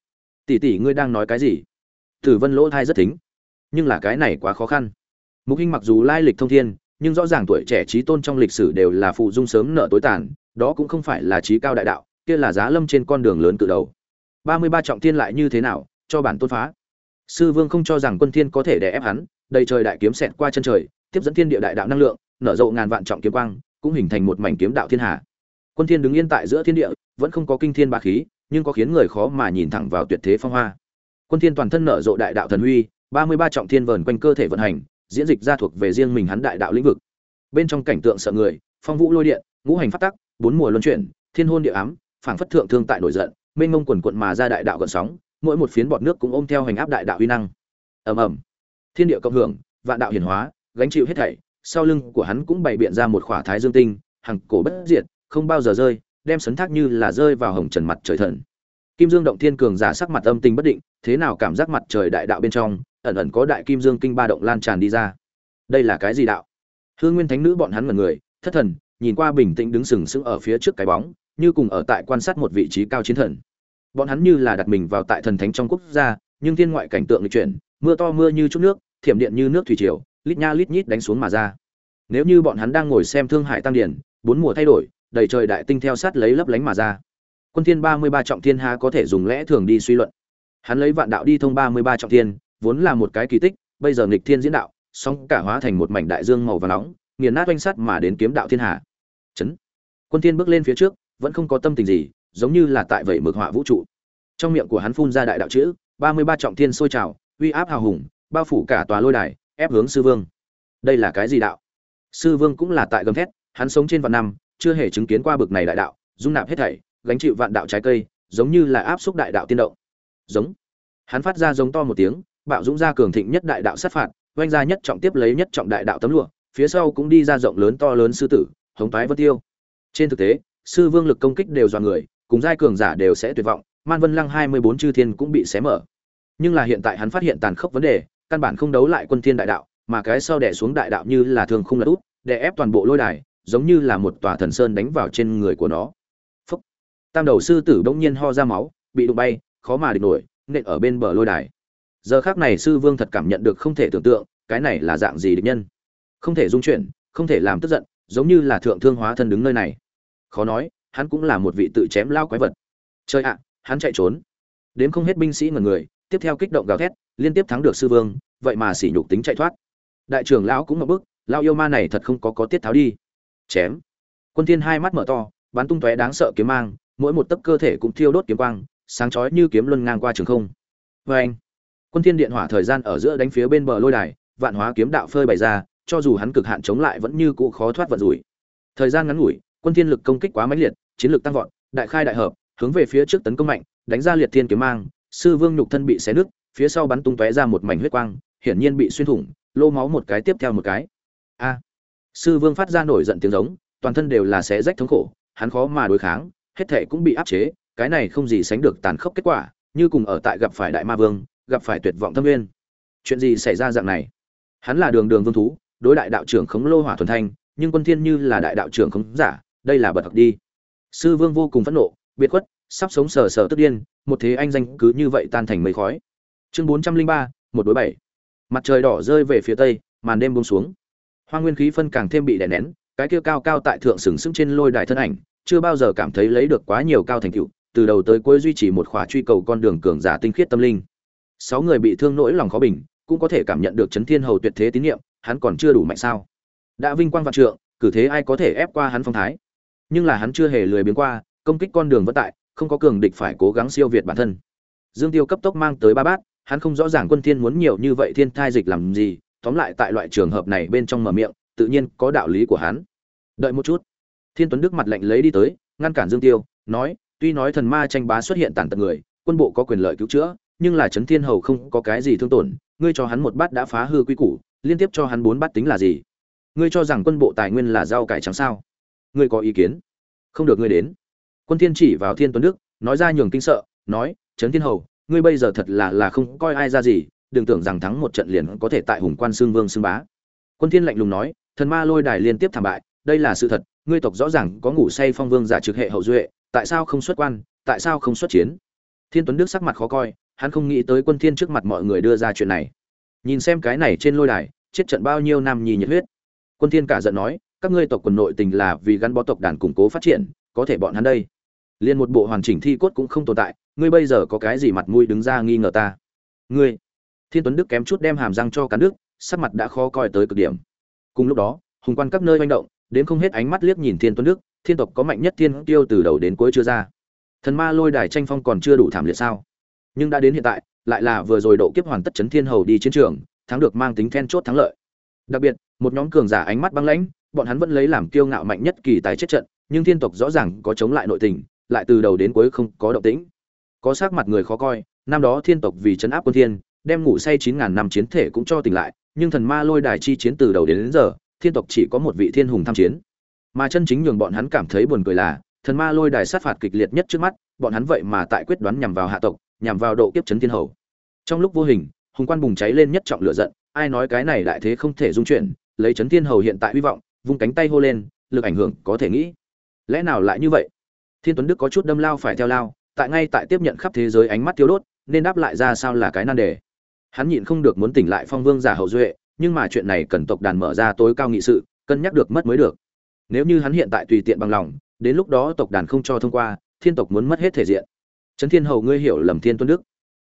Tỷ tỷ ngươi đang nói cái gì? Tử vân lỗ thai rất thính. Nhưng là cái này quá khó khăn. Mục hinh mặc dù lai lịch thông thiên, nhưng rõ ràng tuổi trẻ trí tôn trong lịch sử đều là phụ dung sớm nợ tối tàn, đó cũng không phải là trí cao đại đạo, kia là giá lâm trên con đường lớn cự đầu. ba mươi ba trọng thiên lại như thế nào, cho bản tôn phá sư vương không cho rằng quân thiên có thể đè ép hắn, đầy trời đại kiếm xẹt qua chân trời, tiếp dẫn thiên địa đại đạo năng lượng, nở rộ ngàn vạn trọng kiếm quang, cũng hình thành một mảnh kiếm đạo thiên hạ. quân thiên đứng yên tại giữa thiên địa, vẫn không có kinh thiên bá khí, nhưng có khiến người khó mà nhìn thẳng vào tuyệt thế phong hoa quân thiên toàn thân nở rộ đại đạo thần huy, ba mươi ba trọng thiên vờn quanh cơ thể vận hành, diễn dịch ra thuộc về riêng mình hắn đại đạo lĩnh vực bên trong cảnh tượng sợ người, phong vũ lôi điện, ngũ hành phát tắc, bốn mùa luân chuyển, thiên hôn địa ám, phảng phất thượng thương tại nổi giận, mênh mông quần cuộn mà ra đại đạo gợn sóng mỗi một phiến bọt nước cũng ôm theo hành áp đại đạo uy năng. Ầm ầm. Thiên địa cộng hưởng, vạn đạo hiển hóa, gánh chịu hết thảy, sau lưng của hắn cũng bày biện ra một khỏa thái dương tinh hằng cổ bất diệt, không bao giờ rơi, đem sấn thác như là rơi vào hồng trần mặt trời thần. Kim dương động thiên cường giả sắc mặt âm tình bất định, thế nào cảm giác mặt trời đại đạo bên trong, ẩn ẩn có đại kim dương kinh ba động lan tràn đi ra. Đây là cái gì đạo? Hương nguyên thánh nữ bọn hắn ngẩn người, thất thần, nhìn qua bình tĩnh đứng sừng sững ở phía trước cái bóng, như cùng ở tại quan sát một vị trí cao chiến thần bọn hắn như là đặt mình vào tại thần thánh trong quốc gia, nhưng thiên ngoại cảnh tượng lịch chuyển, mưa to mưa như chút nước, thiểm điện như nước thủy triều, lít nha lít nhít đánh xuống mà ra. Nếu như bọn hắn đang ngồi xem thương hải tăng điển, bốn mùa thay đổi, đầy trời đại tinh theo sát lấy lấp lánh mà ra. Quân thiên ba mươi ba trọng thiên ha có thể dùng lẽ thường đi suy luận. Hắn lấy vạn đạo đi thông ba mươi ba trọng thiên, vốn là một cái kỳ tích, bây giờ nghịch thiên diễn đạo, song cả hóa thành một mảnh đại dương màu vàng nóng, nghiền nát oanh sắt mà đến kiếm đạo thiên hạ chấn. Quân thiên bước lên phía trước, vẫn không có tâm tình gì giống như là tại vậy mực họa vũ trụ. Trong miệng của hắn phun ra đại đạo chữ, ba mươi ba trọng thiên sôi trào, uy áp hào hùng, bao phủ cả tòa lôi đài, ép hướng sư vương. Đây là cái gì đạo? Sư vương cũng là tại gầm thét, hắn sống trên vạn năm, chưa hề chứng kiến qua bực này đại đạo, dung nạp hết thảy, gánh chịu vạn đạo trái cây, giống như là áp xúc đại đạo tiên động. Giống. Hắn phát ra giống to một tiếng, bạo dũng ra cường thịnh nhất đại đạo sát phạt, oanh ra nhất trọng tiếp lấy nhất trọng đại đạo tấm lụa, phía sau cũng đi ra rộng lớn to lớn sư tử, hống tái vân tiêu. Trên thực tế, sư vương lực công kích đều dọa người cùng giai cường giả đều sẽ tuyệt vọng, man vân lăng hai mươi bốn chư thiên cũng bị xé mở. Nhưng là hiện tại hắn phát hiện tàn khốc vấn đề, căn bản không đấu lại quân thiên đại đạo, mà cái sau đè xuống đại đạo như là thường không lật út đè ép toàn bộ lôi đài, giống như là một tòa thần sơn đánh vào trên người của nó. Phúc. tam đầu sư tử bỗng nhiên ho ra máu, bị đụng bay, khó mà địch nổi, nện ở bên bờ lôi đài. Giờ khắc này sư vương thật cảm nhận được không thể tưởng tượng, cái này là dạng gì địch nhân. Không thể dung chuyển, không thể làm tức giận, giống như là thượng thương hóa thân đứng nơi này. Khó nói hắn cũng là một vị tự chém lao quái vật. Chơi ạ, hắn chạy trốn. Đến không hết binh sĩ ngần người, tiếp theo kích động gào thét, liên tiếp thắng được sư vương, vậy mà sỉ nhục tính chạy thoát. Đại trưởng lão cũng ngập bức lao yêu ma này thật không có có tiết tháo đi. Chém. Quân thiên hai mắt mở to, bắn tung tóe đáng sợ kiếm mang, mỗi một tấc cơ thể cũng thiêu đốt kiếm quang, sáng chói như kiếm luân ngang qua trường không. Với anh, quân thiên điện hỏa thời gian ở giữa đánh phía bên bờ lôi đài, vạn hóa kiếm đạo phơi bày ra, cho dù hắn cực hạn chống lại vẫn như cũ khó thoát vận rủi. Thời gian ngắn ngủi quân thiên lực công kích quá mãnh liệt, chiến lược tăng vọt, đại khai đại hợp, hướng về phía trước tấn công mạnh, đánh ra liệt thiên kiếm mang, sư vương nhục thân bị xé nứt, phía sau bắn tung tóe ra một mảnh huyết quang, hiển nhiên bị xuyên thủng, lô máu một cái tiếp theo một cái. A! Sư vương phát ra nổi giận tiếng giống, toàn thân đều là xé rách thống khổ, hắn khó mà đối kháng, hết thể cũng bị áp chế, cái này không gì sánh được tàn khốc kết quả, như cùng ở tại gặp phải đại ma vương, gặp phải tuyệt vọng thâm nguyên. Chuyện gì xảy ra dạng này? Hắn là đường đường vương thú, đối đại đạo trưởng khống lô hỏa thuần thanh, nhưng quân thiên như là đại đạo trưởng khống giả đây là bật thật đi. Sư vương vô cùng phẫn nộ, biệt khuất, sắp sống sờ sờ tức điên, một thế anh danh cứ như vậy tan thành mây khói. Chương bốn trăm linh ba, một đối bảy. Mặt trời đỏ rơi về phía tây, màn đêm buông xuống. Hoa nguyên khí phân càng thêm bị đè nén, cái kia cao cao tại thượng sừng sững trên lôi đài thân ảnh, chưa bao giờ cảm thấy lấy được quá nhiều cao thành tựu, từ đầu tới cuối duy trì một khóa truy cầu con đường cường giả tinh khiết tâm linh. Sáu người bị thương nỗi lòng khó bình, cũng có thể cảm nhận được chấn thiên hầu tuyệt thế tín nhiệm, hắn còn chưa đủ mạnh sao? Đã vinh quang vạn trượng, cử thế ai có thể ép qua hắn phong thái? Nhưng là hắn chưa hề lười biến qua, công kích con đường vất tại, không có cường địch phải cố gắng siêu việt bản thân. Dương tiêu cấp tốc mang tới ba bát, hắn không rõ ràng quân thiên muốn nhiều như vậy thiên thai dịch làm gì, tóm lại tại loại trường hợp này bên trong mở miệng, tự nhiên có đạo lý của hắn. Đợi một chút. Thiên tuấn đức mặt lạnh lấy đi tới, ngăn cản dương tiêu, nói, tuy nói thần ma tranh bá xuất hiện tàn tật người, quân bộ có quyền lợi cứu chữa, nhưng là trấn thiên hầu không có cái gì thương tổn, ngươi cho hắn một bát đã phá hư quy củ, liên tiếp cho hắn bốn bát tính là gì? Ngươi cho rằng quân bộ tài nguyên là rau cải trắng sao? Ngươi có ý kiến? Không được ngươi đến. Quân thiên chỉ vào thiên tuấn đức, nói ra nhường kinh sợ, nói, trấn thiên hầu, ngươi bây giờ thật là là không coi ai ra gì, đừng tưởng rằng thắng một trận liền có thể tại hùng quan xương vương xương bá. Quân thiên lạnh lùng nói, thần ma lôi đài liên tiếp thảm bại, đây là sự thật, ngươi tộc rõ ràng có ngủ say phong vương giả trực hệ hậu duệ, tại sao không xuất quan, tại sao không xuất chiến? Thiên tuấn đức sắc mặt khó coi, hắn không nghĩ tới quân thiên trước mặt mọi người đưa ra chuyện này. Nhìn xem cái này trên lôi đài, chết trận bao nhiêu năm nhì nhiệt huyết. Quân thiên cả giận nói các ngươi tộc quần nội tình là vì gắn bó tộc đàn củng cố phát triển, có thể bọn hắn đây. Liền một bộ hoàn chỉnh thi cốt cũng không tồn tại, ngươi bây giờ có cái gì mặt mũi đứng ra nghi ngờ ta? Ngươi. Thiên tuấn đức kém chút đem hàm răng cho cắn đức sắc mặt đã khó coi tới cực điểm. Cùng lúc đó, hùng quan các nơi manh động, đến không hết ánh mắt liếc nhìn thiên tuấn đức, thiên tộc có mạnh nhất thiên tiêu từ đầu đến cuối chưa ra. Thần ma lôi đài tranh phong còn chưa đủ thảm liệt sao? Nhưng đã đến hiện tại, lại là vừa rồi độ kiếp hoàn tất chấn thiên hầu đi chiến trường, thắng được mang tính then chốt thắng lợi. Đặc biệt, một nhóm cường giả ánh mắt băng lãnh bọn hắn vẫn lấy làm kiêu ngạo mạnh nhất kỳ tài chết trận nhưng thiên tộc rõ ràng có chống lại nội tình lại từ đầu đến cuối không có động tĩnh. Có sắc mặt người khó coi năm đó thiên tộc vì chấn áp quân thiên đem ngủ say chín ngàn năm chiến thể cũng cho tỉnh lại nhưng thần ma lôi đài chi chiến từ đầu đến, đến giờ thiên tộc chỉ có một vị thiên hùng tham chiến. Mà chân chính nhường bọn hắn cảm thấy buồn cười là thần ma lôi đài sát phạt kịch liệt nhất trước mắt bọn hắn vậy mà tại quyết đoán nhằm vào hạ tộc nhằm vào độ kiếp chấn thiên hầu. Trong lúc vô hình hùng quan bùng cháy lên nhất trọng lửa giận ai nói cái này đại thế không thể dung chuyển lấy chấn thiên hầu hiện tại hy vọng vung cánh tay hô lên, lực ảnh hưởng có thể nghĩ. Lẽ nào lại như vậy? Thiên tuấn đức có chút đâm lao phải theo lao, tại ngay tại tiếp nhận khắp thế giới ánh mắt thiếu đốt, nên đáp lại ra sao là cái nan đề. Hắn nhịn không được muốn tỉnh lại phong vương giả hậu duệ, nhưng mà chuyện này cần tộc đàn mở ra tối cao nghị sự, cân nhắc được mất mới được. Nếu như hắn hiện tại tùy tiện bằng lòng, đến lúc đó tộc đàn không cho thông qua, thiên tộc muốn mất hết thể diện. Trấn thiên hầu, ngươi hiểu lầm thiên tuấn đức.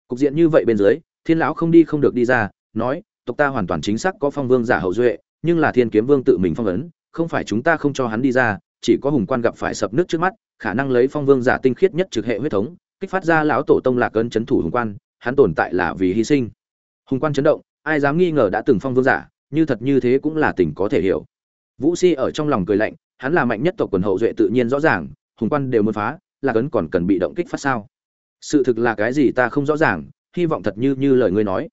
Cục diện như vậy bên dưới, thiên lão không đi không được đi ra, nói, tộc ta hoàn toàn chính xác có phong vương giả hậu duệ nhưng là thiên kiếm vương tự mình phong ấn, không phải chúng ta không cho hắn đi ra, chỉ có hùng quan gặp phải sập nước trước mắt, khả năng lấy phong vương giả tinh khiết nhất trực hệ huyết thống, kích phát ra lão tổ tông lạc ấn chấn thủ hùng quan, hắn tồn tại là vì hy sinh. Hùng quan chấn động, ai dám nghi ngờ đã từng phong vương giả, như thật như thế cũng là tình có thể hiểu. Vũ si ở trong lòng cười lạnh, hắn là mạnh nhất tộc quần hậu duệ tự nhiên rõ ràng, hùng quan đều muốn phá, lạc ấn còn cần bị động kích phát sao? Sự thực là cái gì ta không rõ ràng, hy vọng thật như như lời ngươi nói.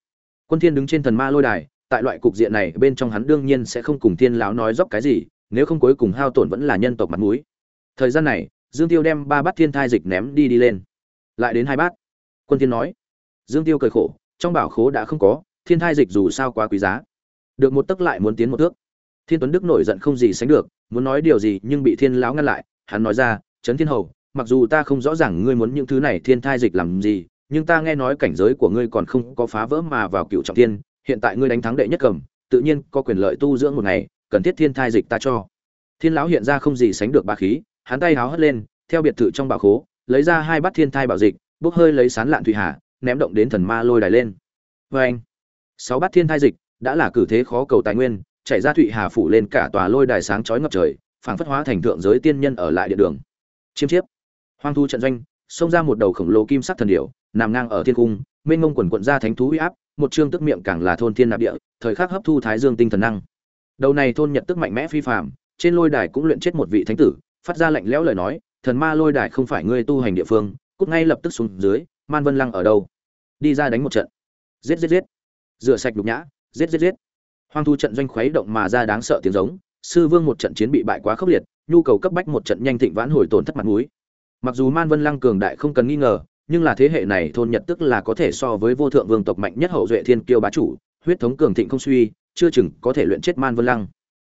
Quân thiên đứng trên thần ma lôi đài tại loại cục diện này bên trong hắn đương nhiên sẽ không cùng thiên lão nói dốc cái gì, nếu không cuối cùng hao tổn vẫn là nhân tộc mặt mũi. Thời gian này, dương tiêu đem ba bát thiên thai dịch ném đi đi lên. Lại đến hai bát. Quân thiên nói. Dương tiêu cười khổ, trong bảo khố đã không có, thiên thai dịch dù sao quá quý giá. Được một tấc lại muốn tiến một thước. Thiên tuấn đức nổi giận không gì sánh được, muốn nói điều gì nhưng bị thiên lão ngăn lại, hắn nói ra, trấn thiên hầu, mặc dù ta không rõ ràng ngươi muốn những thứ này thiên thai dịch làm gì, nhưng ta nghe nói cảnh giới của ngươi còn không có phá vỡ mà vào cựu trọng thiên hiện tại ngươi đánh thắng đệ nhất cầm, tự nhiên có quyền lợi tu dưỡng một ngày, cần thiết thiên thai dịch ta cho. Thiên lão hiện ra không gì sánh được ba khí, hắn tay háo hất lên, theo biệt thự trong bảo khố, lấy ra hai bát thiên thai bảo dịch, bốc hơi lấy sán lạn thủy hà, ném động đến thần ma lôi đài lên. Vê anh, sáu bát thiên thai dịch, đã là cử thế khó cầu tài nguyên, chảy ra thụy hà phủ lên cả tòa lôi đài sáng chói ngập trời, phảng phất hóa thành thượng giới tiên nhân ở lại địa đường. Chiêm chiếp, hoang thu trận doanh, xông ra một đầu khổng lồ kim sắc thần điểu, nằm ngang ở thiên cung, mênh ngông quần quận ra thánh thú uy áp một chương tức miệng càng là thôn thiên nạp địa, thời khắc hấp thu thái dương tinh thần năng. Đầu này thôn nhật tức mạnh mẽ phi phàm, trên lôi đài cũng luyện chết một vị thánh tử, phát ra lạnh lẽo lời nói, thần ma lôi đài không phải ngươi tu hành địa phương, cút ngay lập tức xuống dưới, man vân lăng ở đâu? Đi ra đánh một trận. Giết giết giết. Rửa sạch đục nhã, giết giết giết. Hoang thu trận doanh khuấy động mà ra đáng sợ tiếng giống, sư vương một trận chiến bị bại quá khốc liệt, nhu cầu cấp bách một trận nhanh thịnh vãn hồi tổn thất mặt mũi. Mặc dù man vân lăng cường đại không cần nghi ngờ nhưng là thế hệ này thôn nhật tức là có thể so với vô thượng vương tộc mạnh nhất hậu duệ thiên kiêu bá chủ, huyết thống cường thịnh không suy, chưa chừng có thể luyện chết man vân lăng.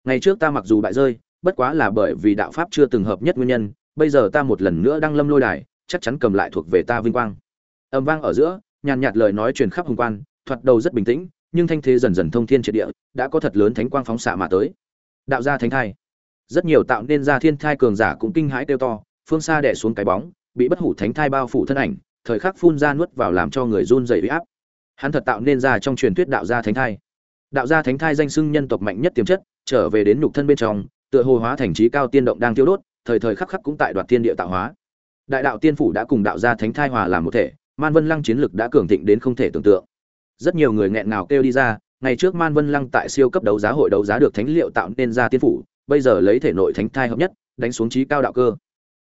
Ngày trước ta mặc dù bại rơi, bất quá là bởi vì đạo pháp chưa từng hợp nhất nguyên nhân, bây giờ ta một lần nữa đang lâm lôi đài, chắc chắn cầm lại thuộc về ta vinh quang. Âm vang ở giữa, nhàn nhạt lời nói truyền khắp hùng quan, thoạt đầu rất bình tĩnh, nhưng thanh thế dần dần thông thiên triệt địa, đã có thật lớn thánh quang phóng xạ mà tới. Đạo gia thánh thai. Rất nhiều tạo nên ra thiên thai cường giả cũng kinh hãi kêu to, phương xa đè xuống cái bóng bị bất hủ thánh thai bao phủ thân ảnh, thời khắc phun ra nuốt vào làm cho người run rẩy huy áp. Hắn thật tạo nên ra trong truyền thuyết đạo gia thánh thai. Đạo gia thánh thai danh sưng nhân tộc mạnh nhất tiềm chất, trở về đến nhục thân bên trong, tựa hồ hóa thành trí cao tiên động đang tiêu đốt, thời thời khắc khắc cũng tại đoạt thiên địa tạo hóa. Đại đạo tiên phủ đã cùng đạo gia thánh thai hòa làm một thể, man vân lăng chiến lực đã cường thịnh đến không thể tưởng tượng. Rất nhiều người nghẹn ngào kêu đi ra, ngày trước man vân lăng tại siêu cấp đấu giá hội đấu giá được thánh liệu tạo nên ra tiên phủ, bây giờ lấy thể nội thánh thai hợp nhất, đánh xuống trí cao đạo cơ.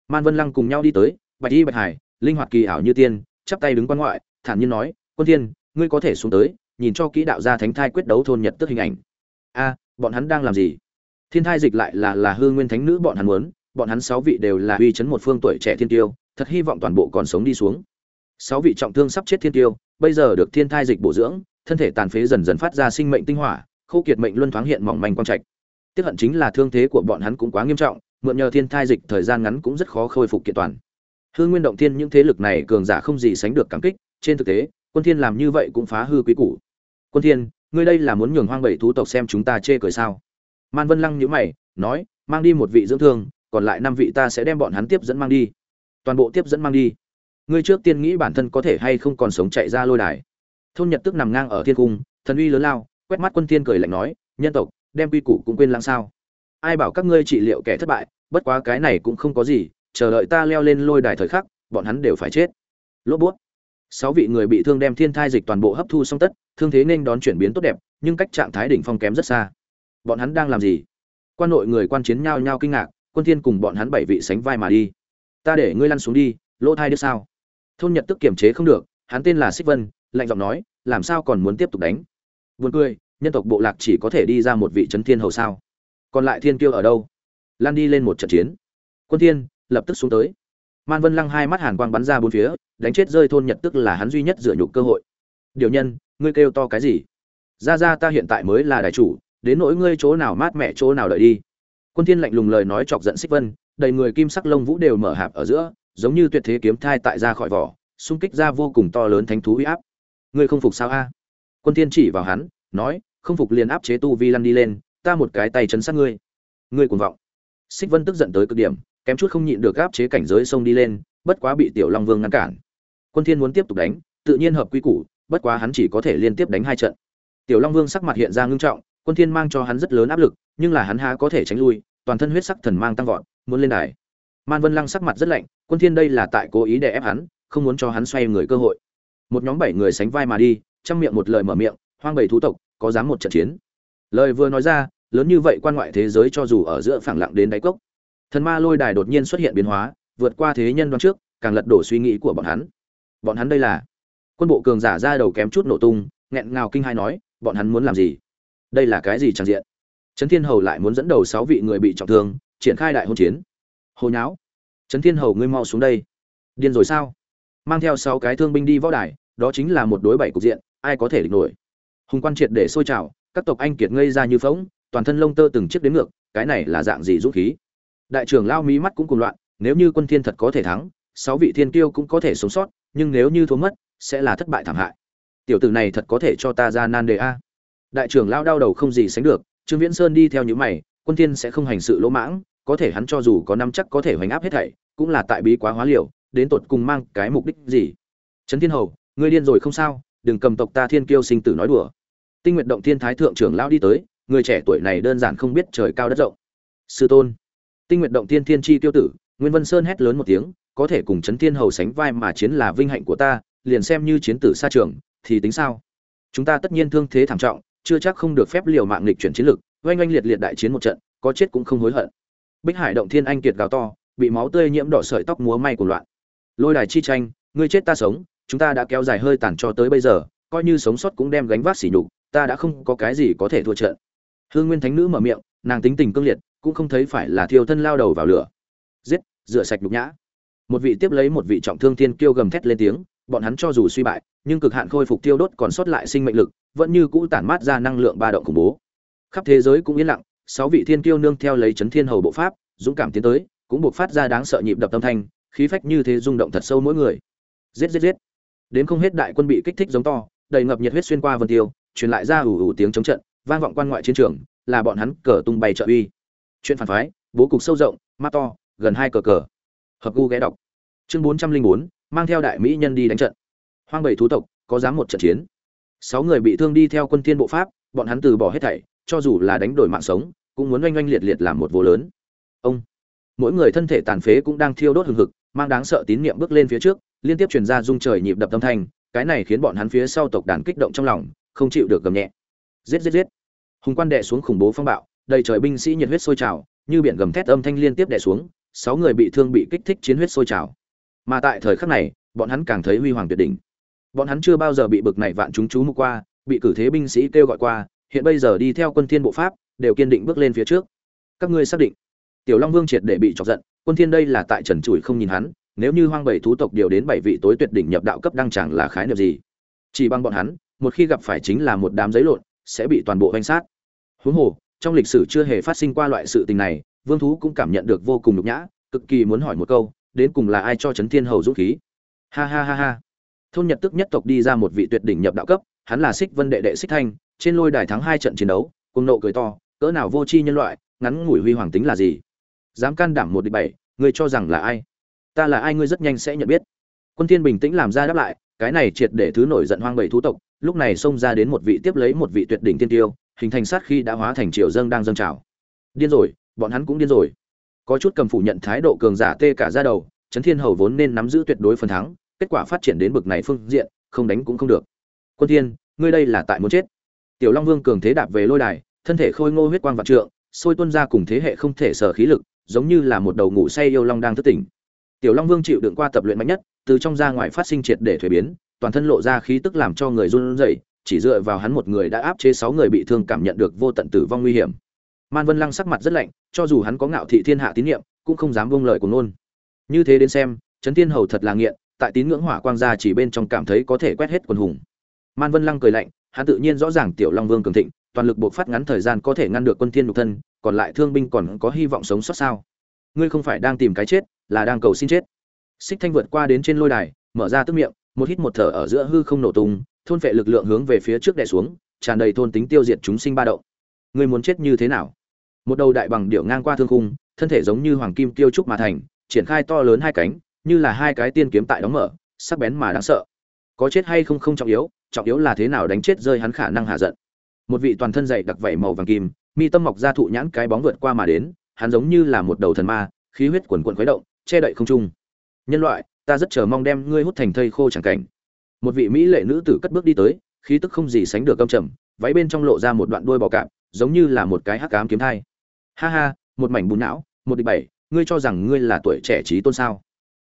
Man vân lăng cùng nhau đi tới bạch y bạch hải, linh hoạt kỳ ảo như tiên, chắp tay đứng quan ngoại, thản nhiên nói, quân thiên, ngươi có thể xuống tới, nhìn cho kỹ đạo gia thánh thai quyết đấu thôn nhật tức hình ảnh. A, bọn hắn đang làm gì? Thiên thai dịch lại là là hư nguyên thánh nữ bọn hắn muốn, bọn hắn sáu vị đều là uy chấn một phương tuổi trẻ thiên tiêu, thật hy vọng toàn bộ còn sống đi xuống. Sáu vị trọng thương sắp chết thiên tiêu, bây giờ được thiên thai dịch bổ dưỡng, thân thể tàn phế dần dần phát ra sinh mệnh tinh hỏa, khô kiệt mệnh luân thoáng hiện mỏng manh quang trạch. Tiếp hận chính là thương thế của bọn hắn cũng quá nghiêm trọng, mượn nhờ thiên thai dịch thời gian ngắn cũng rất khó khôi phục kiện toàn hư nguyên động thiên những thế lực này cường giả không gì sánh được cảm kích, trên thực tế, quân thiên làm như vậy cũng phá hư quý củ. Quân thiên, ngươi đây là muốn nhường hoang bảy thú tộc xem chúng ta chê cười sao? Man vân lăng nhíu mày, nói, mang đi một vị dưỡng thương, còn lại năm vị ta sẽ đem bọn hắn tiếp dẫn mang đi. Toàn bộ tiếp dẫn mang đi. Ngươi trước tiên nghĩ bản thân có thể hay không còn sống chạy ra lôi đài. Thôn nhật tức nằm ngang ở thiên cung, thần uy lớn lao, quét mắt quân thiên cười lạnh nói, nhân tộc, đem quy củ cũng quên lãng sao. Ai bảo các ngươi trị liệu kẻ thất bại, bất quá cái này cũng không có gì chờ đợi ta leo lên lôi đài thời khắc, bọn hắn đều phải chết. Lỗ bút. Sáu vị người bị thương đem thiên thai dịch toàn bộ hấp thu xong tất, thương thế nên đón chuyển biến tốt đẹp, nhưng cách trạng thái đỉnh phong kém rất xa. Bọn hắn đang làm gì? Quan nội người quan chiến nhao nhao kinh ngạc, quân thiên cùng bọn hắn bảy vị sánh vai mà đi. Ta để ngươi lăn xuống đi, lỗ thai đứa sao? Thôn nhật tức kiềm chế không được, hắn tên là xích vân, lạnh giọng nói, làm sao còn muốn tiếp tục đánh? Buồn cười, nhân tộc bộ lạc chỉ có thể đi ra một vị chấn thiên hầu sao? Còn lại thiên kiêu ở đâu? Lan đi lên một trận chiến. Quân thiên lập tức xuống tới. Man vân lăng hai mắt hàn quang bắn ra bốn phía, đánh chết rơi thôn nhật tức là hắn duy nhất dựa nhục cơ hội. Điều nhân, ngươi kêu to cái gì? Ra ra, ta hiện tại mới là đại chủ, đến nỗi ngươi chỗ nào mát mẹ chỗ nào đợi đi. Quân thiên lạnh lùng lời nói chọc giận xích vân, đầy người kim sắc lông vũ đều mở hạp ở giữa, giống như tuyệt thế kiếm thai tại ra khỏi vỏ, xung kích ra vô cùng to lớn thánh thú uy áp. Ngươi không phục sao a? Quân thiên chỉ vào hắn, nói, không phục liền áp chế tu vi lăn đi lên, ta một cái tay chấn sát ngươi. Ngươi cuồng vọng. Xích vân tức giận tới cực điểm kém chút không nhịn được áp chế cảnh giới sông đi lên, bất quá bị tiểu long vương ngăn cản. Quân thiên muốn tiếp tục đánh, tự nhiên hợp quy củ, bất quá hắn chỉ có thể liên tiếp đánh hai trận. Tiểu long vương sắc mặt hiện ra ngưng trọng, quân thiên mang cho hắn rất lớn áp lực, nhưng là hắn há có thể tránh lui, toàn thân huyết sắc thần mang tăng vọt, muốn lên đài. Man vân lăng sắc mặt rất lạnh, quân thiên đây là tại cố ý để ép hắn, không muốn cho hắn xoay người cơ hội. Một nhóm bảy người sánh vai mà đi trong miệng một lời mở miệng, hoang bảy thú tộc, có dám một trận chiến. Lời vừa nói ra, lớn như vậy quan ngoại thế giới cho dù ở giữa phẳng lặng đến đáy cốc thần ma lôi đài đột nhiên xuất hiện biến hóa, vượt qua thế nhân đoán trước, càng lật đổ suy nghĩ của bọn hắn. Bọn hắn đây là? Quân bộ cường giả ra đầu kém chút nổ tung, nghẹn ngào kinh hai nói, bọn hắn muốn làm gì? Đây là cái gì trang diện? Trấn thiên hầu lại muốn dẫn đầu sáu vị người bị trọng thương, triển khai đại hôn chiến. Hồi nháo! Trấn thiên hầu ngươi mau xuống đây. Điên rồi sao? Mang theo sáu cái thương binh đi võ đài, đó chính là một đối bảy cục diện, ai có thể địch nổi? Hùng quan triệt để sôi trào, các tộc anh kiệt ngây ra như phóng toàn thân lông tơ từng chiếc đến ngược, cái này là dạng gì dũng khí? Đại trưởng lao mí mắt cũng cùng loạn, nếu như quân thiên thật có thể thắng, sáu vị thiên kiêu cũng có thể sống sót, nhưng nếu như thua mất, sẽ là thất bại thảm hại. Tiểu tử này thật có thể cho ta ra nan đề a. Đại trưởng lao đau đầu không gì sánh được, trương viễn sơn đi theo những mày, quân thiên sẽ không hành sự lỗ mãng, có thể hắn cho dù có năm chắc có thể hoành áp hết thảy, cũng là tại bí quá hóa liều, đến tột cùng mang cái mục đích gì? Trấn thiên hầu, ngươi điên rồi không sao, đừng cầm tộc ta thiên kiêu sinh tử nói đùa. Tinh nguyện động thiên thái thượng trưởng lao đi tới, người trẻ tuổi này đơn giản không biết trời cao đất rộng. Sư tôn tinh nguyện động thiên thiên chi tiêu tử, nguyên vân sơn hét lớn một tiếng, có thể cùng chấn thiên hầu sánh vai mà chiến là vinh hạnh của ta, liền xem như chiến tử xa trường, thì tính sao? Chúng ta tất nhiên thương thế thảm trọng, chưa chắc không được phép liều mạng lịch chuyển chiến lược oanh oanh liệt liệt đại chiến một trận, có chết cũng không hối hận. Bích hải động thiên anh kiệt gào to, bị máu tươi nhiễm đỏ sợi tóc múa may của loạn. Lôi đài chi tranh, ngươi chết ta sống, chúng ta đã kéo dài hơi tàn cho tới bây giờ, coi như sống sót cũng đem gánh vác xỉ nhục, ta đã không có cái gì có thể thua trận. Hương nguyên thánh nữ mở miệng, nàng tính tình cương liệt cũng không thấy phải là thiêu thân lao đầu vào lửa. Giết, rửa sạch nhục nhã. Một vị tiếp lấy một vị trọng thương thiên kêu gầm thét lên tiếng, bọn hắn cho dù suy bại, nhưng cực hạn khôi phục tiêu đốt còn sót lại sinh mệnh lực, vẫn như cũ tản mát ra năng lượng ba động khủng bố. Khắp thế giới cũng yên lặng, sáu vị thiên kiêu nương theo lấy chấn thiên hầu bộ pháp, dũng cảm tiến tới, cũng buộc phát ra đáng sợ nhịp đập tâm thanh, khí phách như thế rung động thật sâu mỗi người. Giết giết giết. Đến không hết đại quân bị kích thích giống to, đầy ngập nhiệt huyết xuyên qua vân tiêu, truyền lại ra ủ ủ tiếng chống trận, vang vọng quan ngoại chiến trường, là bọn hắn cờ tung bay trợ uy chuyện phản phái, bố cục sâu rộng, mắt to, gần hai cờ cờ. Hợp gu ghé đọc. Chương bốn trăm linh bốn, mang theo đại mỹ nhân đi đánh trận. Hoang bảy thú tộc, có dám một trận chiến? Sáu người bị thương đi theo quân thiên bộ pháp, bọn hắn từ bỏ hết thảy, cho dù là đánh đổi mạng sống, cũng muốn oanh oanh liệt liệt làm một vô lớn. Ông. Mỗi người thân thể tàn phế cũng đang thiêu đốt hừng hực, mang đáng sợ tín niệm bước lên phía trước, liên tiếp truyền ra rung trời nhịp đập tâm thanh, cái này khiến bọn hắn phía sau tộc đàn kích động trong lòng, không chịu được gầm nhẹ. Giết giết giết. Hùng quan đệ xuống khủng bố phong bạo đầy trời binh sĩ nhiệt huyết sôi trào, như biển gầm thét âm thanh liên tiếp đè xuống, sáu người bị thương bị kích thích chiến huyết sôi trào. Mà tại thời khắc này, bọn hắn càng thấy huy hoàng tuyệt đỉnh. Bọn hắn chưa bao giờ bị bực này vạn chúng chú mục qua, bị cử thế binh sĩ kêu gọi qua, hiện bây giờ đi theo quân thiên bộ pháp, đều kiên định bước lên phía trước. Các ngươi xác định. Tiểu long vương triệt để bị chọc giận, quân thiên đây là tại trần trụi không nhìn hắn, nếu như hoang bảy thú tộc điều đến bảy vị tối tuyệt đỉnh nhập đạo cấp đăng chẳng là khái niệm gì? Chỉ bằng bọn hắn, một khi gặp phải chính là một đám giấy lộn, sẽ bị toàn bộ vây sát. Huống hồ trong lịch sử chưa hề phát sinh qua loại sự tình này, vương thú cũng cảm nhận được vô cùng nhục nhã, cực kỳ muốn hỏi một câu, đến cùng là ai cho trấn thiên hầu dũng khí? Ha ha ha ha. Thôn nhật tức nhất tộc đi ra một vị tuyệt đỉnh nhập đạo cấp, hắn là xích vân đệ đệ xích thanh, trên lôi đài thắng hai trận chiến đấu cùng nộ cười to, cỡ nào vô tri nhân loại, ngắn ngủi huy hoàng tính là gì? Dám can đảm một địch bảy, ngươi cho rằng là ai? Ta là ai ngươi rất nhanh sẽ nhận biết. Quân thiên bình tĩnh làm ra đáp lại, cái này triệt để thứ nổi giận hoang bảy thú tộc, lúc này xông ra đến một vị tiếp lấy một vị tuyệt đỉnh tiên tiêu hình thành sát khi đã hóa thành triều dâng đang dâng trào. Điên rồi, bọn hắn cũng điên rồi. Có chút cầm phủ nhận thái độ cường giả tê cả ra đầu, trấn thiên hầu vốn nên nắm giữ tuyệt đối phần thắng, kết quả phát triển đến bực này phương diện, không đánh cũng không được. Quân thiên, ngươi đây là tại muốn chết. Tiểu long vương cường thế đạp về lôi đài, thân thể khôi ngô huyết quang vạn trượng, sôi tuôn ra cùng thế hệ không thể sở khí lực, giống như là một đầu ngủ say yêu long đang thức tỉnh. Tiểu long vương chịu đựng qua tập luyện mạnh nhất, từ trong ra ngoài phát sinh triệt để thuế biến, toàn thân lộ ra khí tức làm cho người run rẩy chỉ dựa vào hắn một người đã áp chế sáu người bị thương cảm nhận được vô tận tử vong nguy hiểm. Man vân lăng sắc mặt rất lạnh, cho dù hắn có ngạo thị thiên hạ tín nhiệm, cũng không dám buông lời của nôn như thế đến xem, trấn thiên hầu thật là nghiện, tại tín ngưỡng hỏa quang gia chỉ bên trong cảm thấy có thể quét hết quần hùng. Man vân lăng cười lạnh, hắn tự nhiên rõ ràng tiểu long vương cường thịnh, toàn lực buộc phát ngắn thời gian có thể ngăn được quân thiên nhục thân, còn lại thương binh còn có hy vọng sống sót sao? Ngươi không phải đang tìm cái chết, là đang cầu xin chết. Xích thanh vượt qua đến trên lôi đài, mở ra tức miệng, một hít một thở ở giữa hư không nổ tung thôn phệ lực lượng hướng về phía trước đè xuống, tràn đầy thôn tính tiêu diệt chúng sinh ba động. Ngươi muốn chết như thế nào? Một đầu đại bằng điểu ngang qua thương khung, thân thể giống như hoàng kim tiêu trúc mà thành, triển khai to lớn hai cánh, như là hai cái tiên kiếm tại đóng mở, sắc bén mà đáng sợ. Có chết hay không không trọng yếu trọng yếu là thế nào đánh chết rơi hắn khả năng hạ giận. Một vị toàn thân dày đặc vảy màu vàng kim, mi tâm mọc ra thụ nhãn cái bóng vượt qua mà đến, hắn giống như là một đầu thần ma, khí huyết cuồn cuộn khuấy động, che đậy không trung. Nhân loại, ta rất chờ mong đem ngươi hút thành thây khô chẳng cảnh một vị mỹ lệ nữ tử cất bước đi tới, khí tức không gì sánh được căm trầm, váy bên trong lộ ra một đoạn đuôi bò cạp, giống như là một cái hắc ám kiếm thai. Ha ha, một mảnh bùn não, một địch bảy, ngươi cho rằng ngươi là tuổi trẻ trí tôn sao?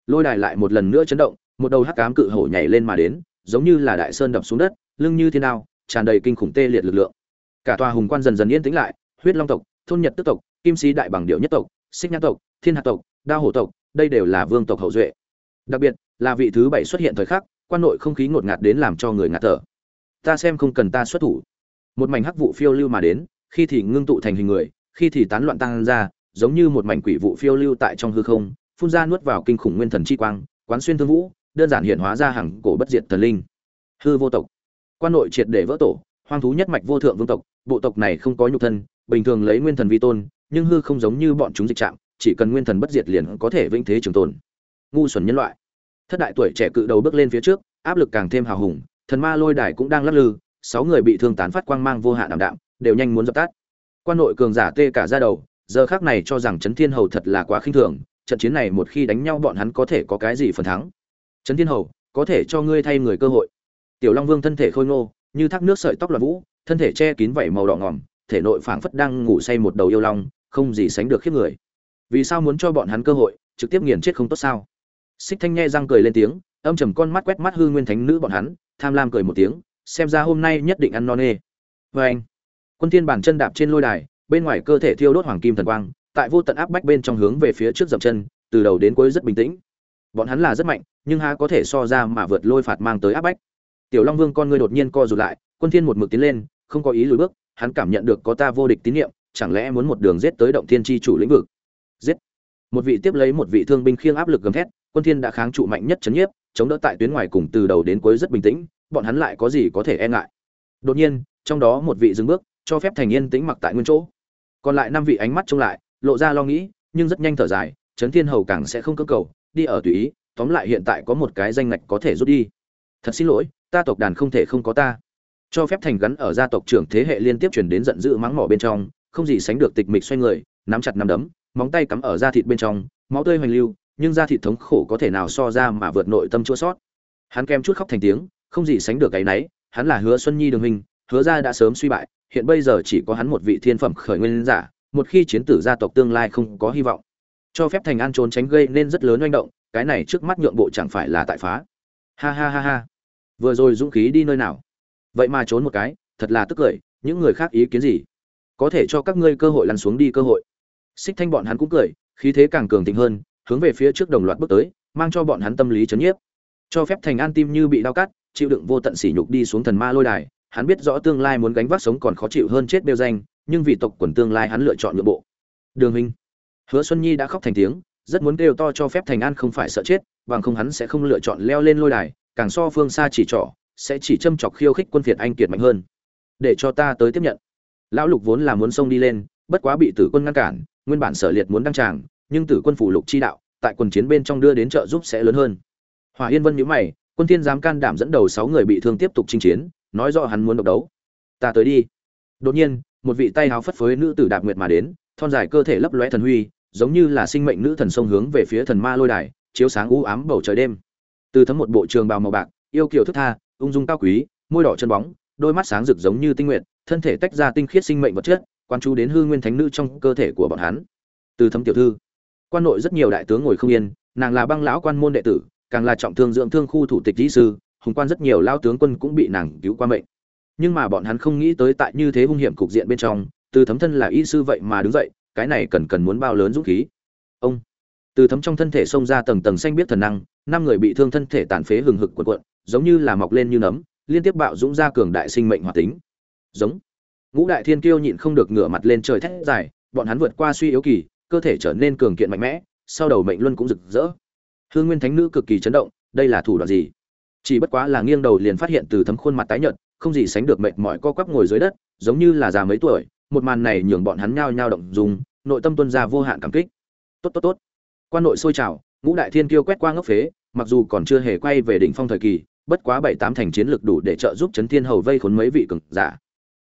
Lôi đài lại một lần nữa chấn động, một đầu hắc ám cự hổ nhảy lên mà đến, giống như là đại sơn đập xuống đất, lưng như thiên đao, tràn đầy kinh khủng tê liệt lực lượng. Cả tòa hùng quan dần dần yên tĩnh lại, huyết long tộc, thôn nhật tức tộc, kim sĩ đại bằng điệu nhất tộc, xích nhã tộc, thiên hạ tộc đa hổ tộc, đây đều là vương tộc hậu duệ. Đặc biệt là vị thứ bảy xuất hiện thời khắc quan nội không khí ngột ngạt đến làm cho người ngạt thở. Ta xem không cần ta xuất thủ. Một mảnh hắc vụ phiêu lưu mà đến, khi thì ngưng tụ thành hình người, khi thì tán loạn tăng ra, giống như một mảnh quỷ vụ phiêu lưu tại trong hư không, phun ra nuốt vào kinh khủng nguyên thần chi quang, quán xuyên thương vũ, đơn giản hiện hóa ra hàng cổ bất diệt thần linh. Hư vô tộc. Quan nội triệt để vỡ tổ, hoang thú nhất mạch vô thượng vương tộc, bộ tộc này không có nhục thân, bình thường lấy nguyên thần vi tôn, nhưng hư không giống như bọn chúng dịch trạng chỉ cần nguyên thần bất diệt liền có thể vĩnh thế trường tồn. Ngu xuẩn nhân loại thất đại tuổi trẻ cự đầu bước lên phía trước, áp lực càng thêm hào hùng, thần ma lôi đài cũng đang lắc lư, sáu người bị thương tán phát quang mang vô hạn đảm đạm, đều nhanh muốn dập tắt. Quan nội cường giả tê cả ra đầu, giờ khác này cho rằng trấn thiên hầu thật là quá khinh thường, trận chiến này một khi đánh nhau bọn hắn có thể có cái gì phần thắng? Trấn thiên hầu, có thể cho ngươi thay người cơ hội. Tiểu long vương thân thể khôi ngô, như thác nước sợi tóc loạn vũ, thân thể che kín vảy màu đỏ ngỏm thể nội phảng phất đang ngủ say một đầu yêu long, không gì sánh được khiếp người. Vì sao muốn cho bọn hắn cơ hội, trực tiếp nghiền chết không tốt sao? Xích thanh nhe răng cười lên tiếng, âm trầm con mắt quét mắt hư nguyên thánh nữ bọn hắn, tham lam cười một tiếng, xem ra hôm nay nhất định ăn non nê. Vê anh, quân thiên bản chân đạp trên lôi đài, bên ngoài cơ thể thiêu đốt hoàng kim thần quang, tại vô tận áp bách bên trong hướng về phía trước dậm chân, từ đầu đến cuối rất bình tĩnh. Bọn hắn là rất mạnh, nhưng há có thể so ra mà vượt lôi phạt mang tới áp bách. Tiểu long vương con ngươi đột nhiên co rụt lại, quân thiên một mực tiến lên, không có ý lùi bước, hắn cảm nhận được có ta vô địch tín niệm, chẳng lẽ muốn một đường giết tới động thiên chi chủ lĩnh vực? Giết. Một vị tiếp lấy một vị thương binh khiêng áp lực gầm thét quân thiên đã kháng trụ mạnh nhất chấn nhiếp, chống đỡ tại tuyến ngoài cùng từ đầu đến cuối rất bình tĩnh, bọn hắn lại có gì có thể e ngại. Đột nhiên, trong đó một vị dừng bước, cho phép thành yên tĩnh mặc tại nguyên chỗ. Còn lại năm vị ánh mắt trông lại, lộ ra lo nghĩ, nhưng rất nhanh thở dài chấn thiên hầu càng sẽ không cơ cầu, đi ở tùy ý, tóm lại hiện tại có một cái danh ngạch có thể rút đi. Thật xin lỗi, ta tộc đàn không thể không có ta. Cho phép thành gắn ở gia tộc trưởng thế hệ liên tiếp chuyển đến giận dữ mắng mỏ bên trong, không gì sánh được tịch mịch xoay người, nắm chặt nắm đấm, móng tay cắm ở da thịt bên trong, máu tươi hoành lưu nhưng ra thịt thống khổ có thể nào so ra mà vượt nội tâm chua sót. Hắn kem chút khóc thành tiếng, không gì sánh được cái nấy hắn là hứa xuân nhi đường hình hứa ra đã sớm suy bại, hiện bây giờ chỉ có hắn một vị thiên phẩm khởi nguyên giả, một khi chiến tử gia tộc tương lai không có hy vọng. Cho phép thành an trốn tránh gây nên rất lớn manh động, cái này trước mắt nhượng bộ chẳng phải là tại phá. Ha ha ha ha. Vừa rồi dũng khí đi nơi nào? Vậy mà trốn một cái, thật là tức cười, những người khác ý kiến gì? Có thể cho các ngươi cơ hội lăn xuống đi cơ hội. Xích thanh bọn hắn cũng cười, khí thế càng cường thịnh hơn hướng về phía trước đồng loạt bước tới, mang cho bọn hắn tâm lý chấn nhiếp. Cho phép thành an tim như bị đau cắt, chịu đựng vô tận sỉ nhục đi xuống thần ma lôi đài, hắn biết rõ tương lai muốn gánh vác sống còn khó chịu hơn chết đều danh, nhưng vì tộc quần tương lai hắn lựa chọn nhượng bộ. Đường hình hứa xuân nhi đã khóc thành tiếng, rất muốn kêu to cho phép thành an không phải sợ chết, bằng không hắn sẽ không lựa chọn leo lên lôi đài, càng so phương xa chỉ trỏ, sẽ chỉ châm chọc khiêu khích quân phiệt anh kiệt mạnh hơn. Để cho ta tới tiếp nhận. Lão lục vốn là muốn xông đi lên, bất quá bị tử quân ngăn cản, nguyên bản sở liệt muốn đăng tràng nhưng tử quân phủ lục chi đạo, tại quần chiến bên trong đưa đến trợ giúp sẽ lớn hơn. Hòa yên vân nhíu mày, quân thiên dám can đảm dẫn đầu sáu người bị thương tiếp tục chinh chiến, nói rõ hắn muốn độc đấu. Ta tới đi. Đột nhiên, một vị tay háo phất phới nữ tử đạp nguyệt mà đến, thon dài cơ thể lấp lóe thần huy, giống như là sinh mệnh nữ thần sông hướng về phía thần ma lôi đài, chiếu sáng u ám bầu trời đêm. Từ thấm một bộ trường bào màu bạc, yêu kiều thức tha, ung dung cao quý, môi đỏ chân bóng, đôi mắt sáng rực giống như tinh nguyện thân thể tách ra tinh khiết sinh mệnh vật chất, quan chú đến hư nguyên thánh nữ trong cơ thể của bọn hắn. Từ thấm tiểu thư quan nội rất nhiều đại tướng ngồi không yên, nàng là băng lão quan môn đệ tử, càng là trọng thương dưỡng thương khu thủ tịch lý sư, hùng quan rất nhiều lao tướng quân cũng bị nàng cứu qua mệnh. Nhưng mà bọn hắn không nghĩ tới tại như thế hung hiểm cục diện bên trong, từ thấm thân là y sư vậy mà đứng dậy, cái này cần cần muốn bao lớn dũng khí. Ông, từ thấm trong thân thể xông ra tầng tầng xanh biết thần năng, năm người bị thương thân thể tàn phế hừng hực cuộn cuộn, giống như là mọc lên như nấm, liên tiếp bạo dũng ra cường đại sinh mệnh hoạt tính. Giống. Ngũ đại thiên kiêu nhịn không được ngửa mặt lên trời thét dài, bọn hắn vượt qua suy yếu kỳ cơ thể trở nên cường kiện mạnh mẽ, sau đầu mệnh luân cũng rực rỡ. Hương nguyên thánh nữ cực kỳ chấn động, đây là thủ đoạn gì? Chỉ bất quá là nghiêng đầu liền phát hiện từ thấm khuôn mặt tái nhợt, không gì sánh được mệt mỏi co quắp ngồi dưới đất, giống như là già mấy tuổi, một màn này nhường bọn hắn nhao nhao động dùng nội tâm tuân ra vô hạn cảm kích. Tốt tốt tốt. Quan nội sôi trào, ngũ đại thiên kiêu quét qua ngốc phế, mặc dù còn chưa hề quay về đỉnh phong thời kỳ, bất quá bảy tám thành chiến lược đủ để trợ giúp chấn thiên hầu vây khốn mấy vị cường giả.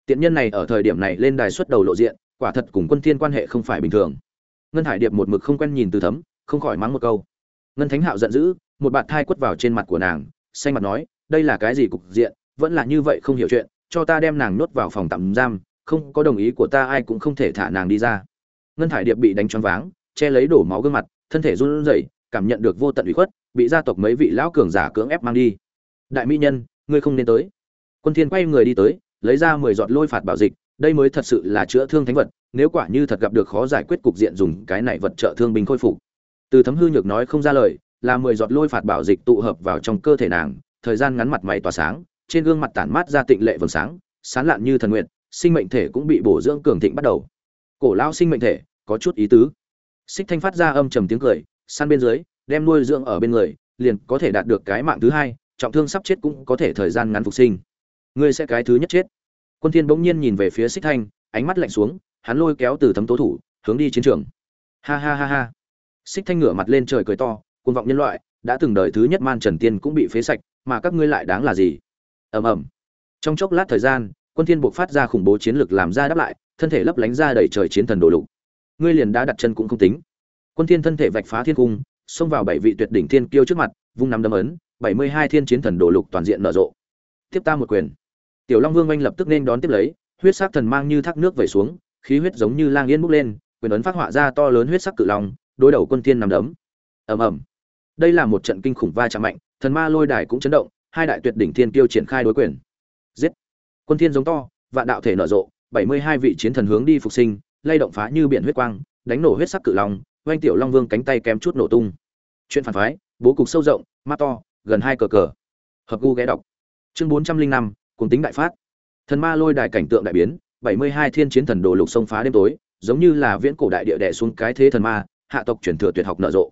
Tiện nhân này ở thời điểm này lên đài xuất đầu lộ diện, quả thật cùng quân thiên quan hệ không phải bình thường ngân hải điệp một mực không quen nhìn từ thấm, không khỏi mắng một câu. Ngân thánh hạo giận dữ, một bạt thai quất vào trên mặt của nàng, xanh mặt nói, đây là cái gì cục diện, vẫn là như vậy không hiểu chuyện, cho ta đem nàng nhốt vào phòng tạm giam, không có đồng ý của ta ai cũng không thể thả nàng đi ra. Ngân thải điệp bị đánh choáng váng, che lấy đổ máu gương mặt, thân thể run rẩy, cảm nhận được vô tận ủy khuất, bị gia tộc mấy vị lão cường giả cưỡng ép mang đi. Đại mỹ nhân, ngươi không nên tới. Quân thiên quay người đi tới, lấy ra mười giọt lôi phạt bảo dịch đây mới thật sự là chữa thương thánh vật, nếu quả như thật gặp được khó giải quyết cục diện dùng cái này vật trợ thương binh khôi phục. Từ thấm hư nhược nói không ra lời, là mười giọt lôi phạt bảo dịch tụ hợp vào trong cơ thể nàng, thời gian ngắn mặt mày tỏa sáng, trên gương mặt tản mát ra tịnh lệ vầng sáng, sán lạn như thần nguyện, sinh mệnh thể cũng bị bổ dưỡng cường thịnh bắt đầu. Cổ lao sinh mệnh thể, có chút ý tứ. Xích thanh phát ra âm trầm tiếng cười, san bên dưới, đem nuôi dưỡng ở bên người, liền có thể đạt được cái mạng thứ hai, trọng thương sắp chết cũng có thể thời gian ngắn phục sinh. Ngươi sẽ cái thứ nhất chết quân thiên bỗng nhiên nhìn về phía xích thanh, ánh mắt lạnh xuống, hắn lôi kéo từ thấm tố thủ, hướng đi chiến trường. Ha ha ha ha. Xích thanh ngửa mặt lên trời cười to, cuồng vọng nhân loại, đã từng đời thứ nhất man trần tiên cũng bị phế sạch, mà các ngươi lại đáng là gì? Ầm ầm. Trong chốc lát thời gian, quân thiên buộc phát ra khủng bố chiến lực làm ra đáp lại, thân thể lấp lánh ra đẩy trời chiến thần đồ lục. Ngươi liền đã đặt chân cũng không tính. Quân thiên thân thể vạch phá thiên cung, xông vào bảy vị tuyệt đỉnh thiên kiêu trước mặt, vung nắm đấm ấn 72 thiên chiến thần đồ lục toàn diện nở rộ. Tiếp ta một quyền tiểu long vương oanh lập tức nên đón tiếp lấy huyết sắc thần mang như thác nước vẩy xuống khí huyết giống như lang yên bốc lên quyền ấn phát họa ra to lớn huyết sắc cự long đối đầu quân thiên nằm đấm. Ầm ầm. Đây là một trận kinh khủng va chạm mạnh thần ma lôi đài cũng chấn động hai đại tuyệt đỉnh thiên kiêu triển khai đối quyền. Giết. Quân thiên giống to vạn đạo thể nở rộ 72 vị chiến thần hướng đi phục sinh lay động phá như biển huyết quang đánh nổ huyết sắc cự long oanh tiểu long vương cánh tay kém chút nổ tung. Chuyện phản phái bố cục sâu rộng mắt to gần hai cờ cờ. Hợp gu ghé đọc. Chương 405, cùng tính đại phát. Thần ma lôi đài cảnh tượng đại biến 72 thiên chiến thần đồ lục sông phá đêm tối, giống như là viễn cổ đại địa đè xuống cái thế thần ma, hạ tộc truyền thừa tuyệt học nở rộ.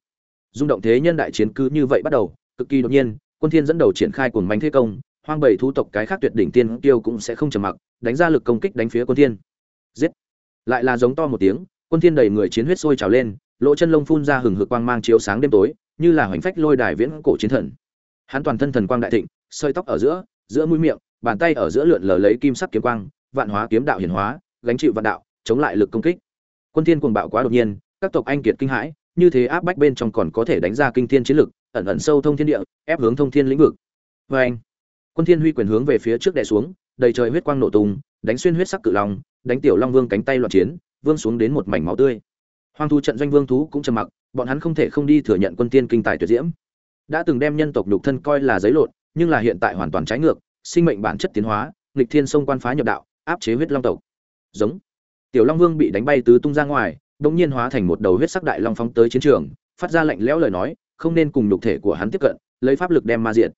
Dung động thế nhân đại chiến cứ như vậy bắt đầu, cực kỳ đột nhiên, quân thiên dẫn đầu triển khai cuồng manh thế công, hoang bảy thú tộc cái khác tuyệt đỉnh tiên tiêu cũng sẽ không trầm mặc, đánh ra lực công kích đánh phía quân thiên. Giết! Lại là giống to một tiếng, quân thiên đầy người chiến huyết sôi trào lên, lỗ chân lông phun ra hừng hực quang mang chiếu sáng đêm tối, như là hoành phách lôi đài viễn cổ chiến thần. Hắn toàn thân thần quang đại thịnh, sợi tóc ở giữa giữa mũi miệng bàn tay ở giữa lượn lờ lấy kim sắc kiếm quang, vạn hóa kiếm đạo hiển hóa, gánh chịu vạn đạo, chống lại lực công kích. Quân thiên cuồng bạo quá đột nhiên, các tộc anh kiệt kinh hãi, như thế áp bách bên trong còn có thể đánh ra kinh thiên chiến lực, ẩn ẩn sâu thông thiên địa, ép hướng thông thiên lĩnh vực. Với anh, quân thiên huy quyền hướng về phía trước đè xuống, đầy trời huyết quang nổ tung, đánh xuyên huyết sắc cự long, đánh tiểu long vương cánh tay loạn chiến, vương xuống đến một mảnh máu tươi. Hoang thú trận doanh vương thú cũng trầm mặc, bọn hắn không thể không đi thừa nhận quân thiên kinh tài tuyệt diễm. Đã từng đem nhân tộc nhục thân coi là giấy lộn, nhưng là hiện tại hoàn toàn trái ngược sinh mệnh bản chất tiến hóa nghịch thiên sông quan phá nhập đạo áp chế huyết long tộc giống tiểu long vương bị đánh bay tứ tung ra ngoài đột nhiên hóa thành một đầu huyết sắc đại long phóng tới chiến trường, phát ra lạnh lẽo lời nói, không nên cùng nhục thể của hắn tiếp cận, lấy pháp lực đem ma diệt.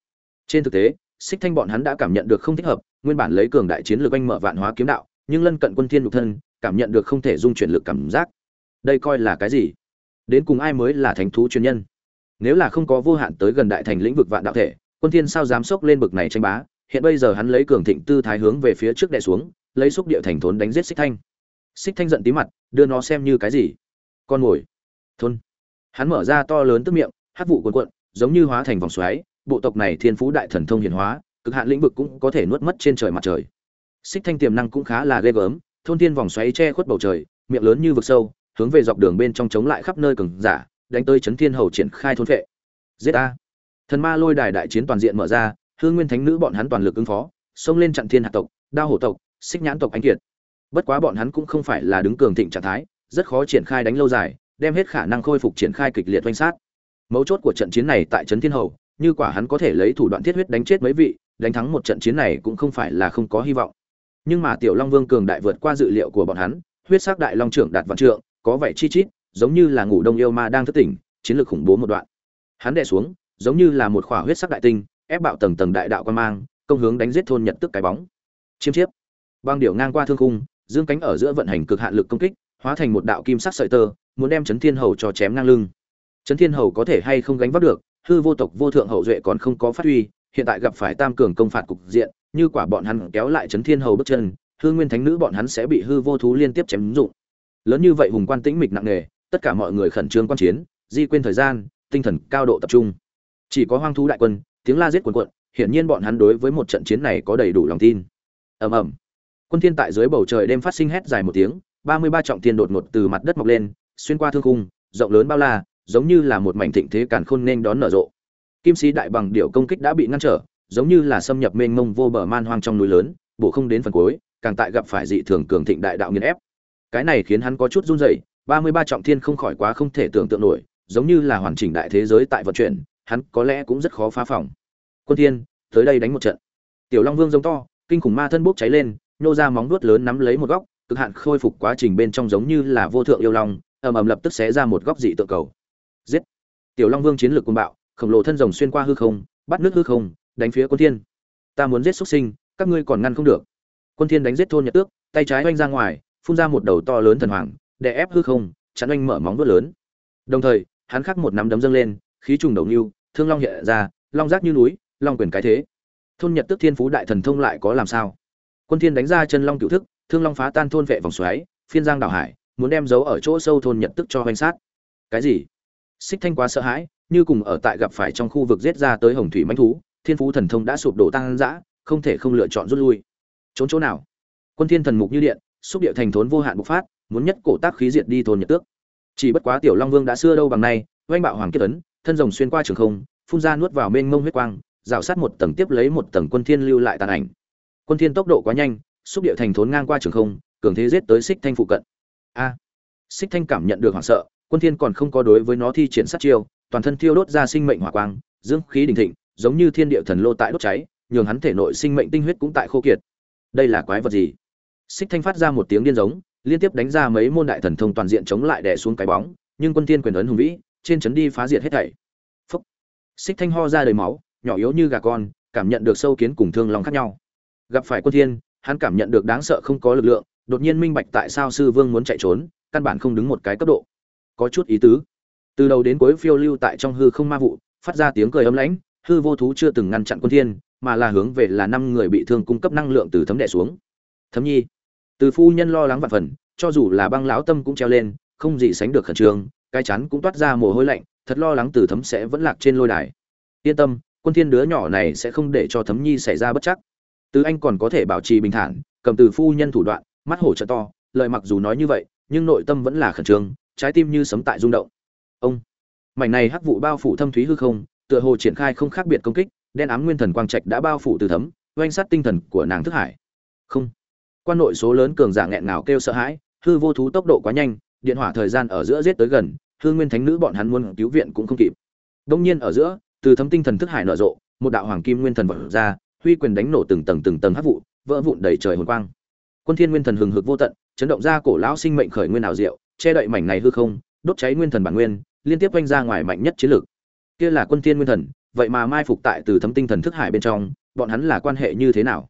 Trên thực tế, Xích Thanh bọn hắn đã cảm nhận được không thích hợp, nguyên bản lấy cường đại chiến lược anh mở vạn hóa kiếm đạo, nhưng lân cận quân thiên nhục thân, cảm nhận được không thể dung chuyển lực cảm giác. Đây coi là cái gì? Đến cùng ai mới là thánh thú chuyên nhân? Nếu là không có vô hạn tới gần đại thành lĩnh vực vạn đạo thể, quân thiên sao dám sốc lên bực này tranh bá? Hiện bây giờ hắn lấy cường thịnh tư thái hướng về phía trước đè xuống, lấy xúc địa thành thốn đánh giết Xích Thanh. Xích Thanh giận tí mặt, đưa nó xem như cái gì? Con ngồi. Thôn. Hắn mở ra to lớn tức miệng, hắc vụ cuồn cuộn, giống như hóa thành vòng xoáy, bộ tộc này thiên phú đại thần thông hiển hóa, cực hạn lĩnh vực cũng có thể nuốt mất trên trời mặt trời. Xích Thanh tiềm năng cũng khá là ghê gớm, thôn thiên vòng xoáy che khuất bầu trời, miệng lớn như vực sâu, hướng về dọc đường bên trong chống lại khắp nơi cường giả, đánh tới chấn thiên hầu triển khai thôn phệ. Giết a! Thần ma lôi đài đại chiến toàn diện mở ra, Hương Nguyên Thánh nữ bọn hắn toàn lực ứng phó, xông lên chặn thiên hạ tộc, đao hổ tộc, xích nhãn tộc anh kiệt. Bất quá bọn hắn cũng không phải là đứng cường thịnh trạng thái, rất khó triển khai đánh lâu dài, đem hết khả năng khôi phục triển khai kịch liệt oanh sát. Mấu chốt của trận chiến này tại trấn Thiên Hầu, như quả hắn có thể lấy thủ đoạn thiết huyết đánh chết mấy vị, đánh thắng một trận chiến này cũng không phải là không có hy vọng. Nhưng mà Tiểu Long Vương cường đại vượt qua dự liệu của bọn hắn, huyết sắc đại long trưởng đạt vạn trượng, có vẻ chi chít, giống như là ngủ đông yêu ma đang thức tỉnh, chiến lược khủng bố một đoạn. Hắn đè xuống, giống như là một khỏa huyết sắc đại tinh, ép bạo tầng tầng đại đạo quan mang, công hướng đánh giết thôn Nhật tức cái bóng. Chiêm chiếp, băng điệu ngang qua thương khung, dương cánh ở giữa vận hành cực hạn lực công kích, hóa thành một đạo kim sắc sợi tơ, muốn đem Chấn Thiên Hầu cho chém ngang lưng. Chấn Thiên Hầu có thể hay không gánh vác được, hư vô tộc vô thượng hậu duệ còn không có phát huy, hiện tại gặp phải tam cường công phạt cục diện, như quả bọn hắn kéo lại Chấn Thiên Hầu bước chân, hư nguyên thánh nữ bọn hắn sẽ bị hư vô thú liên tiếp chém dụng. Lớn như vậy hùng quan tĩnh mịch nặng nề, tất cả mọi người khẩn trương quan chiến, di quên thời gian, tinh thần cao độ tập trung. Chỉ có hoang thú đại quân, tiếng la giết cuồn cuộn, hiển nhiên bọn hắn đối với một trận chiến này có đầy đủ lòng tin. Ầm ầm. Quân thiên tại dưới bầu trời đêm phát sinh hét dài một tiếng, 33 trọng thiên đột ngột từ mặt đất mọc lên, xuyên qua thương khung, rộng lớn bao la, giống như là một mảnh thịnh thế càn khôn nên đón nở rộ. Kim sĩ đại bằng điểu công kích đã bị ngăn trở, giống như là xâm nhập mênh mông vô bờ man hoang trong núi lớn, bổ không đến phần cuối, càng tại gặp phải dị thường cường thịnh đại đạo nghiền ép. Cái này khiến hắn có chút run rẩy, 33 trọng thiên không khỏi quá không thể tưởng tượng nổi, giống như là hoàn chỉnh đại thế giới tại vận chuyển, hắn có lẽ cũng rất khó phá phòng. Quân Thiên, tới đây đánh một trận. Tiểu Long Vương giống to, kinh khủng ma thân bốc cháy lên, nhô ra móng vuốt lớn nắm lấy một góc, cực hạn khôi phục quá trình bên trong giống như là vô thượng yêu long, ầm ầm lập tức xé ra một góc dị tượng cầu. Giết! Tiểu Long Vương chiến lược cuồng bạo, khổng lồ thân rồng xuyên qua hư không, bắt nước hư không, đánh phía Quân Thiên. Ta muốn giết xuất sinh, các ngươi còn ngăn không được. Quân Thiên đánh giết thôn Nhật Tước, tay trái oanh ra ngoài, phun ra một đầu to lớn thần hoàng, đè ép hư không, chặn oanh mở móng vuốt lớn. Đồng thời, hắn khắc một nắm đấm dâng lên, khí trùng đầu nhưu thương long hiện ra, long giác như núi, long quyền cái thế. Thôn Nhật Tước Thiên Phú đại thần thông lại có làm sao? Quân Thiên đánh ra chân long cửu thức, thương long phá tan thôn vệ vòng xoáy, phiên giang đảo hải, muốn đem giấu ở chỗ sâu thôn Nhật Tước cho hoành sát. Cái gì? Xích Thanh quá sợ hãi, như cùng ở tại gặp phải trong khu vực giết ra tới hồng thủy mãnh thú, Thiên Phú thần thông đã sụp đổ tăng dã, không thể không lựa chọn rút lui. Trốn chỗ nào? Quân Thiên thần mục như điện, xúc địa thành thốn vô hạn bộc phát, muốn nhất cổ tác khí diệt đi thôn Nhật Tước. Chỉ bất quá Tiểu Long Vương đã xưa đâu bằng nay, oanh bạo hoàng kết ấn, thân rồng xuyên qua trường không, phun ra nuốt vào mênh mông huyết quang, rào sát một tầng tiếp lấy một tầng quân thiên lưu lại tàn ảnh. Quân thiên tốc độ quá nhanh, xúc địa thành thốn ngang qua trường không, cường thế giết tới xích thanh phụ cận. A! xích thanh cảm nhận được hoảng sợ, quân thiên còn không có đối với nó thi triển sát chiêu, toàn thân thiêu đốt ra sinh mệnh hỏa quang, dương khí đỉnh thịnh, giống như thiên địa thần lô tại đốt cháy, nhường hắn thể nội sinh mệnh tinh huyết cũng tại khô kiệt. Đây là quái vật gì? Xích thanh phát ra một tiếng điên giống, liên tiếp đánh ra mấy môn đại thần thông toàn diện chống lại đè xuống cái bóng, nhưng quân thiên quyền ấn hùng vĩ, trên chấn đi phá diệt hết thảy. Phúc! Xích thanh ho ra đầy máu, nhỏ yếu như gà con, cảm nhận được sâu kiến cùng thương lòng khác nhau. Gặp phải quân thiên, hắn cảm nhận được đáng sợ không có lực lượng, đột nhiên minh bạch tại sao sư vương muốn chạy trốn, căn bản không đứng một cái cấp độ. Có chút ý tứ. Từ đầu đến cuối phiêu lưu tại trong hư không ma vụ, phát ra tiếng cười ấm lãnh, hư vô thú chưa từng ngăn chặn quân thiên, mà là hướng về là năm người bị thương cung cấp năng lượng từ thấm đè xuống. Thấm nhi, từ phu nhân lo lắng vạn phần, cho dù là băng lão tâm cũng treo lên, không gì sánh được khẩn trương, cái chắn cũng toát ra mồ hôi lạnh, thật lo lắng từ thấm sẽ vẫn lạc trên lôi đài. Yên tâm, quân thiên đứa nhỏ này sẽ không để cho thấm nhi xảy ra bất chắc. Từ anh còn có thể bảo trì bình thản cầm từ phu nhân thủ đoạn mắt hổ trợ to lời mặc dù nói như vậy nhưng nội tâm vẫn là khẩn trương trái tim như sấm tại rung động. Ông mảnh này hắc vụ bao phủ thâm thúy hư không tựa hồ triển khai không khác biệt công kích đen ám nguyên thần quang trạch đã bao phủ từ thấm oanh sát tinh thần của nàng thức hải. Không. Quan nội số lớn cường giả nghẹn ngào kêu sợ hãi hư vô thú tốc độ quá nhanh điện hỏa thời gian ở giữa giết tới gần hương nguyên thánh nữ bọn hắn muốn cứu viện cũng không kịp. Đông nhiên ở giữa, từ thấm tinh thần thức hải nở rộ, một đạo hoàng kim nguyên thần vọt ra, huy quyền đánh nổ từng tầng từng tầng hắc vụ, vỡ vụn đầy trời hồn quang. Quân thiên nguyên thần hừng hực vô tận, chấn động ra cổ lão sinh mệnh khởi nguyên ảo diệu, che đậy mảnh này hư không, đốt cháy nguyên thần bản nguyên, liên tiếp quanh ra ngoài mạnh nhất chiến lực. kia là quân thiên nguyên thần, vậy mà mai phục tại từ thấm tinh thần thức hải bên trong, bọn hắn là quan hệ như thế nào?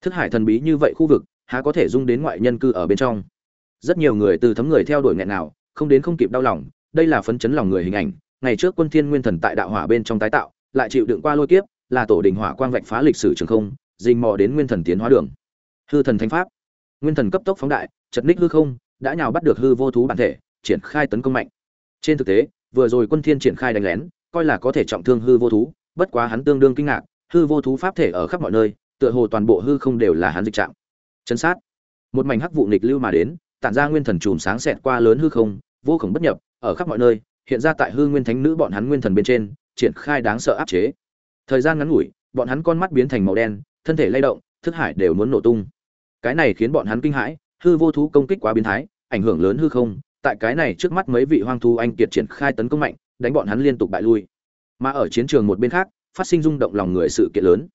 Thức hải thần bí như vậy khu vực, há có thể dung đến ngoại nhân cư ở bên trong? Rất nhiều người từ thấm người theo đuổi nghẹn nào, không đến không kịp đau lòng, đây là phấn chấn lòng người hình ảnh, ngày trước quân thiên nguyên thần tại đạo hỏa bên trong tái tạo, lại chịu đựng qua lôi kiếp, là tổ đình hỏa quang vạch phá lịch sử trường không dình mò đến nguyên thần tiến hóa đường. Hư thần thánh pháp. Nguyên thần cấp tốc phóng đại, chật ních hư không, đã nhào bắt được hư vô thú bản thể, triển khai tấn công mạnh. Trên thực tế, vừa rồi quân thiên triển khai đánh lén, coi là có thể trọng thương hư vô thú, bất quá hắn tương đương kinh ngạc, hư vô thú pháp thể ở khắp mọi nơi, tựa hồ toàn bộ hư không đều là hắn dịch trạng. Chấn sát. Một mảnh hắc vụ nghịch lưu mà đến tản ra nguyên thần chùm sáng xẹt qua lớn hư không, vô cùng bất nhập, ở khắp mọi nơi, hiện ra tại hư nguyên thánh nữ bọn hắn nguyên thần bên trên, triển khai đáng sợ áp chế. Thời gian ngắn ngủi, bọn hắn con mắt biến thành màu đen, thân thể lay động, thức hải đều muốn nổ tung. Cái này khiến bọn hắn kinh hãi, hư vô thú công kích quá biến thái, ảnh hưởng lớn hư không, tại cái này trước mắt mấy vị hoang thú anh kiệt triển khai tấn công mạnh, đánh bọn hắn liên tục bại lui. Mà ở chiến trường một bên khác, phát sinh rung động lòng người sự kiện lớn.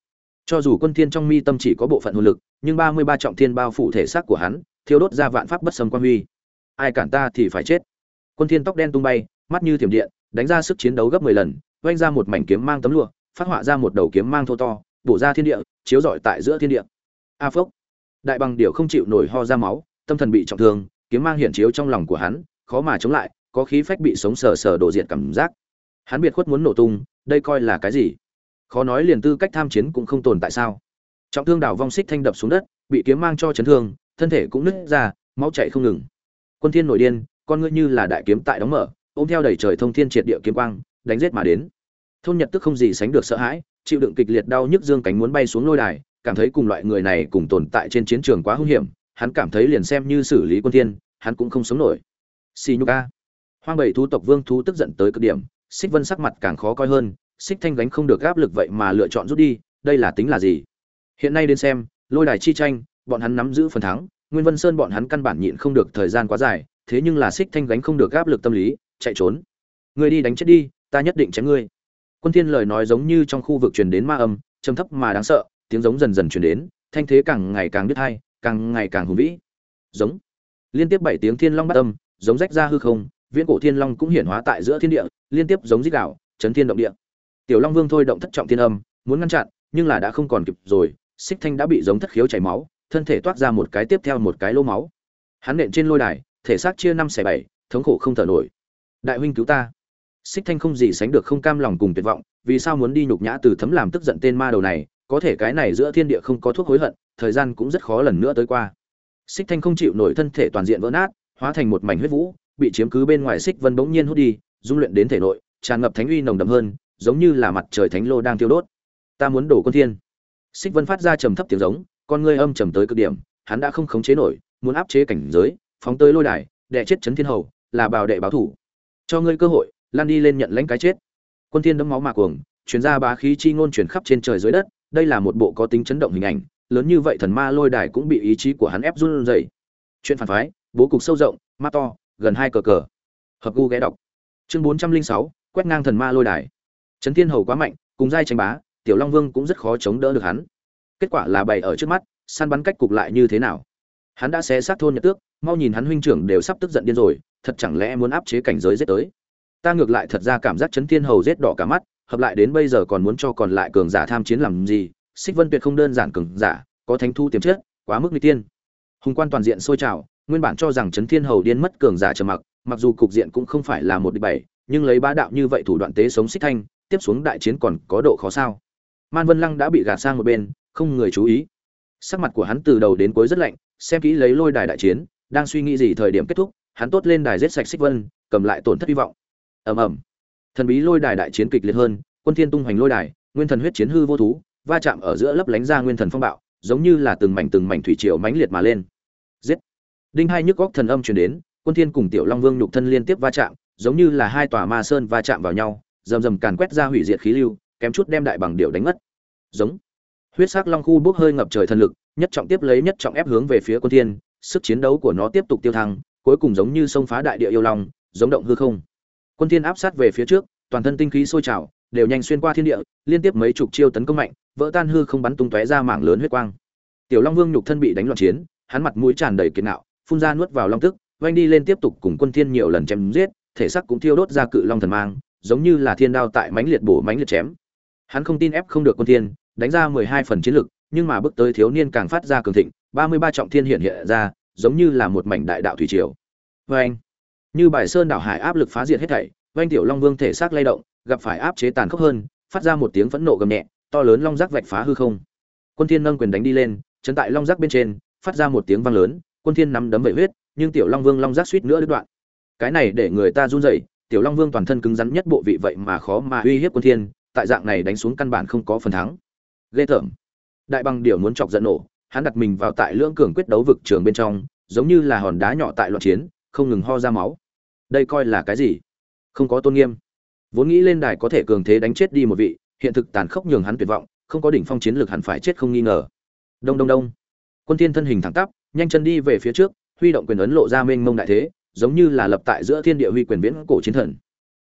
Cho dù quân thiên trong mi tâm chỉ có bộ phận hồn lực, nhưng ba mươi ba trọng thiên bao phủ thể xác của hắn thiêu đốt ra vạn pháp bất sâm quan huy. Ai cản ta thì phải chết. Quân thiên tóc đen tung bay, mắt như thiểm điện, đánh ra sức chiến đấu gấp 10 lần, vung ra một mảnh kiếm mang tấm lụa, phát họa ra một đầu kiếm mang thô to, bổ ra thiên địa, chiếu rọi tại giữa thiên địa. A phốc. Đại bằng điểu không chịu nổi ho ra máu, tâm thần bị trọng thương, kiếm mang hiển chiếu trong lòng của hắn, khó mà chống lại, có khí phách bị sống sờ sờ đổ diệt cảm giác. Hắn biệt khuất muốn nổ tung, đây coi là cái gì? Khó nói liền tư cách tham chiến cũng không tồn tại sao. Trọng thương đảo vong xích thanh đập xuống đất, bị kiếm mang cho chấn thương thân thể cũng nứt ra, máu chảy không ngừng. Quân thiên nổi điên, con ngươi như là đại kiếm tại đóng mở, ôm theo đầy trời thông thiên triệt địa kiếm quang, đánh giết mà đến. Thôn nhật tức không gì sánh được sợ hãi, chịu đựng kịch liệt đau nhức dương cánh muốn bay xuống lôi đài, cảm thấy cùng loại người này cùng tồn tại trên chiến trường quá hung hiểm, hắn cảm thấy liền xem như xử lý quân thiên, hắn cũng không sống nổi. Xì nhục a. Hoang bảy thú tộc vương thú tức giận tới cực điểm, xích vân sắc mặt càng khó coi hơn, xích thanh gánh không được áp lực vậy mà lựa chọn rút đi, đây là tính là gì? Hiện nay đến xem, lôi đài chi tranh bọn hắn nắm giữ phần thắng nguyên vân sơn bọn hắn căn bản nhịn không được thời gian quá dài thế nhưng là xích thanh gánh không được áp lực tâm lý chạy trốn. Ngươi đi đánh chết đi ta nhất định chém ngươi. Quân thiên lời nói giống như trong khu vực truyền đến ma âm trầm thấp mà đáng sợ tiếng giống dần dần truyền đến thanh thế càng ngày càng đứt hay càng ngày càng hùng vĩ. Giống. Liên tiếp bảy tiếng thiên long bắt âm giống rách ra hư không viễn cổ thiên long cũng hiển hóa tại giữa thiên địa liên tiếp giống rít gào, chấn thiên động địa. Tiểu long vương thôi động thất trọng thiên âm muốn ngăn chặn nhưng là đã không còn kịp rồi xích thanh đã bị giống thất khiếu chảy máu thân thể toát ra một cái tiếp theo một cái lô máu. Hắn nện trên lôi đài, thể xác chia năm xẻ bảy, thống khổ không thở nổi. Đại huynh cứu ta. Xích thanh không gì sánh được không cam lòng cùng tuyệt vọng, vì sao muốn đi nhục nhã từ thấm làm tức giận tên ma đầu này, có thể cái này giữa thiên địa không có thuốc hối hận, thời gian cũng rất khó lần nữa tới qua. Xích thanh không chịu nổi thân thể toàn diện vỡ nát, hóa thành một mảnh huyết vũ, bị chiếm cứ bên ngoài xích vân bỗng nhiên hút đi, dung luyện đến thể nội, tràn ngập thánh uy nồng đậm hơn, giống như là mặt trời thánh lô đang tiêu đốt. Ta muốn đổ con thiên. Xích vân phát ra trầm thấp tiếng giống con ngươi âm trầm tới cực điểm, hắn đã không khống chế nổi, muốn áp chế cảnh giới, phóng tới lôi đài đệ chết chấn thiên hầu, là bào đệ báo thủ. Cho ngươi cơ hội, lan đi lên nhận lãnh cái chết. Quân thiên đấm máu mà cuồng, truyền ra bá khí chi ngôn truyền khắp trên trời dưới đất, đây là một bộ có tính chấn động hình ảnh, lớn như vậy thần ma lôi đài cũng bị ý chí của hắn ép run rẩy. Chuyện phản phái, bố cục sâu rộng ma to, gần hai cờ cờ. Hợp gu ghé đọc. Chương bốn trăm linh sáu, quét ngang thần ma lôi đài. Chấn thiên hầu quá mạnh, cùng giai tranh bá, tiểu long vương cũng rất khó chống đỡ được hắn kết quả là bày ở trước mắt, săn bắn cách cục lại như thế nào? Hắn đã xé xác thôn nhật tước, mau nhìn hắn huynh trưởng đều sắp tức giận điên rồi, thật chẳng lẽ muốn áp chế cảnh giới giết tới? Ta ngược lại thật ra cảm giác chấn thiên hầu giết đỏ cả mắt, hợp lại đến bây giờ còn muốn cho còn lại cường giả tham chiến làm gì? Xích vân tuyệt không đơn giản cường giả, có thánh thu tiềm chất, quá mức nguy tiên. Hùng quan toàn diện sôi trào, nguyên bản cho rằng chấn thiên hầu điên mất cường giả trầm mặc mặc dù cục diện cũng không phải là một địch bảy, nhưng lấy bá đạo như vậy thủ đoạn tế sống xích thanh, tiếp xuống đại chiến còn có độ khó sao? Man vân lăng đã bị gạt sang một bên không người chú ý. Sắc mặt của hắn từ đầu đến cuối rất lạnh, xem kỹ lấy lôi đài đại chiến, đang suy nghĩ gì thời điểm kết thúc, hắn tốt lên đài giết sạch xích vân, cầm lại tổn thất hy vọng. Ầm ầm. Thần bí lôi đài đại chiến kịch liệt hơn, quân thiên tung hoành lôi đài, nguyên thần huyết chiến hư vô thú, va chạm ở giữa lấp lánh ra nguyên thần phong bạo, giống như là từng mảnh từng mảnh thủy triều mãnh liệt mà lên. Giết. Đinh hai nhức góc thần âm truyền đến, quân thiên cùng tiểu long vương nhục thân liên tiếp va chạm, giống như là hai tòa ma sơn va chạm vào nhau, rầm rầm càn quét ra hủy diệt khí lưu, kém chút đem đại bằng điệu đánh mất. Giống huyết sắc long khu bốc hơi ngập trời thần lực nhất trọng tiếp lấy nhất trọng ép hướng về phía quân thiên sức chiến đấu của nó tiếp tục tiêu thăng cuối cùng giống như sông phá đại địa yêu long giống động hư không. Quân thiên áp sát về phía trước toàn thân tinh khí sôi trào đều nhanh xuyên qua thiên địa liên tiếp mấy chục chiêu tấn công mạnh vỡ tan hư không bắn tung tóe ra mảng lớn huyết quang. Tiểu long vương nhục thân bị đánh loạn chiến hắn mặt mũi tràn đầy kiệt nạo, phun ra nuốt vào long tức oanh đi lên tiếp tục cùng quân thiên nhiều lần chém giết thể xác cũng thiêu đốt ra cự long thần mang giống như là thiên đao tại mãnh liệt bổ mãnh liệt chém. Hắn không tin ép không được quân thiên đánh ra 12 phần chiến lực, nhưng mà bước tới thiếu niên càng phát ra cường thịnh 33 trọng thiên hiện hiện ra, giống như là một mảnh đại đạo thủy triều. Oanh như bài sơn đảo hải áp lực phá diệt hết thảy oanh tiểu long vương thể xác lay động, gặp phải áp chế tàn khốc hơn, phát ra một tiếng phẫn nộ gầm nhẹ, to lớn long giác vạch phá hư không. Quân thiên nâng quyền đánh đi lên, chấn tại long giác bên trên, phát ra một tiếng vang lớn, quân thiên nắm đấm vẩy huyết, nhưng tiểu long vương long giác suýt nữa đứt đoạn. Cái này để người ta run rẩy, tiểu long vương toàn thân cứng rắn nhất bộ vị vậy mà khó mà uy hiếp quân thiên, tại dạng này đánh xuống căn bản không có phần thắng ghê tởm. Đại bằng điểu muốn chọc giận nổ, hắn đặt mình vào tại lưỡng cường quyết đấu vực trường bên trong, giống như là hòn đá nhỏ tại loạn chiến, không ngừng ho ra máu. Đây coi là cái gì? Không có tôn nghiêm. Vốn nghĩ lên đài có thể cường thế đánh chết đi một vị, hiện thực tàn khốc nhường hắn tuyệt vọng, không có đỉnh phong chiến lược hẳn phải chết không nghi ngờ. Đông đông đông. Quân thiên thân hình thẳng tắp, nhanh chân đi về phía trước, huy động quyền ấn lộ ra mênh mông đại thế, giống như là lập tại giữa thiên địa huy quyền viễn cổ chiến thần.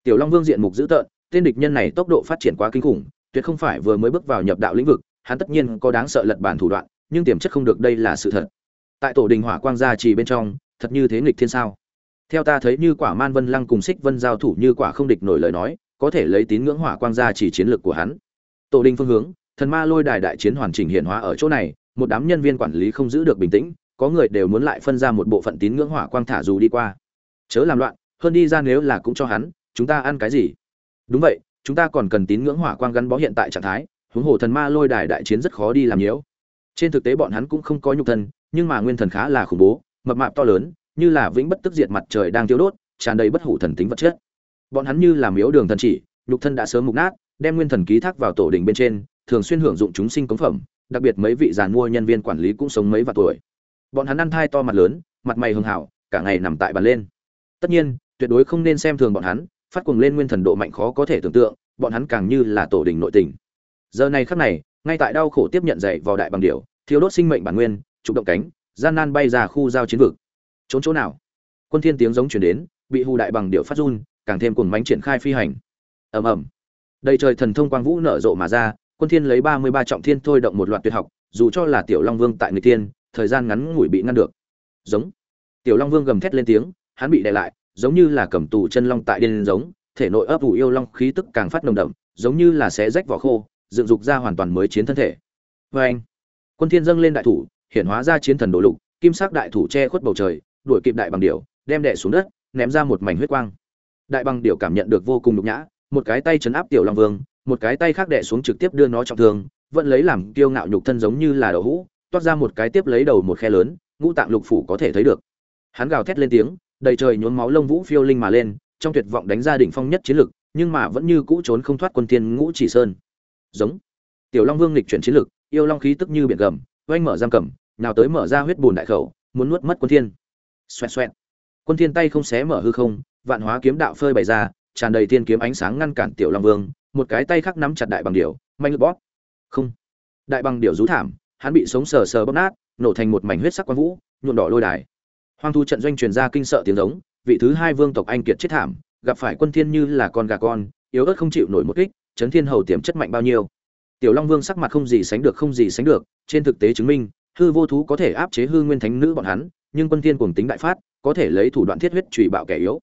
Tiểu long vương diện mục dữ tợn, tên địch nhân này tốc độ phát triển quá kinh khủng tuyệt không phải vừa mới bước vào nhập đạo lĩnh vực, hắn tất nhiên có đáng sợ lật bản thủ đoạn, nhưng tiềm chất không được đây là sự thật. Tại tổ đình hỏa quang gia trì bên trong, thật như thế nghịch thiên sao? Theo ta thấy như quả man vân lăng cùng xích vân giao thủ như quả không địch nổi lời nói, có thể lấy tín ngưỡng hỏa quang gia trì chiến lược của hắn. Tổ đình phương hướng, thần ma lôi đài đại chiến hoàn chỉnh hiện hóa ở chỗ này, một đám nhân viên quản lý không giữ được bình tĩnh, có người đều muốn lại phân ra một bộ phận tín ngưỡng hỏa quang thả dù đi qua. Chớ làm loạn, hơn đi ra nếu là cũng cho hắn, chúng ta ăn cái gì? Đúng vậy chúng ta còn cần tín ngưỡng hỏa quang gắn bó hiện tại trạng thái, huống hồ thần ma lôi đài đại chiến rất khó đi làm nhiễu. Trên thực tế bọn hắn cũng không có nhục thân, nhưng mà nguyên thần khá là khủng bố, mập mạp to lớn, như là vĩnh bất tức diệt mặt trời đang tiêu đốt, tràn đầy bất hủ thần tính vật chất. Bọn hắn như là miếu đường thần chỉ, nhục thân đã sớm mục nát, đem nguyên thần ký thác vào tổ đình bên trên, thường xuyên hưởng dụng chúng sinh cống phẩm, đặc biệt mấy vị giàn mua nhân viên quản lý cũng sống mấy vạn tuổi. Bọn hắn ăn thai to mặt lớn, mặt mày hưng hảo, cả ngày nằm tại bàn lên. Tất nhiên, tuyệt đối không nên xem thường bọn hắn phát cuồng lên nguyên thần độ mạnh khó có thể tưởng tượng, bọn hắn càng như là tổ đình nội tình. Giờ này khắc này, ngay tại đau khổ tiếp nhận dạy vào đại bằng điểu thiếu đốt sinh mệnh bản nguyên trục động cánh, gian nan bay ra khu giao chiến vực. Trốn chỗ nào? Quân thiên tiếng giống truyền đến, bị hù đại bằng điểu phát run, càng thêm cuồng mánh triển khai phi hành. Ầm ầm. Đây trời thần thông quang vũ nở rộ mà ra, quân thiên lấy 33 trọng thiên thôi động một loạt tuyệt học, dù cho là tiểu long vương tại người tiên thời gian ngắn ngủi bị ngăn được. Giống. Tiểu long vương gầm thét lên tiếng, hắn bị đè lại giống như là cầm tù chân long tại điên giống, thể nội ấp ủ yêu long khí tức càng phát nồng đậm, giống như là xé rách vỏ khô, dựng dục ra hoàn toàn mới chiến thân thể. Và anh, quân thiên dâng lên đại thủ hiện hóa ra chiến thần đồ lục, kim sắc đại thủ che khuất bầu trời, đuổi kịp đại bằng điểu, đem đè xuống đất, ném ra một mảnh huyết quang. Đại bằng điểu cảm nhận được vô cùng nhục nhã, một cái tay chấn áp tiểu long vương, một cái tay khác đè xuống trực tiếp đưa nó trọng thương, vẫn lấy làm kiêu ngạo nhục thân giống như là đậu hũ, toát ra một cái tiếp lấy đầu một khe lớn, ngũ tạng lục phủ có thể thấy được. Hắn gào thét lên tiếng đầy trời nhuốm máu lông vũ phiêu linh mà lên, trong tuyệt vọng đánh ra đỉnh phong nhất chiến lực, nhưng mà vẫn như cũ trốn không thoát quân tiên ngũ chỉ sơn. Giống. Tiểu long vương lịch chuyển chiến lực, yêu long khí tức như biển gầm, oanh mở giam cầm, nào tới mở ra huyết bùn đại khẩu, muốn nuốt mất quân thiên. Xoẹt xoẹt. Quân thiên tay không xé mở hư không, vạn hóa kiếm đạo phơi bày ra, tràn đầy thiên kiếm ánh sáng ngăn cản tiểu long vương, một cái tay khác nắm chặt đại bằng điểu, mạnh lực bóp. Không. Đại bằng điểu rú thảm, hắn bị sống sờ sờ bóp nát, nổ thành một mảnh huyết sắc quang vũ, nhuộm đỏ lôi đài hoang thu trận doanh truyền ra kinh sợ tiếng giống, vị thứ hai vương tộc anh kiệt chết thảm, gặp phải quân thiên như là con gà con, yếu ớt không chịu nổi một kích, chấn thiên hầu tiềm chất mạnh bao nhiêu. Tiểu long vương sắc mặt không gì sánh được, không gì sánh được, trên thực tế chứng minh, hư vô thú có thể áp chế hư nguyên thánh nữ bọn hắn, nhưng quân thiên cuồng tính đại phát, có thể lấy thủ đoạn thiết huyết trùy bạo kẻ yếu.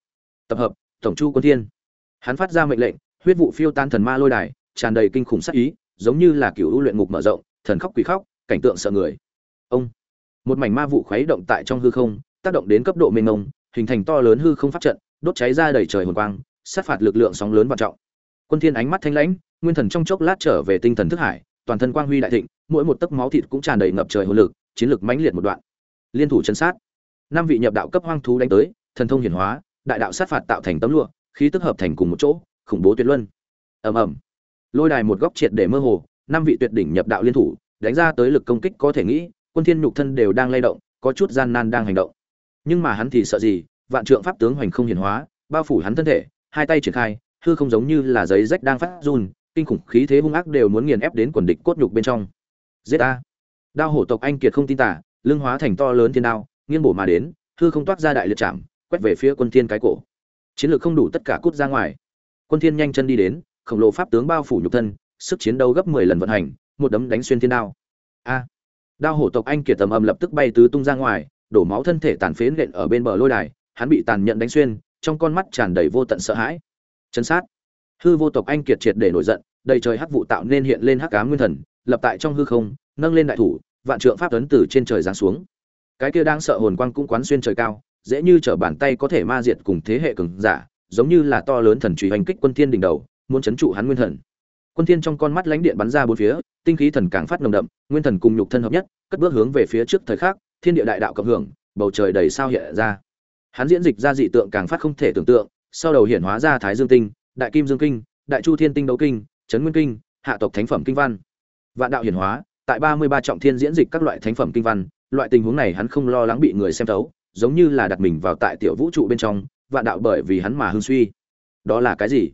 Tập hợp, tổng chu quân thiên. Hắn phát ra mệnh lệnh, huyết vụ phiêu tan thần ma lôi đài, tràn đầy kinh khủng sát ý, giống như là cửu u luyện ngục mở rộng, thần khóc quỷ khóc, cảnh tượng sợ người. Ông, một mảnh ma vụ khuấy động tại trong hư không tác động đến cấp độ mênh mông, hình thành to lớn hư không pháp trận, đốt cháy ra đầy trời hồn quang, sát phạt lực lượng sóng lớn vạn trọng. Quân thiên ánh mắt thanh lãnh, nguyên thần trong chốc lát trở về tinh thần thức hải, toàn thân quang huy đại thịnh, mỗi một tấc máu thịt cũng tràn đầy ngập trời hồn lực, chiến lực mãnh liệt một đoạn. Liên thủ chân sát. Năm vị nhập đạo cấp hoang thú đánh tới, thần thông hiển hóa, đại đạo sát phạt tạo thành tấm lụa, khí tức hợp thành cùng một chỗ, khủng bố tuyệt luân. Ầm ầm. Lôi đài một góc triệt để mơ hồ, năm vị tuyệt đỉnh nhập đạo liên thủ, đánh ra tới lực công kích có thể nghĩ, quân thiên nhục thân đều đang lay động, có chút gian nan đang hành động nhưng mà hắn thì sợ gì, vạn trượng pháp tướng hoành không hiển hóa, bao phủ hắn thân thể, hai tay triển khai, hư không giống như là giấy rách đang phát run, kinh khủng khí thế hung ác đều muốn nghiền ép đến quần địch cốt nhục bên trong. Giết a đao hổ tộc anh kiệt không tin tả, lưng hóa thành to lớn thiên đao, nghiêng bổ mà đến, hư không toát ra đại liệt chạm, quét về phía quân thiên cái cổ. Chiến lược không đủ tất cả cút ra ngoài. Quân thiên nhanh chân đi đến, khổng lồ pháp tướng bao phủ nhục thân, sức chiến đấu gấp 10 lần vận hành, một đấm đánh xuyên thiên đao. A! Đao hổ tộc anh kiệt tầm âm lập tức bay tứ tung ra ngoài đổ máu thân thể tàn phế nện ở bên bờ lôi đài, hắn bị tàn nhẫn đánh xuyên, trong con mắt tràn đầy vô tận sợ hãi. Chấn sát. Hư vô tộc anh kiệt triệt để nổi giận, đầy trời hắc vụ tạo nên hiện lên hắc ám nguyên thần, lập tại trong hư không, nâng lên đại thủ, vạn trượng pháp tuấn từ trên trời giáng xuống. Cái kia đang sợ hồn quang cũng quán xuyên trời cao, dễ như trở bàn tay có thể ma diệt cùng thế hệ cường giả, giống như là to lớn thần truy hành kích quân thiên đỉnh đầu, muốn chấn trụ hắn nguyên thần. Quân thiên trong con mắt lãnh điện bắn ra bốn phía, tinh khí thần càng phát nồng đậm, nguyên thần cùng nhục thân hợp nhất, cất bước hướng về phía trước thời khắc thiên địa đại đạo cộng hưởng, bầu trời đầy sao hiện ra. Hắn diễn dịch ra dị tượng càng phát không thể tưởng tượng, sau đầu hiển hóa ra thái dương tinh, đại kim dương kinh, đại chu thiên tinh đấu kinh trấn nguyên kinh, hạ tộc thánh phẩm kinh văn. Vạn đạo hiển hóa, tại ba mươi ba trọng thiên diễn dịch các loại thánh phẩm kinh văn, loại tình huống này hắn không lo lắng bị người xem thấu, giống như là đặt mình vào tại tiểu vũ trụ bên trong, vạn đạo bởi vì hắn mà hưng suy. Đó là cái gì?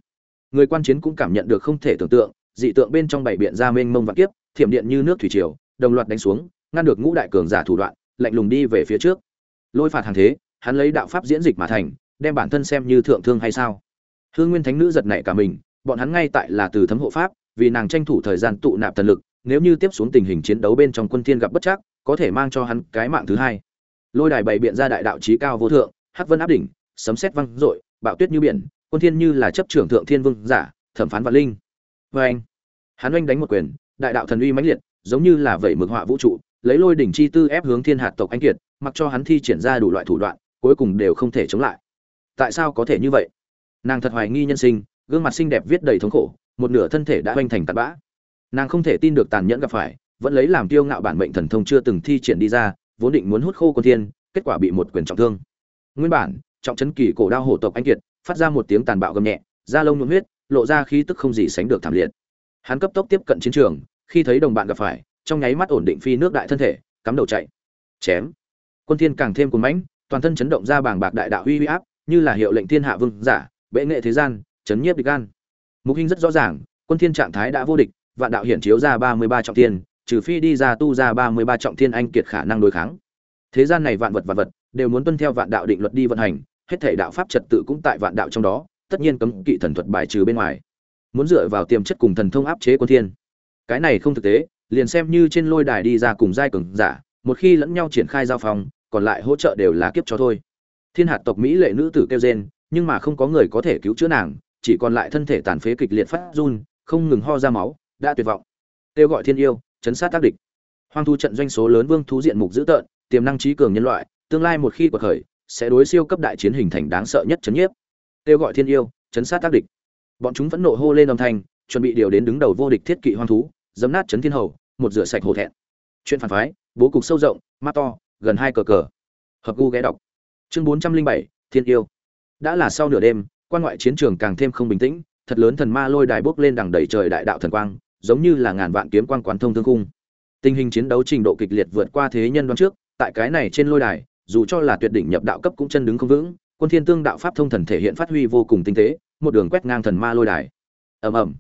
Người quan chiến cũng cảm nhận được không thể tưởng tượng, dị tượng bên trong bảy biện ra mênh mông vạn kiếp, thiểm điện như nước thủy triều, đồng loạt đánh xuống, ngăn được ngũ đại cường giả thủ đoạn lạnh lùng đi về phía trước. Lôi phạt hàng thế, hắn lấy đạo pháp diễn dịch mà thành, đem bản thân xem như thượng thương hay sao? Hương nguyên thánh nữ giật nảy cả mình, bọn hắn ngay tại là từ thấm hộ pháp, vì nàng tranh thủ thời gian tụ nạp thần lực, nếu như tiếp xuống tình hình chiến đấu bên trong quân thiên gặp bất chắc, có thể mang cho hắn cái mạng thứ hai. Lôi đài bày biện ra đại đạo chí cao vô thượng, hắc vân áp đỉnh, sấm sét văng rội bạo tuyết như biển, quân thiên như là chấp trưởng thượng thiên vương giả, thẩm phán vạn linh. Với anh hắn oanh đánh một quyền, đại đạo thần uy mãnh liệt, giống như là vẩy mực họa vũ trụ lấy lôi đỉnh chi tư ép hướng thiên hạt tộc anh kiệt, mặc cho hắn thi triển ra đủ loại thủ đoạn, cuối cùng đều không thể chống lại. Tại sao có thể như vậy? Nàng thật hoài nghi nhân sinh, gương mặt xinh đẹp viết đầy thống khổ, một nửa thân thể đã hoành thành tạt bã. Nàng không thể tin được tàn nhẫn gặp phải, vẫn lấy làm tiêu ngạo bản mệnh thần thông chưa từng thi triển đi ra, vốn định muốn hút khô con thiên, kết quả bị một quyền trọng thương. Nguyên bản, trọng chấn kỳ cổ đao hổ tộc anh kiệt, phát ra một tiếng tàn bạo gầm nhẹ, da lông nhuộm huyết, lộ ra khí tức không gì sánh được thảm liệt. Hắn cấp tốc tiếp cận chiến trường, khi thấy đồng bạn gặp phải trong nháy mắt ổn định phi nước đại thân thể, cắm đầu chạy. Chém. Quân thiên càng thêm cuồng mãnh, toàn thân chấn động ra bảng bạc đại đạo uy áp, như là hiệu lệnh thiên hạ vương giả, bệ nghệ thế gian, chấn nhiếp địch gan. Mục hình rất rõ ràng, quân thiên trạng thái đã vô địch, vạn đạo hiển chiếu ra 33 trọng thiên, trừ phi đi ra tu ra 33 trọng thiên anh kiệt khả năng đối kháng. Thế gian này vạn vật vạn vật, đều muốn tuân theo vạn đạo định luật đi vận hành, hết thể đạo pháp trật tự cũng tại vạn đạo trong đó, tất nhiên cấm kỵ thần thuật bài trừ bên ngoài. Muốn dựa vào tiềm chất cùng thần thông áp chế quân thiên. Cái này không thực tế liền xem như trên lôi đài đi ra cùng giai cường giả một khi lẫn nhau triển khai giao phòng còn lại hỗ trợ đều là kiếp cho thôi. Thiên hạt tộc mỹ lệ nữ tử kêu rên, nhưng mà không có người có thể cứu chữa nàng chỉ còn lại thân thể tàn phế kịch liệt phát run không ngừng ho ra máu đã tuyệt vọng. Kêu gọi thiên yêu chấn sát tác địch. Hoang thú trận doanh số lớn vương thú diện mục dữ tợn tiềm năng trí cường nhân loại tương lai một khi quật khởi sẽ đối siêu cấp đại chiến hình thành đáng sợ nhất chấn nhiếp. Kêu gọi thiên yêu chấn sát tác địch. Bọn chúng vẫn nộ hô lên âm thanh chuẩn bị điều đến đứng đầu vô địch thiết kỵ hoang thú dấm nát chấn thiên hầu, một rửa sạch hồ thẹn. Chuyện phản phái, bố cục sâu rộng, mắt to, gần hai cờ cờ. Hợp gu ghé đọc. Chương bốn trăm linh bảy, thiên yêu. Đã là sau nửa đêm, quan ngoại chiến trường càng thêm không bình tĩnh, thật lớn thần ma lôi đài bốc lên đằng đầy trời đại đạo thần quang, giống như là ngàn vạn kiếm quang quán thông thương cung tình hình chiến đấu trình độ kịch liệt vượt qua thế nhân đoán trước, tại cái này trên lôi đài, dù cho là tuyệt đỉnh nhập đạo cấp cũng chân đứng không vững, quân thiên tương đạo pháp thông thần thể hiện phát huy vô cùng tinh tế, một đường quét ngang thần ma lôi đài. Ầm ầm.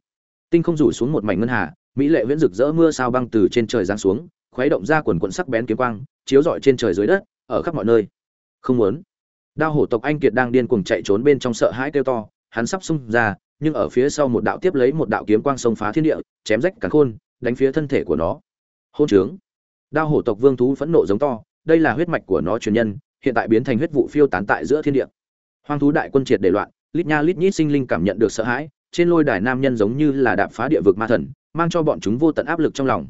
Tinh không rủ xuống một mảnh ngân hà mỹ lệ viễn rực rỡ mưa sao băng từ trên trời giáng xuống, khuấy động ra quần quần sắc bén kiếm quang, chiếu rọi trên trời dưới đất, ở khắp mọi nơi. Không muốn. Đao hổ tộc anh kiệt đang điên cuồng chạy trốn bên trong sợ hãi kêu to, hắn sắp xung ra, nhưng ở phía sau một đạo tiếp lấy một đạo kiếm quang xông phá thiên địa, chém rách cả khôn, đánh phía thân thể của nó. Hôn trướng. Đao hổ tộc vương thú phẫn nộ giống to, đây là huyết mạch của nó truyền nhân, hiện tại biến thành huyết vụ phiêu tán tại giữa thiên địa. Hoang thú đại quân triệt để loạn, lít nha lít nhít sinh linh cảm nhận được sợ hãi, trên lôi đài nam nhân giống như là đạp phá địa vực ma thần mang cho bọn chúng vô tận áp lực trong lòng.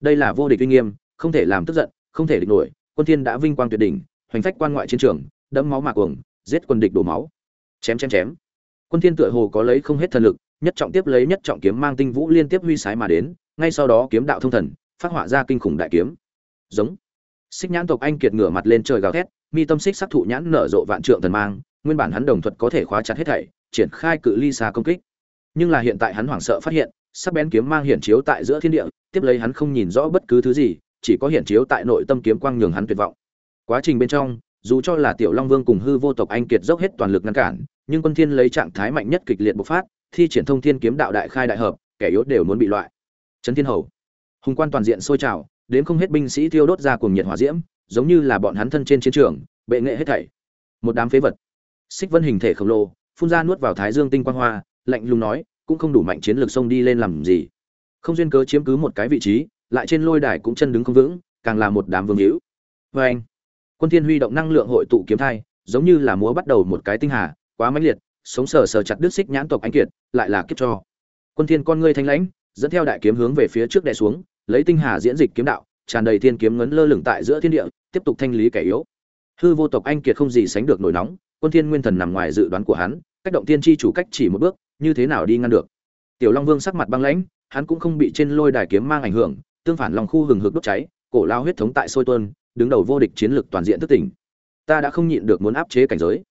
Đây là vô địch uy nghiêm, không thể làm tức giận, không thể địch nổi, quân thiên đã vinh quang tuyệt đỉnh, hoành phách quan ngoại chiến trường, đẫm máu mạc cuồng, giết quân địch đổ máu. Chém chém chém. Quân thiên tựa hồ có lấy không hết thần lực, nhất trọng tiếp lấy nhất trọng kiếm mang tinh vũ liên tiếp huy sái mà đến, ngay sau đó kiếm đạo thông thần, phát họa ra kinh khủng đại kiếm. Giống. Xích nhãn tộc anh kiệt ngửa mặt lên trời gào thét, mi tâm xích sắc thụ nhãn nở rộ vạn trượng thần mang, nguyên bản hắn đồng thuật có thể khóa chặt hết thảy, triển khai cự ly xa công kích. Nhưng là hiện tại hắn hoảng sợ phát hiện sắc bén kiếm mang hiển chiếu tại giữa thiên địa, tiếp lấy hắn không nhìn rõ bất cứ thứ gì, chỉ có hiển chiếu tại nội tâm kiếm quang nhường hắn tuyệt vọng. Quá trình bên trong, dù cho là tiểu long vương cùng hư vô tộc anh kiệt dốc hết toàn lực ngăn cản, nhưng quân thiên lấy trạng thái mạnh nhất kịch liệt bộc phát, thi triển thông thiên kiếm đạo đại khai đại hợp, kẻ yếu đều muốn bị loại. Trấn thiên hầu. Hùng quan toàn diện sôi trào đến không hết binh sĩ thiêu đốt ra cuồng nhiệt hỏa diễm, giống như là bọn hắn thân trên chiến trường, bệ nghệ hết thảy. Một đám phế vật. Xích vân hình thể khổng lồ, phun ra nuốt vào thái dương tinh quang hoa, lạnh lùng nói cũng không đủ mạnh chiến lược xông đi lên làm gì. Không duyên cớ chiếm cứ một cái vị trí, lại trên lôi đài cũng chân đứng không vững, càng là một đám vương hữu. Vê anh, quân thiên huy động năng lượng hội tụ kiếm thai, giống như là múa bắt đầu một cái tinh hà, quá mãnh liệt, sống sờ sờ chặt đứt xích nhãn tộc anh kiệt, lại là kiếp cho. Quân thiên con ngươi thanh lãnh, dẫn theo đại kiếm hướng về phía trước đè xuống, lấy tinh hà diễn dịch kiếm đạo, tràn đầy thiên kiếm ngấn lơ lửng tại giữa thiên địa, tiếp tục thanh lý kẻ yếu. Hư vô tộc anh kiệt không gì sánh được nổi nóng, quân thiên nguyên thần nằm ngoài dự đoán của hắn, cách động thiên chi chủ cách chỉ một bước như thế nào đi ngăn được. Tiểu long vương sắc mặt băng lãnh, hắn cũng không bị trên lôi đài kiếm mang ảnh hưởng, tương phản lòng khu hừng hực đốt cháy, cổ lao huyết thống tại sôi tuôn, đứng đầu vô địch chiến lược toàn diện thức tỉnh. Ta đã không nhịn được muốn áp chế cảnh giới.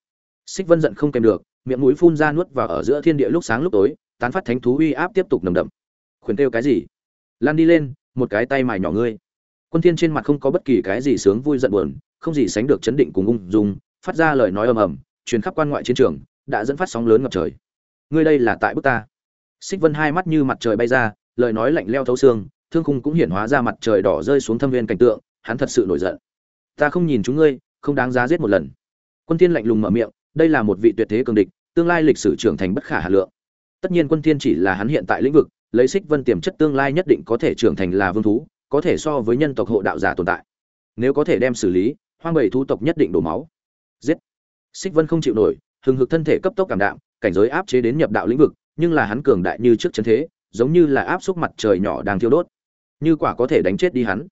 Xích vân giận không kèm được, miệng mũi phun ra nuốt vào ở giữa thiên địa lúc sáng lúc tối, tán phát thánh thú uy áp tiếp tục nồng đậm. Khuyến kêu cái gì? Lan đi lên, một cái tay mài nhỏ ngươi. Quân thiên trên mặt không có bất kỳ cái gì sướng vui giận buồn, không gì sánh được chấn định cùng ung dung, phát ra lời nói ầm ầm, truyền khắp quan ngoại chiến trường, đã dẫn phát sóng lớn ngập trời ngươi đây là tại bức ta. Xích vân hai mắt như mặt trời bay ra, lời nói lạnh leo thấu xương, thương khung cũng hiển hóa ra mặt trời đỏ rơi xuống thâm viên cảnh tượng, hắn thật sự nổi giận. Ta không nhìn chúng ngươi, không đáng giá giết một lần. Quân thiên lạnh lùng mở miệng, đây là một vị tuyệt thế cường địch, tương lai lịch sử trưởng thành bất khả hà lượng. Tất nhiên quân thiên chỉ là hắn hiện tại lĩnh vực, lấy xích vân tiềm chất tương lai nhất định có thể trưởng thành là vương thú, có thể so với nhân tộc hộ đạo giả tồn tại. Nếu có thể đem xử lý, hoang bảy thú tộc nhất định đổ máu. Giết. Xích vân không chịu nổi, hừng hực thân thể cấp tốc cảm đạm cảnh giới áp chế đến nhập đạo lĩnh vực, nhưng là hắn cường đại như trước chân thế, giống như là áp xúc mặt trời nhỏ đang thiêu đốt. Như quả có thể đánh chết đi hắn.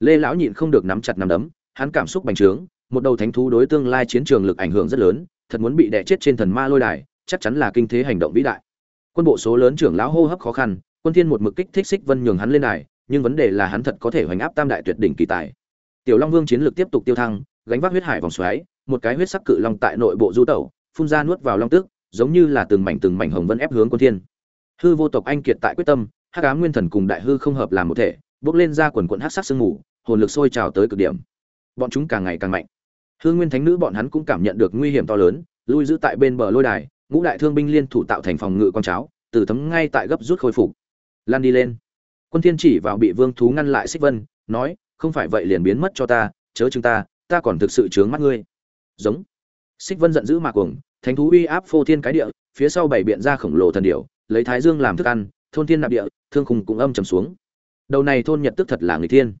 Lê lão nhịn không được nắm chặt nắm đấm, hắn cảm xúc bành trướng, một đầu thánh thú đối tương lai chiến trường lực ảnh hưởng rất lớn, thật muốn bị đè chết trên thần ma lôi đài, chắc chắn là kinh thế hành động vĩ đại. Quân bộ số lớn trưởng lão hô hấp khó khăn, quân thiên một mực kích thích xích vân nhường hắn lên đài, nhưng vấn đề là hắn thật có thể hoành áp tam đại tuyệt đỉnh kỳ tài. Tiểu long vương chiến lược tiếp tục tiêu thăng, gánh vác huyết hải vòng xoáy, một cái huyết sắc cự long tại nội bộ du tẩu, phun ra nuốt vào long tức giống như là từng mảnh từng mảnh hồng vân ép hướng quân thiên. Hư vô tộc anh kiệt tại quyết tâm, hắc ám nguyên thần cùng đại hư không hợp làm một thể, bước lên ra quần quần hắc sắc sương mù, hồn lực sôi trào tới cực điểm. Bọn chúng càng ngày càng mạnh. Hư nguyên thánh nữ bọn hắn cũng cảm nhận được nguy hiểm to lớn, lui giữ tại bên bờ lôi đài, ngũ đại thương binh liên thủ tạo thành phòng ngự con cháo, từ thấm ngay tại gấp rút khôi phục. Lan đi lên. Quân thiên chỉ vào bị vương thú ngăn lại xích vân, nói, không phải vậy liền biến mất cho ta, chớ chúng ta ta còn thực sự chướng mắt ngươi. Giống xích vân giận dữ mà cuồng, thánh thú uy áp phô thiên cái địa, phía sau bảy biện ra khổng lồ thần điểu, lấy thái dương làm thức ăn, thôn thiên nạp địa, thương khung cũng âm trầm xuống. Đầu này thôn nhật tức thật là người thiên.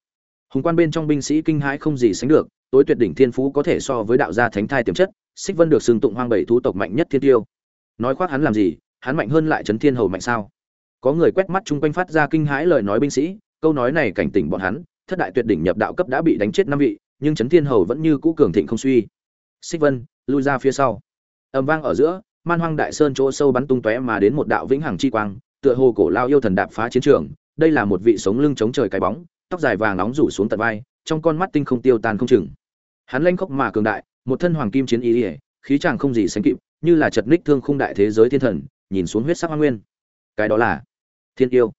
Hùng quan bên trong binh sĩ kinh hãi không gì sánh được, tối tuyệt đỉnh thiên phú có thể so với đạo gia thánh thai tiềm chất, xích vân được xưng tụng hoang bảy thú tộc mạnh nhất thiên tiêu. Nói khoác hắn làm gì, hắn mạnh hơn lại trấn thiên hầu mạnh sao? Có người quét mắt chung quanh phát ra kinh hãi lời nói binh sĩ, câu nói này cảnh tỉnh bọn hắn, thất đại tuyệt đỉnh nhập đạo cấp đã bị đánh chết năm vị, nhưng trấn thiên hầu vẫn như cũ cường thịnh không suy. Xích vân lui ra phía sau. Ầm vang ở giữa, man hoang đại sơn chỗ sâu bắn tung tóe mà đến một đạo vĩnh hằng chi quang, tựa hồ cổ lao yêu thần đạp phá chiến trường. Đây là một vị sống lưng chống trời cái bóng, tóc dài vàng nóng rủ xuống tận vai, trong con mắt tinh không tiêu tan không chừng. Hắn lanh khốc mà cường đại, một thân hoàng kim chiến ý ỉa khí chàng không gì sánh kịp, như là chật ních thương khung đại thế giới thiên thần, nhìn xuống huyết sắc hoa nguyên. Cái đó là thiên yêu.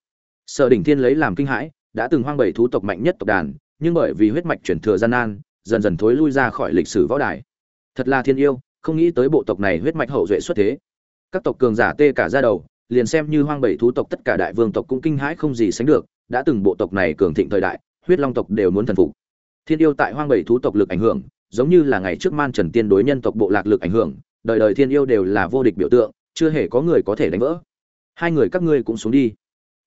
Sở đỉnh thiên lấy làm kinh hãi, đã từng hoang bảy thú tộc mạnh nhất tộc đàn, nhưng bởi vì huyết mạch chuyển thừa gian nan, dần dần thối lui ra khỏi lịch sử võ đài thật là thiên yêu, không nghĩ tới bộ tộc này huyết mạch hậu duệ xuất thế. Các tộc cường giả tê cả ra đầu, liền xem như hoang bảy thú tộc tất cả đại vương tộc cũng kinh hãi không gì sánh được, đã từng bộ tộc này cường thịnh thời đại, huyết long tộc đều muốn thần phục. Thiên yêu tại hoang bảy thú tộc lực ảnh hưởng, giống như là ngày trước man trần tiên đối nhân tộc bộ lạc lực ảnh hưởng, đời đời thiên yêu đều là vô địch biểu tượng, chưa hề có người có thể đánh vỡ. Hai người các ngươi cũng xuống đi.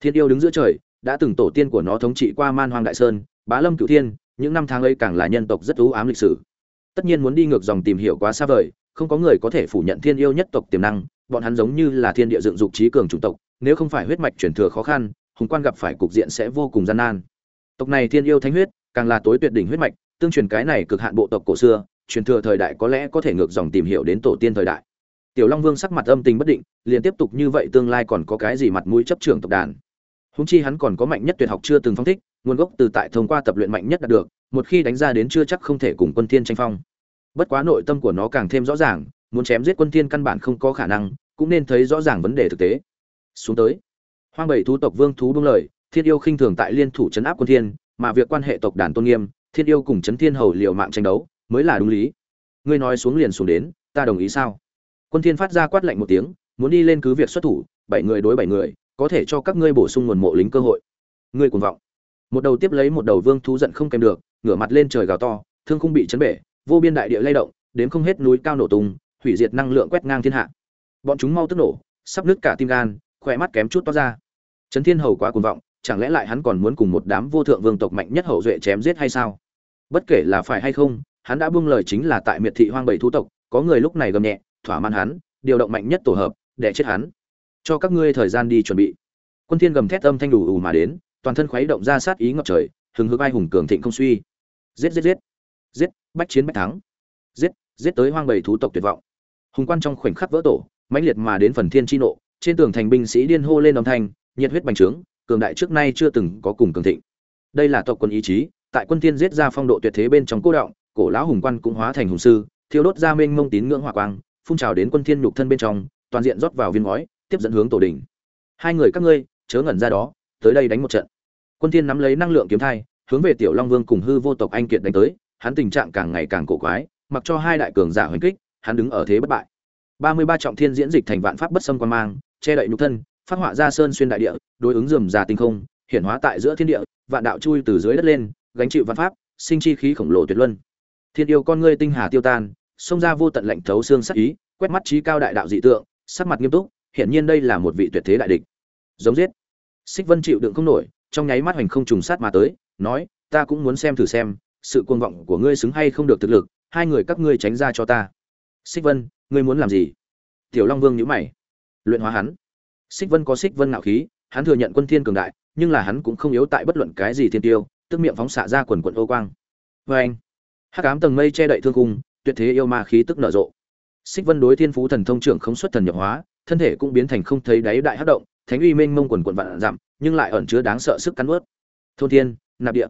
Thiên yêu đứng giữa trời, đã từng tổ tiên của nó thống trị qua man hoang đại sơn, bá lâm cửu thiên, những năm tháng ấy càng là nhân tộc rất ưu ám lịch sử tất nhiên muốn đi ngược dòng tìm hiểu quá xa vời, không có người có thể phủ nhận thiên yêu nhất tộc tiềm năng, bọn hắn giống như là thiên địa dựng dục trí cường chủng tộc, nếu không phải huyết mạch chuyển thừa khó khăn, hùng quan gặp phải cục diện sẽ vô cùng gian nan. Tộc này thiên yêu thánh huyết, càng là tối tuyệt đỉnh huyết mạch, tương truyền cái này cực hạn bộ tộc cổ xưa, truyền thừa thời đại có lẽ có thể ngược dòng tìm hiểu đến tổ tiên thời đại. Tiểu long vương sắc mặt âm tình bất định, liền tiếp tục như vậy tương lai còn có cái gì mặt mũi chấp trưởng tộc đàn. Húng chi hắn còn có mạnh nhất tuyệt học chưa từng phong thích, nguồn gốc từ tại thông qua tập luyện mạnh nhất đạt được một khi đánh ra đến chưa chắc không thể cùng quân thiên tranh phong. Bất quá nội tâm của nó càng thêm rõ ràng, muốn chém giết quân thiên căn bản không có khả năng, cũng nên thấy rõ ràng vấn đề thực tế. Xuống tới, hoang bảy thú tộc vương thú đúng lời, thiên yêu khinh thường tại liên thủ chấn áp quân thiên, mà việc quan hệ tộc đàn tôn nghiêm, thiên yêu cùng chấn thiên hầu liều mạng tranh đấu, mới là đúng lý. Ngươi nói xuống liền xuống đến, ta đồng ý sao? Quân thiên phát ra quát lạnh một tiếng, muốn đi lên cứ việc xuất thủ, bảy người đối bảy người, có thể cho các ngươi bổ sung nguồn mộ lính cơ hội. Ngươi cuồng vọng. Một đầu tiếp lấy một đầu vương thú giận không kèm được ngửa mặt lên trời gào to, thương khung bị chấn bể, vô biên đại địa lay động, đến không hết núi cao nổ tung, hủy diệt năng lượng quét ngang thiên hạ. Bọn chúng mau tức nổ, sắp nứt cả tim gan, khỏe mắt kém chút toát ra. Trấn thiên hầu quá cuồng vọng, chẳng lẽ lại hắn còn muốn cùng một đám vô thượng vương tộc mạnh nhất hậu duệ chém giết hay sao? Bất kể là phải hay không, hắn đã buông lời chính là tại miệt thị hoang bảy thú tộc, có người lúc này gầm nhẹ, thỏa mãn hắn, điều động mạnh nhất tổ hợp, để chết hắn. Cho các ngươi thời gian đi chuẩn bị. Quân thiên gầm thét âm thanh đủ ù mà đến, toàn thân khuấy động ra sát ý ngập trời, hừng hực ai hùng cường thịnh không suy giết giết giết. Giết, bách chiến bách thắng. Giết giết tới hoang bầy thú tộc tuyệt vọng. Hùng quan trong khoảnh khắc vỡ tổ, mãnh liệt mà đến phần thiên chi nộ, trên tường thành binh sĩ điên hô lên âm thanh, nhiệt huyết bành trướng, cường đại trước nay chưa từng có cùng cường thịnh. Đây là tộc quân ý chí, tại quân thiên giết ra phong độ tuyệt thế bên trong cô động, cổ lão hùng quan cũng hóa thành hùng sư, thiêu đốt ra mênh mông tín ngưỡng hỏa quang, phun trào đến quân thiên nhục thân bên trong, toàn diện rót vào viên ngói, tiếp dẫn hướng tổ đỉnh. Hai người các ngươi, chớ ngẩn ra đó, tới đây đánh một trận. Quân thiên nắm lấy năng lượng kiếm thai hướng về tiểu long vương cùng hư vô tộc anh kiệt đánh tới, hắn tình trạng càng ngày càng cổ quái, mặc cho hai đại cường giả hoành kích, hắn đứng ở thế bất bại. 33 trọng thiên diễn dịch thành vạn pháp bất xâm quan mang, che đậy nhục thân, phát họa ra sơn xuyên đại địa, đối ứng rườm già tinh không, hiển hóa tại giữa thiên địa, vạn đạo chui từ dưới đất lên, gánh chịu vạn pháp, sinh chi khí khổng lồ tuyệt luân. Thiên yêu con ngươi tinh hà tiêu tan, xông ra vô tận lạnh thấu xương sắc ý, quét mắt trí cao đại đạo dị tượng, sắc mặt nghiêm túc, hiển nhiên đây là một vị tuyệt thế đại địch. Giống giết. Xích vân chịu đựng không nổi, trong nháy mắt hoành không trùng sát mà tới nói, ta cũng muốn xem thử xem, sự cuồng vọng của ngươi xứng hay không được thực lực, hai người các ngươi tránh ra cho ta. Xích vân, ngươi muốn làm gì? Tiểu long vương nhíu mày. Luyện hóa hắn. Xích vân có xích vân ngạo khí, hắn thừa nhận quân thiên cường đại, nhưng là hắn cũng không yếu tại bất luận cái gì thiên tiêu, tức miệng phóng xạ ra quần quần ô quang. Vê anh, hắc ám tầng mây che đậy thương cung, tuyệt thế yêu ma khí tức nở rộ. Xích vân đối thiên phú thần thông trưởng không xuất thần nhập hóa, thân thể cũng biến thành không thấy đáy đại hắc động, thánh uy mênh mông quần quần vạn dặm nhưng lại ẩn chứa đáng sợ sức cắn nuốt. Thôn thiên nạp địa.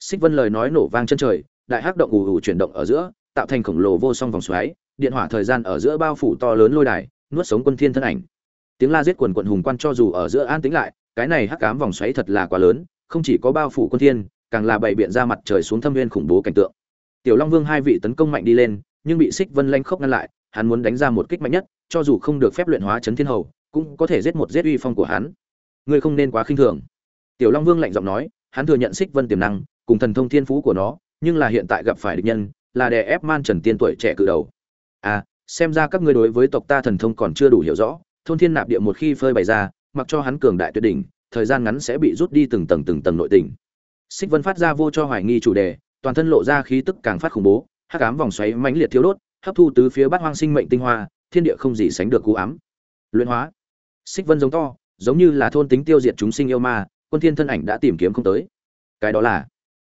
Xích vân lời nói nổ vang chân trời, đại hắc động ù ù chuyển động ở giữa, tạo thành khổng lồ vô song vòng xoáy, điện hỏa thời gian ở giữa bao phủ to lớn lôi đài, nuốt sống quân thiên thân ảnh. Tiếng la giết quần quận hùng quan cho dù ở giữa an tĩnh lại, cái này hắc ám vòng xoáy thật là quá lớn, không chỉ có bao phủ quân thiên, càng là bày biện ra mặt trời xuống thâm viên khủng bố cảnh tượng. Tiểu long vương hai vị tấn công mạnh đi lên, nhưng bị xích vân lanh khốc ngăn lại, hắn muốn đánh ra một kích mạnh nhất, cho dù không được phép luyện hóa chấn thiên hầu, cũng có thể giết một giết uy phong của hắn. Ngươi không nên quá khinh thường. Tiểu long vương lạnh giọng nói hắn thừa nhận xích vân tiềm năng, cùng thần thông thiên phú của nó, nhưng là hiện tại gặp phải địch nhân, là đè ép man trần tiên tuổi trẻ cự đầu. À xem ra các ngươi đối với tộc ta thần thông còn chưa đủ hiểu rõ, thôn thiên nạp địa một khi phơi bày ra, mặc cho hắn cường đại tuyệt đỉnh, thời gian ngắn sẽ bị rút đi từng tầng từng tầng nội tình. Xích vân phát ra vô cho hoài nghi chủ đề, toàn thân lộ ra khí tức càng phát khủng bố, hắc ám vòng xoáy mãnh liệt thiếu đốt, hấp thu tứ phía bát hoang sinh mệnh tinh hoa, thiên địa không gì sánh được cú ám. Luyện hóa. Xích vân giống to, giống như là thôn tính tiêu diệt chúng sinh yêu ma quân thiên thân ảnh đã tìm kiếm không tới. Cái đó là,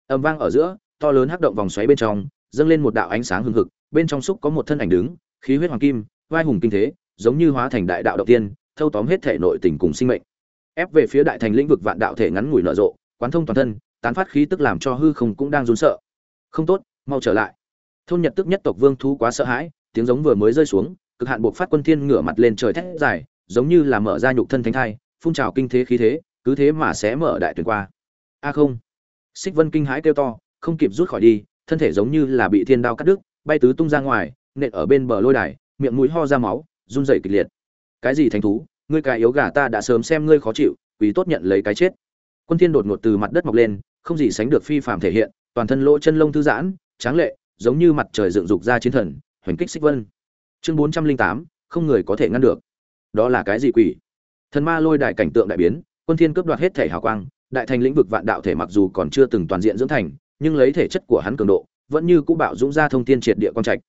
âm vang ở giữa, to lớn hắc động vòng xoáy bên trong, dâng lên một đạo ánh sáng hừng hực, bên trong xúc có một thân ảnh đứng, khí huyết hoàng kim, vai hùng kinh thế, giống như hóa thành đại đạo đầu tiên, thâu tóm hết thể nội tình cùng sinh mệnh. Ép về phía đại thành lĩnh vực vạn đạo thể ngắn ngủi nở rộ, quán thông toàn thân, tán phát khí tức làm cho hư không cũng đang run sợ. Không tốt, mau trở lại. Thôn nhật tức nhất tộc vương thú quá sợ hãi, tiếng giống vừa mới rơi xuống, cực hạn buộc phát quân thiên ngửa mặt lên trời thét dài, giống như là mở ra nhục thân thánh thai, phun trào kinh thế khí thế cứ thế mà sẽ mở đại tuyển qua. A không. Xích vân kinh hãi kêu to không kịp rút khỏi đi thân thể giống như là bị thiên đao cắt đứt bay tứ tung ra ngoài nện ở bên bờ lôi đài miệng mũi ho ra máu run rẩy kịch liệt. Cái gì thánh thú? Ngươi cái yếu gà ta đã sớm xem ngươi khó chịu quý tốt nhận lấy cái chết. Quân thiên đột ngột từ mặt đất mọc lên không gì sánh được phi phàm thể hiện toàn thân lỗ chân lông thư giãn tráng lệ giống như mặt trời dựng dục ra chiến thần hoành kích xích vân. Chương 408, không người có thể ngăn được. Đó là cái gì quỷ? Thần ma lôi đại cảnh tượng đại biến quân thiên cướp đoạt hết thể hào quang, đại thành lĩnh vực vạn đạo thể mặc dù còn chưa từng toàn diện dưỡng thành, nhưng lấy thể chất của hắn cường độ, vẫn như cũ bạo dũng ra thông thiên triệt địa quang trạch.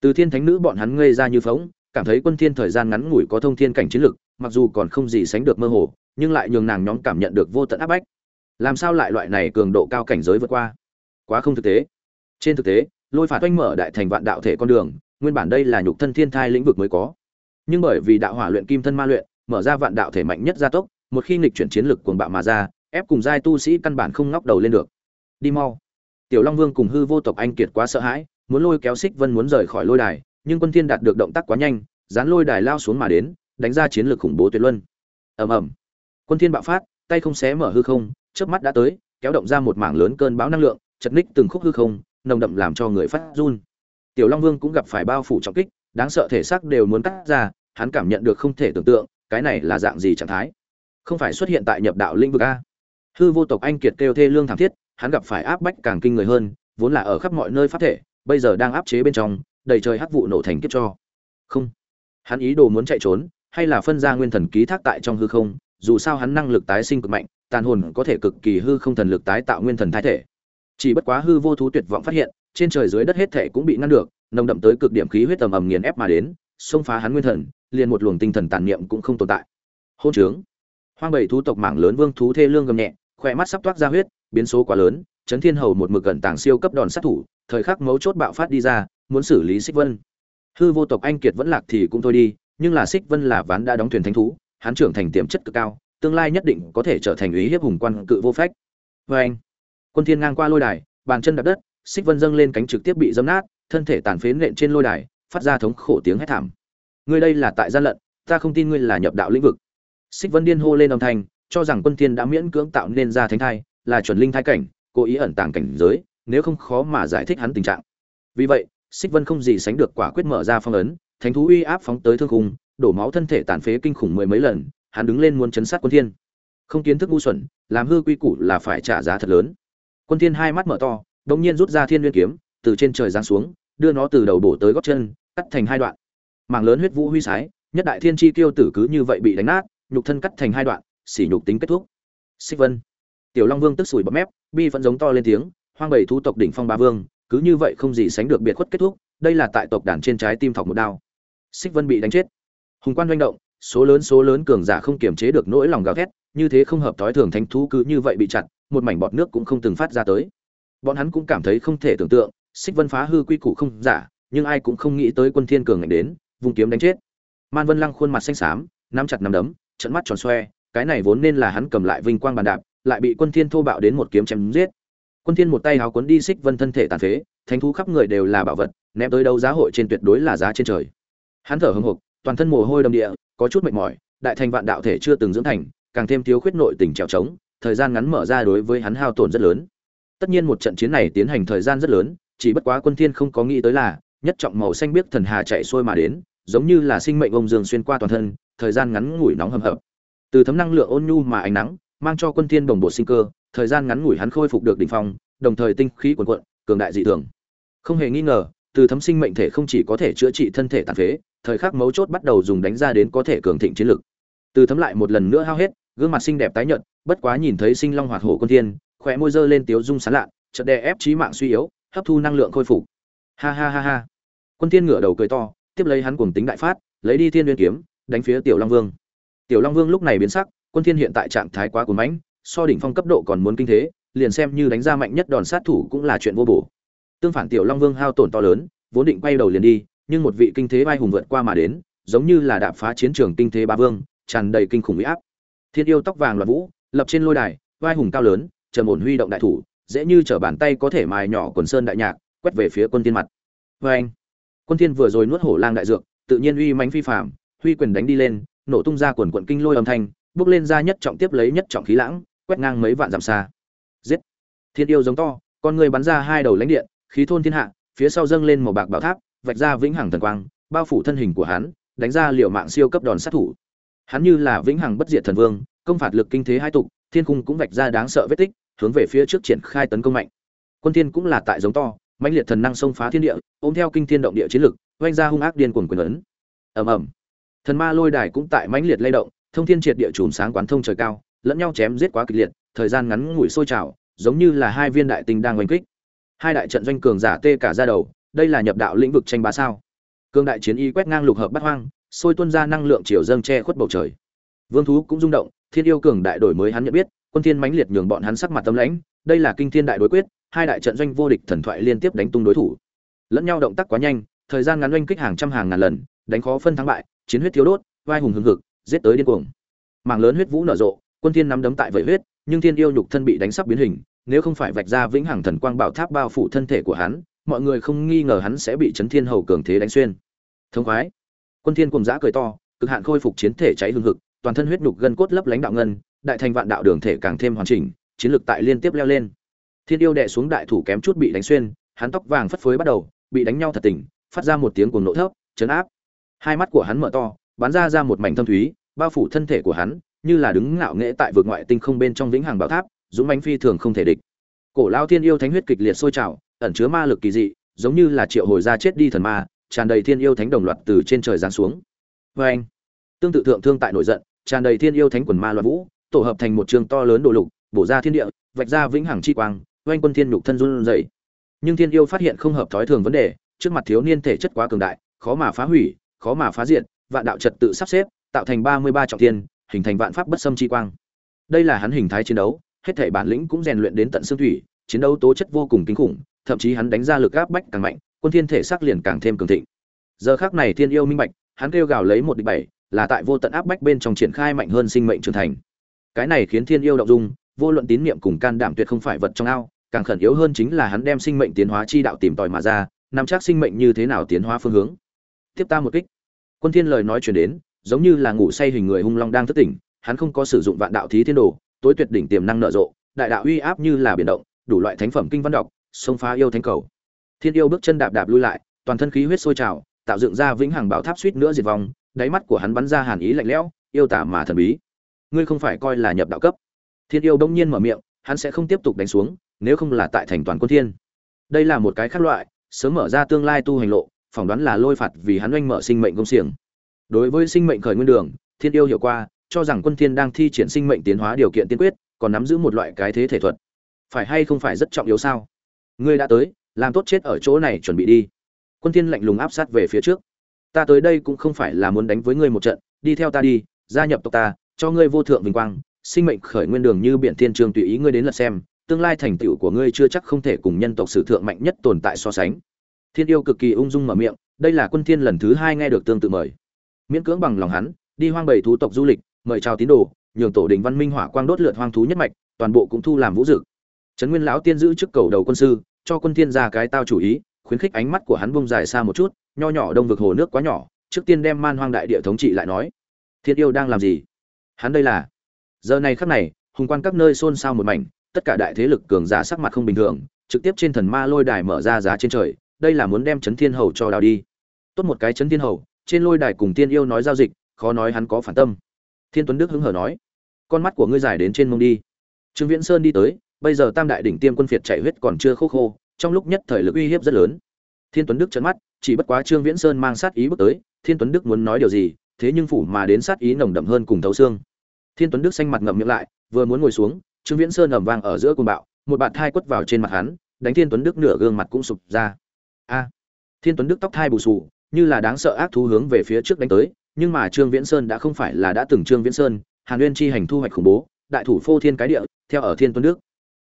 Từ thiên thánh nữ bọn hắn ngây ra như phóng cảm thấy quân thiên thời gian ngắn ngủi có thông thiên cảnh chiến lực, mặc dù còn không gì sánh được mơ hồ, nhưng lại nhường nàng nhóm cảm nhận được vô tận áp bách. Làm sao lại loại này cường độ cao cảnh giới vượt qua? Quá không thực tế. Trên thực tế, lôi phạt oanh mở đại thành vạn đạo thể con đường, nguyên bản đây là nhục thân thiên thai lĩnh vực mới có. Nhưng bởi vì đạo hỏa luyện kim thân ma luyện, mở ra vạn đạo thể mạnh nhất gia tốc một khi nghịch chuyển chiến lực cuồng bạo mà ra, ép cùng giai tu sĩ căn bản không ngóc đầu lên được. Đi mau. Tiểu long vương cùng hư vô tộc anh kiệt quá sợ hãi, muốn lôi kéo xích vân muốn rời khỏi lôi đài, nhưng quân thiên đạt được động tác quá nhanh, dán lôi đài lao xuống mà đến, đánh ra chiến lược khủng bố tuyệt luân. Ầm ầm. Quân thiên bạo phát, tay không xé mở hư không, chớp mắt đã tới, kéo động ra một mảng lớn cơn bão năng lượng, chật ních từng khúc hư không, nồng đậm làm cho người phát run. Tiểu long vương cũng gặp phải bao phủ trọng kích, đáng sợ thể xác đều muốn cắt ra, hắn cảm nhận được không thể tưởng tượng, cái này là dạng gì trạng thái? Không phải xuất hiện tại nhập đạo lĩnh vực a. Hư vô tộc anh kiệt kêu thê lương thảm thiết, hắn gặp phải áp bách càng kinh người hơn, vốn là ở khắp mọi nơi pháp thể, bây giờ đang áp chế bên trong, đầy trời hắc vụ nổ thành kiếp cho. Không. Hắn ý đồ muốn chạy trốn, hay là phân ra nguyên thần ký thác tại trong hư không, dù sao hắn năng lực tái sinh cực mạnh, tàn hồn có thể cực kỳ hư không thần lực tái tạo nguyên thần thái thể. Chỉ bất quá hư vô thú tuyệt vọng phát hiện, trên trời dưới đất hết thể cũng bị ngăn được, nồng đậm tới cực điểm khí huyết tầm ầm nghiền ép mà đến, xông phá hắn nguyên thần, liền một luồng tinh thần tàn niệm cũng không tồn tại. Hôn trướng hoang bảy thú tộc mảng lớn vương thú thê lương gầm nhẹ, khỏe mắt sắp toát ra huyết, biến số quá lớn, chấn thiên hầu một mực gần tàng siêu cấp đòn sát thủ, thời khắc mấu chốt bạo phát đi ra, muốn xử lý xích vân. Hư vô tộc anh kiệt vẫn lạc thì cũng thôi đi, nhưng là xích vân là ván đã đóng thuyền thánh thú, hắn trưởng thành tiềm chất cực cao, tương lai nhất định có thể trở thành ý hiếp hùng quan cự vô phách. Vê anh, quân thiên ngang qua lôi đài, bàn chân đạp đất, xích vân dâng lên cánh trực tiếp bị dâm nát, thân thể tàn phế nện trên lôi đài, phát ra thống khổ tiếng hét thảm. Ngươi đây là tại gian lận, ta không tin ngươi là nhập đạo lĩnh vực xích vân điên hô lên âm thanh, cho rằng quân thiên đã miễn cưỡng tạo nên ra thánh thai, là chuẩn linh thai cảnh, cố ý ẩn tàng cảnh giới, nếu không khó mà giải thích hắn tình trạng. Vì vậy, xích vân không gì sánh được quả quyết mở ra phong ấn, thánh thú uy áp phóng tới thương khung, đổ máu thân thể tàn phế kinh khủng mười mấy lần, hắn đứng lên muốn chấn sát quân thiên. Không kiến thức ngu xuẩn, làm hư quy củ là phải trả giá thật lớn. Quân thiên hai mắt mở to, đột nhiên rút ra thiên nguyên kiếm, từ trên trời giáng xuống, đưa nó từ đầu bổ tới gót chân, cắt thành hai đoạn. Mảng lớn huyết vũ huy sái, nhất đại thiên chi tiêu tử cứ như vậy bị đánh nát nhục thân cắt thành hai đoạn xỉ nhục tính kết thúc. Xích vân. Tiểu long vương tức sủi bọt mép, bi vẫn giống to lên tiếng, hoang bảy thú tộc đỉnh phong ba vương, cứ như vậy không gì sánh được biệt khuất kết thúc, đây là tại tộc đàn trên trái tim thọc một đao. Xích vân bị đánh chết. Hùng quan doanh động, số lớn số lớn cường giả không kiềm chế được nỗi lòng gào thét, như thế không hợp thói thường thánh thú cứ như vậy bị chặt, một mảnh bọt nước cũng không từng phát ra tới. Bọn hắn cũng cảm thấy không thể tưởng tượng, xích vân phá hư quy củ không giả, nhưng ai cũng không nghĩ tới quân thiên cường ngạnh đến, vùng kiếm đánh chết. Man vân lăng khuôn mặt xanh xám, nắm chặt nắm đấm trận mắt tròn xoe, cái này vốn nên là hắn cầm lại vinh quang bàn đạp, lại bị quân thiên thô bạo đến một kiếm chém giết. Quân thiên một tay háo cuốn đi xích vân thân thể tàn phế, thánh thú khắp người đều là bảo vật, ném tới đâu giá hội trên tuyệt đối là giá trên trời. Hắn thở hững hộc toàn thân mồ hôi đầm địa, có chút mệt mỏi, đại thành vạn đạo thể chưa từng dưỡng thành, càng thêm thiếu khuyết nội tình trèo trống, thời gian ngắn mở ra đối với hắn hao tổn rất lớn. Tất nhiên một trận chiến này tiến hành thời gian rất lớn, chỉ bất quá quân thiên không có nghĩ tới là, nhất trọng màu xanh biết thần hà chạy xuôi mà đến, giống như là sinh mệnh ông dương xuyên qua toàn thân thời gian ngắn ngủi nóng hầm hập. Từ thấm năng lượng ôn nhu mà ánh nắng, mang cho quân thiên đồng bộ sinh cơ, thời gian ngắn ngủi hắn khôi phục được đỉnh phong, đồng thời tinh khí cuồn cuộn, cường đại dị thường. Không hề nghi ngờ, từ thấm sinh mệnh thể không chỉ có thể chữa trị thân thể tàn phế, thời khắc mấu chốt bắt đầu dùng đánh ra đến có thể cường thịnh chiến lực. Từ thấm lại một lần nữa hao hết, gương mặt xinh đẹp tái nhợt, bất quá nhìn thấy sinh long hoạt hổ quân thiên, khóe môi dơ lên tiếu dung sán lạ, chợt đè ép trí mạng suy yếu, hấp thu năng lượng khôi phục. Ha ha ha ha. Quân thiên ngửa đầu cười to, tiếp lấy hắn cuồng tính đại phát, lấy đi thiên nguyên kiếm đánh phía tiểu long vương. Tiểu long vương lúc này biến sắc, quân thiên hiện tại trạng thái quá cuồng mãnh, so đỉnh phong cấp độ còn muốn kinh thế, liền xem như đánh ra mạnh nhất đòn sát thủ cũng là chuyện vô bổ. Tương phản tiểu long vương hao tổn to lớn, vốn định quay đầu liền đi, nhưng một vị kinh thế vai hùng vượt qua mà đến, giống như là đạp phá chiến trường kinh thế ba vương, tràn đầy kinh khủng uy áp. Thiên yêu tóc vàng loạn vũ, lập trên lôi đài, vai hùng cao lớn, trầm ổn huy động đại thủ, dễ như trở bàn tay có thể mài nhỏ quần sơn đại nhạc, quét về phía quân Thiên mặt. Vê anh quân thiên vừa rồi nuốt hổ lang đại dược, tự nhiên uy mãnh phi phàm huy quyền đánh đi lên, nổ tung ra quần quận kinh lôi âm thanh, bước lên ra nhất trọng tiếp lấy nhất trọng khí lãng, quét ngang mấy vạn dặm xa. Giết! Thiên yêu giống to, con người bắn ra hai đầu lãnh điện, khí thôn thiên hạ, phía sau dâng lên màu bạc bảo tháp, vạch ra vĩnh hằng thần quang, bao phủ thân hình của hắn, đánh ra liều mạng siêu cấp đòn sát thủ. Hắn như là vĩnh hằng bất diệt thần vương, công phạt lực kinh thế hai tục, thiên cung cũng vạch ra đáng sợ vết tích, hướng về phía trước triển khai tấn công mạnh. Quân thiên cũng là tại giống to, mãnh liệt thần năng xông phá thiên địa, ôm theo kinh thiên động địa chiến lực, oanh ra hung ác điên cuồng quyền ấn. Ầm ầm thần ma lôi đài cũng tại mãnh liệt lay động, thông thiên triệt địa chùm sáng quán thông trời cao, lẫn nhau chém giết quá kịch liệt, thời gian ngắn ngủi sôi trào, giống như là hai viên đại tinh đang oanh kích. Hai đại trận doanh cường giả tê cả ra đầu, đây là nhập đạo lĩnh vực tranh bá sao? Cương đại chiến y quét ngang lục hợp bắt hoang, sôi tuôn ra năng lượng chiều dâng che khuất bầu trời. Vương thú cũng rung động, thiên yêu cường đại đổi mới hắn nhận biết, quân thiên mãnh liệt nhường bọn hắn sắc mặt tâm lãnh, đây là kinh thiên đại đối quyết, hai đại trận doanh vô địch thần thoại liên tiếp đánh tung đối thủ. Lẫn nhau động tác quá nhanh, thời gian ngắn oanh kích hàng trăm hàng ngàn lần, đánh khó phân thắng bại chiến huyết thiếu đốt vai hùng hưng hực, giết tới điên cuồng. Mảng lớn huyết vũ nở rộ, quân thiên nắm đấm tại vậy huyết, nhưng thiên yêu nhục thân bị đánh sắp biến hình, nếu không phải vạch ra vĩnh hằng thần quang bảo tháp bao phủ thân thể của hắn, mọi người không nghi ngờ hắn sẽ bị chấn thiên hầu cường thế đánh xuyên. Thông khoái. Quân thiên cuồng dã cười to, cực hạn khôi phục chiến thể cháy hừng hực, toàn thân huyết nhục gân cốt lấp lánh đạo ngân, đại thành vạn đạo đường thể càng thêm hoàn chỉnh, chiến lực tại liên tiếp leo lên. Thiên yêu đệ xuống đại thủ kém chút bị đánh xuyên, hắn tóc vàng phất phới bắt đầu, bị đánh nhau thật tỉnh, phát ra một tiếng cuồng nộ thấp chấn áp hai mắt của hắn mở to, bắn ra ra một mảnh thâm thúy, bao phủ thân thể của hắn, như là đứng ngạo nghễ tại vực ngoại tinh không bên trong vĩnh hằng bảo tháp, dũng mãnh phi thường không thể địch. Cổ lao thiên yêu thánh huyết kịch liệt sôi trào, ẩn chứa ma lực kỳ dị, giống như là triệu hồi ra chết đi thần ma, tràn đầy thiên yêu thánh đồng loạt từ trên trời giáng xuống. Vê anh tương tự thượng thương tại nổi giận, tràn đầy thiên yêu thánh quần ma loạn vũ, tổ hợp thành một trường to lớn đồ lục, bổ ra thiên địa, vạch ra vĩnh hằng chi quang, oanh quân thiên nhục thân run rẩy. Nhưng thiên yêu phát hiện không hợp thói thường vấn đề, trước mặt thiếu niên thể chất quá cường đại, khó mà phá hủy khó mà phá diện vạn đạo trật tự sắp xếp, tạo thành ba mươi ba trọng thiên, hình thành vạn pháp bất xâm chi quang. Đây là hắn hình thái chiến đấu, hết thể bản lĩnh cũng rèn luyện đến tận xương thủy, chiến đấu tố chất vô cùng kinh khủng, thậm chí hắn đánh ra lực áp bách càng mạnh, quân thiên thể sắc liền càng thêm cường thịnh. Giờ khắc này thiên yêu minh bạch, hắn kêu gào lấy một địch bảy, là tại vô tận áp bách bên trong triển khai mạnh hơn sinh mệnh trưởng thành. Cái này khiến thiên yêu động dung, vô luận tín niệm cùng can đảm tuyệt không phải vật trong ao, càng khẩn yếu hơn chính là hắn đem sinh mệnh tiến hóa chi đạo tìm tòi mà ra, nắm chắc sinh mệnh như thế nào tiến hóa phương hướng. Tiếp ta một kích quân thiên lời nói truyền đến, giống như là ngủ say hình người hung long đang thức tỉnh, hắn không có sử dụng vạn đạo thí thiên đồ, tối tuyệt đỉnh tiềm năng nở rộ, đại đạo uy áp như là biển động, đủ loại thánh phẩm kinh văn đọc, xông phá yêu thánh cầu. Thiên yêu bước chân đạp đạp lui lại, toàn thân khí huyết sôi trào, tạo dựng ra vĩnh hằng bảo tháp suýt nữa diệt vong, đáy mắt của hắn bắn ra hàn ý lạnh lẽo, yêu tả mà thần bí. Ngươi không phải coi là nhập đạo cấp. Thiên yêu đông nhiên mở miệng, hắn sẽ không tiếp tục đánh xuống, nếu không là tại thành toàn quân thiên. Đây là một cái khác loại, sớm mở ra tương lai tu hành lộ phỏng đoán là lôi phạt vì hắn oanh mở sinh mệnh công xiềng. Đối với sinh mệnh khởi nguyên đường, thiên yêu hiểu qua, cho rằng quân thiên đang thi triển sinh mệnh tiến hóa điều kiện tiên quyết, còn nắm giữ một loại cái thế thể thuật. Phải hay không phải rất trọng yếu sao? Ngươi đã tới, làm tốt chết ở chỗ này chuẩn bị đi. Quân thiên lạnh lùng áp sát về phía trước. Ta tới đây cũng không phải là muốn đánh với ngươi một trận, đi theo ta đi, gia nhập tộc ta, cho ngươi vô thượng vinh quang. Sinh mệnh khởi nguyên đường như biển thiên trường tùy ý ngươi đến lật xem, tương lai thành tựu của ngươi chưa chắc không thể cùng nhân tộc sử thượng mạnh nhất tồn tại so sánh thiên yêu cực kỳ ung dung mở miệng, đây là quân thiên lần thứ hai nghe được tương tự mời. Miễn cưỡng bằng lòng hắn, đi hoang bầy thú tộc du lịch, mời chào tín đồ, nhường tổ đình văn minh hỏa quang đốt lượt hoang thú nhất mạch, toàn bộ cũng thu làm vũ dực. Trấn nguyên lão tiên giữ chức cầu đầu quân sư, cho quân thiên ra cái tao chủ ý, khuyến khích ánh mắt của hắn bung dài xa một chút, nho nhỏ đông vực hồ nước quá nhỏ, trước tiên đem man hoang đại địa thống trị lại nói. Thiên yêu đang làm gì? Hắn đây là? Giờ này khắc này, hùng quan các nơi xôn xao một mảnh, tất cả đại thế lực cường giả sắc mặt không bình thường, trực tiếp trên thần ma lôi đài mở ra giá trên trời đây là muốn đem chấn thiên hầu cho đào đi. Tốt một cái chấn thiên hầu, trên lôi đài cùng tiên yêu nói giao dịch, khó nói hắn có phản tâm. Thiên tuấn đức hứng hở nói, con mắt của ngươi dài đến trên mông đi. Trương viễn sơn đi tới, bây giờ tam đại đỉnh tiêm quân phiệt chạy huyết còn chưa khô khô, trong lúc nhất thời lực uy hiếp rất lớn. Thiên tuấn đức trấn mắt, chỉ bất quá trương viễn sơn mang sát ý bước tới, thiên tuấn đức muốn nói điều gì, thế nhưng phủ mà đến sát ý nồng đậm hơn cùng thấu xương. Thiên tuấn đức xanh mặt ngậm miệng lại, vừa muốn ngồi xuống, trương viễn sơn ầm vang ở giữa cùng bạo, một bạt thai quất vào trên mặt hắn, đánh thiên tuấn đức nửa gương mặt cũng sụp ra a. Thiên tuấn đức tóc thai bù xù, như là đáng sợ ác thú hướng về phía trước đánh tới, nhưng mà trương viễn sơn đã không phải là đã từng trương viễn sơn, hàn uyên chi hành thu hoạch khủng bố, đại thủ phô thiên cái địa, theo ở thiên tuấn đức.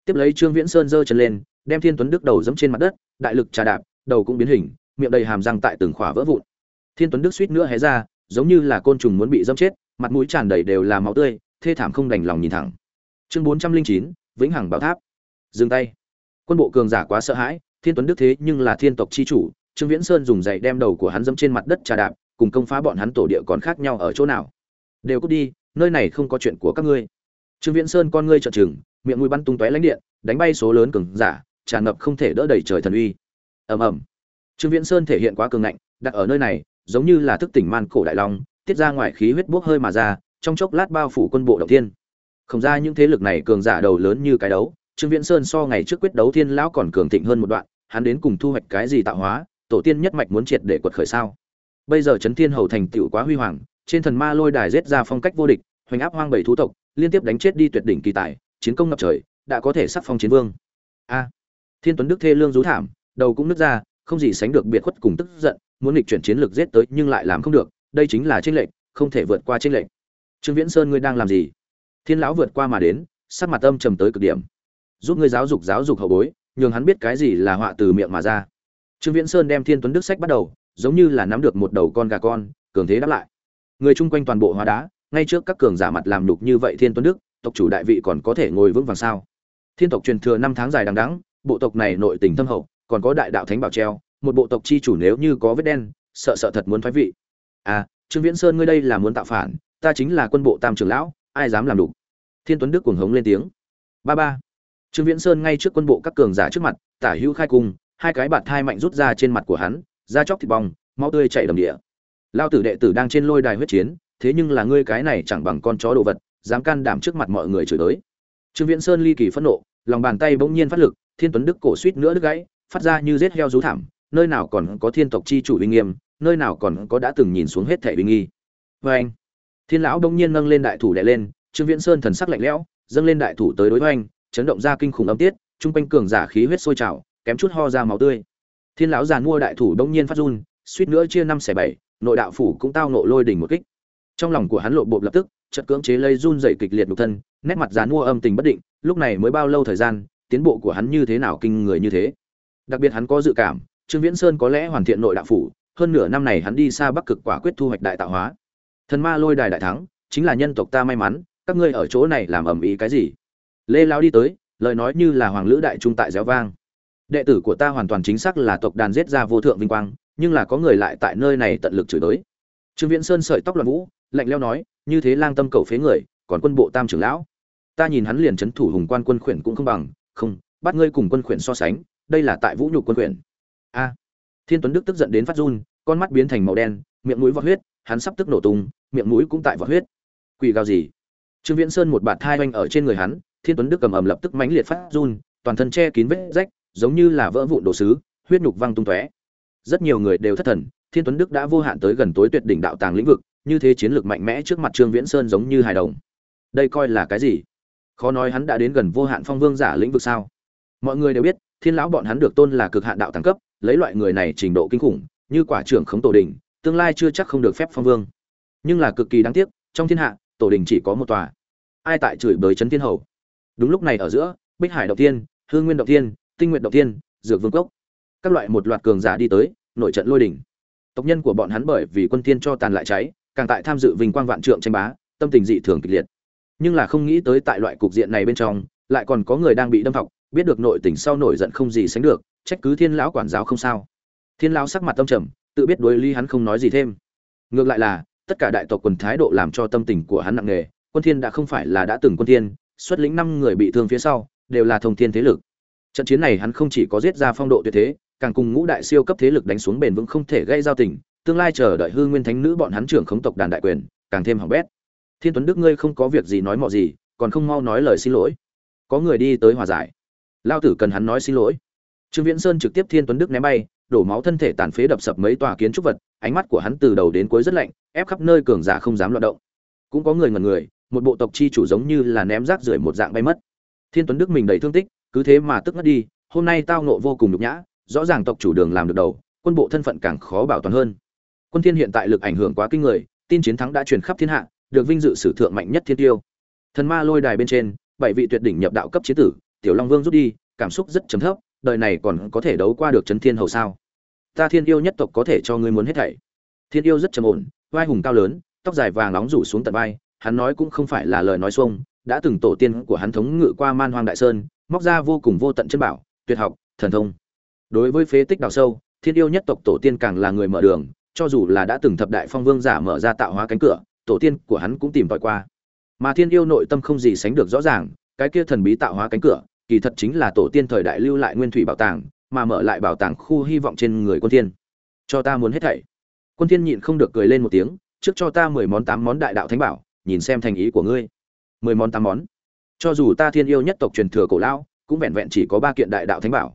Tiếp lấy trương viễn sơn giơ chân lên, đem thiên tuấn đức đầu dẫm trên mặt đất, đại lực trà đạp, đầu cũng biến hình, miệng đầy hàm răng tại từng khỏa vỡ vụn. Thiên tuấn đức suýt nữa hé ra, giống như là côn trùng muốn bị dẫm chết, mặt mũi tràn đầy đều là máu tươi, thê thảm không đành lòng nhìn thẳng. Chương bốn trăm linh chín, vĩnh hằng bảo tháp. Dừng tay. Quân bộ cường giả quá sợ hãi thiên tuấn đức thế nhưng là thiên tộc chi chủ, trương viễn sơn dùng giày đem đầu của hắn dẫm trên mặt đất trà đạp, cùng công phá bọn hắn tổ địa còn khác nhau ở chỗ nào. Đều cút đi, nơi này không có chuyện của các ngươi. Trương viễn sơn con ngươi trợn trừng, miệng mũi bắn tung tóe lãnh điện, đánh bay số lớn cường giả tràn ngập không thể đỡ đẩy trời thần uy. Ầm ầm. Trương viễn sơn thể hiện quá cường ngạnh, đặt ở nơi này, giống như là thức tỉnh man cổ đại long, tiết ra ngoài khí huyết bốc hơi mà ra, trong chốc lát bao phủ quân bộ động thiên. Không ra những thế lực này cường giả đầu lớn như cái đấu trương viễn sơn so ngày trước quyết đấu thiên lão còn cường thịnh hơn một đoạn hắn đến cùng thu hoạch cái gì tạo hóa tổ tiên nhất mạch muốn triệt để quật khởi sao? Bây giờ trấn thiên hầu thành tựu quá huy hoàng trên thần ma lôi đài giết ra phong cách vô địch hoành áp hoang bảy thú tộc liên tiếp đánh chết đi tuyệt đỉnh kỳ tài chiến công ngập trời đã có thể sắp phong chiến vương. A. À, thiên tuấn đức thê lương rú thảm đầu cũng nứt ra không gì sánh được biệt khuất cùng tức giận muốn nghịch chuyển chiến lược giết tới nhưng lại làm không được đây chính là chiến lệnh, không thể vượt qua chiến lệnh. trương viễn sơn ngươi đang làm gì? Thiên lão vượt qua mà đến sắc mặt âm trầm tới cực điểm giúp ngươi giáo dục giáo dục hậu bối, nhường hắn biết cái gì là họa từ miệng mà ra. Trương viễn sơn đem thiên tuấn đức sách bắt đầu, giống như là nắm được một đầu con gà con, cường thế đáp lại. Người chung quanh toàn bộ hóa đá, ngay trước các cường giả mặt làm nhục như vậy thiên tuấn đức, tộc chủ đại vị còn có thể ngồi vững vàng sao? Thiên tộc truyền thừa năm tháng dài đằng đẵng, bộ tộc này nội tình thâm hậu, còn có đại đạo thánh bảo treo, một bộ tộc chi chủ nếu như có vết đen, sợ sợ thật muốn thoái vị. À trương viễn sơn ngươi đây là muốn tạo phản, ta chính là quân bộ tam trưởng lão, ai dám làm đủ thiên tuấn đức cuồng hống lên tiếng. Ba ba trương viễn sơn ngay trước quân bộ các cường giả trước mặt, tả hữu khai cung, hai cái bạt thai mạnh rút ra trên mặt của hắn, da chóc thịt bong, máu tươi chảy đầm địa. Lao tử đệ tử đang trên lôi đài huyết chiến, thế nhưng là ngươi cái này chẳng bằng con chó đồ vật, dám can đảm trước mặt mọi người chửi tới trương viễn sơn ly kỳ phẫn nộ, lòng bàn tay bỗng nhiên phát lực, thiên tuấn đức cổ suýt nữa đứt gãy, phát ra như rết heo rú thảm, nơi nào còn có thiên tộc chi chủ uy nghiêm, nơi nào còn có đã từng nhìn xuống hết thẻ uy nghi. Vê anh, thiên lão bỗng nhiên nâng lên đại thủ đè lên, trương viễn sơn thần sắc lạnh lẽo, dâng lên đại thủ tới đối với anh chấn động ra kinh khủng âm tiết trung quanh cường giả khí huyết sôi trào, kém chút ho ra máu tươi. Thiên lão giàn mua đại thủ đông nhiên phát run, suýt nữa chia năm xẻ bảy, nội đạo phủ cũng tao nộ lôi đỉnh một kích. Trong lòng của hắn lộ bộ lập tức, chợt cưỡng chế lây run dậy kịch liệt nhục thân, nét mặt giàn mua âm tình bất định, lúc này mới bao lâu thời gian, tiến bộ của hắn như thế nào kinh người như thế. Đặc biệt hắn có dự cảm, trương viễn sơn có lẽ hoàn thiện nội đạo phủ, hơn nửa năm này hắn đi xa bắc cực quả quyết thu hoạch đại tạo hóa. Thần ma lôi đài đại thắng, chính là nhân tộc ta may mắn, các ngươi ở chỗ này làm ầm ĩ cái gì? Lê lao đi tới, lời nói như là hoàng lữ đại trung tại réo vang. Đệ tử của ta hoàn toàn chính xác là tộc đàn giết ra vô thượng vinh quang, nhưng là có người lại tại nơi này tận lực chửi đới. trương viễn sơn sợi tóc loạn vũ, lạnh leo nói, như thế lang tâm cầu phế người, còn quân bộ tam trưởng lão? Ta nhìn hắn liền chấn thủ hùng quan quân khuyển cũng không bằng, không, bắt ngươi cùng quân khuyển so sánh, đây là tại vũ nhục quân khuyển. A. Thiên tuấn đức tức giận đến phát run, con mắt biến thành màu đen, miệng mũi vọt huyết, hắn sắp tức nổ tung, miệng mũi cũng tại vọt huyết. Quỷ gào gì? Trương viễn sơn một bạt thai oanh ở trên người hắn thiên tuấn đức cầm ầm lập tức mãnh liệt phát run, toàn thân che kín vết rách, giống như là vỡ vụn đồ sứ, huyết nhục văng tung tóe. Rất nhiều người đều thất thần, thiên tuấn đức đã vô hạn tới gần tối tuyệt đỉnh đạo tàng lĩnh vực, như thế chiến lược mạnh mẽ trước mặt trương viễn sơn giống như hài đồng. Đây coi là cái gì? Khó nói hắn đã đến gần vô hạn phong vương giả lĩnh vực sao? Mọi người đều biết, thiên lão bọn hắn được tôn là cực hạn đạo tàng cấp, lấy loại người này trình độ kinh khủng, như quả trưởng khống tổ đình, tương lai chưa chắc không được phép phong vương. Nhưng là cực kỳ đáng tiếc, trong thiên hạ, tổ đình chỉ có một tòa. Ai tại chửi bới chấn thiên hầu? Đúng lúc này ở giữa, bích hải động tiên hương nguyên động tiên tinh nguyện động tiên dược vương cốc. Các loại một loạt cường giả đi tới nội trận lôi đỉnh tộc nhân của bọn hắn bởi vì quân tiên cho tàn lại cháy, càng tại tham dự vinh quang vạn trượng tranh bá, tâm tình dị thường kịch liệt. Nhưng là không nghĩ tới tại loại cục diện này bên trong, lại còn có người đang bị đâm thọc, biết được nội tình sau nổi giận không gì sánh được, trách cứ thiên lão quản giáo không sao. Thiên lão sắc mặt tâm trầm, tự biết đối ly hắn không nói gì thêm. Ngược lại là, tất cả đại tộc quần thái độ làm cho tâm tình của hắn nặng nề, quân thiên đã không phải là đã từng quân thiên xuất lĩnh năm người bị thương phía sau, đều là thông thiên thế lực. Trận chiến này hắn không chỉ có giết ra phong độ tuyệt thế, càng cùng ngũ đại siêu cấp thế lực đánh xuống bền vững không thể gây giao tình, tương lai chờ đợi hư nguyên thánh nữ bọn hắn trưởng khống tộc đàn đại quyền, càng thêm hỏng bét. Thiên tuấn đức ngươi không có việc gì nói mọ gì, còn không mau nói lời xin lỗi. Có người đi tới hòa giải. Lao tử cần hắn nói xin lỗi. Trương viễn sơn trực tiếp thiên tuấn đức ném bay, đổ máu thân thể tàn phế đập sập mấy tòa kiến trúc vật, ánh mắt của hắn từ đầu đến cuối rất lạnh, ép khắp nơi cường giả không dám loạt động. Cũng có người ngần người một bộ tộc chi chủ giống như là ném rác rưởi một dạng bay mất. Thiên tuấn đức mình đầy thương tích, cứ thế mà tức ngất đi, hôm nay tao nộ vô cùng nhục nhã, rõ ràng tộc chủ đường làm được đầu, quân bộ thân phận càng khó bảo toàn hơn. Quân thiên hiện tại lực ảnh hưởng quá kinh người, tin chiến thắng đã truyền khắp thiên hạ, được vinh dự sử thượng mạnh nhất thiên tiêu. Thần ma lôi đài bên trên, bảy vị tuyệt đỉnh nhập đạo cấp chiến tử, tiểu long vương rút đi, cảm xúc rất trầm thấp, đời này còn có thể đấu qua được chấn thiên hầu sao? Ta thiên yêu nhất tộc có thể cho ngươi muốn hết thảy. Thiên yêu rất trầm ổn, vai hùng cao lớn, tóc dài vàng nóng rủ xuống tận vai hắn nói cũng không phải là lời nói xuông, đã từng tổ tiên của hắn thống ngự qua man hoang đại sơn, móc ra vô cùng vô tận chân bảo, tuyệt học, thần thông. Đối với phế tích đào sâu, thiên yêu nhất tộc tổ tiên càng là người mở đường, cho dù là đã từng thập đại phong vương giả mở ra tạo hóa cánh cửa, tổ tiên của hắn cũng tìm tòi qua. Mà thiên yêu nội tâm không gì sánh được rõ ràng, cái kia thần bí tạo hóa cánh cửa, kỳ thật chính là tổ tiên thời đại lưu lại nguyên thủy bảo tàng, mà mở lại bảo tàng khu hy vọng trên người quân thiên. Cho ta muốn hết thảy. Quân thiên nhịn không được cười lên một tiếng, trước cho ta mười món tám món đại đạo thánh bảo nhìn xem thành ý của ngươi. Mười món tám món. Cho dù ta thiên yêu nhất tộc truyền thừa cổ lão, cũng vẹn vẹn chỉ có ba kiện đại đạo thánh bảo.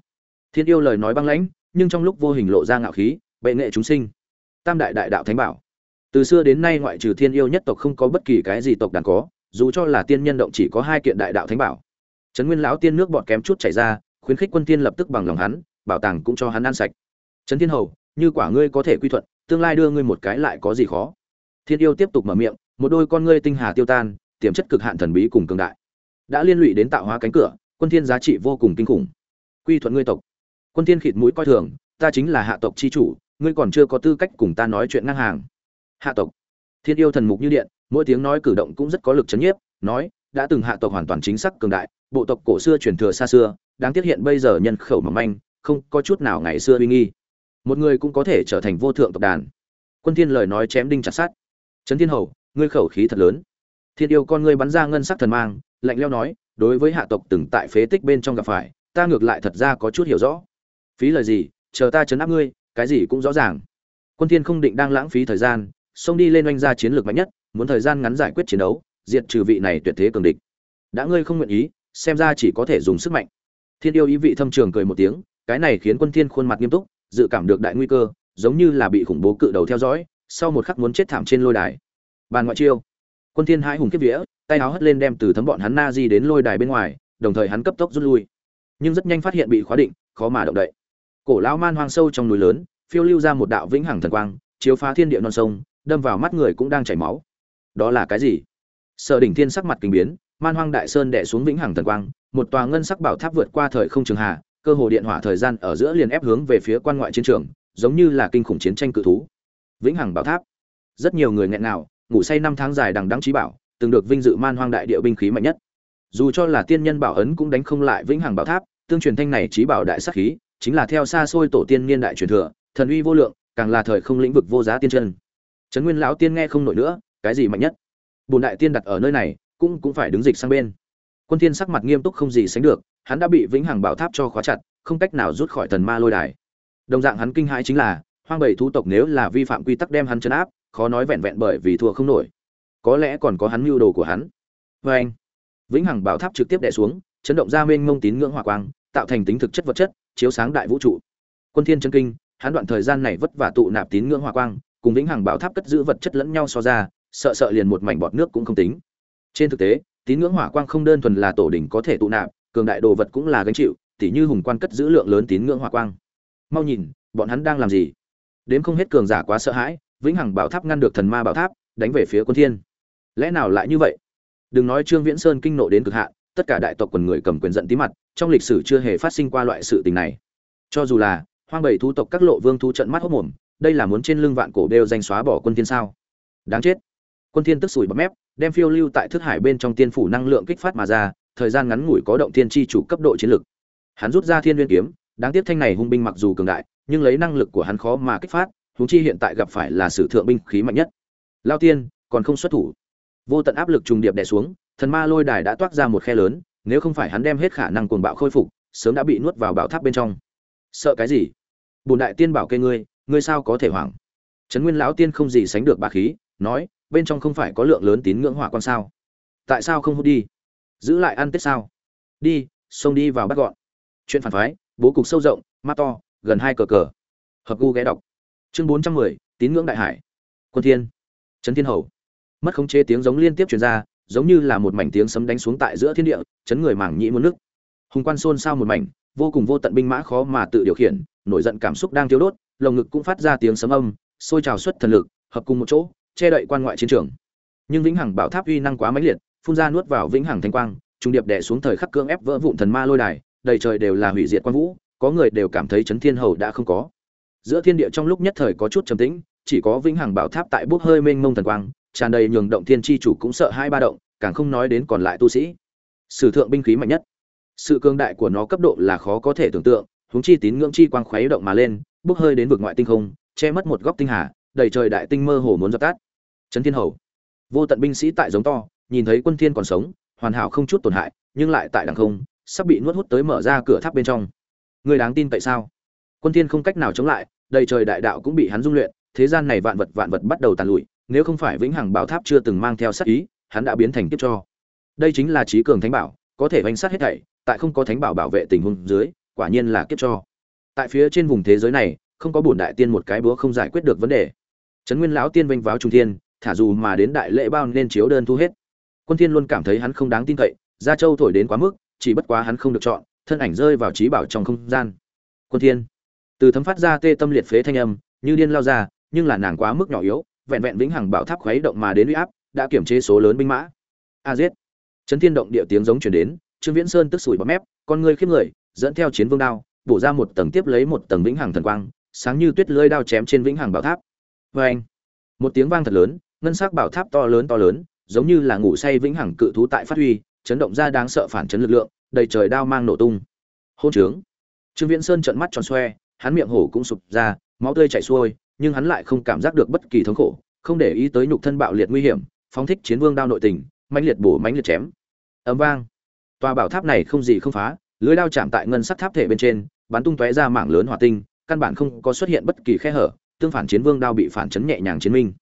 Thiên yêu lời nói băng lãnh, nhưng trong lúc vô hình lộ ra ngạo khí, bệ nghệ chúng sinh. Tam đại đại đạo thánh bảo. Từ xưa đến nay ngoại trừ thiên yêu nhất tộc không có bất kỳ cái gì tộc đàn có, dù cho là tiên nhân động chỉ có hai kiện đại đạo thánh bảo. Trấn nguyên lão tiên nước bọt kém chút chảy ra, khuyến khích quân tiên lập tức bằng lòng hắn, bảo tàng cũng cho hắn ăn sạch. Trấn thiên hầu, như quả ngươi có thể quy thuận, tương lai đưa ngươi một cái lại có gì khó? Thiên yêu tiếp tục mở miệng một đôi con ngươi tinh hà tiêu tan, tiềm chất cực hạn thần bí cùng cường đại. Đã liên lụy đến tạo hóa cánh cửa, quân thiên giá trị vô cùng kinh khủng. Quy thuận ngươi tộc. Quân thiên khịt mũi coi thường, ta chính là hạ tộc chi chủ, ngươi còn chưa có tư cách cùng ta nói chuyện ngang hàng. Hạ tộc. Thiên yêu thần mục như điện, mỗi tiếng nói cử động cũng rất có lực chấn nhiếp, nói, đã từng hạ tộc hoàn toàn chính xác cường đại, bộ tộc cổ xưa truyền thừa xa xưa, đáng tiếc hiện bây giờ nhân khẩu mỏng manh, không có chút nào ngày xưa uy nghi. Một người cũng có thể trở thành vô thượng tộc đàn. Quân thiên lời nói chém đinh chặt sắt. Trấn thiên hầu ngươi khẩu khí thật lớn. Thiên yêu con ngươi bắn ra ngân sắc thần mang, lạnh lẽo nói, đối với hạ tộc từng tại phế tích bên trong gặp phải, ta ngược lại thật ra có chút hiểu rõ. Phí lời gì, chờ ta chấn áp ngươi, cái gì cũng rõ ràng. Quân thiên không định đang lãng phí thời gian, xông đi lên oanh ra chiến lược mạnh nhất, muốn thời gian ngắn giải quyết chiến đấu, diệt trừ vị này tuyệt thế cường địch. Đã ngươi không nguyện ý, xem ra chỉ có thể dùng sức mạnh. Thiên yêu ý vị thâm trường cười một tiếng, cái này khiến quân thiên khuôn mặt nghiêm túc, dự cảm được đại nguy cơ, giống như là bị khủng bố cự đầu theo dõi, sau một khắc muốn chết thảm trên lôi đài bàn ngoại chiêu. Quân thiên hãi hùng kiếp vía, tay áo hất lên đem từ thấm bọn hắn na di đến lôi đài bên ngoài, đồng thời hắn cấp tốc rút lui. Nhưng rất nhanh phát hiện bị khóa định, khó mà động đậy. Cổ lão man hoang sâu trong núi lớn, phiêu lưu ra một đạo vĩnh hằng thần quang, chiếu phá thiên địa non sông, đâm vào mắt người cũng đang chảy máu. Đó là cái gì? Sở đỉnh thiên sắc mặt kinh biến, man hoang đại sơn đè xuống vĩnh hằng thần quang, một tòa ngân sắc bảo tháp vượt qua thời không trường hạ cơ hồ điện hỏa thời gian ở giữa liền ép hướng về phía quan ngoại chiến trường, giống như là kinh khủng chiến tranh cự thú. Vĩnh hằng bảo tháp. Rất nhiều người nghẹn nào ngủ say năm tháng dài đằng đắng trí bảo, từng được vinh dự man hoang đại địa binh khí mạnh nhất. Dù cho là tiên nhân bảo ấn cũng đánh không lại vĩnh hằng bảo tháp, tương truyền thanh này trí bảo đại sắc khí, chính là theo xa xôi tổ tiên niên đại truyền thừa, thần uy vô lượng, càng là thời không lĩnh vực vô giá tiên chân. Trấn nguyên lão tiên nghe không nổi nữa, cái gì mạnh nhất? Bùn đại tiên đặt ở nơi này, cũng cũng phải đứng dịch sang bên. Quân tiên sắc mặt nghiêm túc không gì sánh được, hắn đã bị vĩnh hằng bảo tháp cho khóa chặt, không cách nào rút khỏi thần ma lôi đài. Đồng dạng hắn kinh hãi chính là, hoang bầy thú tộc nếu là vi phạm quy tắc đem hắn chấn áp khó nói vẹn vẹn bởi vì thua không nổi. Có lẽ còn có hắn mưu đồ của hắn. Vê anh, vĩnh hằng bảo tháp trực tiếp đẻ xuống, chấn động ra mênh mông tín ngưỡng hỏa quang, tạo thành tính thực chất vật chất, chiếu sáng đại vũ trụ. Quân thiên chân kinh, hắn đoạn thời gian này vất vả tụ nạp tín ngưỡng hỏa quang, cùng vĩnh hằng bảo tháp cất giữ vật chất lẫn nhau so ra, sợ sợ liền một mảnh bọt nước cũng không tính. Trên thực tế, tín ngưỡng hỏa quang không đơn thuần là tổ đỉnh có thể tụ nạp, cường đại đồ vật cũng là gánh chịu, tỉ như hùng quan cất giữ lượng lớn tín ngưỡng hỏa quang. Mau nhìn, bọn hắn đang làm gì? Đến không hết cường giả quá sợ hãi vĩnh hằng bảo tháp ngăn được thần ma bảo tháp, đánh về phía quân thiên. Lẽ nào lại như vậy? Đừng nói trương viễn sơn kinh nộ đến cực hạn, tất cả đại tộc quần người cầm quyền giận tí mặt, trong lịch sử chưa hề phát sinh qua loại sự tình này. Cho dù là hoang bảy thú tộc các lộ vương thú trận mắt hốc mồm, đây là muốn trên lưng vạn cổ đều danh xóa bỏ quân thiên sao? Đáng chết. Quân thiên tức sủi bọt mép, đem phiêu lưu tại thức hải bên trong tiên phủ năng lượng kích phát mà ra, thời gian ngắn ngủi có động thiên chi chủ cấp độ chiến lực. Hắn rút ra thiên nguyên kiếm, đáng tiếc thanh này hung binh mặc dù cường đại, nhưng lấy năng lực của hắn khó mà kích phát huống chi hiện tại gặp phải là sử thượng binh khí mạnh nhất. Lao tiên, còn không xuất thủ. Vô tận áp lực trùng điệp đè xuống, thần ma lôi đài đã toát ra một khe lớn, nếu không phải hắn đem hết khả năng cuồng bạo khôi phục, sớm đã bị nuốt vào bảo tháp bên trong. Sợ cái gì? Bùn đại tiên bảo kê ngươi ngươi sao có thể hoảng? Trấn nguyên lão tiên không gì sánh được bá khí, nói, bên trong không phải có lượng lớn tín ngưỡng hỏa quan sao? Tại sao không hút đi? Giữ lại ăn tết sao? Đi, xông đi vào bắt gọn. Chuyện phản phái, bố cục sâu rộng, mắt to, gần hai cờ cờ. Hợp gu ghé đọc chương bốn trăm mười, tín ngưỡng đại hải. Quân thiên. Trấn thiên hầu. Mất khống chế tiếng giống liên tiếp truyền ra, giống như là một mảnh tiếng sấm đánh xuống tại giữa thiên địa, chấn người mảng nhĩ muốn nước. Hùng quan xôn xao một mảnh, vô cùng vô tận binh mã khó mà tự điều khiển, nổi giận cảm xúc đang thiêu đốt, lồng ngực cũng phát ra tiếng sấm âm sôi trào xuất thần lực, hợp cùng một chỗ, che đậy quan ngoại chiến trường. Nhưng vĩnh hằng bảo tháp uy năng quá mãnh liệt, phun ra nuốt vào vĩnh hằng thanh quang, trung điệp đè xuống thời khắc cưỡng ép vỡ vụn thần ma lôi đài, đầy trời đều là hủy diệt quan vũ, có người đều cảm thấy chấn thiên hầu đã không có giữa thiên địa trong lúc nhất thời có chút trầm tĩnh, chỉ có vĩnh hằng bảo tháp tại bốc hơi mênh mông thần quang, tràn đầy nhường động thiên chi chủ cũng sợ hai ba động, càng không nói đến còn lại tu sĩ. Sử thượng binh khí mạnh nhất. Sự cương đại của nó cấp độ là khó có thể tưởng tượng, huống chi tín ngưỡng chi quang khuấy động mà lên, bốc hơi đến vực ngoại tinh không, che mất một góc tinh hà, đầy trời đại tinh mơ hồ muốn dập tắt. Trấn thiên hầu. Vô tận binh sĩ tại giống to, nhìn thấy quân thiên còn sống, hoàn hảo không chút tổn hại, nhưng lại tại đằng không, sắp bị nuốt hút tới mở ra cửa tháp bên trong. Người đáng tin tại sao? Quân thiên không cách nào chống lại, đầy trời đại đạo cũng bị hắn dung luyện, thế gian này vạn vật vạn vật bắt đầu tàn lụi, nếu không phải vĩnh hằng bảo tháp chưa từng mang theo sát ý, hắn đã biến thành kiếp cho. Đây chính là trí cường thánh bảo, có thể bánh sát hết thảy, tại không có thánh bảo bảo vệ tình huống dưới, quả nhiên là kiếp cho. Tại phía trên vùng thế giới này, không có bổn đại tiên một cái búa không giải quyết được vấn đề. Trấn nguyên lão tiên vinh váo trung thiên, thả dù mà đến đại lễ bao nên chiếu đơn thu hết. Quân thiên luôn cảm thấy hắn không đáng tin cậy gia châu thổi đến quá mức, chỉ bất quá hắn không được chọn, thân ảnh rơi vào trí bảo trong không gian. Quân thiên từ thấm phát ra tê tâm liệt phế thanh âm, như điên lao ra, nhưng là nàng quá mức nhỏ yếu, vẹn vẹn vĩnh hằng bảo tháp khuấy động mà đến uy áp, đã kiểm chế số lớn binh mã. A giết. Chấn thiên động địa tiếng giống truyền đến, trương viễn sơn tức sủi bọt mép, con người khiếp người, dẫn theo chiến vương đao, bổ ra một tầng tiếp lấy một tầng vĩnh hằng thần quang, sáng như tuyết lưỡi đao chém trên vĩnh hằng bảo tháp. Vê anh một tiếng vang thật lớn, ngân sắc bảo tháp to lớn to lớn, giống như là ngủ say vĩnh hằng cự thú tại phát huy, chấn động ra đáng sợ phản chấn lực lượng, đầy trời đao mang nổ tung. Hôn trướng. Trương viễn sơn trợn mắt tròn xoe hắn miệng hổ cũng sụp ra, máu tươi chảy xuôi, nhưng hắn lại không cảm giác được bất kỳ thống khổ, không để ý tới nhục thân bạo liệt nguy hiểm, phóng thích chiến vương đao nội tình, mãnh liệt bổ mãnh liệt chém. Ầm vang. Tòa bảo tháp này không gì không phá, lưới đao chạm tại ngân sắc tháp thể bên trên, bắn tung tóe ra mảng lớn hỏa tinh, căn bản không có xuất hiện bất kỳ khe hở, tương phản chiến vương đao bị phản chấn nhẹ nhàng chiến minh.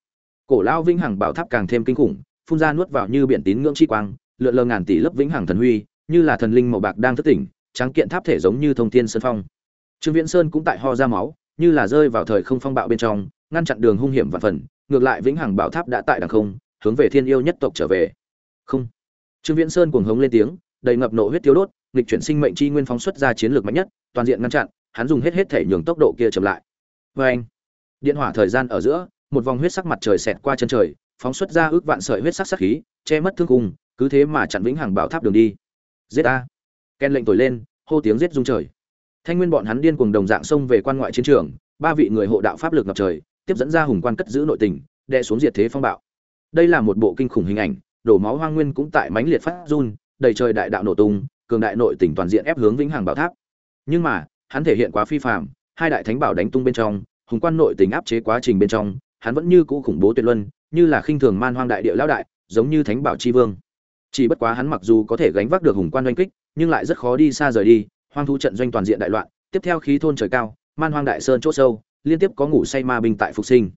Cổ lao vĩnh hằng bảo tháp càng thêm kinh khủng, phun ra nuốt vào như biển tín ngưỡng chi quang, lượn lờ ngàn tỷ lớp vĩnh hằng thần huy, như là thần linh màu bạc đang thức tỉnh, tráng kiện tháp thể giống như thông thiên sơn phong trương viễn sơn cũng tại ho ra máu, như là rơi vào thời không phong bạo bên trong, ngăn chặn đường hung hiểm và phần, ngược lại vĩnh hằng bảo tháp đã tại đằng không, hướng về thiên yêu nhất tộc trở về. Không. Trương viễn sơn cuồng hống lên tiếng, đầy ngập nộ huyết thiếu đốt, nghịch chuyển sinh mệnh chi nguyên phóng xuất ra chiến lược mạnh nhất, toàn diện ngăn chặn, hắn dùng hết hết thể nhường tốc độ kia chậm lại. Vê anh, điện hỏa thời gian ở giữa, một vòng huyết sắc mặt trời xẹt qua chân trời, phóng xuất ra ước vạn sợi huyết sắc sắc khí, che mất thương cung cứ thế mà chặn vĩnh hằng bảo tháp đường đi. Giết a ken lệnh thổi lên, hô tiếng giết rung trời thanh nguyên bọn hắn điên cuồng đồng dạng xông về quan ngoại chiến trường, ba vị người hộ đạo pháp lực ngập trời, tiếp dẫn ra hùng quan cất giữ nội tình, đè xuống diệt thế phong bạo. Đây là một bộ kinh khủng hình ảnh, đổ máu hoang nguyên cũng tại mãnh liệt phát run, đầy trời đại đạo nổ tung, cường đại nội tình toàn diện ép hướng vĩnh hằng bảo tháp. Nhưng mà, hắn thể hiện quá phi phàm, hai đại thánh bảo đánh tung bên trong, hùng quan nội tình áp chế quá trình bên trong, hắn vẫn như cũ khủng bố tuyệt luân, như là khinh thường man hoang đại địa lão đại, giống như thánh bảo chi vương. Chỉ bất quá hắn mặc dù có thể gánh vác được hùng quan doanh kích, nhưng lại rất khó đi xa rời đi hoang thu trận doanh toàn diện đại loạn, tiếp theo khí thôn trời cao, man hoang đại sơn chỗ sâu, liên tiếp có ngủ say ma binh tại phục sinh.